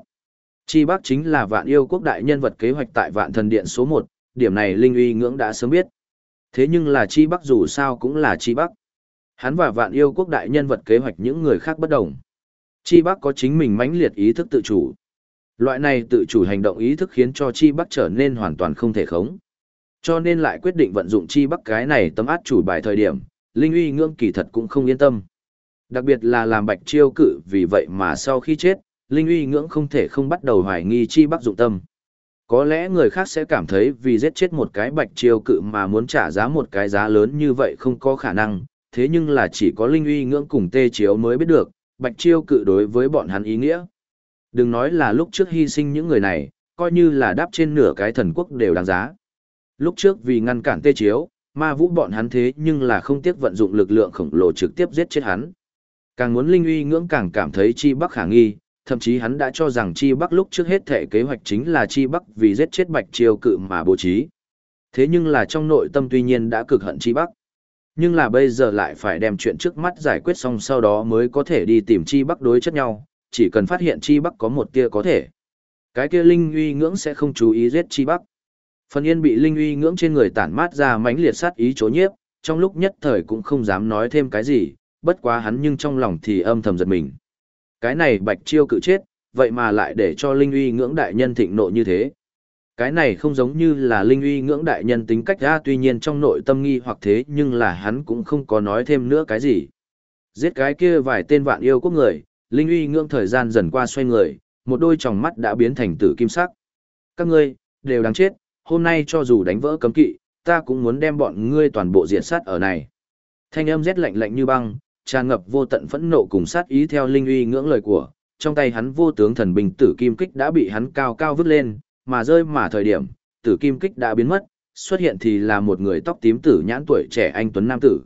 Chi Bắc chính là vạn yêu quốc đại nhân vật kế hoạch tại vạn thần điện số 1, điểm này Linh uy ngưỡng đã sớm biết. Thế nhưng là Chi Bắc dù sao cũng là Chi Bắc. Hắn và vạn yêu quốc đại nhân vật kế hoạch những người khác bất đồng. Chi Bắc có chính mình mãnh liệt ý thức tự chủ. Loại này tự chủ hành động ý thức khiến cho Chi Bắc trở nên hoàn toàn không thể khống. Cho nên lại quyết định vận dụng Chi Bắc cái này tấm át chủ bài thời điểm, Linh uy ngưỡng kỳ thật cũng không yên tâm. Đặc biệt là làm bạch chiêu cự vì vậy mà sau khi chết, Linh uy ngưỡng không thể không bắt đầu hoài nghi Chi Bắc dụng tâm. Có lẽ người khác sẽ cảm thấy vì giết chết một cái bạch chiêu cự mà muốn trả giá một cái giá lớn như vậy không có khả năng, thế nhưng là chỉ có linh uy ngưỡng cùng tê chiếu mới biết được, bạch chiêu cự đối với bọn hắn ý nghĩa. Đừng nói là lúc trước hy sinh những người này, coi như là đáp trên nửa cái thần quốc đều đáng giá. Lúc trước vì ngăn cản tê chiếu, ma vũ bọn hắn thế nhưng là không tiếc vận dụng lực lượng khổng lồ trực tiếp giết chết hắn. Càng muốn linh uy ngưỡng càng cảm thấy chi bắc khả nghi, thậm chí hắn đã cho rằng Chi Bắc lúc trước hết thể kế hoạch chính là Chi Bắc vì giết chết Bạch chiêu cự mà bố trí. Thế nhưng là trong nội tâm tuy nhiên đã cực hận Chi Bắc. Nhưng là bây giờ lại phải đem chuyện trước mắt giải quyết xong sau đó mới có thể đi tìm Chi Bắc đối chất nhau, chỉ cần phát hiện Chi Bắc có một tia có thể. Cái kia Linh uy ngưỡng sẽ không chú ý giết Chi Bắc. Phần yên bị Linh uy ngưỡng trên người tản mát ra mãnh liệt sát ý chố nhiếp, trong lúc nhất thời cũng không dám nói thêm cái gì, bất quá hắn nhưng trong lòng thì âm thầm giật mình cái này bạch chiêu cự chết, vậy mà lại để cho Linh uy ngưỡng đại nhân thịnh nộ như thế. Cái này không giống như là Linh uy ngưỡng đại nhân tính cách ra tuy nhiên trong nội tâm nghi hoặc thế nhưng là hắn cũng không có nói thêm nữa cái gì. Giết cái kia vài tên vạn yêu quốc người, Linh uy ngưỡng thời gian dần qua xoay người, một đôi tròng mắt đã biến thành tử kim sắc. Các ngươi, đều đáng chết, hôm nay cho dù đánh vỡ cấm kỵ, ta cũng muốn đem bọn ngươi toàn bộ diện sát ở này. Thanh âm rét lạnh lạnh như băng, tràn ngập vô tận phẫn nộ cùng sát ý theo linh uy ngưỡng lời của, trong tay hắn vô tướng thần bình tử kim kích đã bị hắn cao cao vứt lên, mà rơi mà thời điểm, tử kim kích đã biến mất, xuất hiện thì là một người tóc tím tử nhãn tuổi trẻ anh tuấn nam tử.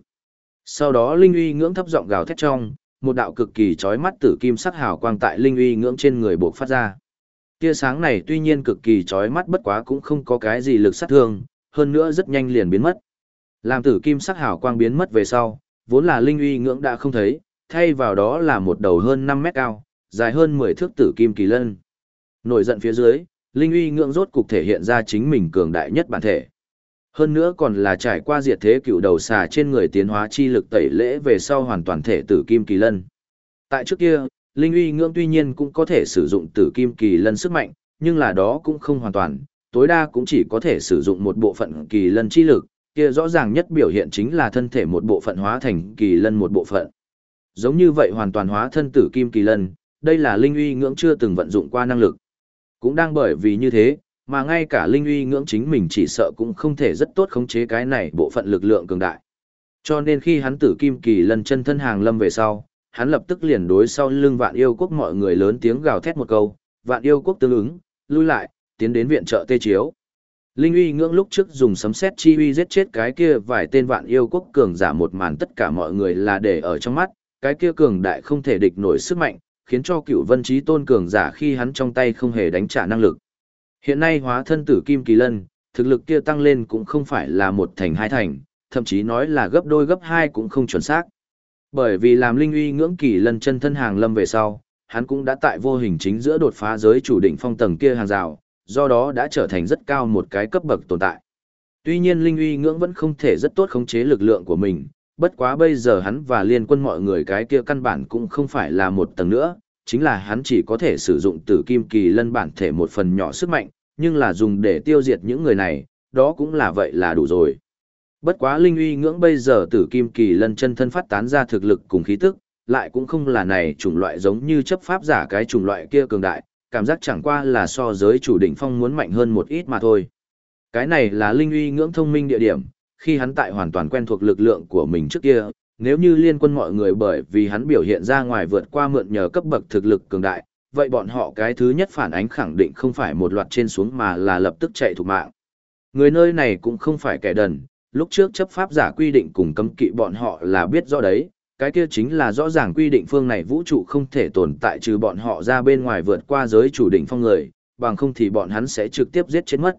Sau đó linh uy ngưỡng thấp giọng gào thét trong, một đạo cực kỳ chói mắt tử kim sắc hào quang tại linh uy ngưỡng trên người bộc phát ra. Tia sáng này tuy nhiên cực kỳ chói mắt bất quá cũng không có cái gì lực sát thương, hơn nữa rất nhanh liền biến mất. Làm tử kim sắc hào quang biến mất về sau, vốn là linh uy ngưỡng đã không thấy, thay vào đó là một đầu hơn 5 mét cao, dài hơn 10 thước tử kim kỳ lân. Nổi giận phía dưới, linh uy ngưỡng rốt cục thể hiện ra chính mình cường đại nhất bản thể. hơn nữa còn là trải qua diệt thế cựu đầu xà trên người tiến hóa chi lực tẩy lễ về sau hoàn toàn thể tử kim kỳ lân. Tại trước kia, linh uy ngưỡng tuy nhiên cũng có thể sử dụng tử kim kỳ lân sức mạnh, nhưng là đó cũng không hoàn toàn, tối đa cũng chỉ có thể sử dụng một bộ phận kỳ lân chi lực, kia rõ ràng nhất biểu hiện chính là thân thể một bộ phận hóa thành kỳ lân một bộ phận. Giống như vậy hoàn toàn hóa thân tử kim kỳ lân, đây là linh uy ngưỡng chưa từng vận dụng qua năng lực. Cũng đang bởi vì như thế, mà ngay cả linh uy ngưỡng chính mình chỉ sợ cũng không thể rất tốt khống chế cái này bộ phận lực lượng cường đại. Cho nên khi hắn tử kim kỳ lần chân thân hàng lâm về sau, hắn lập tức liền đối sau lưng vạn yêu quốc mọi người lớn tiếng gào thét một câu, vạn yêu quốc tương ứng, lui lại, tiến đến viện trợ tê chiếu. Linh uy ngưỡng lúc trước dùng sấm sét chi uy giết chết cái kia vài tên vạn yêu quốc cường giả một màn tất cả mọi người là để ở trong mắt, cái kia cường đại không thể địch nổi sức mạnh, khiến cho cựu vân trí tôn cường giả khi hắn trong tay không hề đánh trả năng lực. Hiện nay hóa thân tử kim kỳ lân, thực lực kia tăng lên cũng không phải là một thành hai thành, thậm chí nói là gấp đôi gấp hai cũng không chuẩn xác. Bởi vì làm linh uy ngưỡng kỳ lân chân thân hàng lâm về sau, hắn cũng đã tại vô hình chính giữa đột phá giới chủ định phong tầng kia hàng rào, do đó đã trở thành rất cao một cái cấp bậc tồn tại. Tuy nhiên linh uy ngưỡng vẫn không thể rất tốt khống chế lực lượng của mình, bất quá bây giờ hắn và liên quân mọi người cái kia căn bản cũng không phải là một tầng nữa, chính là hắn chỉ có thể sử dụng tử kim kỳ lân bản thể một phần nhỏ sức mạnh, nhưng là dùng để tiêu diệt những người này, đó cũng là vậy là đủ rồi. Bất quá linh uy ngưỡng bây giờ tử kim kỳ lân chân thân phát tán ra thực lực cùng khí tức, lại cũng không là này chủng loại giống như chấp pháp giả cái chủng loại kia cường đại, cảm giác chẳng qua là so giới chủ đỉnh phong muốn mạnh hơn một ít mà thôi. Cái này là linh uy ngưỡng thông minh địa điểm, khi hắn tại hoàn toàn quen thuộc lực lượng của mình trước kia, nếu như liên quân mọi người bởi vì hắn biểu hiện ra ngoài vượt qua mượn nhờ cấp bậc thực lực cường đại, vậy bọn họ cái thứ nhất phản ánh khẳng định không phải một loạt trên xuống mà là lập tức chạy thủ mạng. Người nơi này cũng không phải kẻ đần, lúc trước chấp pháp giả quy định cùng cấm kỵ bọn họ là biết rõ đấy, cái kia chính là rõ ràng quy định phương này vũ trụ không thể tồn tại trừ bọn họ ra bên ngoài vượt qua giới chủ định phong người, bằng không thì bọn hắn sẽ trực tiếp giết chết mất.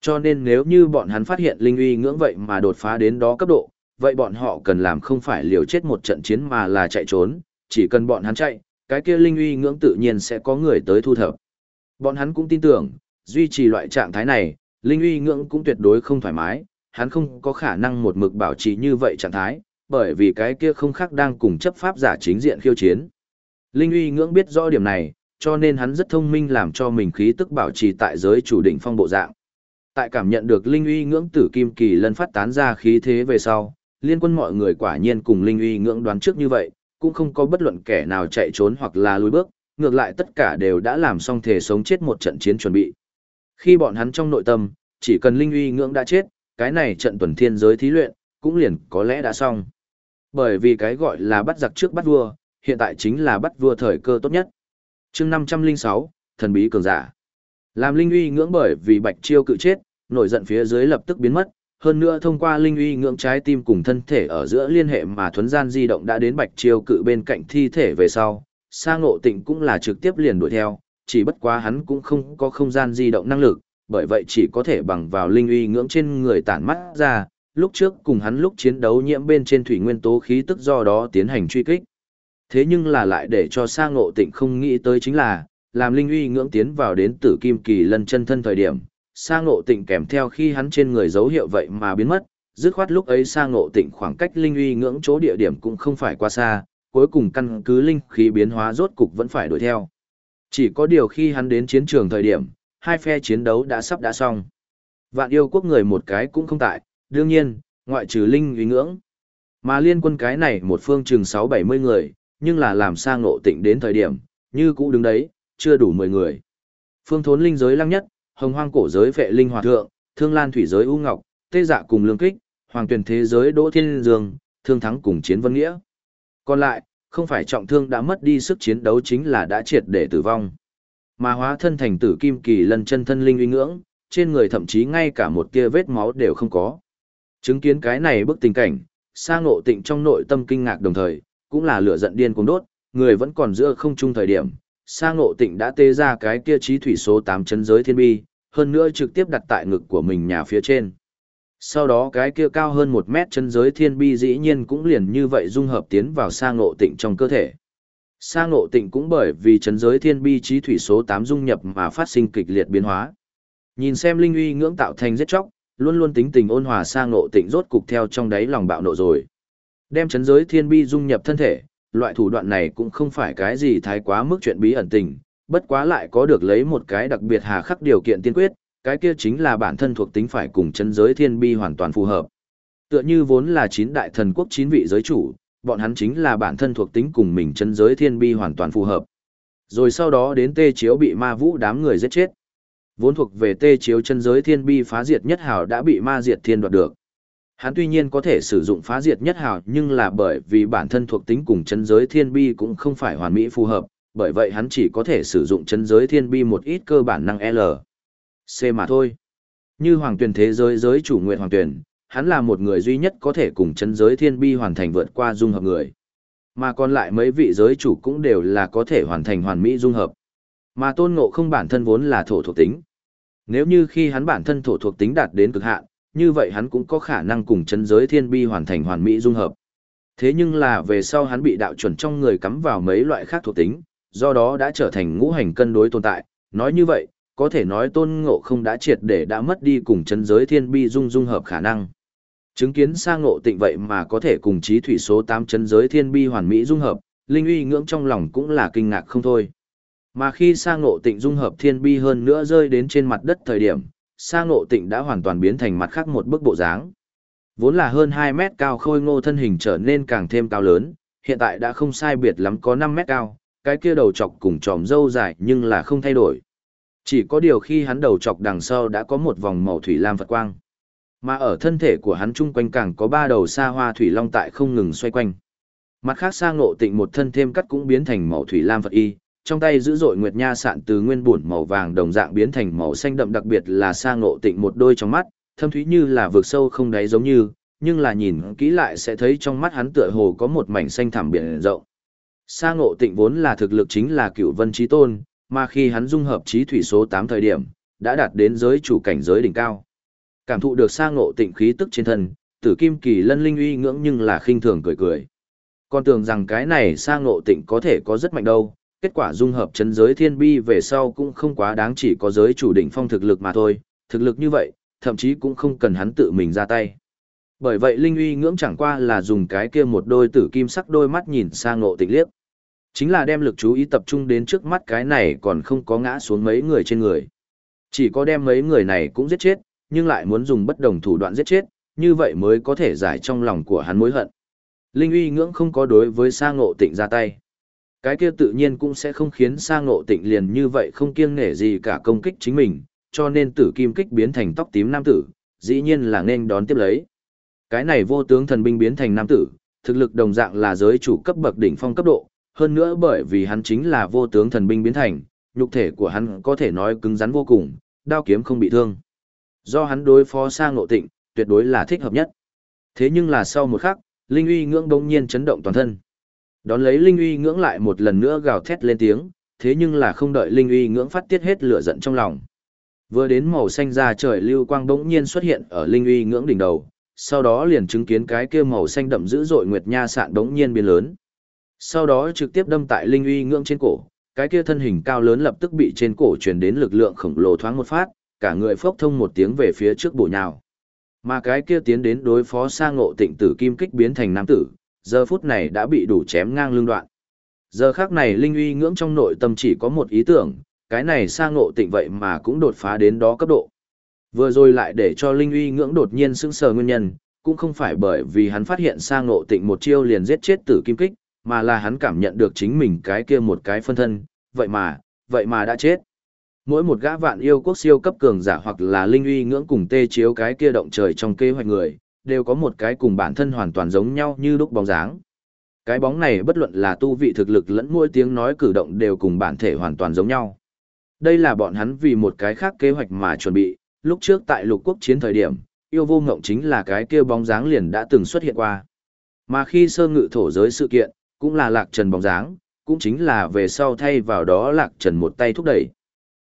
Cho nên nếu như bọn hắn phát hiện linh uy ngưỡng vậy mà đột phá đến đó cấp độ, vậy bọn họ cần làm không phải liều chết một trận chiến mà là chạy trốn, chỉ cần bọn hắn chạy, cái kia linh uy ngưỡng tự nhiên sẽ có người tới thu thập. Bọn hắn cũng tin tưởng, duy trì loại trạng thái này, linh uy ngưỡng cũng tuyệt đối không thoải mái, hắn không có khả năng một mực bảo trì như vậy trạng thái, bởi vì cái kia không khác đang cùng chấp pháp giả chính diện khiêu chiến. Linh uy ngưỡng biết rõ điểm này, cho nên hắn rất thông minh làm cho mình khí tức bảo trì tại giới chủ đỉnh phong bộ dạng. Tại cảm nhận được linh uy ngưỡng tử kim kỳ lân phát tán ra khí thế về sau, liên quân mọi người quả nhiên cùng linh uy ngưỡng đoán trước như vậy, cũng không có bất luận kẻ nào chạy trốn hoặc là lùi bước, ngược lại tất cả đều đã làm xong thể sống chết một trận chiến chuẩn bị. Khi bọn hắn trong nội tâm, chỉ cần linh uy ngưỡng đã chết, cái này trận tuần thiên giới thí luyện, cũng liền có lẽ đã xong. Bởi vì cái gọi là bắt giặc trước bắt vua, hiện tại chính là bắt vua thời cơ tốt nhất. chương 506, thần bí cường giả. Làm linh uy ngưỡng bởi vì bạch chiêu cự chết, nổi giận phía dưới lập tức biến mất, hơn nữa thông qua linh uy ngưỡng trái tim cùng thân thể ở giữa liên hệ mà thuấn gian di động đã đến bạch chiêu cự bên cạnh thi thể về sau, sa ngộ tịnh cũng là trực tiếp liền đuổi theo, chỉ bất quá hắn cũng không có không gian di động năng lực, bởi vậy chỉ có thể bằng vào linh uy ngưỡng trên người tản mắt ra, lúc trước cùng hắn lúc chiến đấu nhiễm bên trên thủy nguyên tố khí tức do đó tiến hành truy kích. Thế nhưng là lại để cho sa ngộ tịnh không nghĩ tới chính là, làm linh uy ngưỡng tiến vào đến tử kim kỳ lân chân thân thời điểm, sa ngộ tịnh kèm theo khi hắn trên người dấu hiệu vậy mà biến mất, dứt khoát lúc ấy sa ngộ tịnh khoảng cách linh uy ngưỡng chỗ địa điểm cũng không phải quá xa, cuối cùng căn cứ linh khí biến hóa rốt cục vẫn phải đuổi theo. Chỉ có điều khi hắn đến chiến trường thời điểm, hai phe chiến đấu đã sắp đã xong. Vạn yêu quốc người một cái cũng không tại, đương nhiên, ngoại trừ linh uy ngưỡng. Mà liên quân cái này một phương chừng 6-70 người, nhưng là làm sa ngộ tịnh đến thời điểm, như cũ đứng đấy, chưa đủ 10 người. Phương thốn linh giới lăng nhất, hồng hoang cổ giới vệ linh hòa thượng, thương lan thủy giới u ngọc, tê dạ cùng lương kích, hoàng tuyển thế giới đỗ thiên dương, thương thắng cùng chiến vân nghĩa. Còn lại, không phải trọng thương đã mất đi sức chiến đấu chính là đã triệt để tử vong. Mà hóa thân thành tử kim kỳ lần chân thân linh uy ngưỡng, trên người thậm chí ngay cả một tia vết máu đều không có. Chứng kiến cái này bức tình cảnh, sang ngộ tịnh trong nội tâm kinh ngạc đồng thời, cũng là lửa giận điên cuồng đốt, người vẫn còn giữa không trung thời điểm. sang ngộ tịnh đã tê ra cái kia trí thủy số 8 chân giới thiên bi, hơn nữa trực tiếp đặt tại ngực của mình nhà phía trên. Sau đó cái kia cao hơn một mét chân giới thiên bi dĩ nhiên cũng liền như vậy dung hợp tiến vào sa ngộ tịnh trong cơ thể. Sa ngộ tịnh cũng bởi vì chân giới thiên bi trí thủy số 8 dung nhập mà phát sinh kịch liệt biến hóa. Nhìn xem linh uy ngưỡng tạo thành giết chóc, luôn luôn tính tình ôn hòa sang ngộ tịnh rốt cục theo trong đáy lòng bạo nộ rồi. Đem chân giới thiên bi dung nhập thân thể, loại thủ đoạn này cũng không phải cái gì thái quá mức chuyện bí ẩn tình, bất quá lại có được lấy một cái đặc biệt hà khắc điều kiện tiên quyết, cái kia chính là bản thân thuộc tính phải cùng chân giới thiên bi hoàn toàn phù hợp. Tựa như vốn là chín đại thần quốc chín vị giới chủ, bọn hắn chính là bản thân thuộc tính cùng mình chân giới thiên bi hoàn toàn phù hợp. Rồi sau đó đến tê chiếu bị ma vũ đám người giết chết. Vốn thuộc về tê chiếu chân giới thiên bi phá diệt nhất hào đã bị ma diệt thiên đoạt được. Hắn tuy nhiên có thể sử dụng phá diệt nhất hào nhưng là bởi vì bản thân thuộc tính cùng chân giới thiên bi cũng không phải hoàn mỹ phù hợp, bởi vậy hắn chỉ có thể sử dụng chân giới thiên bi một ít cơ bản năng L. C mà thôi. Như hoàng tuyển thế giới giới chủ nguyện hoàng tuyển, hắn là một người duy nhất có thể cùng chân giới thiên bi hoàn thành vượt qua dung hợp người. Mà còn lại mấy vị giới chủ cũng đều là có thể hoàn thành hoàn mỹ dung hợp. Mà tôn ngộ không bản thân vốn là thổ thuộc tính. Nếu như khi hắn bản thân thổ thuộc tính đạt đến cực hạn, như vậy hắn cũng có khả năng cùng chân giới thiên bi hoàn thành hoàn mỹ dung hợp. Thế nhưng là về sau hắn bị đạo chuẩn trong người cắm vào mấy loại khác thuộc tính, do đó đã trở thành ngũ hành cân đối tồn tại. Nói như vậy, có thể nói tôn ngộ không đã triệt để đã mất đi cùng chân giới thiên bi dung dung hợp khả năng. Chứng kiến sang ngộ tịnh vậy mà có thể cùng trí thủy số 8 chân giới thiên bi hoàn mỹ dung hợp, Linh uy ngưỡng trong lòng cũng là kinh ngạc không thôi. Mà khi sang ngộ tịnh dung hợp thiên bi hơn nữa rơi đến trên mặt đất thời điểm, sang ngộ tịnh đã hoàn toàn biến thành mặt khác một bức bộ dáng. Vốn là hơn 2 mét cao khôi ngô thân hình trở nên càng thêm cao lớn, hiện tại đã không sai biệt lắm có 5 mét cao, cái kia đầu chọc cùng tròm dâu dài nhưng là không thay đổi. Chỉ có điều khi hắn đầu chọc đằng sau đã có một vòng màu thủy lam vật quang. Mà ở thân thể của hắn chung quanh càng có ba đầu sa hoa thủy long tại không ngừng xoay quanh. Mặt khác sang ngộ tịnh một thân thêm cắt cũng biến thành màu thủy lam vật y, trong tay giữ dội nguyệt nha sạn từ nguyên bổn màu vàng đồng dạng biến thành màu xanh đậm đặc biệt là sang ngộ tịnh một đôi trong mắt, thâm thúy như là vực sâu không đáy giống như, nhưng là nhìn kỹ lại sẽ thấy trong mắt hắn tựa hồ có một mảnh xanh thẳm biển rộng. Sa ngộ tịnh vốn là thực lực chính là cựu vân trí tôn, mà khi hắn dung hợp trí thủy số 8 thời điểm, đã đạt đến giới chủ cảnh giới đỉnh cao. Cảm thụ được sa ngộ tịnh khí tức trên thân, tử kim kỳ lân linh uy ngưỡng nhưng là khinh thường cười cười. Con tưởng rằng cái này sa ngộ tịnh có thể có rất mạnh đâu, kết quả dung hợp chân giới thiên bi về sau cũng không quá đáng chỉ có giới chủ đỉnh phong thực lực mà thôi, thực lực như vậy, thậm chí cũng không cần hắn tự mình ra tay. Bởi vậy Linh uy ngưỡng chẳng qua là dùng cái kia một đôi tử kim sắc đôi mắt nhìn sang ngộ tịnh liếc. Chính là đem lực chú ý tập trung đến trước mắt cái này còn không có ngã xuống mấy người trên người. Chỉ có đem mấy người này cũng giết chết, nhưng lại muốn dùng bất đồng thủ đoạn giết chết, như vậy mới có thể giải trong lòng của hắn mối hận. Linh uy ngưỡng không có đối với sa ngộ tịnh ra tay. Cái kia tự nhiên cũng sẽ không khiến sa ngộ tịnh liền như vậy không kiêng nể gì cả công kích chính mình, cho nên tử kim kích biến thành tóc tím nam tử, dĩ nhiên là nên đón tiếp lấy. Cái này vô tướng thần binh biến thành nam tử, thực lực đồng dạng là giới chủ cấp bậc đỉnh phong cấp độ, hơn nữa bởi vì hắn chính là vô tướng thần binh biến thành, nhục thể của hắn có thể nói cứng rắn vô cùng, đao kiếm không bị thương. Do hắn đối phó sang ngộ tịnh, tuyệt đối là thích hợp nhất. Thế nhưng là sau một khắc, Linh uy ngưỡng bỗng nhiên chấn động toàn thân. Đón lấy Linh uy ngưỡng lại một lần nữa gào thét lên tiếng, thế nhưng là không đợi Linh uy ngưỡng phát tiết hết lửa giận trong lòng. Vừa đến màu xanh ra trời lưu quang bỗng nhiên xuất hiện ở Linh uy ngưỡng đỉnh đầu, sau đó liền chứng kiến cái kia màu xanh đậm dữ dội nguyệt nha sạn bỗng nhiên biến lớn. Sau đó trực tiếp đâm tại Linh uy ngưỡng trên cổ, cái kia thân hình cao lớn lập tức bị trên cổ truyền đến lực lượng khổng lồ thoáng một phát, cả người phốc thông một tiếng về phía trước bổ nhào. Mà cái kia tiến đến đối phó sang ngộ tịnh tử kim kích biến thành nam tử, giờ phút này đã bị đủ chém ngang lưng đoạn. Giờ khác này Linh uy ngưỡng trong nội tâm chỉ có một ý tưởng, cái này sang ngộ tịnh vậy mà cũng đột phá đến đó cấp độ. Vừa rồi lại để cho Linh uy ngưỡng đột nhiên sững sờ nguyên nhân, cũng không phải bởi vì hắn phát hiện sang ngộ tịnh một chiêu liền giết chết tử kim kích, mà là hắn cảm nhận được chính mình cái kia một cái phân thân, vậy mà, vậy mà đã chết. Mỗi một gã vạn yêu quốc siêu cấp cường giả hoặc là linh uy ngưỡng cùng tê chiếu cái kia động trời trong kế hoạch người, đều có một cái cùng bản thân hoàn toàn giống nhau như lúc bóng dáng. Cái bóng này bất luận là tu vị thực lực lẫn mỗi tiếng nói cử động đều cùng bản thể hoàn toàn giống nhau. Đây là bọn hắn vì một cái khác kế hoạch mà chuẩn bị, lúc trước tại lục quốc chiến thời điểm, yêu vô ngộng chính là cái kia bóng dáng liền đã từng xuất hiện qua. Mà khi sơ ngự thổ giới sự kiện, cũng là lạc trần bóng dáng, cũng chính là về sau thay vào đó lạc trần một tay thúc đẩy.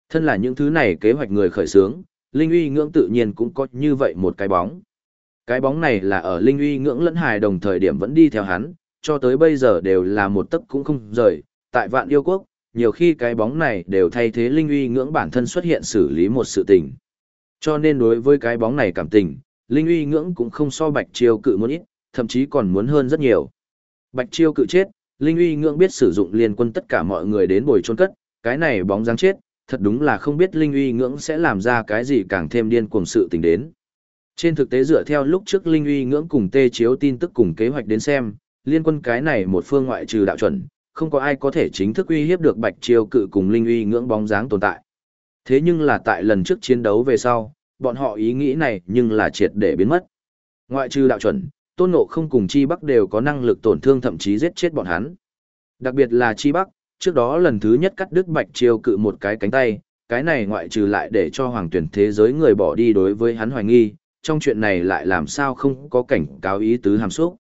Thân là những thứ này kế hoạch người khởi xướng, Linh uy ngưỡng tự nhiên cũng có như vậy một cái bóng. Cái bóng này là ở Linh uy ngưỡng lẫn hài đồng thời điểm vẫn đi theo hắn, cho tới bây giờ đều là một tấc cũng không rời. Tại vạn yêu quốc, nhiều khi cái bóng này đều thay thế Linh uy ngưỡng bản thân xuất hiện xử lý một sự tình. Cho nên đối với cái bóng này cảm tình, Linh uy ngưỡng cũng không so Bạch Chiêu cự muốn ít, thậm chí còn muốn hơn rất nhiều. Bạch Chiêu cự chết, Linh uy ngưỡng biết sử dụng liên quân tất cả mọi người đến bồi trôn cất, cái này bóng dáng chết, thật đúng là không biết Linh uy ngưỡng sẽ làm ra cái gì càng thêm điên cuồng sự tình đến. Trên thực tế dựa theo lúc trước Linh uy ngưỡng cùng tê chiếu tin tức cùng kế hoạch đến xem, liên quân cái này một phương ngoại trừ đạo chuẩn, không có ai có thể chính thức uy hiếp được Bạch Chiêu cự cùng Linh uy ngưỡng bóng dáng tồn tại. Thế nhưng là tại lần trước chiến đấu về sau, bọn họ ý nghĩ này nhưng là triệt để biến mất. Ngoại trừ đạo chuẩn, tôn ngộ không cùng chi bắc đều có năng lực tổn thương thậm chí giết chết bọn hắn. Đặc biệt là chi bắc, trước đó lần thứ nhất cắt đứt bạch chiêu cự một cái cánh tay, cái này ngoại trừ lại để cho hoàng tuyển thế giới người bỏ đi đối với hắn hoài nghi, trong chuyện này lại làm sao không có cảnh cáo ý tứ hàm xúc.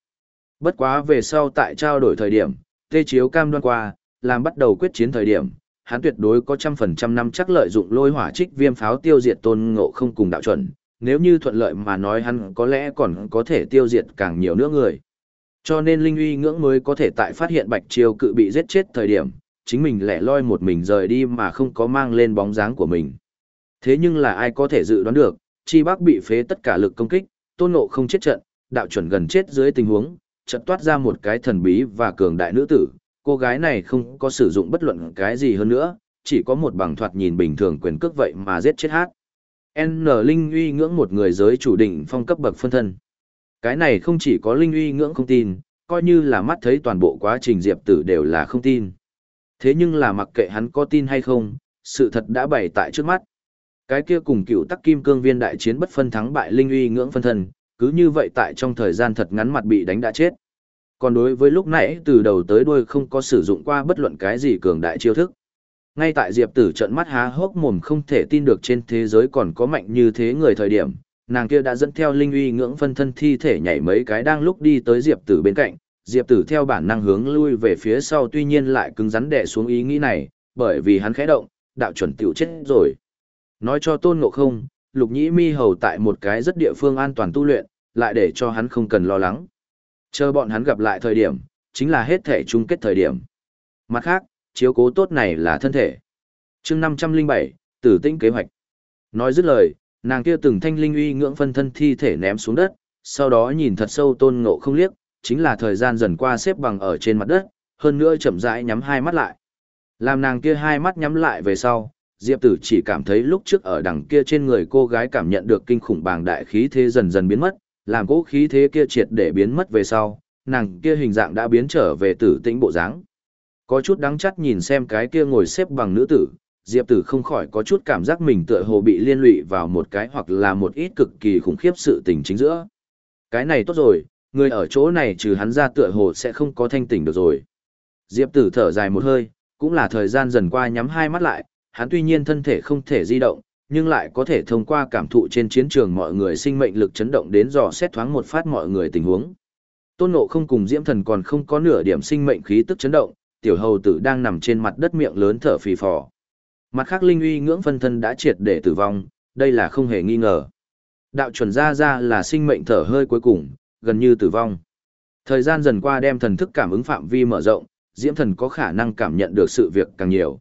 Bất quá về sau tại trao đổi thời điểm, tê chiếu cam đoan qua, làm bắt đầu quyết chiến thời điểm, hắn tuyệt đối có trăm phần trăm năm chắc lợi dụng lôi hỏa trích viêm pháo tiêu diệt tôn ngộ không cùng đạo chuẩn, nếu như thuận lợi mà nói hắn có lẽ còn có thể tiêu diệt càng nhiều nữa người. Cho nên Linh uy ngưỡng mới có thể tại phát hiện Bạch Chiêu cự bị giết chết thời điểm, chính mình lẻ loi một mình rời đi mà không có mang lên bóng dáng của mình. Thế nhưng là ai có thể dự đoán được, Chi Bắc bị phế tất cả lực công kích, tôn ngộ không chết trận, đạo chuẩn gần chết dưới tình huống, chợt toát ra một cái thần bí và cường đại nữ tử, cô gái này không có sử dụng bất luận cái gì hơn nữa, chỉ có một bằng thoạt nhìn bình thường quyền cước vậy mà giết chết hát. N Linh uy ngưỡng một người giới chủ định phong cấp bậc phân thân. Cái này không chỉ có Linh uy ngưỡng không tin, coi như là mắt thấy toàn bộ quá trình diệp tử đều là không tin. Thế nhưng là mặc kệ hắn có tin hay không, sự thật đã bày tại trước mắt. Cái kia cùng cựu tắc kim cương viên đại chiến bất phân thắng bại Linh uy ngưỡng phân thân, cứ như vậy tại trong thời gian thật ngắn mặt bị đánh đã chết còn đối với lúc nãy từ đầu tới đuôi không có sử dụng qua bất luận cái gì cường đại chiêu thức. Ngay tại Diệp Tử trận mắt há hốc mồm không thể tin được trên thế giới còn có mạnh như thế người thời điểm, nàng kia đã dẫn theo linh uy ngưỡng phân thân thi thể nhảy mấy cái đang lúc đi tới Diệp Tử bên cạnh, Diệp Tử theo bản năng hướng lui về phía sau tuy nhiên lại cứng rắn đè xuống ý nghĩ này, bởi vì hắn khẽ động, đạo chuẩn tiểu chết rồi. Nói cho Tôn Ngộ Không, Lục Nhĩ Mi hầu tại một cái rất địa phương an toàn tu luyện, lại để cho hắn không cần lo lắng. Chờ bọn hắn gặp lại thời điểm, chính là hết thể chung kết thời điểm. Mặt khác, chiếu cố tốt này là thân thể. chương 507, tử tinh kế hoạch. Nói dứt lời, nàng kia từng thanh linh uy ngưỡng phân thân thi thể ném xuống đất, sau đó nhìn thật sâu tôn ngộ không liếc, chính là thời gian dần qua xếp bằng ở trên mặt đất, hơn nữa chậm rãi nhắm hai mắt lại. Làm nàng kia hai mắt nhắm lại về sau, Diệp Tử chỉ cảm thấy lúc trước ở đằng kia trên người cô gái cảm nhận được kinh khủng bàng đại khí thế dần dần biến mất, làm cỗ khí thế kia triệt để biến mất về sau, nàng kia hình dạng đã biến trở về tử tĩnh bộ dáng. Có chút đắng chắt nhìn xem cái kia ngồi xếp bằng nữ tử, Diệp Tử không khỏi có chút cảm giác mình tựa hồ bị liên lụy vào một cái hoặc là một ít cực kỳ khủng khiếp sự tình chính giữa. Cái này tốt rồi, người ở chỗ này trừ hắn ra tựa hồ sẽ không có thanh tỉnh được rồi. Diệp Tử thở dài một hơi, cũng là thời gian dần qua nhắm hai mắt lại, hắn tuy nhiên thân thể không thể di động, nhưng lại có thể thông qua cảm thụ trên chiến trường mọi người sinh mệnh lực chấn động đến dò xét thoáng một phát mọi người tình huống. Tôn Ngộ không cùng Diễm Thần còn không có nửa điểm sinh mệnh khí tức chấn động, tiểu hầu tử đang nằm trên mặt đất miệng lớn thở phì phò. Mặt khác Linh uy ngưỡng phân thân đã triệt để tử vong, đây là không hề nghi ngờ. Đạo chuẩn ra ra là sinh mệnh thở hơi cuối cùng, gần như tử vong. Thời gian dần qua đem thần thức cảm ứng phạm vi mở rộng, Diễm Thần có khả năng cảm nhận được sự việc càng nhiều.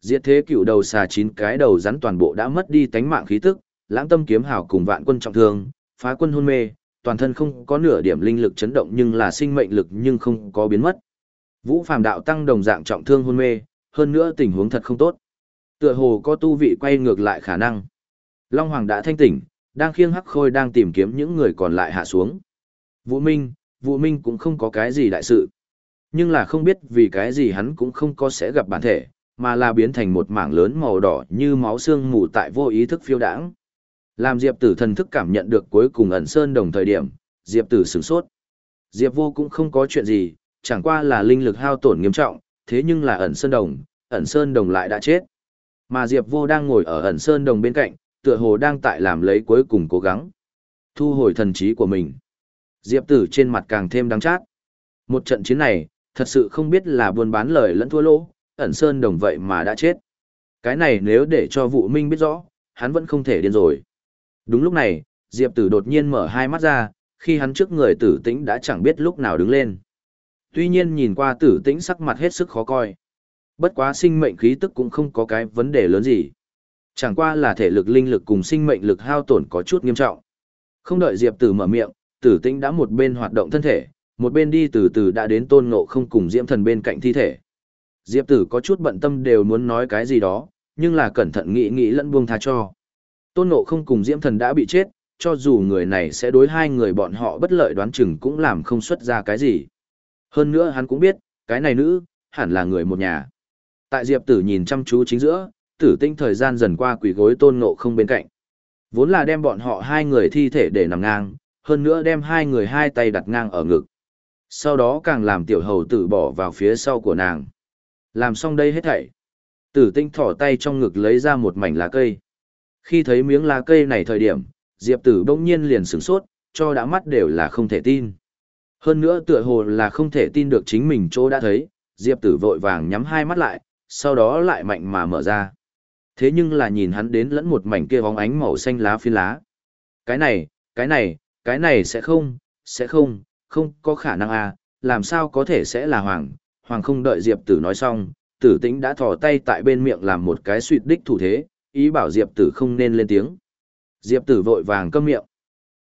Diệt thế cựu đầu xà chín cái đầu rắn toàn bộ đã mất đi tánh mạng khí tức, lãng tâm kiếm hào cùng vạn quân trọng thương, phá quân hôn mê, toàn thân không có nửa điểm linh lực chấn động nhưng là sinh mệnh lực nhưng không có biến mất. Vũ phàm đạo tăng đồng dạng trọng thương hôn mê, hơn nữa tình huống thật không tốt. Tựa hồ có tu vị quay ngược lại khả năng. Long Hoàng đã thanh tỉnh, đang khiêng hắc khôi đang tìm kiếm những người còn lại hạ xuống. Vũ Minh, Vũ Minh cũng không có cái gì đại sự. Nhưng là không biết vì cái gì hắn cũng không có sẽ gặp bản thể, mà là biến thành một mảng lớn màu đỏ như máu xương mù tại vô ý thức phiêu đãng. Làm Diệp Tử thần thức cảm nhận được cuối cùng ẩn sơn đồng thời điểm, Diệp Tử sửng sốt. Diệp Vô cũng không có chuyện gì, chẳng qua là linh lực hao tổn nghiêm trọng, thế nhưng là ẩn sơn đồng, ẩn sơn đồng lại đã chết. Mà Diệp Vô đang ngồi ở ẩn sơn đồng bên cạnh, tựa hồ đang tại làm lấy cuối cùng cố gắng. Thu hồi thần trí của mình. Diệp Tử trên mặt càng thêm đắng chát. Một trận chiến này, thật sự không biết là buôn bán lời lẫn thua lỗ, ẩn sơn đồng vậy mà đã chết. Cái này nếu để cho vụ minh biết rõ, hắn vẫn không thể điên rồi. Đúng lúc này, Diệp tử đột nhiên mở hai mắt ra, khi hắn trước người tử tĩnh đã chẳng biết lúc nào đứng lên. Tuy nhiên nhìn qua tử tĩnh sắc mặt hết sức khó coi. Bất quá sinh mệnh khí tức cũng không có cái vấn đề lớn gì. Chẳng qua là thể lực linh lực cùng sinh mệnh lực hao tổn có chút nghiêm trọng. Không đợi Diệp Tử mở miệng, Tử Tĩnh đã một bên hoạt động thân thể, một bên đi từ từ đã đến Tôn Ngộ không cùng Diễm Thần bên cạnh thi thể. Diệp Tử có chút bận tâm đều muốn nói cái gì đó, nhưng là cẩn thận nghĩ nghĩ lẫn buông tha cho. Tôn Ngộ không cùng Diễm Thần đã bị chết, cho dù người này sẽ đối hai người bọn họ bất lợi đoán chừng cũng làm không xuất ra cái gì. Hơn nữa hắn cũng biết, cái này nữ, hẳn là người một nhà. Tại Diệp Tử nhìn chăm chú chính giữa, tử tinh thời gian dần qua quỷ gối tôn ngộ không bên cạnh. Vốn là đem bọn họ hai người thi thể để nằm ngang, hơn nữa đem hai người hai tay đặt ngang ở ngực. Sau đó càng làm tiểu hầu tử bỏ vào phía sau của nàng. Làm xong đây hết thảy. Tử tinh thỏ tay trong ngực lấy ra một mảnh lá cây. Khi thấy miếng lá cây này thời điểm, Diệp tử bỗng nhiên liền sửng sốt, cho đã mắt đều là không thể tin. Hơn nữa tựa hồ là không thể tin được chính mình chỗ đã thấy, Diệp tử vội vàng nhắm hai mắt lại, sau đó lại mạnh mà mở ra. Thế nhưng là nhìn hắn đến lẫn một mảnh kia bóng ánh màu xanh lá phi lá. Cái này, cái này, cái này sẽ không, sẽ không, không có khả năng à, làm sao có thể sẽ là hoàng. Hoàng không đợi Diệp tử nói xong, tử tĩnh đã thò tay tại bên miệng làm một cái suyệt đích thủ thế, ý bảo Diệp tử không nên lên tiếng. Diệp tử vội vàng câm miệng.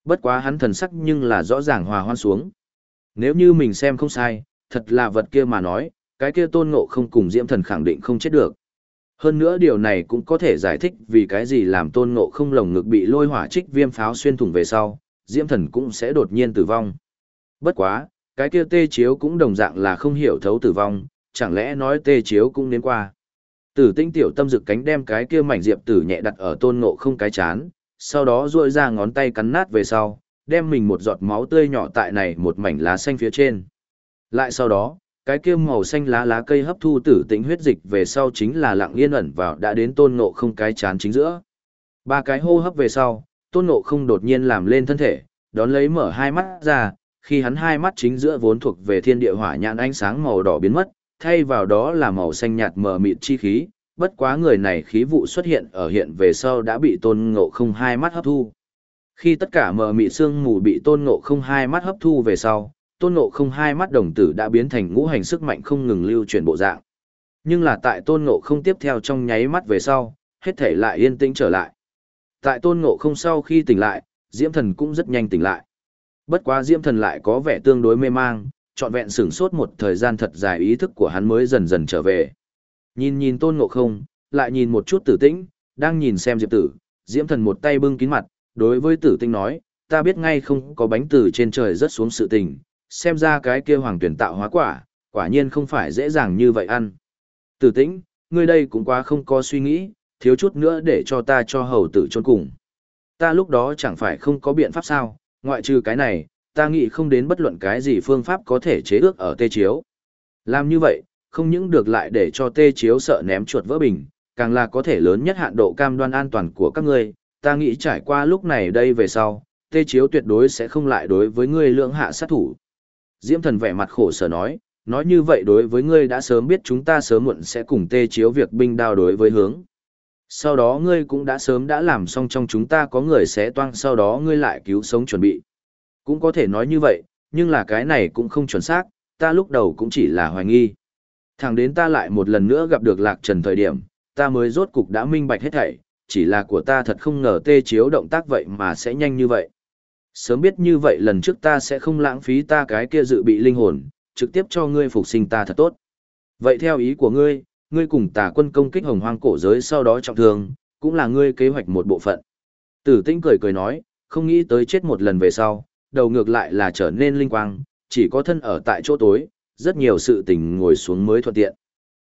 Bất quá hắn thần sắc nhưng là rõ ràng hòa hoan xuống. Nếu như mình xem không sai, thật là vật kia mà nói, cái kia tôn ngộ không cùng diễm thần khẳng định không chết được. Hơn nữa điều này cũng có thể giải thích vì cái gì làm tôn ngộ không lồng ngực bị lôi hỏa trích viêm pháo xuyên thủng về sau, diễm thần cũng sẽ đột nhiên tử vong. Bất quá, cái kia tê chiếu cũng đồng dạng là không hiểu thấu tử vong, chẳng lẽ nói tê chiếu cũng đến qua. Tử tinh tiểu tâm dực cánh đem cái kia mảnh diệp tử nhẹ đặt ở tôn ngộ không cái chán, sau đó duỗi ra ngón tay cắn nát về sau, đem mình một giọt máu tươi nhỏ tại này một mảnh lá xanh phía trên. Lại sau đó, cái kia màu xanh lá lá cây hấp thu tử tĩnh huyết dịch về sau chính là lặng yên ẩn vào đã đến tôn ngộ không cái chán chính giữa. Ba cái hô hấp về sau, tôn ngộ không đột nhiên làm lên thân thể, đón lấy mở hai mắt ra, khi hắn hai mắt chính giữa vốn thuộc về thiên địa hỏa nhãn ánh sáng màu đỏ biến mất, thay vào đó là màu xanh nhạt mờ mịt chi khí, bất quá người này khí vụ xuất hiện ở hiện về sau đã bị tôn ngộ không hai mắt hấp thu. Khi tất cả mờ mị sương mù bị tôn ngộ không hai mắt hấp thu về sau, tôn ngộ không hai mắt đồng tử đã biến thành ngũ hành sức mạnh không ngừng lưu chuyển bộ dạng. Nhưng là tại tôn ngộ không tiếp theo trong nháy mắt về sau, hết thể lại yên tĩnh trở lại. Tại tôn ngộ không sau khi tỉnh lại, diễm thần cũng rất nhanh tỉnh lại. Bất quá diễm thần lại có vẻ tương đối mê mang, trọn vẹn sửng sốt một thời gian thật dài ý thức của hắn mới dần dần trở về. Nhìn nhìn tôn ngộ không, lại nhìn một chút tử tĩnh, đang nhìn xem diệp tử, diễm thần một tay bưng kín mặt, đối với tử tinh nói, ta biết ngay không có bánh từ trên trời rớt xuống sự tình, xem ra cái kia hoàng tuyển tạo hóa quả, quả nhiên không phải dễ dàng như vậy ăn. Tử tĩnh, ngươi đây cũng quá không có suy nghĩ, thiếu chút nữa để cho ta cho hầu tử trôn cùng. Ta lúc đó chẳng phải không có biện pháp sao, ngoại trừ cái này, ta nghĩ không đến bất luận cái gì phương pháp có thể chế ước ở tê chiếu. Làm như vậy, không những được lại để cho tê chiếu sợ ném chuột vỡ bình, càng là có thể lớn nhất hạn độ cam đoan an toàn của các ngươi, ta nghĩ trải qua lúc này đây về sau, tê chiếu tuyệt đối sẽ không lại đối với ngươi lưỡng hạ sát thủ. Diễm thần vẻ mặt khổ sở nói, nói như vậy đối với ngươi đã sớm biết chúng ta sớm muộn sẽ cùng tê chiếu việc binh đao đối với hướng. Sau đó ngươi cũng đã sớm đã làm xong trong chúng ta có người sẽ toang sau đó ngươi lại cứu sống chuẩn bị. Cũng có thể nói như vậy, nhưng là cái này cũng không chuẩn xác, ta lúc đầu cũng chỉ là hoài nghi. Thẳng đến ta lại một lần nữa gặp được lạc trần thời điểm, ta mới rốt cục đã minh bạch hết thảy, chỉ là của ta thật không ngờ tê chiếu động tác vậy mà sẽ nhanh như vậy. Sớm biết như vậy lần trước ta sẽ không lãng phí ta cái kia dự bị linh hồn, trực tiếp cho ngươi phục sinh ta thật tốt. Vậy theo ý của ngươi, ngươi cùng tà quân công kích hồng hoang cổ giới sau đó trọng thương, cũng là ngươi kế hoạch một bộ phận. Tử tinh cười cười nói, không nghĩ tới chết một lần về sau, đầu ngược lại là trở nên linh quang, chỉ có thân ở tại chỗ tối, rất nhiều sự tình ngồi xuống mới thuận tiện.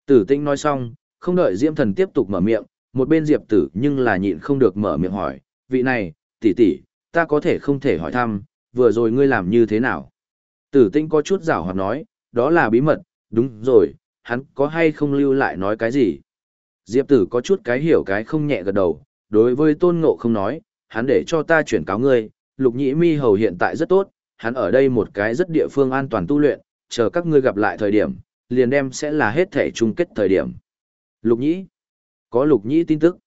Tử tinh nói xong, không đợi Diễm Thần tiếp tục mở miệng, một bên diệp tử nhưng là nhịn không được mở miệng hỏi, vị này, tỷ tỷ, ta có thể không thể hỏi thăm, vừa rồi ngươi làm như thế nào? Tử tinh có chút rảo hoạt nói, đó là bí mật, đúng rồi, hắn có hay không lưu lại nói cái gì? Diệp tử có chút cái hiểu cái không nhẹ gật đầu, đối với tôn ngộ không nói, hắn để cho ta chuyển cáo ngươi, lục nhĩ mi hầu hiện tại rất tốt, hắn ở đây một cái rất địa phương an toàn tu luyện, chờ các ngươi gặp lại thời điểm, liền đem sẽ là hết thể chung kết thời điểm. Lục nhĩ, có lục nhĩ tin tức.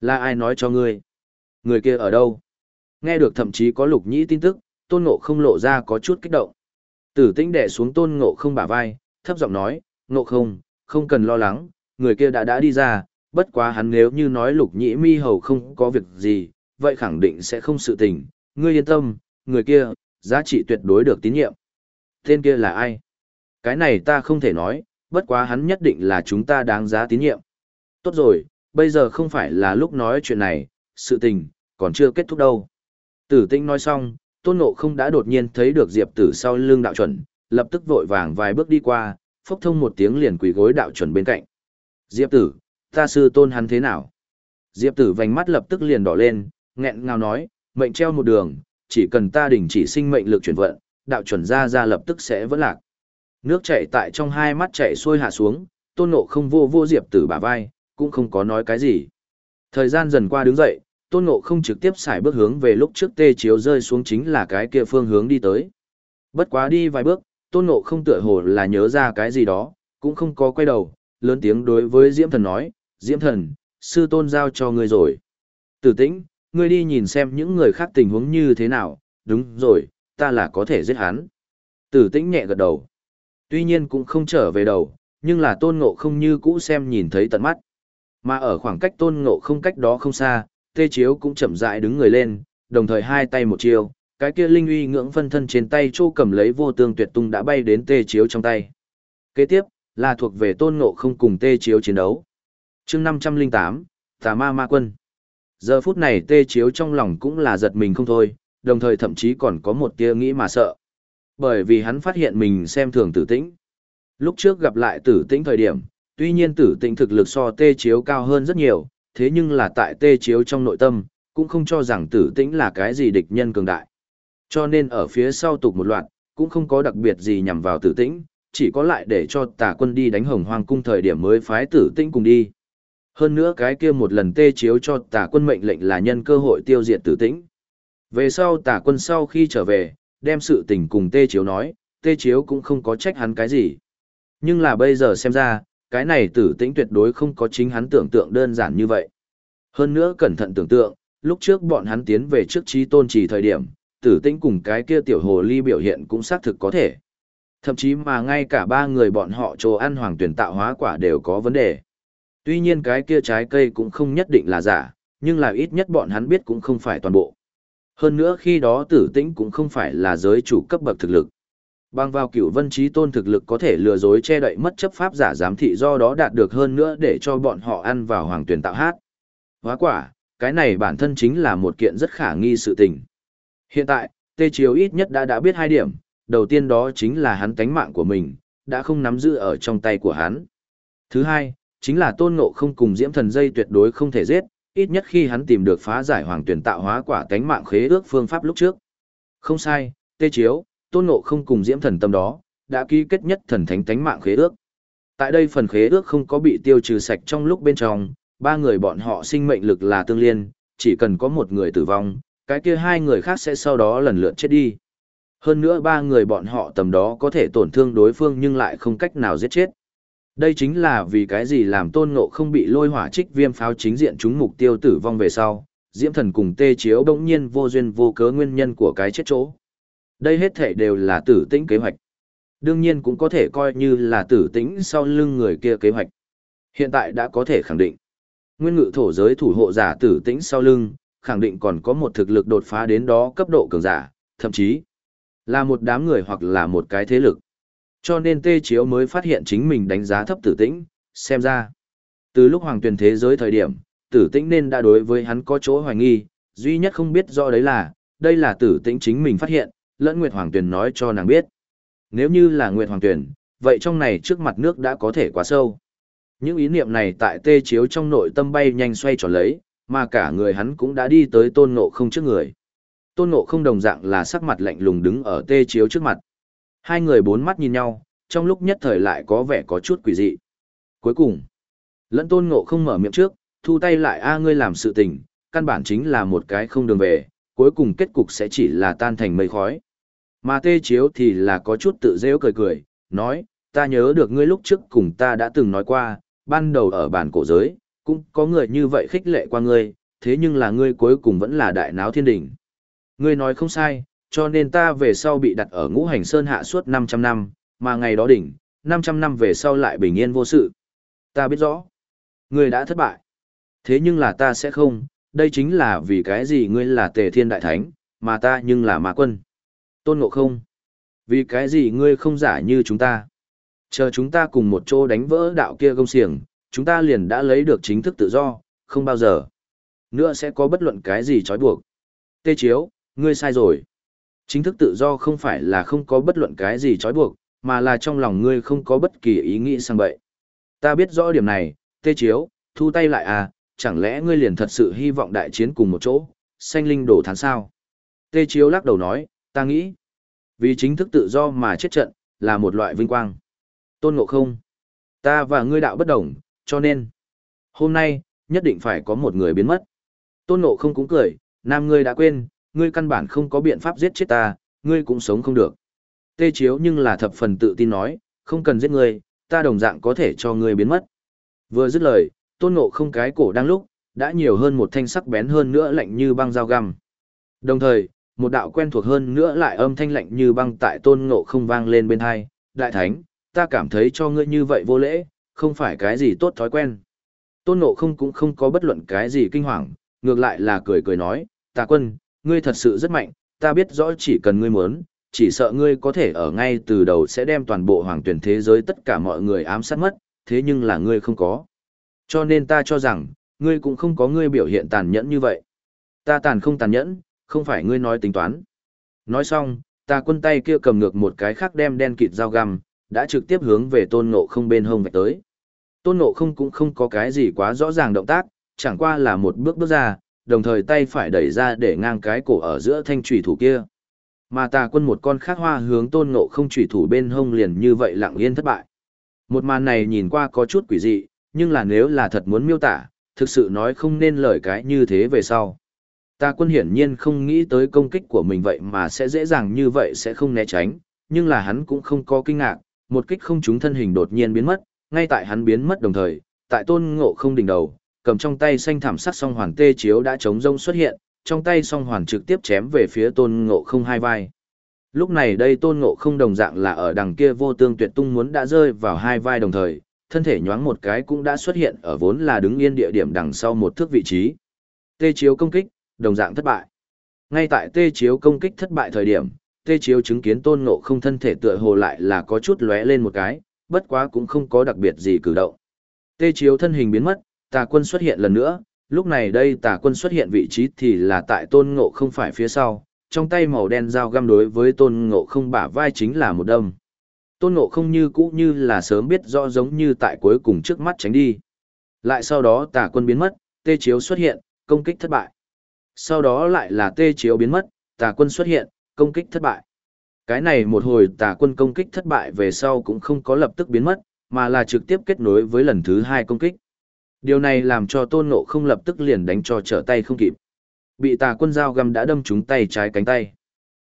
Là ai nói cho ngươi? Người kia ở đâu? Nghe được thậm chí có lục nhĩ tin tức, tôn ngộ không lộ ra có chút kích động. Tử tĩnh đẻ xuống tôn ngộ không bả vai, thấp giọng nói, ngộ không, không cần lo lắng, người kia đã đã đi ra, bất quá hắn nếu như nói lục nhĩ mi hầu không có việc gì, vậy khẳng định sẽ không sự tình, ngươi yên tâm, người kia, giá trị tuyệt đối được tín nhiệm. Tên kia là ai? Cái này ta không thể nói, bất quá hắn nhất định là chúng ta đáng giá tín nhiệm. Tốt rồi, bây giờ không phải là lúc nói chuyện này, sự tình, còn chưa kết thúc đâu. Tử tinh nói xong, tôn ngộ không đã đột nhiên thấy được diệp tử sau lưng đạo chuẩn, lập tức vội vàng vài bước đi qua, phốc thông một tiếng liền quỳ gối đạo chuẩn bên cạnh. Diệp tử, ta sư tôn hắn thế nào? Diệp tử vành mắt lập tức liền đỏ lên, nghẹn ngào nói, mệnh treo một đường, chỉ cần ta đình chỉ sinh mệnh lực chuyển vận, đạo chuẩn ra ra lập tức sẽ vỡ lạc. Nước chảy tại trong hai mắt chảy xuôi hạ xuống, tôn nộ không vô vô diệp tử bả vai, cũng không có nói cái gì. Thời gian dần qua đứng dậy, tôn ngộ không trực tiếp xài bước hướng về lúc trước tê chiếu rơi xuống chính là cái kia phương hướng đi tới. Bất quá đi vài bước, tôn ngộ không tựa hồ là nhớ ra cái gì đó, cũng không có quay đầu, lớn tiếng đối với Diễm Thần nói, Diễm Thần, sư tôn giao cho ngươi rồi. Tử tĩnh, ngươi đi nhìn xem những người khác tình huống như thế nào, đúng rồi, ta là có thể giết hắn. Tử tĩnh nhẹ gật đầu. Tuy nhiên cũng không trở về đầu, nhưng là tôn ngộ không như cũ xem nhìn thấy tận mắt. Mà ở khoảng cách tôn ngộ không cách đó không xa, tê chiếu cũng chậm rãi đứng người lên, đồng thời hai tay một chiêu, cái kia linh uy ngưỡng phân thân trên tay châu cầm lấy vô tương tuyệt tung đã bay đến tê chiếu trong tay. Kế tiếp, là thuộc về tôn ngộ không cùng tê chiếu chiến đấu. chương 508, Tà Ma Ma Quân. Giờ phút này tê chiếu trong lòng cũng là giật mình không thôi, đồng thời thậm chí còn có một tia nghĩ mà sợ. Bởi vì hắn phát hiện mình xem thường tử tĩnh. Lúc trước gặp lại tử tĩnh thời điểm, tuy nhiên tử tĩnh thực lực so tê chiếu cao hơn rất nhiều, thế nhưng là tại tê chiếu trong nội tâm, cũng không cho rằng tử tĩnh là cái gì địch nhân cường đại. Cho nên ở phía sau tục một loạt, cũng không có đặc biệt gì nhằm vào tử tĩnh, chỉ có lại để cho tà quân đi đánh hồng hoang cung thời điểm mới phái tử tĩnh cùng đi. Hơn nữa cái kia một lần tê chiếu cho tà quân mệnh lệnh là nhân cơ hội tiêu diệt tử tĩnh. Về sau tà quân sau khi trở về, đem sự tình cùng tê chiếu nói, tê chiếu cũng không có trách hắn cái gì. Nhưng là bây giờ xem ra, cái này tử tĩnh tuyệt đối không có chính hắn tưởng tượng đơn giản như vậy. Hơn nữa cẩn thận tưởng tượng, lúc trước bọn hắn tiến về trước trí tôn trì thời điểm, tử tĩnh cùng cái kia tiểu hồ ly biểu hiện cũng xác thực có thể. Thậm chí mà ngay cả ba người bọn họ trồ ăn hoàng tuyển tạo hóa quả đều có vấn đề. Tuy nhiên cái kia trái cây cũng không nhất định là giả, nhưng là ít nhất bọn hắn biết cũng không phải toàn bộ. Hơn nữa khi đó tử tĩnh cũng không phải là giới chủ cấp bậc thực lực. Bằng vào cửu vân trí tôn thực lực có thể lừa dối che đậy mất chấp pháp giả giám thị do đó đạt được hơn nữa để cho bọn họ ăn vào hoàng tuyển tạo hát. Hóa quả, cái này bản thân chính là một kiện rất khả nghi sự tình. Hiện tại, Tê Chiếu ít nhất đã đã biết hai điểm, đầu tiên đó chính là hắn tánh mạng của mình, đã không nắm giữ ở trong tay của hắn. Thứ hai, chính là tôn ngộ không cùng diễm thần dây tuyệt đối không thể giết, ít nhất khi hắn tìm được phá giải hoàng tuyển tạo hóa quả tánh mạng khế ước phương pháp lúc trước. Không sai, Tê Chiếu, tôn ngộ không cùng diễm thần tâm đó, đã ký kết nhất thần thánh tánh mạng khế ước. Tại đây phần khế ước không có bị tiêu trừ sạch trong lúc bên trong, ba người bọn họ sinh mệnh lực là tương liên, chỉ cần có một người tử vong, cái kia hai người khác sẽ sau đó lần lượt chết đi. Hơn nữa ba người bọn họ tầm đó có thể tổn thương đối phương nhưng lại không cách nào giết chết. Đây chính là vì cái gì làm tôn ngộ không bị lôi hỏa trích viêm pháo chính diện chúng mục tiêu tử vong về sau, diễm thần cùng tê chiếu bỗng nhiên vô duyên vô cớ nguyên nhân của cái chết chỗ. Đây hết thể đều là tử tĩnh kế hoạch. Đương nhiên cũng có thể coi như là tử tĩnh sau lưng người kia kế hoạch. Hiện tại đã có thể khẳng định. Nguyên ngự thổ giới thủ hộ giả tử tĩnh sau lưng, khẳng định còn có một thực lực đột phá đến đó cấp độ cường giả, thậm chí là một đám người hoặc là một cái thế lực. Cho nên Tê Chiếu mới phát hiện chính mình đánh giá thấp tử tĩnh, xem ra. Từ lúc hoàng tuyển thế giới thời điểm, tử tĩnh nên đã đối với hắn có chỗ hoài nghi, duy nhất không biết rõ đấy là, đây là tử tĩnh chính mình phát hiện, lẫn Nguyệt Hoàng Tuyền nói cho nàng biết. Nếu như là Nguyệt Hoàng Tuyền, vậy trong này trước mặt nước đã có thể quá sâu. Những ý niệm này tại tê chiếu trong nội tâm bay nhanh xoay tròn lấy, mà cả người hắn cũng đã đi tới tôn ngộ không trước người. Tôn ngộ không đồng dạng là sắc mặt lạnh lùng đứng ở tê chiếu trước mặt. Hai người bốn mắt nhìn nhau, trong lúc nhất thời lại có vẻ có chút quỷ dị. Cuối cùng, lẫn tôn ngộ không mở miệng trước, thu tay lại a ngươi làm sự tình, căn bản chính là một cái không đường về, cuối cùng kết cục sẽ chỉ là tan thành mây khói. Mà tê chiếu thì là có chút tự dễ cười cười, nói, ta nhớ được ngươi lúc trước cùng ta đã từng nói qua, ban đầu ở bản cổ giới, cũng có người như vậy khích lệ qua ngươi, thế nhưng là ngươi cuối cùng vẫn là đại náo thiên đỉnh. Ngươi nói không sai, cho nên ta về sau bị đặt ở ngũ hành sơn hạ suốt 500 năm, mà ngày đó đỉnh, 500 năm về sau lại bình yên vô sự. Ta biết rõ, ngươi đã thất bại. Thế nhưng là ta sẽ không, đây chính là vì cái gì ngươi là tề thiên đại thánh, mà ta nhưng là ma quân. Tôn ngộ không. Vì cái gì ngươi không giả như chúng ta. Chờ chúng ta cùng một chỗ đánh vỡ đạo kia công xiềng, chúng ta liền đã lấy được chính thức tự do, không bao giờ. Nữa sẽ có bất luận cái gì trói buộc. Tê Chiếu, ngươi sai rồi. Chính thức tự do không phải là không có bất luận cái gì trói buộc, mà là trong lòng ngươi không có bất kỳ ý nghĩ sang bậy. Ta biết rõ điểm này, Tê Chiếu, thu tay lại à, chẳng lẽ ngươi liền thật sự hy vọng đại chiến cùng một chỗ, sanh linh đổ thán sao? Tê Chiếu lắc đầu nói, ta nghĩ, vì chính thức tự do mà chết trận, là một loại vinh quang. Tôn Ngộ Không, ta và ngươi đạo bất đồng, cho nên, hôm nay, nhất định phải có một người biến mất. Tôn Ngộ Không cũng cười, nam ngươi đã quên, ngươi căn bản không có biện pháp giết chết ta, ngươi cũng sống không được. Tê Chiếu nhưng là thập phần tự tin nói, không cần giết ngươi, ta đồng dạng có thể cho ngươi biến mất. Vừa dứt lời, Tôn Ngộ Không cái cổ đang lúc, đã nhiều hơn một thanh sắc bén hơn nữa lạnh như băng dao găm. Đồng thời, một đạo quen thuộc hơn nữa lại âm thanh lạnh như băng tại Tôn Ngộ Không vang lên bên hai, đại thánh, ta cảm thấy cho ngươi như vậy vô lễ, không phải cái gì tốt thói quen. Tôn Ngộ Không cũng không có bất luận cái gì kinh hoàng, ngược lại là cười cười nói, tà quân, ngươi thật sự rất mạnh, ta biết rõ chỉ cần ngươi muốn, chỉ sợ ngươi có thể ở ngay từ đầu sẽ đem toàn bộ hoàng tuyển thế giới tất cả mọi người ám sát mất, thế nhưng là ngươi không có. Cho nên ta cho rằng, ngươi cũng không có ngươi biểu hiện tàn nhẫn như vậy. Ta tàn không tàn nhẫn, không phải ngươi nói tính toán. Nói xong, ta quân tay kia cầm ngược một cái khác đem đen kịt dao găm, đã trực tiếp hướng về tôn ngộ không bên hông vạch tới. Tôn ngộ không cũng không có cái gì quá rõ ràng động tác, chẳng qua là một bước bước ra, đồng thời tay phải đẩy ra để ngang cái cổ ở giữa thanh trùy thủ kia. Mà tà quân một con khác hoa hướng tôn ngộ không trùy thủ bên hông liền như vậy lặng yên thất bại. Một màn này nhìn qua có chút quỷ dị, nhưng là nếu là thật muốn miêu tả, thực sự nói không nên lời cái như thế về sau. Ta quân hiển nhiên không nghĩ tới công kích của mình vậy mà sẽ dễ dàng như vậy sẽ không né tránh, nhưng là hắn cũng không có kinh ngạc, một kích không trúng thân hình đột nhiên biến mất, ngay tại hắn biến mất đồng thời, tại tôn ngộ không đỉnh đầu, cầm trong tay xanh thảm sắc song hoàn tê chiếu đã chống rông xuất hiện, trong tay song hoàn trực tiếp chém về phía tôn ngộ không hai vai. Lúc này đây tôn ngộ không đồng dạng là ở đằng kia vô tương tuyệt tung muốn đã rơi vào hai vai đồng thời, thân thể nhoáng một cái cũng đã xuất hiện ở vốn là đứng yên địa điểm đằng sau một thước vị trí. Tê chiếu công kích, đồng dạng thất bại. Ngay tại tê chiếu công kích thất bại thời điểm, tê chiếu chứng kiến tôn ngộ không thân thể tựa hồ lại là có chút lóe lên một cái, bất quá cũng không có đặc biệt gì cử động. Tê chiếu thân hình biến mất, tà quân xuất hiện lần nữa, lúc này đây tà quân xuất hiện vị trí thì là tại tôn ngộ không phải phía sau, trong tay màu đen dao găm đối với tôn ngộ không bả vai chính là một đâm. Tôn ngộ không như cũ như là sớm biết rõ giống như tại cuối cùng trước mắt tránh đi. Lại sau đó tà quân biến mất, tê chiếu xuất hiện, công kích thất bại. Sau đó lại là tê chiếu biến mất, tà quân xuất hiện, công kích thất bại. Cái này một hồi tà quân công kích thất bại về sau cũng không có lập tức biến mất, mà là trực tiếp kết nối với lần thứ hai công kích. Điều này làm cho tôn ngộ không lập tức liền đánh cho trở tay không kịp. Bị tà quân dao găm đã đâm trúng tay trái cánh tay.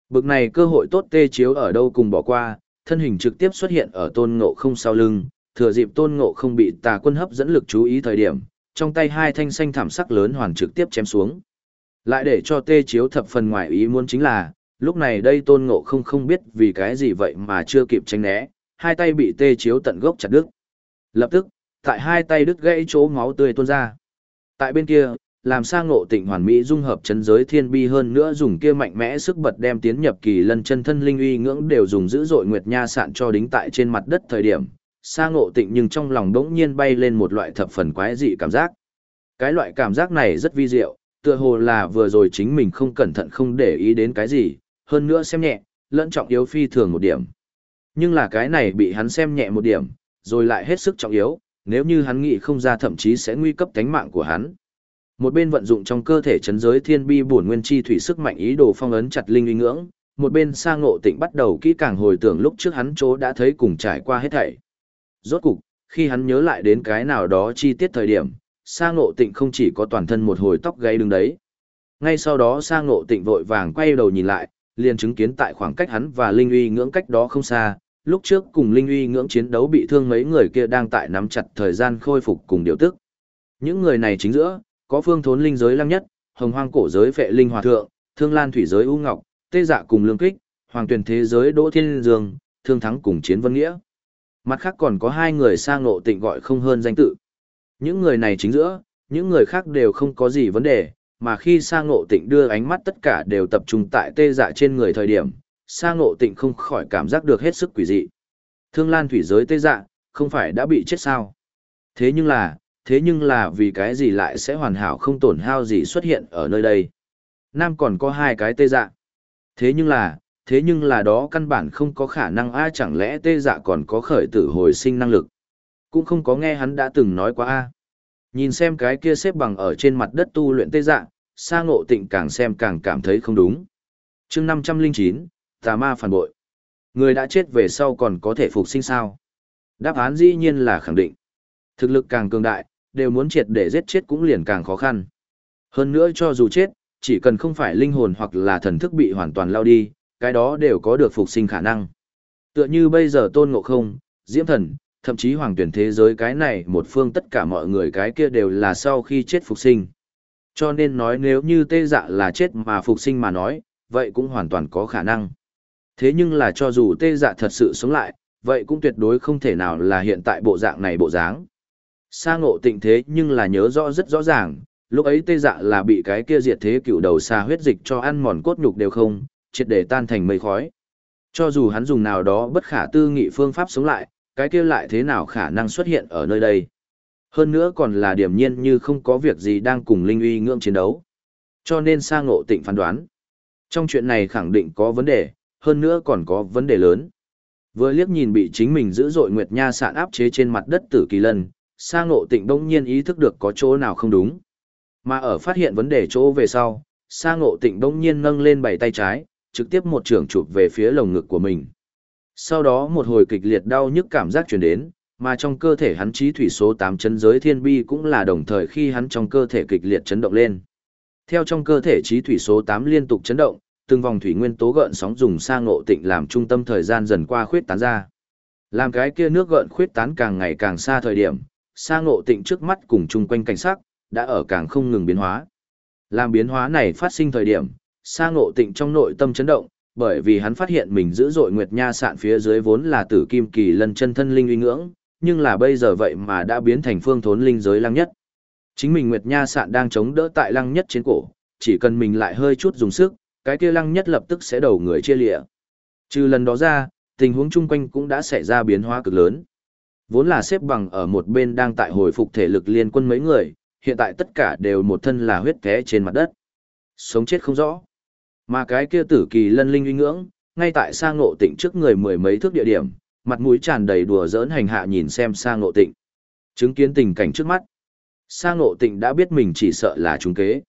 Bực này cơ hội tốt tê chiếu ở đâu cùng bỏ qua, thân hình trực tiếp xuất hiện ở tôn ngộ không sau lưng, thừa dịp tôn ngộ không bị tà quân hấp dẫn lực chú ý thời điểm, trong tay hai thanh xanh thảm sắc lớn hoàn trực tiếp chém xuống. Lại để cho tê chiếu thập phần ngoài ý muốn chính là, lúc này đây tôn ngộ không không biết vì cái gì vậy mà chưa kịp tránh né, hai tay bị tê chiếu tận gốc chặt đứt. Lập tức, tại hai tay đứt gãy chỗ máu tươi tuôn ra. Tại bên kia, làm sang ngộ tịnh hoàn mỹ dung hợp chân giới thiên bi hơn nữa dùng kia mạnh mẽ sức bật đem tiến nhập kỳ lân chân thân linh uy ngưỡng đều dùng dữ dội nguyệt nha sạn cho đính tại trên mặt đất thời điểm sang ngộ tịnh nhưng trong lòng đống nhiên bay lên một loại thập phần quái dị cảm giác cái loại cảm giác này rất vi diệu tựa hồ là vừa rồi chính mình không cẩn thận không để ý đến cái gì hơn nữa xem nhẹ lẫn trọng yếu phi thường một điểm nhưng là cái này bị hắn xem nhẹ một điểm rồi lại hết sức trọng yếu nếu như hắn nghĩ không ra thậm chí sẽ nguy cấp tánh mạng của hắn một bên vận dụng trong cơ thể chấn giới thiên bi bổn nguyên chi thủy sức mạnh ý đồ phong ấn chặt linh uy ngưỡng, một bên sa ngộ tịnh bắt đầu kỹ càng hồi tưởng lúc trước hắn chỗ đã thấy cùng trải qua hết thảy. Rốt cục, khi hắn nhớ lại đến cái nào đó chi tiết thời điểm, sa ngộ tịnh không chỉ có toàn thân một hồi tóc gáy đứng đấy. Ngay sau đó sa ngộ tịnh vội vàng quay đầu nhìn lại, liền chứng kiến tại khoảng cách hắn và linh uy ngưỡng cách đó không xa, lúc trước cùng linh uy ngưỡng chiến đấu bị thương mấy người kia đang tại nắm chặt thời gian khôi phục cùng điều tức. Những người này chính giữa, có phương thốn linh giới lăng nhất, hồng hoang cổ giới phệ linh hòa thượng, thương lan thủy giới u ngọc, tê dạ cùng lương kích, hoàng tuyển thế giới đỗ thiên dương, thương thắng cùng chiến vân nghĩa. Mặt khác còn có hai người sang ngộ tịnh gọi không hơn danh tự. Những người này chính giữa, những người khác đều không có gì vấn đề, mà khi Sa Ngộ Tịnh đưa ánh mắt tất cả đều tập trung tại tê dạ trên người thời điểm, Sa Ngộ Tịnh không khỏi cảm giác được hết sức quỷ dị. Thương Lan thủy giới tê dạ, không phải đã bị chết sao? Thế nhưng là, thế nhưng là vì cái gì lại sẽ hoàn hảo không tổn hao gì xuất hiện ở nơi đây? Nam còn có hai cái tê dạ. Thế nhưng là, thế nhưng là đó căn bản không có khả năng ai chẳng lẽ tê dạ còn có khởi tử hồi sinh năng lực. Cũng không có nghe hắn đã từng nói qua a. Nhìn xem cái kia xếp bằng ở trên mặt đất tu luyện tê dạng sa ngộ tịnh càng xem càng cảm thấy không đúng. chương năm trăm linh chín tà ma phản bội. Người đã chết về sau còn có thể phục sinh sao? Đáp án dĩ nhiên là khẳng định. Thực lực càng cường đại, đều muốn triệt để giết chết cũng liền càng khó khăn. Hơn nữa cho dù chết, chỉ cần không phải linh hồn hoặc là thần thức bị hoàn toàn lao đi, cái đó đều có được phục sinh khả năng. Tựa như bây giờ tôn ngộ không, diễm thần, thậm chí hoàng tuyển thế giới cái này một phương tất cả mọi người cái kia đều là sau khi chết phục sinh. Cho nên nói nếu như tê dạ là chết mà phục sinh mà nói, vậy cũng hoàn toàn có khả năng. Thế nhưng là cho dù tê dạ thật sự sống lại, vậy cũng tuyệt đối không thể nào là hiện tại bộ dạng này bộ dáng. Sa ngộ tịnh thế nhưng là nhớ rõ rất rõ ràng, lúc ấy tê dạ là bị cái kia diệt thế cựu đầu xa huyết dịch cho ăn mòn cốt nhục đều không, triệt để tan thành mây khói. Cho dù hắn dùng nào đó bất khả tư nghị phương pháp sống lại, cái kia lại thế nào khả năng xuất hiện ở nơi đây. Hơn nữa còn là điểm nhiên như không có việc gì đang cùng Linh uy ngưỡng chiến đấu. Cho nên sa ngộ tịnh phán đoán. Trong chuyện này khẳng định có vấn đề, hơn nữa còn có vấn đề lớn. Vừa liếc nhìn bị chính mình giữ dội Nguyệt Nha sạn áp chế trên mặt đất tử kỳ lân, sa ngộ tịnh đông nhiên ý thức được có chỗ nào không đúng. Mà ở phát hiện vấn đề chỗ về sau, sa ngộ tịnh đông nhiên nâng lên bảy tay trái, trực tiếp một trường chụp về phía lồng ngực của mình. Sau đó một hồi kịch liệt đau nhức cảm giác truyền đến, mà trong cơ thể hắn trí thủy số 8 chấn giới thiên bi cũng là đồng thời khi hắn trong cơ thể kịch liệt chấn động lên. Theo trong cơ thể trí thủy số 8 liên tục chấn động, từng vòng thủy nguyên tố gợn sóng dùng sang ngộ tịnh làm trung tâm thời gian dần qua khuyết tán ra. Làm cái kia nước gợn khuyết tán càng ngày càng xa thời điểm, sang ngộ tịnh trước mắt cùng chung quanh cảnh sắc, đã ở càng không ngừng biến hóa. Làm biến hóa này phát sinh thời điểm, sang ngộ tịnh trong nội tâm chấn động, bởi vì hắn phát hiện mình giữ dội nguyệt nha sạn phía dưới vốn là tử kim kỳ lân chân thân linh uy ngưỡng, nhưng là bây giờ vậy mà đã biến thành phương thốn linh giới lăng nhất. Chính mình nguyệt nha sạn đang chống đỡ tại lăng nhất trên cổ, chỉ cần mình lại hơi chút dùng sức, cái kia lăng nhất lập tức sẽ đầu người chia lịa. Trừ lần đó ra, tình huống chung quanh cũng đã xảy ra biến hóa cực lớn. Vốn là xếp bằng ở một bên đang tại hồi phục thể lực liên quân mấy người, hiện tại tất cả đều một thân là huyết té trên mặt đất. Sống chết không rõ. Mà cái kia tử kỳ lân linh uy ngưỡng, ngay tại sang ngộ tịnh trước người mười mấy thước địa điểm, mặt mũi tràn đầy đùa giỡn hành hạ nhìn xem sang ngộ tịnh. Chứng kiến tình cảnh trước mắt. Sang ngộ tịnh đã biết mình chỉ sợ là trúng kế.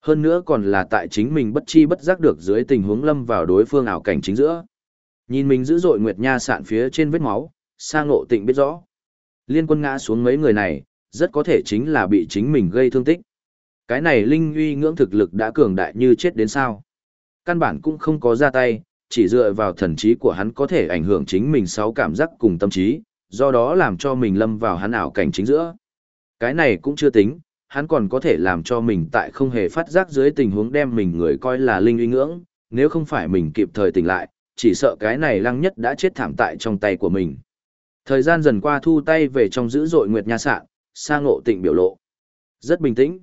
Hơn nữa còn là tại chính mình bất chi bất giác được dưới tình huống lâm vào đối phương ảo cảnh chính giữa. Nhìn mình dữ dội nguyệt nha sạn phía trên vết máu, sang ngộ tịnh biết rõ. Liên quân ngã xuống mấy người này, rất có thể chính là bị chính mình gây thương tích. Cái này linh uy ngưỡng thực lực đã cường đại như chết đến sao căn bản cũng không có ra tay, chỉ dựa vào thần trí của hắn có thể ảnh hưởng chính mình sáu cảm giác cùng tâm trí, do đó làm cho mình lâm vào hắn ảo cảnh chính giữa. Cái này cũng chưa tính, hắn còn có thể làm cho mình tại không hề phát giác dưới tình huống đem mình người coi là linh uy ngưỡng, nếu không phải mình kịp thời tỉnh lại, chỉ sợ cái này lăng nhất đã chết thảm tại trong tay của mình. Thời gian dần qua thu tay về trong dữ dội nguyệt nha sạn, sang ngộ tịnh biểu lộ. Rất bình tĩnh.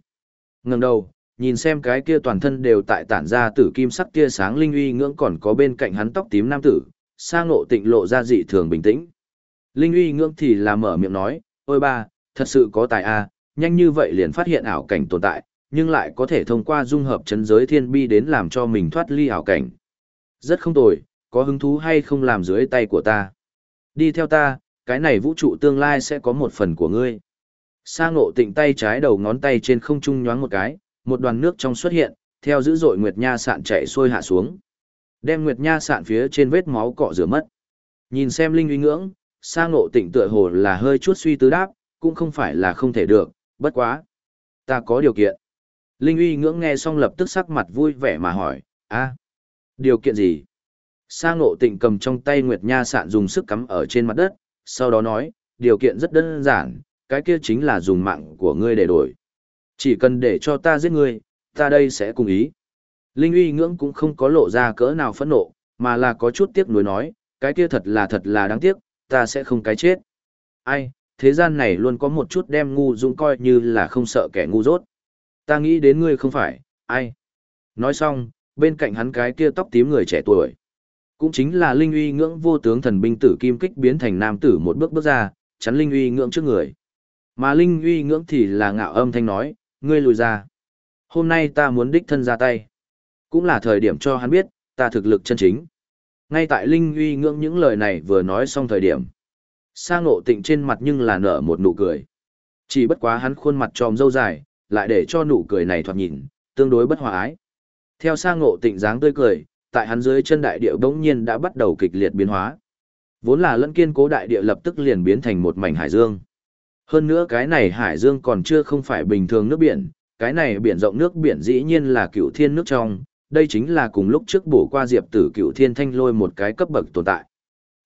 ngẩng đầu, nhìn xem cái kia toàn thân đều tại tản ra tử kim sắc tia sáng linh uy ngưỡng còn có bên cạnh hắn tóc tím nam tử, sang ngộ tịnh lộ ra dị thường bình tĩnh. Linh uy ngưỡng thì là mở miệng nói, ôi ba, thật sự có tài a, nhanh như vậy liền phát hiện ảo cảnh tồn tại, nhưng lại có thể thông qua dung hợp chấn giới thiên bi đến làm cho mình thoát ly ảo cảnh. Rất không tồi, có hứng thú hay không làm dưới tay của ta. Đi theo ta, cái này vũ trụ tương lai sẽ có một phần của ngươi. Sa ngộ tịnh tay trái đầu ngón tay trên không trung nhoáng một cái, một đoàn nước trong xuất hiện, theo dữ dội Nguyệt Nha sạn chạy xuôi hạ xuống. Đem Nguyệt Nha sạn phía trên vết máu cọ rửa mất. Nhìn xem Linh uy ngưỡng, sa ngộ tịnh tựa hồ là hơi chút suy tư đáp, cũng không phải là không thể được, bất quá. Ta có điều kiện. Linh uy ngưỡng nghe xong lập tức sắc mặt vui vẻ mà hỏi, a điều kiện gì? Sa ngộ tịnh cầm trong tay Nguyệt Nha sạn dùng sức cắm ở trên mặt đất, sau đó nói, điều kiện rất đơn giản, cái kia chính là dùng mạng của ngươi để đổi. Chỉ cần để cho ta giết ngươi, ta đây sẽ cùng ý. Linh uy ngưỡng cũng không có lộ ra cỡ nào phẫn nộ, mà là có chút tiếc nuối nói, cái kia thật là thật là đáng tiếc, ta sẽ không cái chết. Ai, thế gian này luôn có một chút đem ngu dũng coi như là không sợ kẻ ngu dốt. Ta nghĩ đến ngươi không phải, ai? Nói xong, bên cạnh hắn cái kia tóc tím người trẻ tuổi. Cũng chính là Linh uy ngưỡng vô tướng thần binh tử kim kích biến thành nam tử một bước bước ra, chắn Linh uy ngưỡng trước người. Mà Linh uy ngưỡng thì là ngạo âm thanh nói, ngươi lùi ra. Hôm nay ta muốn đích thân ra tay. Cũng là thời điểm cho hắn biết, ta thực lực chân chính. Ngay tại Linh uy ngưỡng những lời này vừa nói xong thời điểm. Sa ngộ tịnh trên mặt nhưng là nở một nụ cười. Chỉ bất quá hắn khuôn mặt tròm dâu dài, lại để cho nụ cười này thoạt nhìn, tương đối bất hòa ái. Theo sa ngộ tịnh dáng tươi cười, tại hắn dưới chân đại địa bỗng nhiên đã bắt đầu kịch liệt biến hóa. Vốn là lẫn kiên cố đại địa lập tức liền biến thành một mảnh hải dương. Hơn nữa cái này hải dương còn chưa không phải bình thường nước biển, cái này biển rộng nước biển dĩ nhiên là cựu thiên nước trong, đây chính là cùng lúc trước bổ qua diệp tử cựu thiên thanh lôi một cái cấp bậc tồn tại.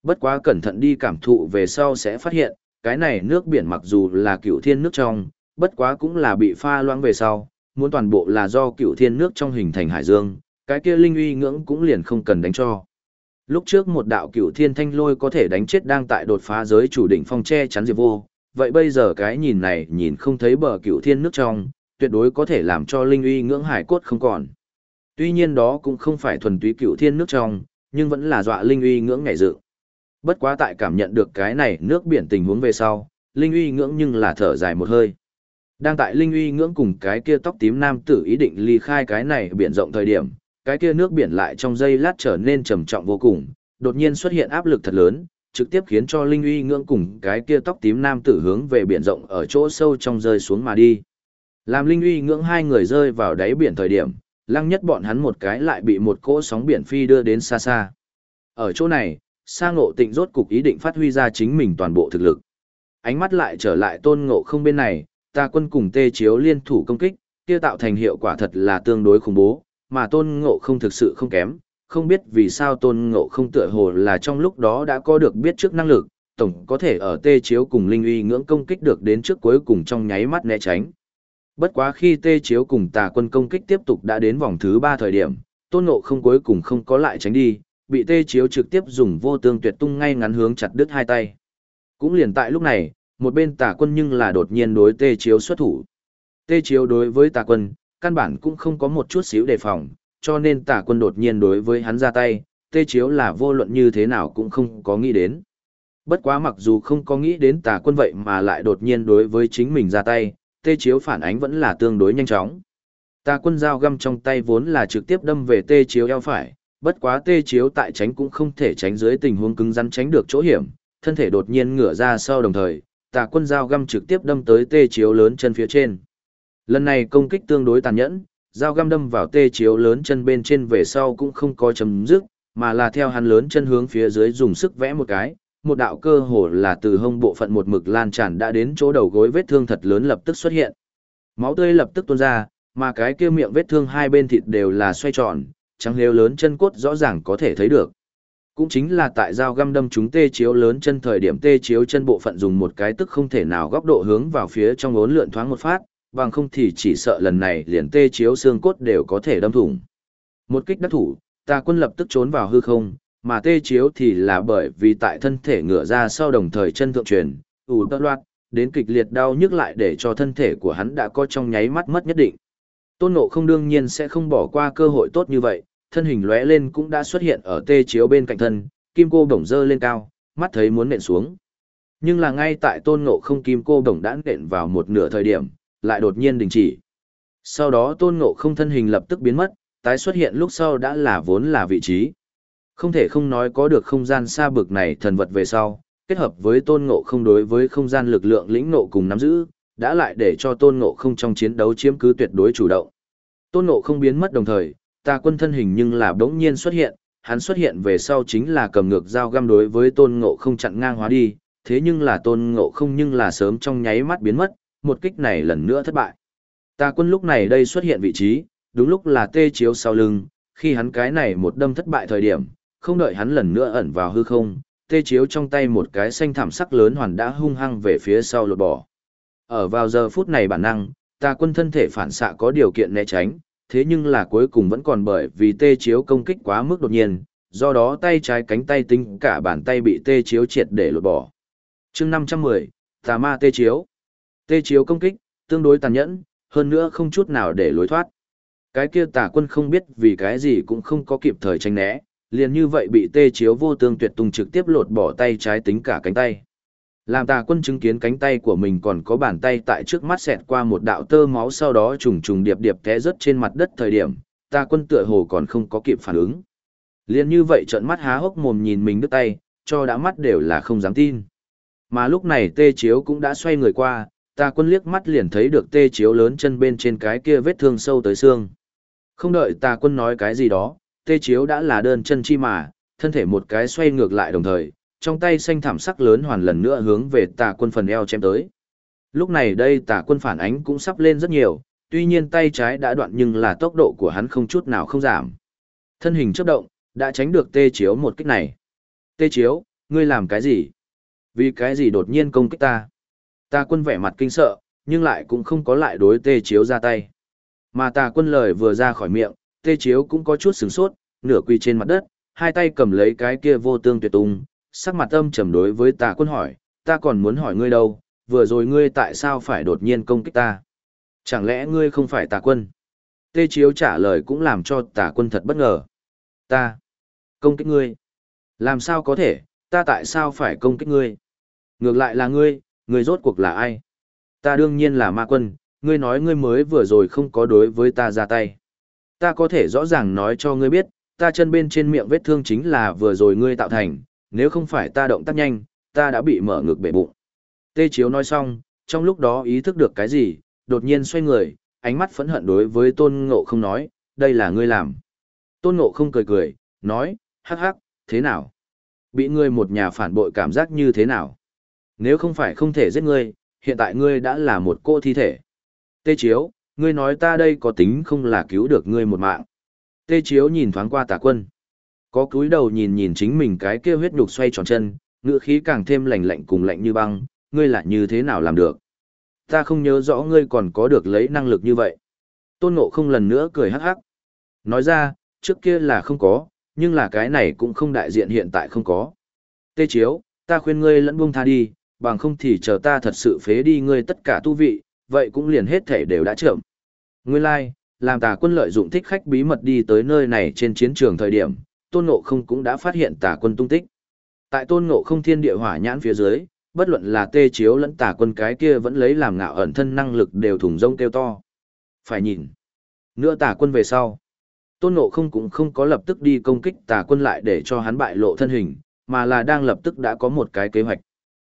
Bất quá cẩn thận đi cảm thụ về sau sẽ phát hiện, cái này nước biển mặc dù là cựu thiên nước trong, bất quá cũng là bị pha loãng về sau, muốn toàn bộ là do cựu thiên nước trong hình thành hải dương, cái kia linh uy ngưỡng cũng liền không cần đánh cho. Lúc trước một đạo cựu thiên thanh lôi có thể đánh chết đang tại đột phá giới chủ đỉnh phong che chắn diệp vô, vậy bây giờ cái nhìn này nhìn không thấy bờ cựu thiên nước trong, tuyệt đối có thể làm cho linh uy ngưỡng hải cốt không còn. Tuy nhiên đó cũng không phải thuần túy cựu thiên nước trong, nhưng vẫn là dọa linh uy ngưỡng ngày dự. Bất quá tại cảm nhận được cái này nước biển tình huống về sau, linh uy ngưỡng nhưng là thở dài một hơi. Đang tại linh uy ngưỡng cùng cái kia tóc tím nam tử ý định ly khai cái này biển rộng thời điểm, cái kia nước biển lại trong giây lát trở nên trầm trọng vô cùng, đột nhiên xuất hiện áp lực thật lớn, trực tiếp khiến cho linh uy ngưỡng cùng cái kia tóc tím nam tử hướng về biển rộng ở chỗ sâu trong rơi xuống mà đi. Làm linh uy ngưỡng hai người rơi vào đáy biển thời điểm, lăng nhất bọn hắn một cái lại bị một cỗ sóng biển phi đưa đến xa xa. Ở chỗ này, sa ngộ tịnh rốt cục ý định phát huy ra chính mình toàn bộ thực lực. Ánh mắt lại trở lại tôn ngộ không bên này, ta quân cùng tê chiếu liên thủ công kích, kia tạo thành hiệu quả thật là tương đối khủng bố, mà tôn ngộ không thực sự không kém, không biết vì sao tôn ngộ không tựa hồ là trong lúc đó đã có được biết trước năng lực, tổng có thể ở tê chiếu cùng linh uy ngưỡng công kích được đến trước cuối cùng trong nháy mắt né tránh. Bất quá khi tê chiếu cùng tà quân công kích tiếp tục đã đến vòng thứ ba thời điểm, tôn ngộ không cuối cùng không có lại tránh đi, bị tê chiếu trực tiếp dùng vô tương tuyệt tung ngay ngắn hướng chặt đứt hai tay. Cũng liền tại lúc này, một bên tà quân nhưng là đột nhiên đối tê chiếu xuất thủ. Tê chiếu đối với tà quân, căn bản cũng không có một chút xíu đề phòng, cho nên Tả quân đột nhiên đối với hắn ra tay, tê chiếu là vô luận như thế nào cũng không có nghĩ đến. Bất quá mặc dù không có nghĩ đến tà quân vậy mà lại đột nhiên đối với chính mình ra tay, tê chiếu phản ánh vẫn là tương đối nhanh chóng. Tà quân dao găm trong tay vốn là trực tiếp đâm về tê chiếu eo phải, bất quá tê chiếu tại tránh cũng không thể tránh dưới tình huống cứng rắn tránh được chỗ hiểm, thân thể đột nhiên ngửa ra sau đồng thời, tà quân dao găm trực tiếp đâm tới tê chiếu lớn chân phía trên. Lần này công kích tương đối tàn nhẫn, dao găm đâm vào tê chiếu lớn chân bên trên về sau cũng không có chấm dứt, mà là theo hắn lớn chân hướng phía dưới dùng sức vẽ một cái, một đạo cơ hồ là từ hông bộ phận một mực lan tràn đã đến chỗ đầu gối vết thương thật lớn lập tức xuất hiện. Máu tươi lập tức tuôn ra, mà cái kia miệng vết thương hai bên thịt đều là xoay tròn, trắng lêu lớn chân cốt rõ ràng có thể thấy được. Cũng chính là tại dao găm đâm chúng tê chiếu lớn chân thời điểm tê chiếu chân bộ phận dùng một cái tức không thể nào góc độ hướng vào phía trong ốn lượn thoáng một phát, bằng không thì chỉ sợ lần này liền tê chiếu xương cốt đều có thể đâm thủng. Một kích đắc thủ, ta quân lập tức trốn vào hư không, mà tê chiếu thì là bởi vì tại thân thể ngửa ra sau đồng thời chân thượng truyền, ủ tất loạt, đến kịch liệt đau nhức lại để cho thân thể của hắn đã có trong nháy mắt mất nhất định. Tôn Ngộ không đương nhiên sẽ không bỏ qua cơ hội tốt như vậy, thân hình lóe lên cũng đã xuất hiện ở tê chiếu bên cạnh thân, kim cô bổng dơ lên cao, mắt thấy muốn nện xuống. Nhưng là ngay tại Tôn Ngộ không kim cô đồng đã nện vào một nửa thời điểm, lại đột nhiên đình chỉ. Sau đó Tôn Ngộ không thân hình lập tức biến mất, tái xuất hiện lúc sau đã là vốn là vị trí. Không thể không nói có được không gian xa bực này thần vật về sau, kết hợp với Tôn Ngộ không đối với không gian lực lượng lĩnh ngộ cùng nắm giữ, đã lại để cho tôn ngộ không trong chiến đấu chiếm cứ tuyệt đối chủ động. Tôn ngộ không biến mất đồng thời, ta quân thân hình nhưng là đống nhiên xuất hiện, hắn xuất hiện về sau chính là cầm ngược dao găm đối với tôn ngộ không chặn ngang hóa đi, thế nhưng là tôn ngộ không nhưng là sớm trong nháy mắt biến mất, một kích này lần nữa thất bại. Tà quân lúc này đây xuất hiện vị trí, đúng lúc là tê chiếu sau lưng, khi hắn cái này một đâm thất bại thời điểm, không đợi hắn lần nữa ẩn vào hư không, tê chiếu trong tay một cái xanh thảm sắc lớn hoàn đã hung hăng về phía sau lột bỏ. Ở vào giờ phút này bản năng, tà quân thân thể phản xạ có điều kiện né tránh, thế nhưng là cuối cùng vẫn còn bởi vì tê chiếu công kích quá mức đột nhiên, do đó tay trái cánh tay tính cả bàn tay bị tê chiếu triệt để lột bỏ. chương 510, Tà ma tê chiếu. Tê chiếu công kích, tương đối tàn nhẫn, hơn nữa không chút nào để lối thoát. Cái kia tà quân không biết vì cái gì cũng không có kịp thời tránh né, liền như vậy bị tê chiếu vô tương tuyệt tung trực tiếp lột bỏ tay trái tính cả cánh tay. Làm tà quân chứng kiến cánh tay của mình còn có bàn tay tại trước mắt xẹt qua một đạo tơ máu sau đó trùng trùng điệp điệp té rớt trên mặt đất thời điểm, tà quân tựa hồ còn không có kịp phản ứng. Liên như vậy trợn mắt há hốc mồm nhìn mình đứt tay, cho đã mắt đều là không dám tin. Mà lúc này tê chiếu cũng đã xoay người qua, Ta quân liếc mắt liền thấy được tê chiếu lớn chân bên trên cái kia vết thương sâu tới xương. Không đợi Ta quân nói cái gì đó, tê chiếu đã là đơn chân chi mà, thân thể một cái xoay ngược lại đồng thời, trong tay xanh thảm sắc lớn hoàn lần nữa hướng về tà quân phần eo chém tới. Lúc này đây tà quân phản ánh cũng sắp lên rất nhiều, tuy nhiên tay trái đã đoạn nhưng là tốc độ của hắn không chút nào không giảm. Thân hình chấp động, đã tránh được tê chiếu một kích này. Tê chiếu, ngươi làm cái gì? Vì cái gì đột nhiên công kích ta? Ta quân vẻ mặt kinh sợ, nhưng lại cũng không có lại đối tê chiếu ra tay. Mà tà quân lời vừa ra khỏi miệng, tê chiếu cũng có chút sửng sốt, nửa quỳ trên mặt đất, hai tay cầm lấy cái kia vô tương tuyệt tung, sắc mặt âm trầm đối với tà quân hỏi, ta còn muốn hỏi ngươi đâu, vừa rồi ngươi tại sao phải đột nhiên công kích ta? Chẳng lẽ ngươi không phải tà quân? Tê chiếu trả lời cũng làm cho tà quân thật bất ngờ. Ta, công kích ngươi. Làm sao có thể, ta tại sao phải công kích ngươi? Ngược lại là ngươi, ngươi rốt cuộc là ai? Ta đương nhiên là ma quân, ngươi nói ngươi mới vừa rồi không có đối với ta ra tay. Ta có thể rõ ràng nói cho ngươi biết, ta chân bên trên miệng vết thương chính là vừa rồi ngươi tạo thành, nếu không phải ta động tác nhanh, ta đã bị mở ngực bể bụng. Tê Chiếu nói xong, trong lúc đó ý thức được cái gì, đột nhiên xoay người, ánh mắt phẫn hận đối với Tôn Ngộ không nói, đây là ngươi làm. Tôn Ngộ không cười cười, nói, hắc hắc, thế nào? Bị ngươi một nhà phản bội cảm giác như thế nào? Nếu không phải không thể giết ngươi, hiện tại ngươi đã là một cô thi thể. Tê Chiếu, ngươi nói ta đây có tính không là cứu được ngươi một mạng. Tê Chiếu nhìn thoáng qua tà quân. Có cúi đầu nhìn nhìn chính mình cái kia huyết đục xoay tròn chân, ngựa khí càng thêm lạnh lạnh cùng lạnh như băng, ngươi là như thế nào làm được. Ta không nhớ rõ ngươi còn có được lấy năng lực như vậy. Tôn Ngộ không lần nữa cười hắc hắc. Nói ra, trước kia là không có, nhưng là cái này cũng không đại diện hiện tại không có. Tê Chiếu, ta khuyên ngươi lẫn buông tha đi, bằng không thì chờ ta thật sự phế đi ngươi tất cả tu vị, vậy cũng liền hết thể đều đã chậm. Nguyên lai, like, làm tà quân lợi dụng thích khách bí mật đi tới nơi này trên chiến trường thời điểm, tôn ngộ không cũng đã phát hiện tà quân tung tích. Tại tôn ngộ không thiên địa hỏa nhãn phía dưới, bất luận là tê chiếu lẫn tà quân cái kia vẫn lấy làm ngạo ẩn thân năng lực đều thủng rông kêu to. Phải nhìn. Nữa tà quân về sau. Tôn ngộ không cũng không có lập tức đi công kích tà quân lại để cho hắn bại lộ thân hình, mà là đang lập tức đã có một cái kế hoạch.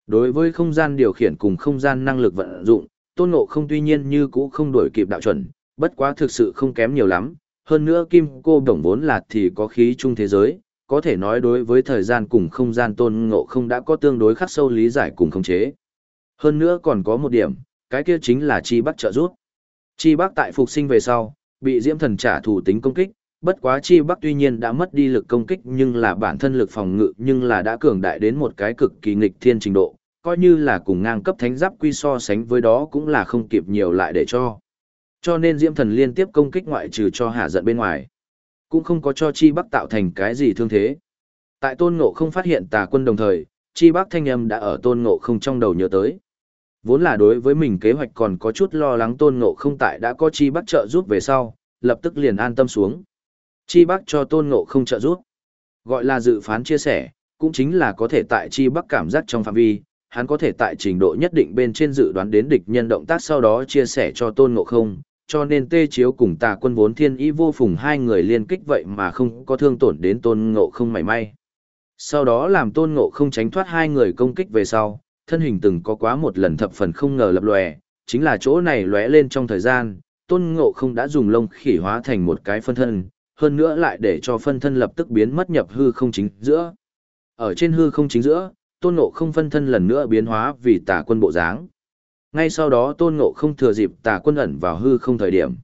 Đối với không gian điều khiển cùng không gian năng lực vận dụng, tôn ngộ không tuy nhiên như cũ không đổi kịp đạo chuẩn, bất quá thực sự không kém nhiều lắm. Hơn nữa kim cô đồng vốn là thì có khí chung thế giới, có thể nói đối với thời gian cùng không gian tôn ngộ không đã có tương đối khắc sâu lý giải cùng khống chế. Hơn nữa còn có một điểm, cái kia chính là chi bắc trợ giúp. Chi bắc tại phục sinh về sau, bị diễm thần trả thủ tính công kích, bất quá chi bắc tuy nhiên đã mất đi lực công kích nhưng là bản thân lực phòng ngự nhưng là đã cường đại đến một cái cực kỳ nghịch thiên trình độ, coi như là cùng ngang cấp thánh giáp quy so sánh với đó cũng là không kịp nhiều lại để cho. Cho nên diễm thần liên tiếp công kích ngoại trừ cho hạ giận bên ngoài. Cũng không có cho chi bắc tạo thành cái gì thương thế. Tại tôn ngộ không phát hiện tà quân đồng thời, chi bắc thanh âm đã ở tôn ngộ không trong đầu nhớ tới. Vốn là đối với mình kế hoạch còn có chút lo lắng tôn ngộ không tại đã có chi bắc trợ giúp về sau, lập tức liền an tâm xuống. Chi bắc cho tôn ngộ không trợ giúp. Gọi là dự phán chia sẻ, cũng chính là có thể tại chi bắc cảm giác trong phạm vi, hắn có thể tại trình độ nhất định bên trên dự đoán đến địch nhân động tác sau đó chia sẻ cho tôn ngộ không, cho nên tê chiếu cùng tà quân vốn thiên ý vô phùng hai người liên kích vậy mà không có thương tổn đến tôn ngộ không mảy may. Sau đó làm tôn ngộ không tránh thoát hai người công kích về sau, thân hình từng có quá một lần thập phần không ngờ lập lòe, chính là chỗ này lóe lên trong thời gian, tôn ngộ không đã dùng lông khỉ hóa thành một cái phân thân, hơn nữa lại để cho phân thân lập tức biến mất nhập hư không chính giữa. Ở trên hư không chính giữa, tôn ngộ không phân thân lần nữa biến hóa vì tà quân bộ dáng. Ngay sau đó tôn ngộ không thừa dịp tà quân ẩn vào hư không thời điểm.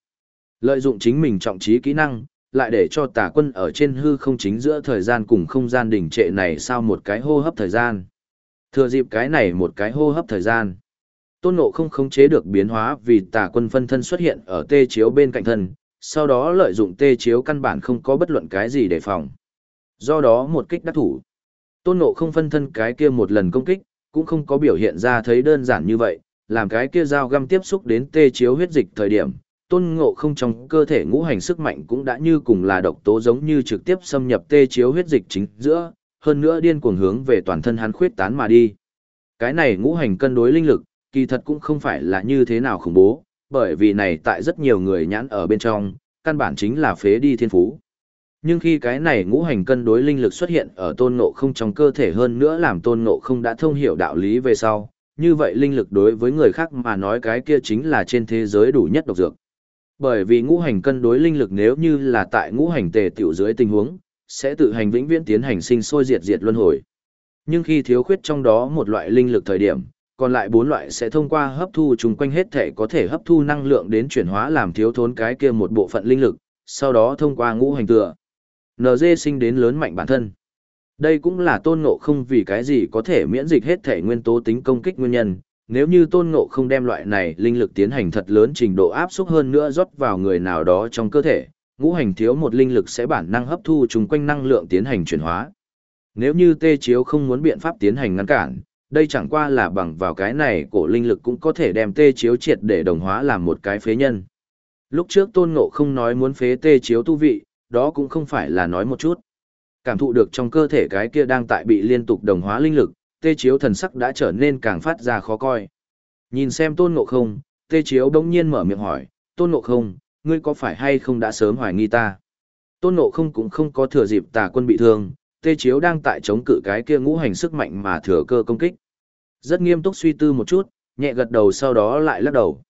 Lợi dụng chính mình trọng trí kỹ năng, lại để cho tà quân ở trên hư không chính giữa thời gian cùng không gian đỉnh trệ này sau một cái hô hấp thời gian. Thừa dịp cái này một cái hô hấp thời gian. Tôn ngộ không khống chế được biến hóa vì tà quân phân thân xuất hiện ở tê chiếu bên cạnh thân, sau đó lợi dụng tê chiếu căn bản không có bất luận cái gì đề phòng. Do đó một kích đắc thủ. Tôn ngộ không phân thân cái kia một lần công kích, cũng không có biểu hiện ra thấy đơn giản như vậy, làm cái kia dao găm tiếp xúc đến tê chiếu huyết dịch thời điểm, tôn ngộ không trong cơ thể ngũ hành sức mạnh cũng đã như cùng là độc tố giống như trực tiếp xâm nhập tê chiếu huyết dịch chính giữa, hơn nữa điên cuồng hướng về toàn thân hắn khuyết tán mà đi. Cái này ngũ hành cân đối linh lực, kỳ thật cũng không phải là như thế nào khủng bố, bởi vì này tại rất nhiều người nhãn ở bên trong, căn bản chính là phế đi thiên phú. Nhưng khi cái này ngũ hành cân đối linh lực xuất hiện ở tôn ngộ không trong cơ thể hơn nữa làm tôn ngộ không đã thông hiểu đạo lý về sau, như vậy linh lực đối với người khác mà nói cái kia chính là trên thế giới đủ nhất độc dược. Bởi vì ngũ hành cân đối linh lực nếu như là tại ngũ hành tề tiểu dưới tình huống, sẽ tự hành vĩnh viễn tiến hành sinh sôi diệt diệt luân hồi. Nhưng khi thiếu khuyết trong đó một loại linh lực thời điểm, còn lại bốn loại sẽ thông qua hấp thu chung quanh hết thể có thể hấp thu năng lượng đến chuyển hóa làm thiếu thốn cái kia một bộ phận linh lực, sau đó thông qua ngũ hành tựa. NG sinh đến lớn mạnh bản thân. Đây cũng là tôn ngộ không vì cái gì có thể miễn dịch hết thể nguyên tố tính công kích nguyên nhân. Nếu như tôn ngộ không đem loại này linh lực tiến hành thật lớn trình độ áp suất hơn nữa rót vào người nào đó trong cơ thể, ngũ hành thiếu một linh lực sẽ bản năng hấp thu chung quanh năng lượng tiến hành chuyển hóa. Nếu như tê chiếu không muốn biện pháp tiến hành ngăn cản, đây chẳng qua là bằng vào cái này cổ linh lực cũng có thể đem tê chiếu triệt để đồng hóa làm một cái phế nhân. Lúc trước tôn ngộ không nói muốn phế tê chiếu tu vị, đó cũng không phải là nói một chút. Cảm thụ được trong cơ thể cái kia đang tại bị liên tục đồng hóa linh lực, tê chiếu thần sắc đã trở nên càng phát ra khó coi. Nhìn xem tôn ngộ không, tê chiếu đông nhiên mở miệng hỏi, tôn ngộ không, ngươi có phải hay không đã sớm hoài nghi ta? Tôn ngộ không cũng không có thừa dịp tà quân bị thương, tê chiếu đang tại chống cự cái kia ngũ hành sức mạnh mà thừa cơ công kích. Rất nghiêm túc suy tư một chút, nhẹ gật đầu sau đó lại lắc đầu.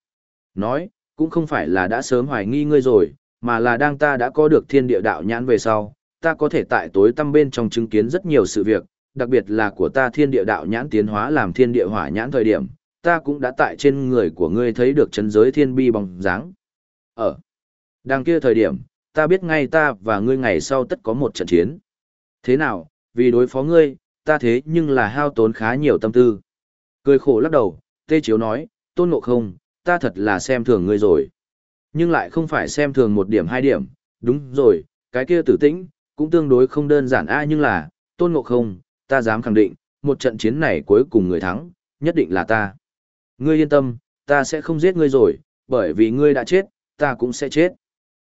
Nói, cũng không phải là đã sớm hoài nghi ngươi rồi, mà là đang ta đã có được thiên địa đạo nhãn về sau, ta có thể tại tối tăm bên trong chứng kiến rất nhiều sự việc, đặc biệt là của ta thiên địa đạo nhãn tiến hóa làm thiên địa hỏa nhãn thời điểm, ta cũng đã tại trên người của ngươi thấy được chân giới thiên bi bóng dáng. Ở đằng kia thời điểm, ta biết ngay ta và ngươi ngày sau tất có một trận chiến. Thế nào, vì đối phó ngươi, ta thế nhưng là hao tốn khá nhiều tâm tư. Cười khổ lắc đầu, Tê Chiếu nói, tôn ngộ không, ta thật là xem thường ngươi rồi. Nhưng lại không phải xem thường một điểm hai điểm, đúng rồi, cái kia tử tĩnh, cũng tương đối không đơn giản a nhưng là, tôn ngộ không, ta dám khẳng định, một trận chiến này cuối cùng người thắng, nhất định là ta. Ngươi yên tâm, ta sẽ không giết ngươi rồi, bởi vì ngươi đã chết, ta cũng sẽ chết.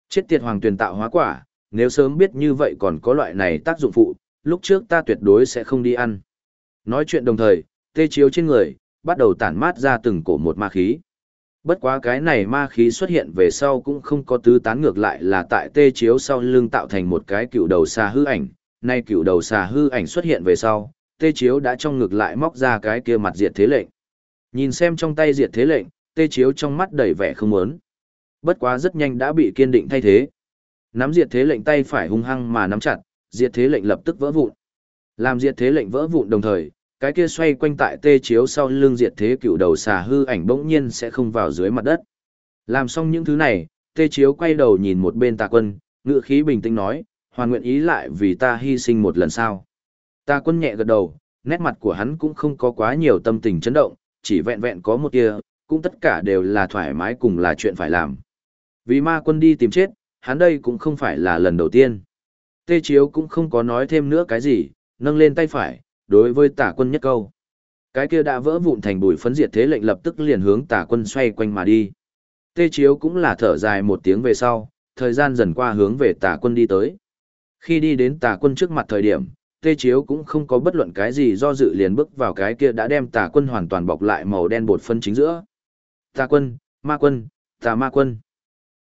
Chết tiệt hoàng tuyển tạo hóa quả, nếu sớm biết như vậy còn có loại này tác dụng phụ, lúc trước ta tuyệt đối sẽ không đi ăn. Nói chuyện đồng thời, tê chiếu trên người, bắt đầu tản mát ra từng cổ một ma khí. Bất quá cái này ma khí xuất hiện về sau cũng không có tứ tán ngược lại là tại tê chiếu sau lưng tạo thành một cái cựu đầu xà hư ảnh. Nay cựu đầu xà hư ảnh xuất hiện về sau, tê chiếu đã trong ngược lại móc ra cái kia mặt diệt thế lệnh. Nhìn xem trong tay diệt thế lệnh, tê chiếu trong mắt đầy vẻ không muốn. Bất quá rất nhanh đã bị kiên định thay thế. Nắm diệt thế lệnh tay phải hung hăng mà nắm chặt, diệt thế lệnh lập tức vỡ vụn. Làm diệt thế lệnh vỡ vụn đồng thời, cái kia xoay quanh tại tê chiếu sau lưng diệt thế cựu đầu xà hư ảnh bỗng nhiên sẽ không vào dưới mặt đất. Làm xong những thứ này, tê chiếu quay đầu nhìn một bên tà quân, ngựa khí bình tĩnh nói, hoàn nguyện ý lại vì ta hy sinh một lần sau. Tà quân nhẹ gật đầu, nét mặt của hắn cũng không có quá nhiều tâm tình chấn động, chỉ vẹn vẹn có một kia, cũng tất cả đều là thoải mái cùng là chuyện phải làm. Vì ma quân đi tìm chết, hắn đây cũng không phải là lần đầu tiên. Tê Chiếu cũng không có nói thêm nữa cái gì, nâng lên tay phải, đối với tả quân nhất câu. Cái kia đã vỡ vụn thành bụi phấn diệt thế lệnh lập tức liền hướng tả quân xoay quanh mà đi. Tê Chiếu cũng là thở dài một tiếng về sau, thời gian dần qua hướng về tả quân đi tới. Khi đi đến tả quân trước mặt thời điểm, Tê Chiếu cũng không có bất luận cái gì do dự liền bước vào cái kia đã đem tả quân hoàn toàn bọc lại màu đen bột phân chính giữa. Tà quân, ma quân, tà ma quân.